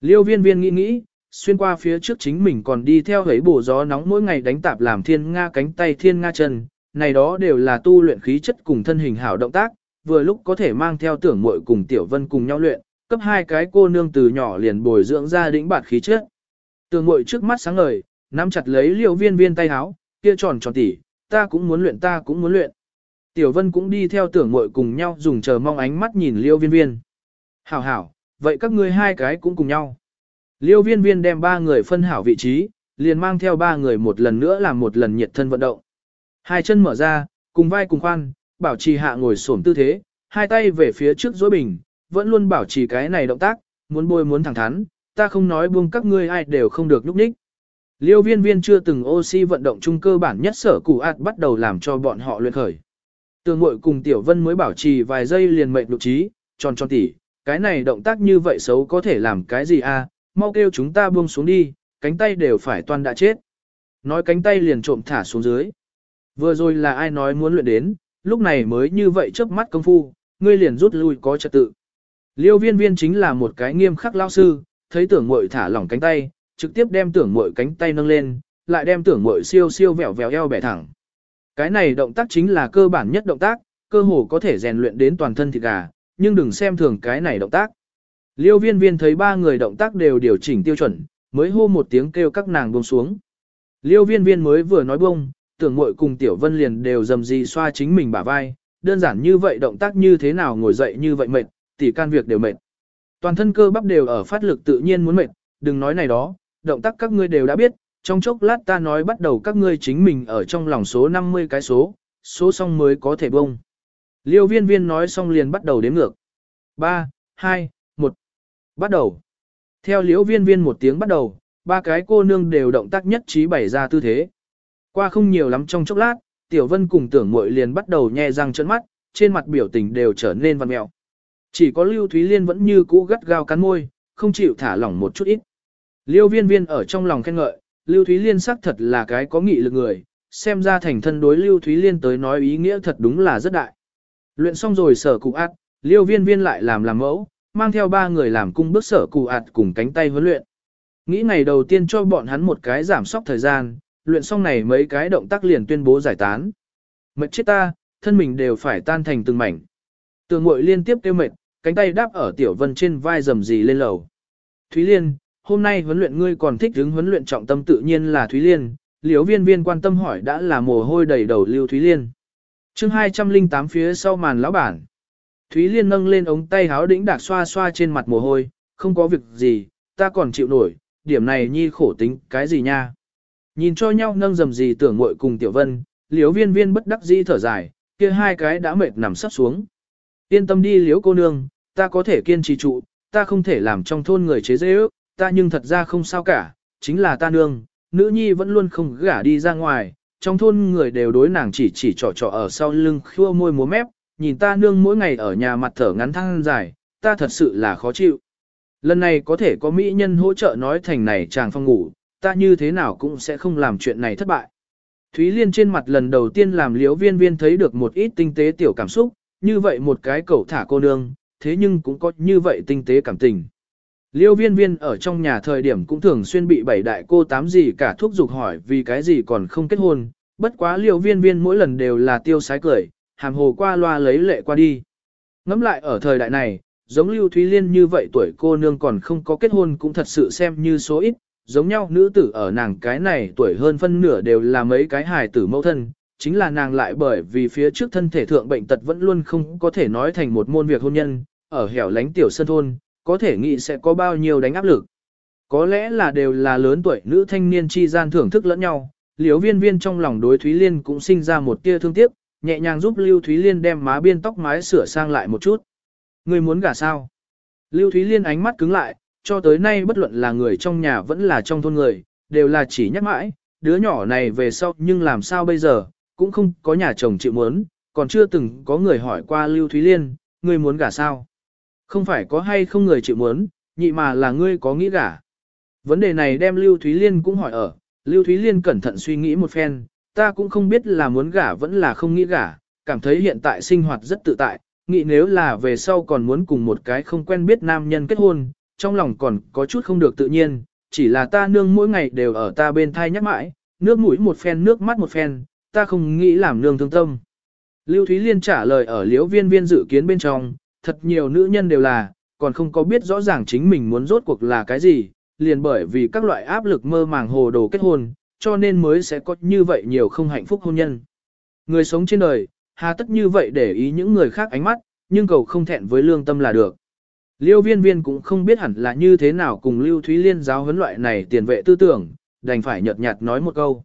Speaker 1: Liêu viên viên nghĩ nghĩ, xuyên qua phía trước chính mình còn đi theo hấy bổ gió nóng mỗi ngày đánh tạp làm thiên nga cánh tay thiên nga chân, này đó đều là tu luyện khí chất cùng thân hình hảo động tác, vừa lúc có thể mang theo tưởng muội cùng tiểu vân cùng nhau luyện, cấp hai cái cô nương từ nhỏ liền bồi dưỡng ra đỉnh bạt khí chất. Tưởng ngội trước mắt sáng ngời, nắm chặt lấy liêu viên viên tay háo, kia tròn tròn tỉ, ta cũng muốn luyện ta cũng muốn luyện. Tiểu vân cũng đi theo tưởng ngội cùng nhau dùng chờ mong ánh mắt nhìn liêu viên viên. Hảo hảo, vậy các ngươi hai cái cũng cùng nhau. Liêu viên viên đem ba người phân hảo vị trí, liền mang theo ba người một lần nữa làm một lần nhiệt thân vận động. Hai chân mở ra, cùng vai cùng khoan, bảo trì hạ ngồi xổm tư thế, hai tay về phía trước dối bình, vẫn luôn bảo trì cái này động tác, muốn bôi muốn thẳng thắn, ta không nói buông các ngươi ai đều không được núp ních. Liêu viên viên chưa từng oxy vận động chung cơ bản nhất sở củ ạt bắt đầu làm cho bọn họ luyện khởi. Tường mội cùng Tiểu Vân mới bảo trì vài giây liền mệnh độ trí, tròn tròn tỉ, cái này động tác như vậy xấu có thể làm cái gì a? À? mau kêu chúng ta buông xuống đi, cánh tay đều phải toan đã chết. Nói cánh tay liền trộm thả xuống dưới. Vừa rồi là ai nói muốn luyện đến, lúc này mới như vậy chớp mắt công phu, ngươi liền rút lui có trật tự. Liêu viên viên chính là một cái nghiêm khắc lao sư, thấy tưởng mội thả lỏng cánh tay, trực tiếp đem tưởng mội cánh tay nâng lên, lại đem tưởng mội siêu siêu vẹo vẹo eo bẻ thẳng. Cái này động tác chính là cơ bản nhất động tác, cơ hồ có thể rèn luyện đến toàn thân thịt gà, nhưng đừng xem thường cái này động tác. Liêu viên viên thấy ba người động tác đều điều chỉnh tiêu chuẩn, mới hô một tiếng kêu các nàng buông xuống. Liêu viên viên mới vừa nói buông, tưởng mội cùng tiểu vân liền đều dầm gì xoa chính mình bả vai, đơn giản như vậy động tác như thế nào ngồi dậy như vậy mệt, tỉ can việc đều mệt. Toàn thân cơ bắp đều ở phát lực tự nhiên muốn mệt, đừng nói này đó, động tác các ngươi đều đã biết, Trong chốc lát ta nói bắt đầu các ngươi chính mình ở trong lòng số 50 cái số, số xong mới có thể bông. Liêu viên viên nói xong liền bắt đầu đếm ngược. 3, 2, 1. Bắt đầu. Theo Liêu viên viên một tiếng bắt đầu, ba cái cô nương đều động tác nhất trí bày ra tư thế. Qua không nhiều lắm trong chốc lát, Tiểu Vân cùng tưởng muội liền bắt đầu nhe răng trợn mắt, trên mặt biểu tình đều trở nên văn mẹo. Chỉ có Lưu Thúy Liên vẫn như cũ gắt gao cắn môi, không chịu thả lỏng một chút ít. Liêu viên viên ở trong lòng khen ngợi, Lưu Thúy Liên xác thật là cái có nghị lực người, xem ra thành thân đối Lưu Thúy Liên tới nói ý nghĩa thật đúng là rất đại. Luyện xong rồi sở cụ ạt, Liêu viên viên lại làm làm mẫu, mang theo ba người làm cung bước sở cụ ạt cùng cánh tay huấn luyện. Nghĩ ngày đầu tiên cho bọn hắn một cái giảm sóc thời gian, luyện xong này mấy cái động tác liền tuyên bố giải tán. Mệt chết ta, thân mình đều phải tan thành từng mảnh. Tường mội liên tiếp kêu mệt, cánh tay đáp ở tiểu vân trên vai rầm rì lên lầu. Thúy Liên, hôm nay huấn luyện ngươi còn thích hứng huấn luyện trọng tâm tự nhiên là Thúy Liên, liếu viên viên quan tâm hỏi đã là mồ hôi đầy đầu lưu Thúy Liên. chương 208 phía sau màn lão bản. Thúy Liên nâng lên ống tay háo đĩnh đạc xoa xoa trên mặt mồ hôi, không có việc gì, ta còn chịu nổi, điểm này nhi khổ tính, cái gì nha. Nhìn cho nhau nâng dầm gì tưởng muội cùng tiểu vân, liếu viên viên bất đắc dĩ thở dài, kia hai cái đã mệt nằm sắp xuống. Yên tâm đi liếu cô nương, ta có thể kiên trì trụ, ta không thể làm trong thôn người chế dễ ước, ta nhưng thật ra không sao cả, chính là ta nương, nữ nhi vẫn luôn không gả đi ra ngoài, trong thôn người đều đối nàng chỉ chỉ trò trò ở sau lưng khua môi múa mép, nhìn ta nương mỗi ngày ở nhà mặt thở ngắn thăng dài, ta thật sự là khó chịu. Lần này có thể có mỹ nhân hỗ trợ nói thành này chàng phong ngủ, ta như thế nào cũng sẽ không làm chuyện này thất bại. Thúy Liên trên mặt lần đầu tiên làm liếu viên viên thấy được một ít tinh tế tiểu cảm xúc, như vậy một cái cậu thả cô nương, thế nhưng cũng có như vậy tinh tế cảm tình. Liêu viên viên ở trong nhà thời điểm cũng thường xuyên bị bảy đại cô tám gì cả thuốc dục hỏi vì cái gì còn không kết hôn, bất quá liêu viên viên mỗi lần đều là tiêu sái cười, hàm hồ qua loa lấy lệ qua đi. Ngắm lại ở thời đại này, giống Lưu Thúy Liên như vậy tuổi cô nương còn không có kết hôn cũng thật sự xem như số ít, giống nhau nữ tử ở nàng cái này tuổi hơn phân nửa đều là mấy cái hài tử mẫu thân, chính là nàng lại bởi vì phía trước thân thể thượng bệnh tật vẫn luôn không có thể nói thành một môn việc hôn nhân, ở hẻo lánh tiểu sân thôn, có thể nghĩ sẽ có bao nhiêu đánh áp lực. Có lẽ là đều là lớn tuổi nữ thanh niên chi gian thưởng thức lẫn nhau, liếu viên viên trong lòng đối Thúy Liên cũng sinh ra một tia thương tiếc, nhẹ nhàng giúp Lưu Thúy Liên đem má biên tóc mái sửa sang lại một chút. Người muốn gả sao? Lưu Thúy Liên ánh mắt cứng lại, cho tới nay bất luận là người trong nhà vẫn là trong thôn người, đều là chỉ nhắc mãi, đứa nhỏ này về sau nhưng làm sao bây giờ, cũng không có nhà chồng chịu muốn, còn chưa từng có người hỏi qua Lưu Thúy Liên, ngươi muốn gả sao? Không phải có hay không người chịu muốn, nhị mà là ngươi có nghĩ gả. Vấn đề này đem Lưu Thúy Liên cũng hỏi ở, Lưu Thúy Liên cẩn thận suy nghĩ một phen, ta cũng không biết là muốn gả vẫn là không nghĩ gả, cảm thấy hiện tại sinh hoạt rất tự tại, nghĩ nếu là về sau còn muốn cùng một cái không quen biết nam nhân kết hôn, trong lòng còn có chút không được tự nhiên, chỉ là ta nương mỗi ngày đều ở ta bên thai nhắc mãi, nước mũi một phen nước mắt một phen, ta không nghĩ làm nương thương tâm. Lưu Thúy Liên trả lời ở liễu viên viên dự kiến bên trong, thật nhiều nữ nhân đều là, còn không có biết rõ ràng chính mình muốn rốt cuộc là cái gì, liền bởi vì các loại áp lực mơ màng hồ đồ kết hôn, cho nên mới sẽ có như vậy nhiều không hạnh phúc hôn nhân. Người sống trên đời, hà tất như vậy để ý những người khác ánh mắt, nhưng cầu không thẹn với lương tâm là được. Liêu viên viên cũng không biết hẳn là như thế nào cùng Lưu Thúy Liên giáo huấn loại này tiền vệ tư tưởng, đành phải nhợt nhạt nói một câu.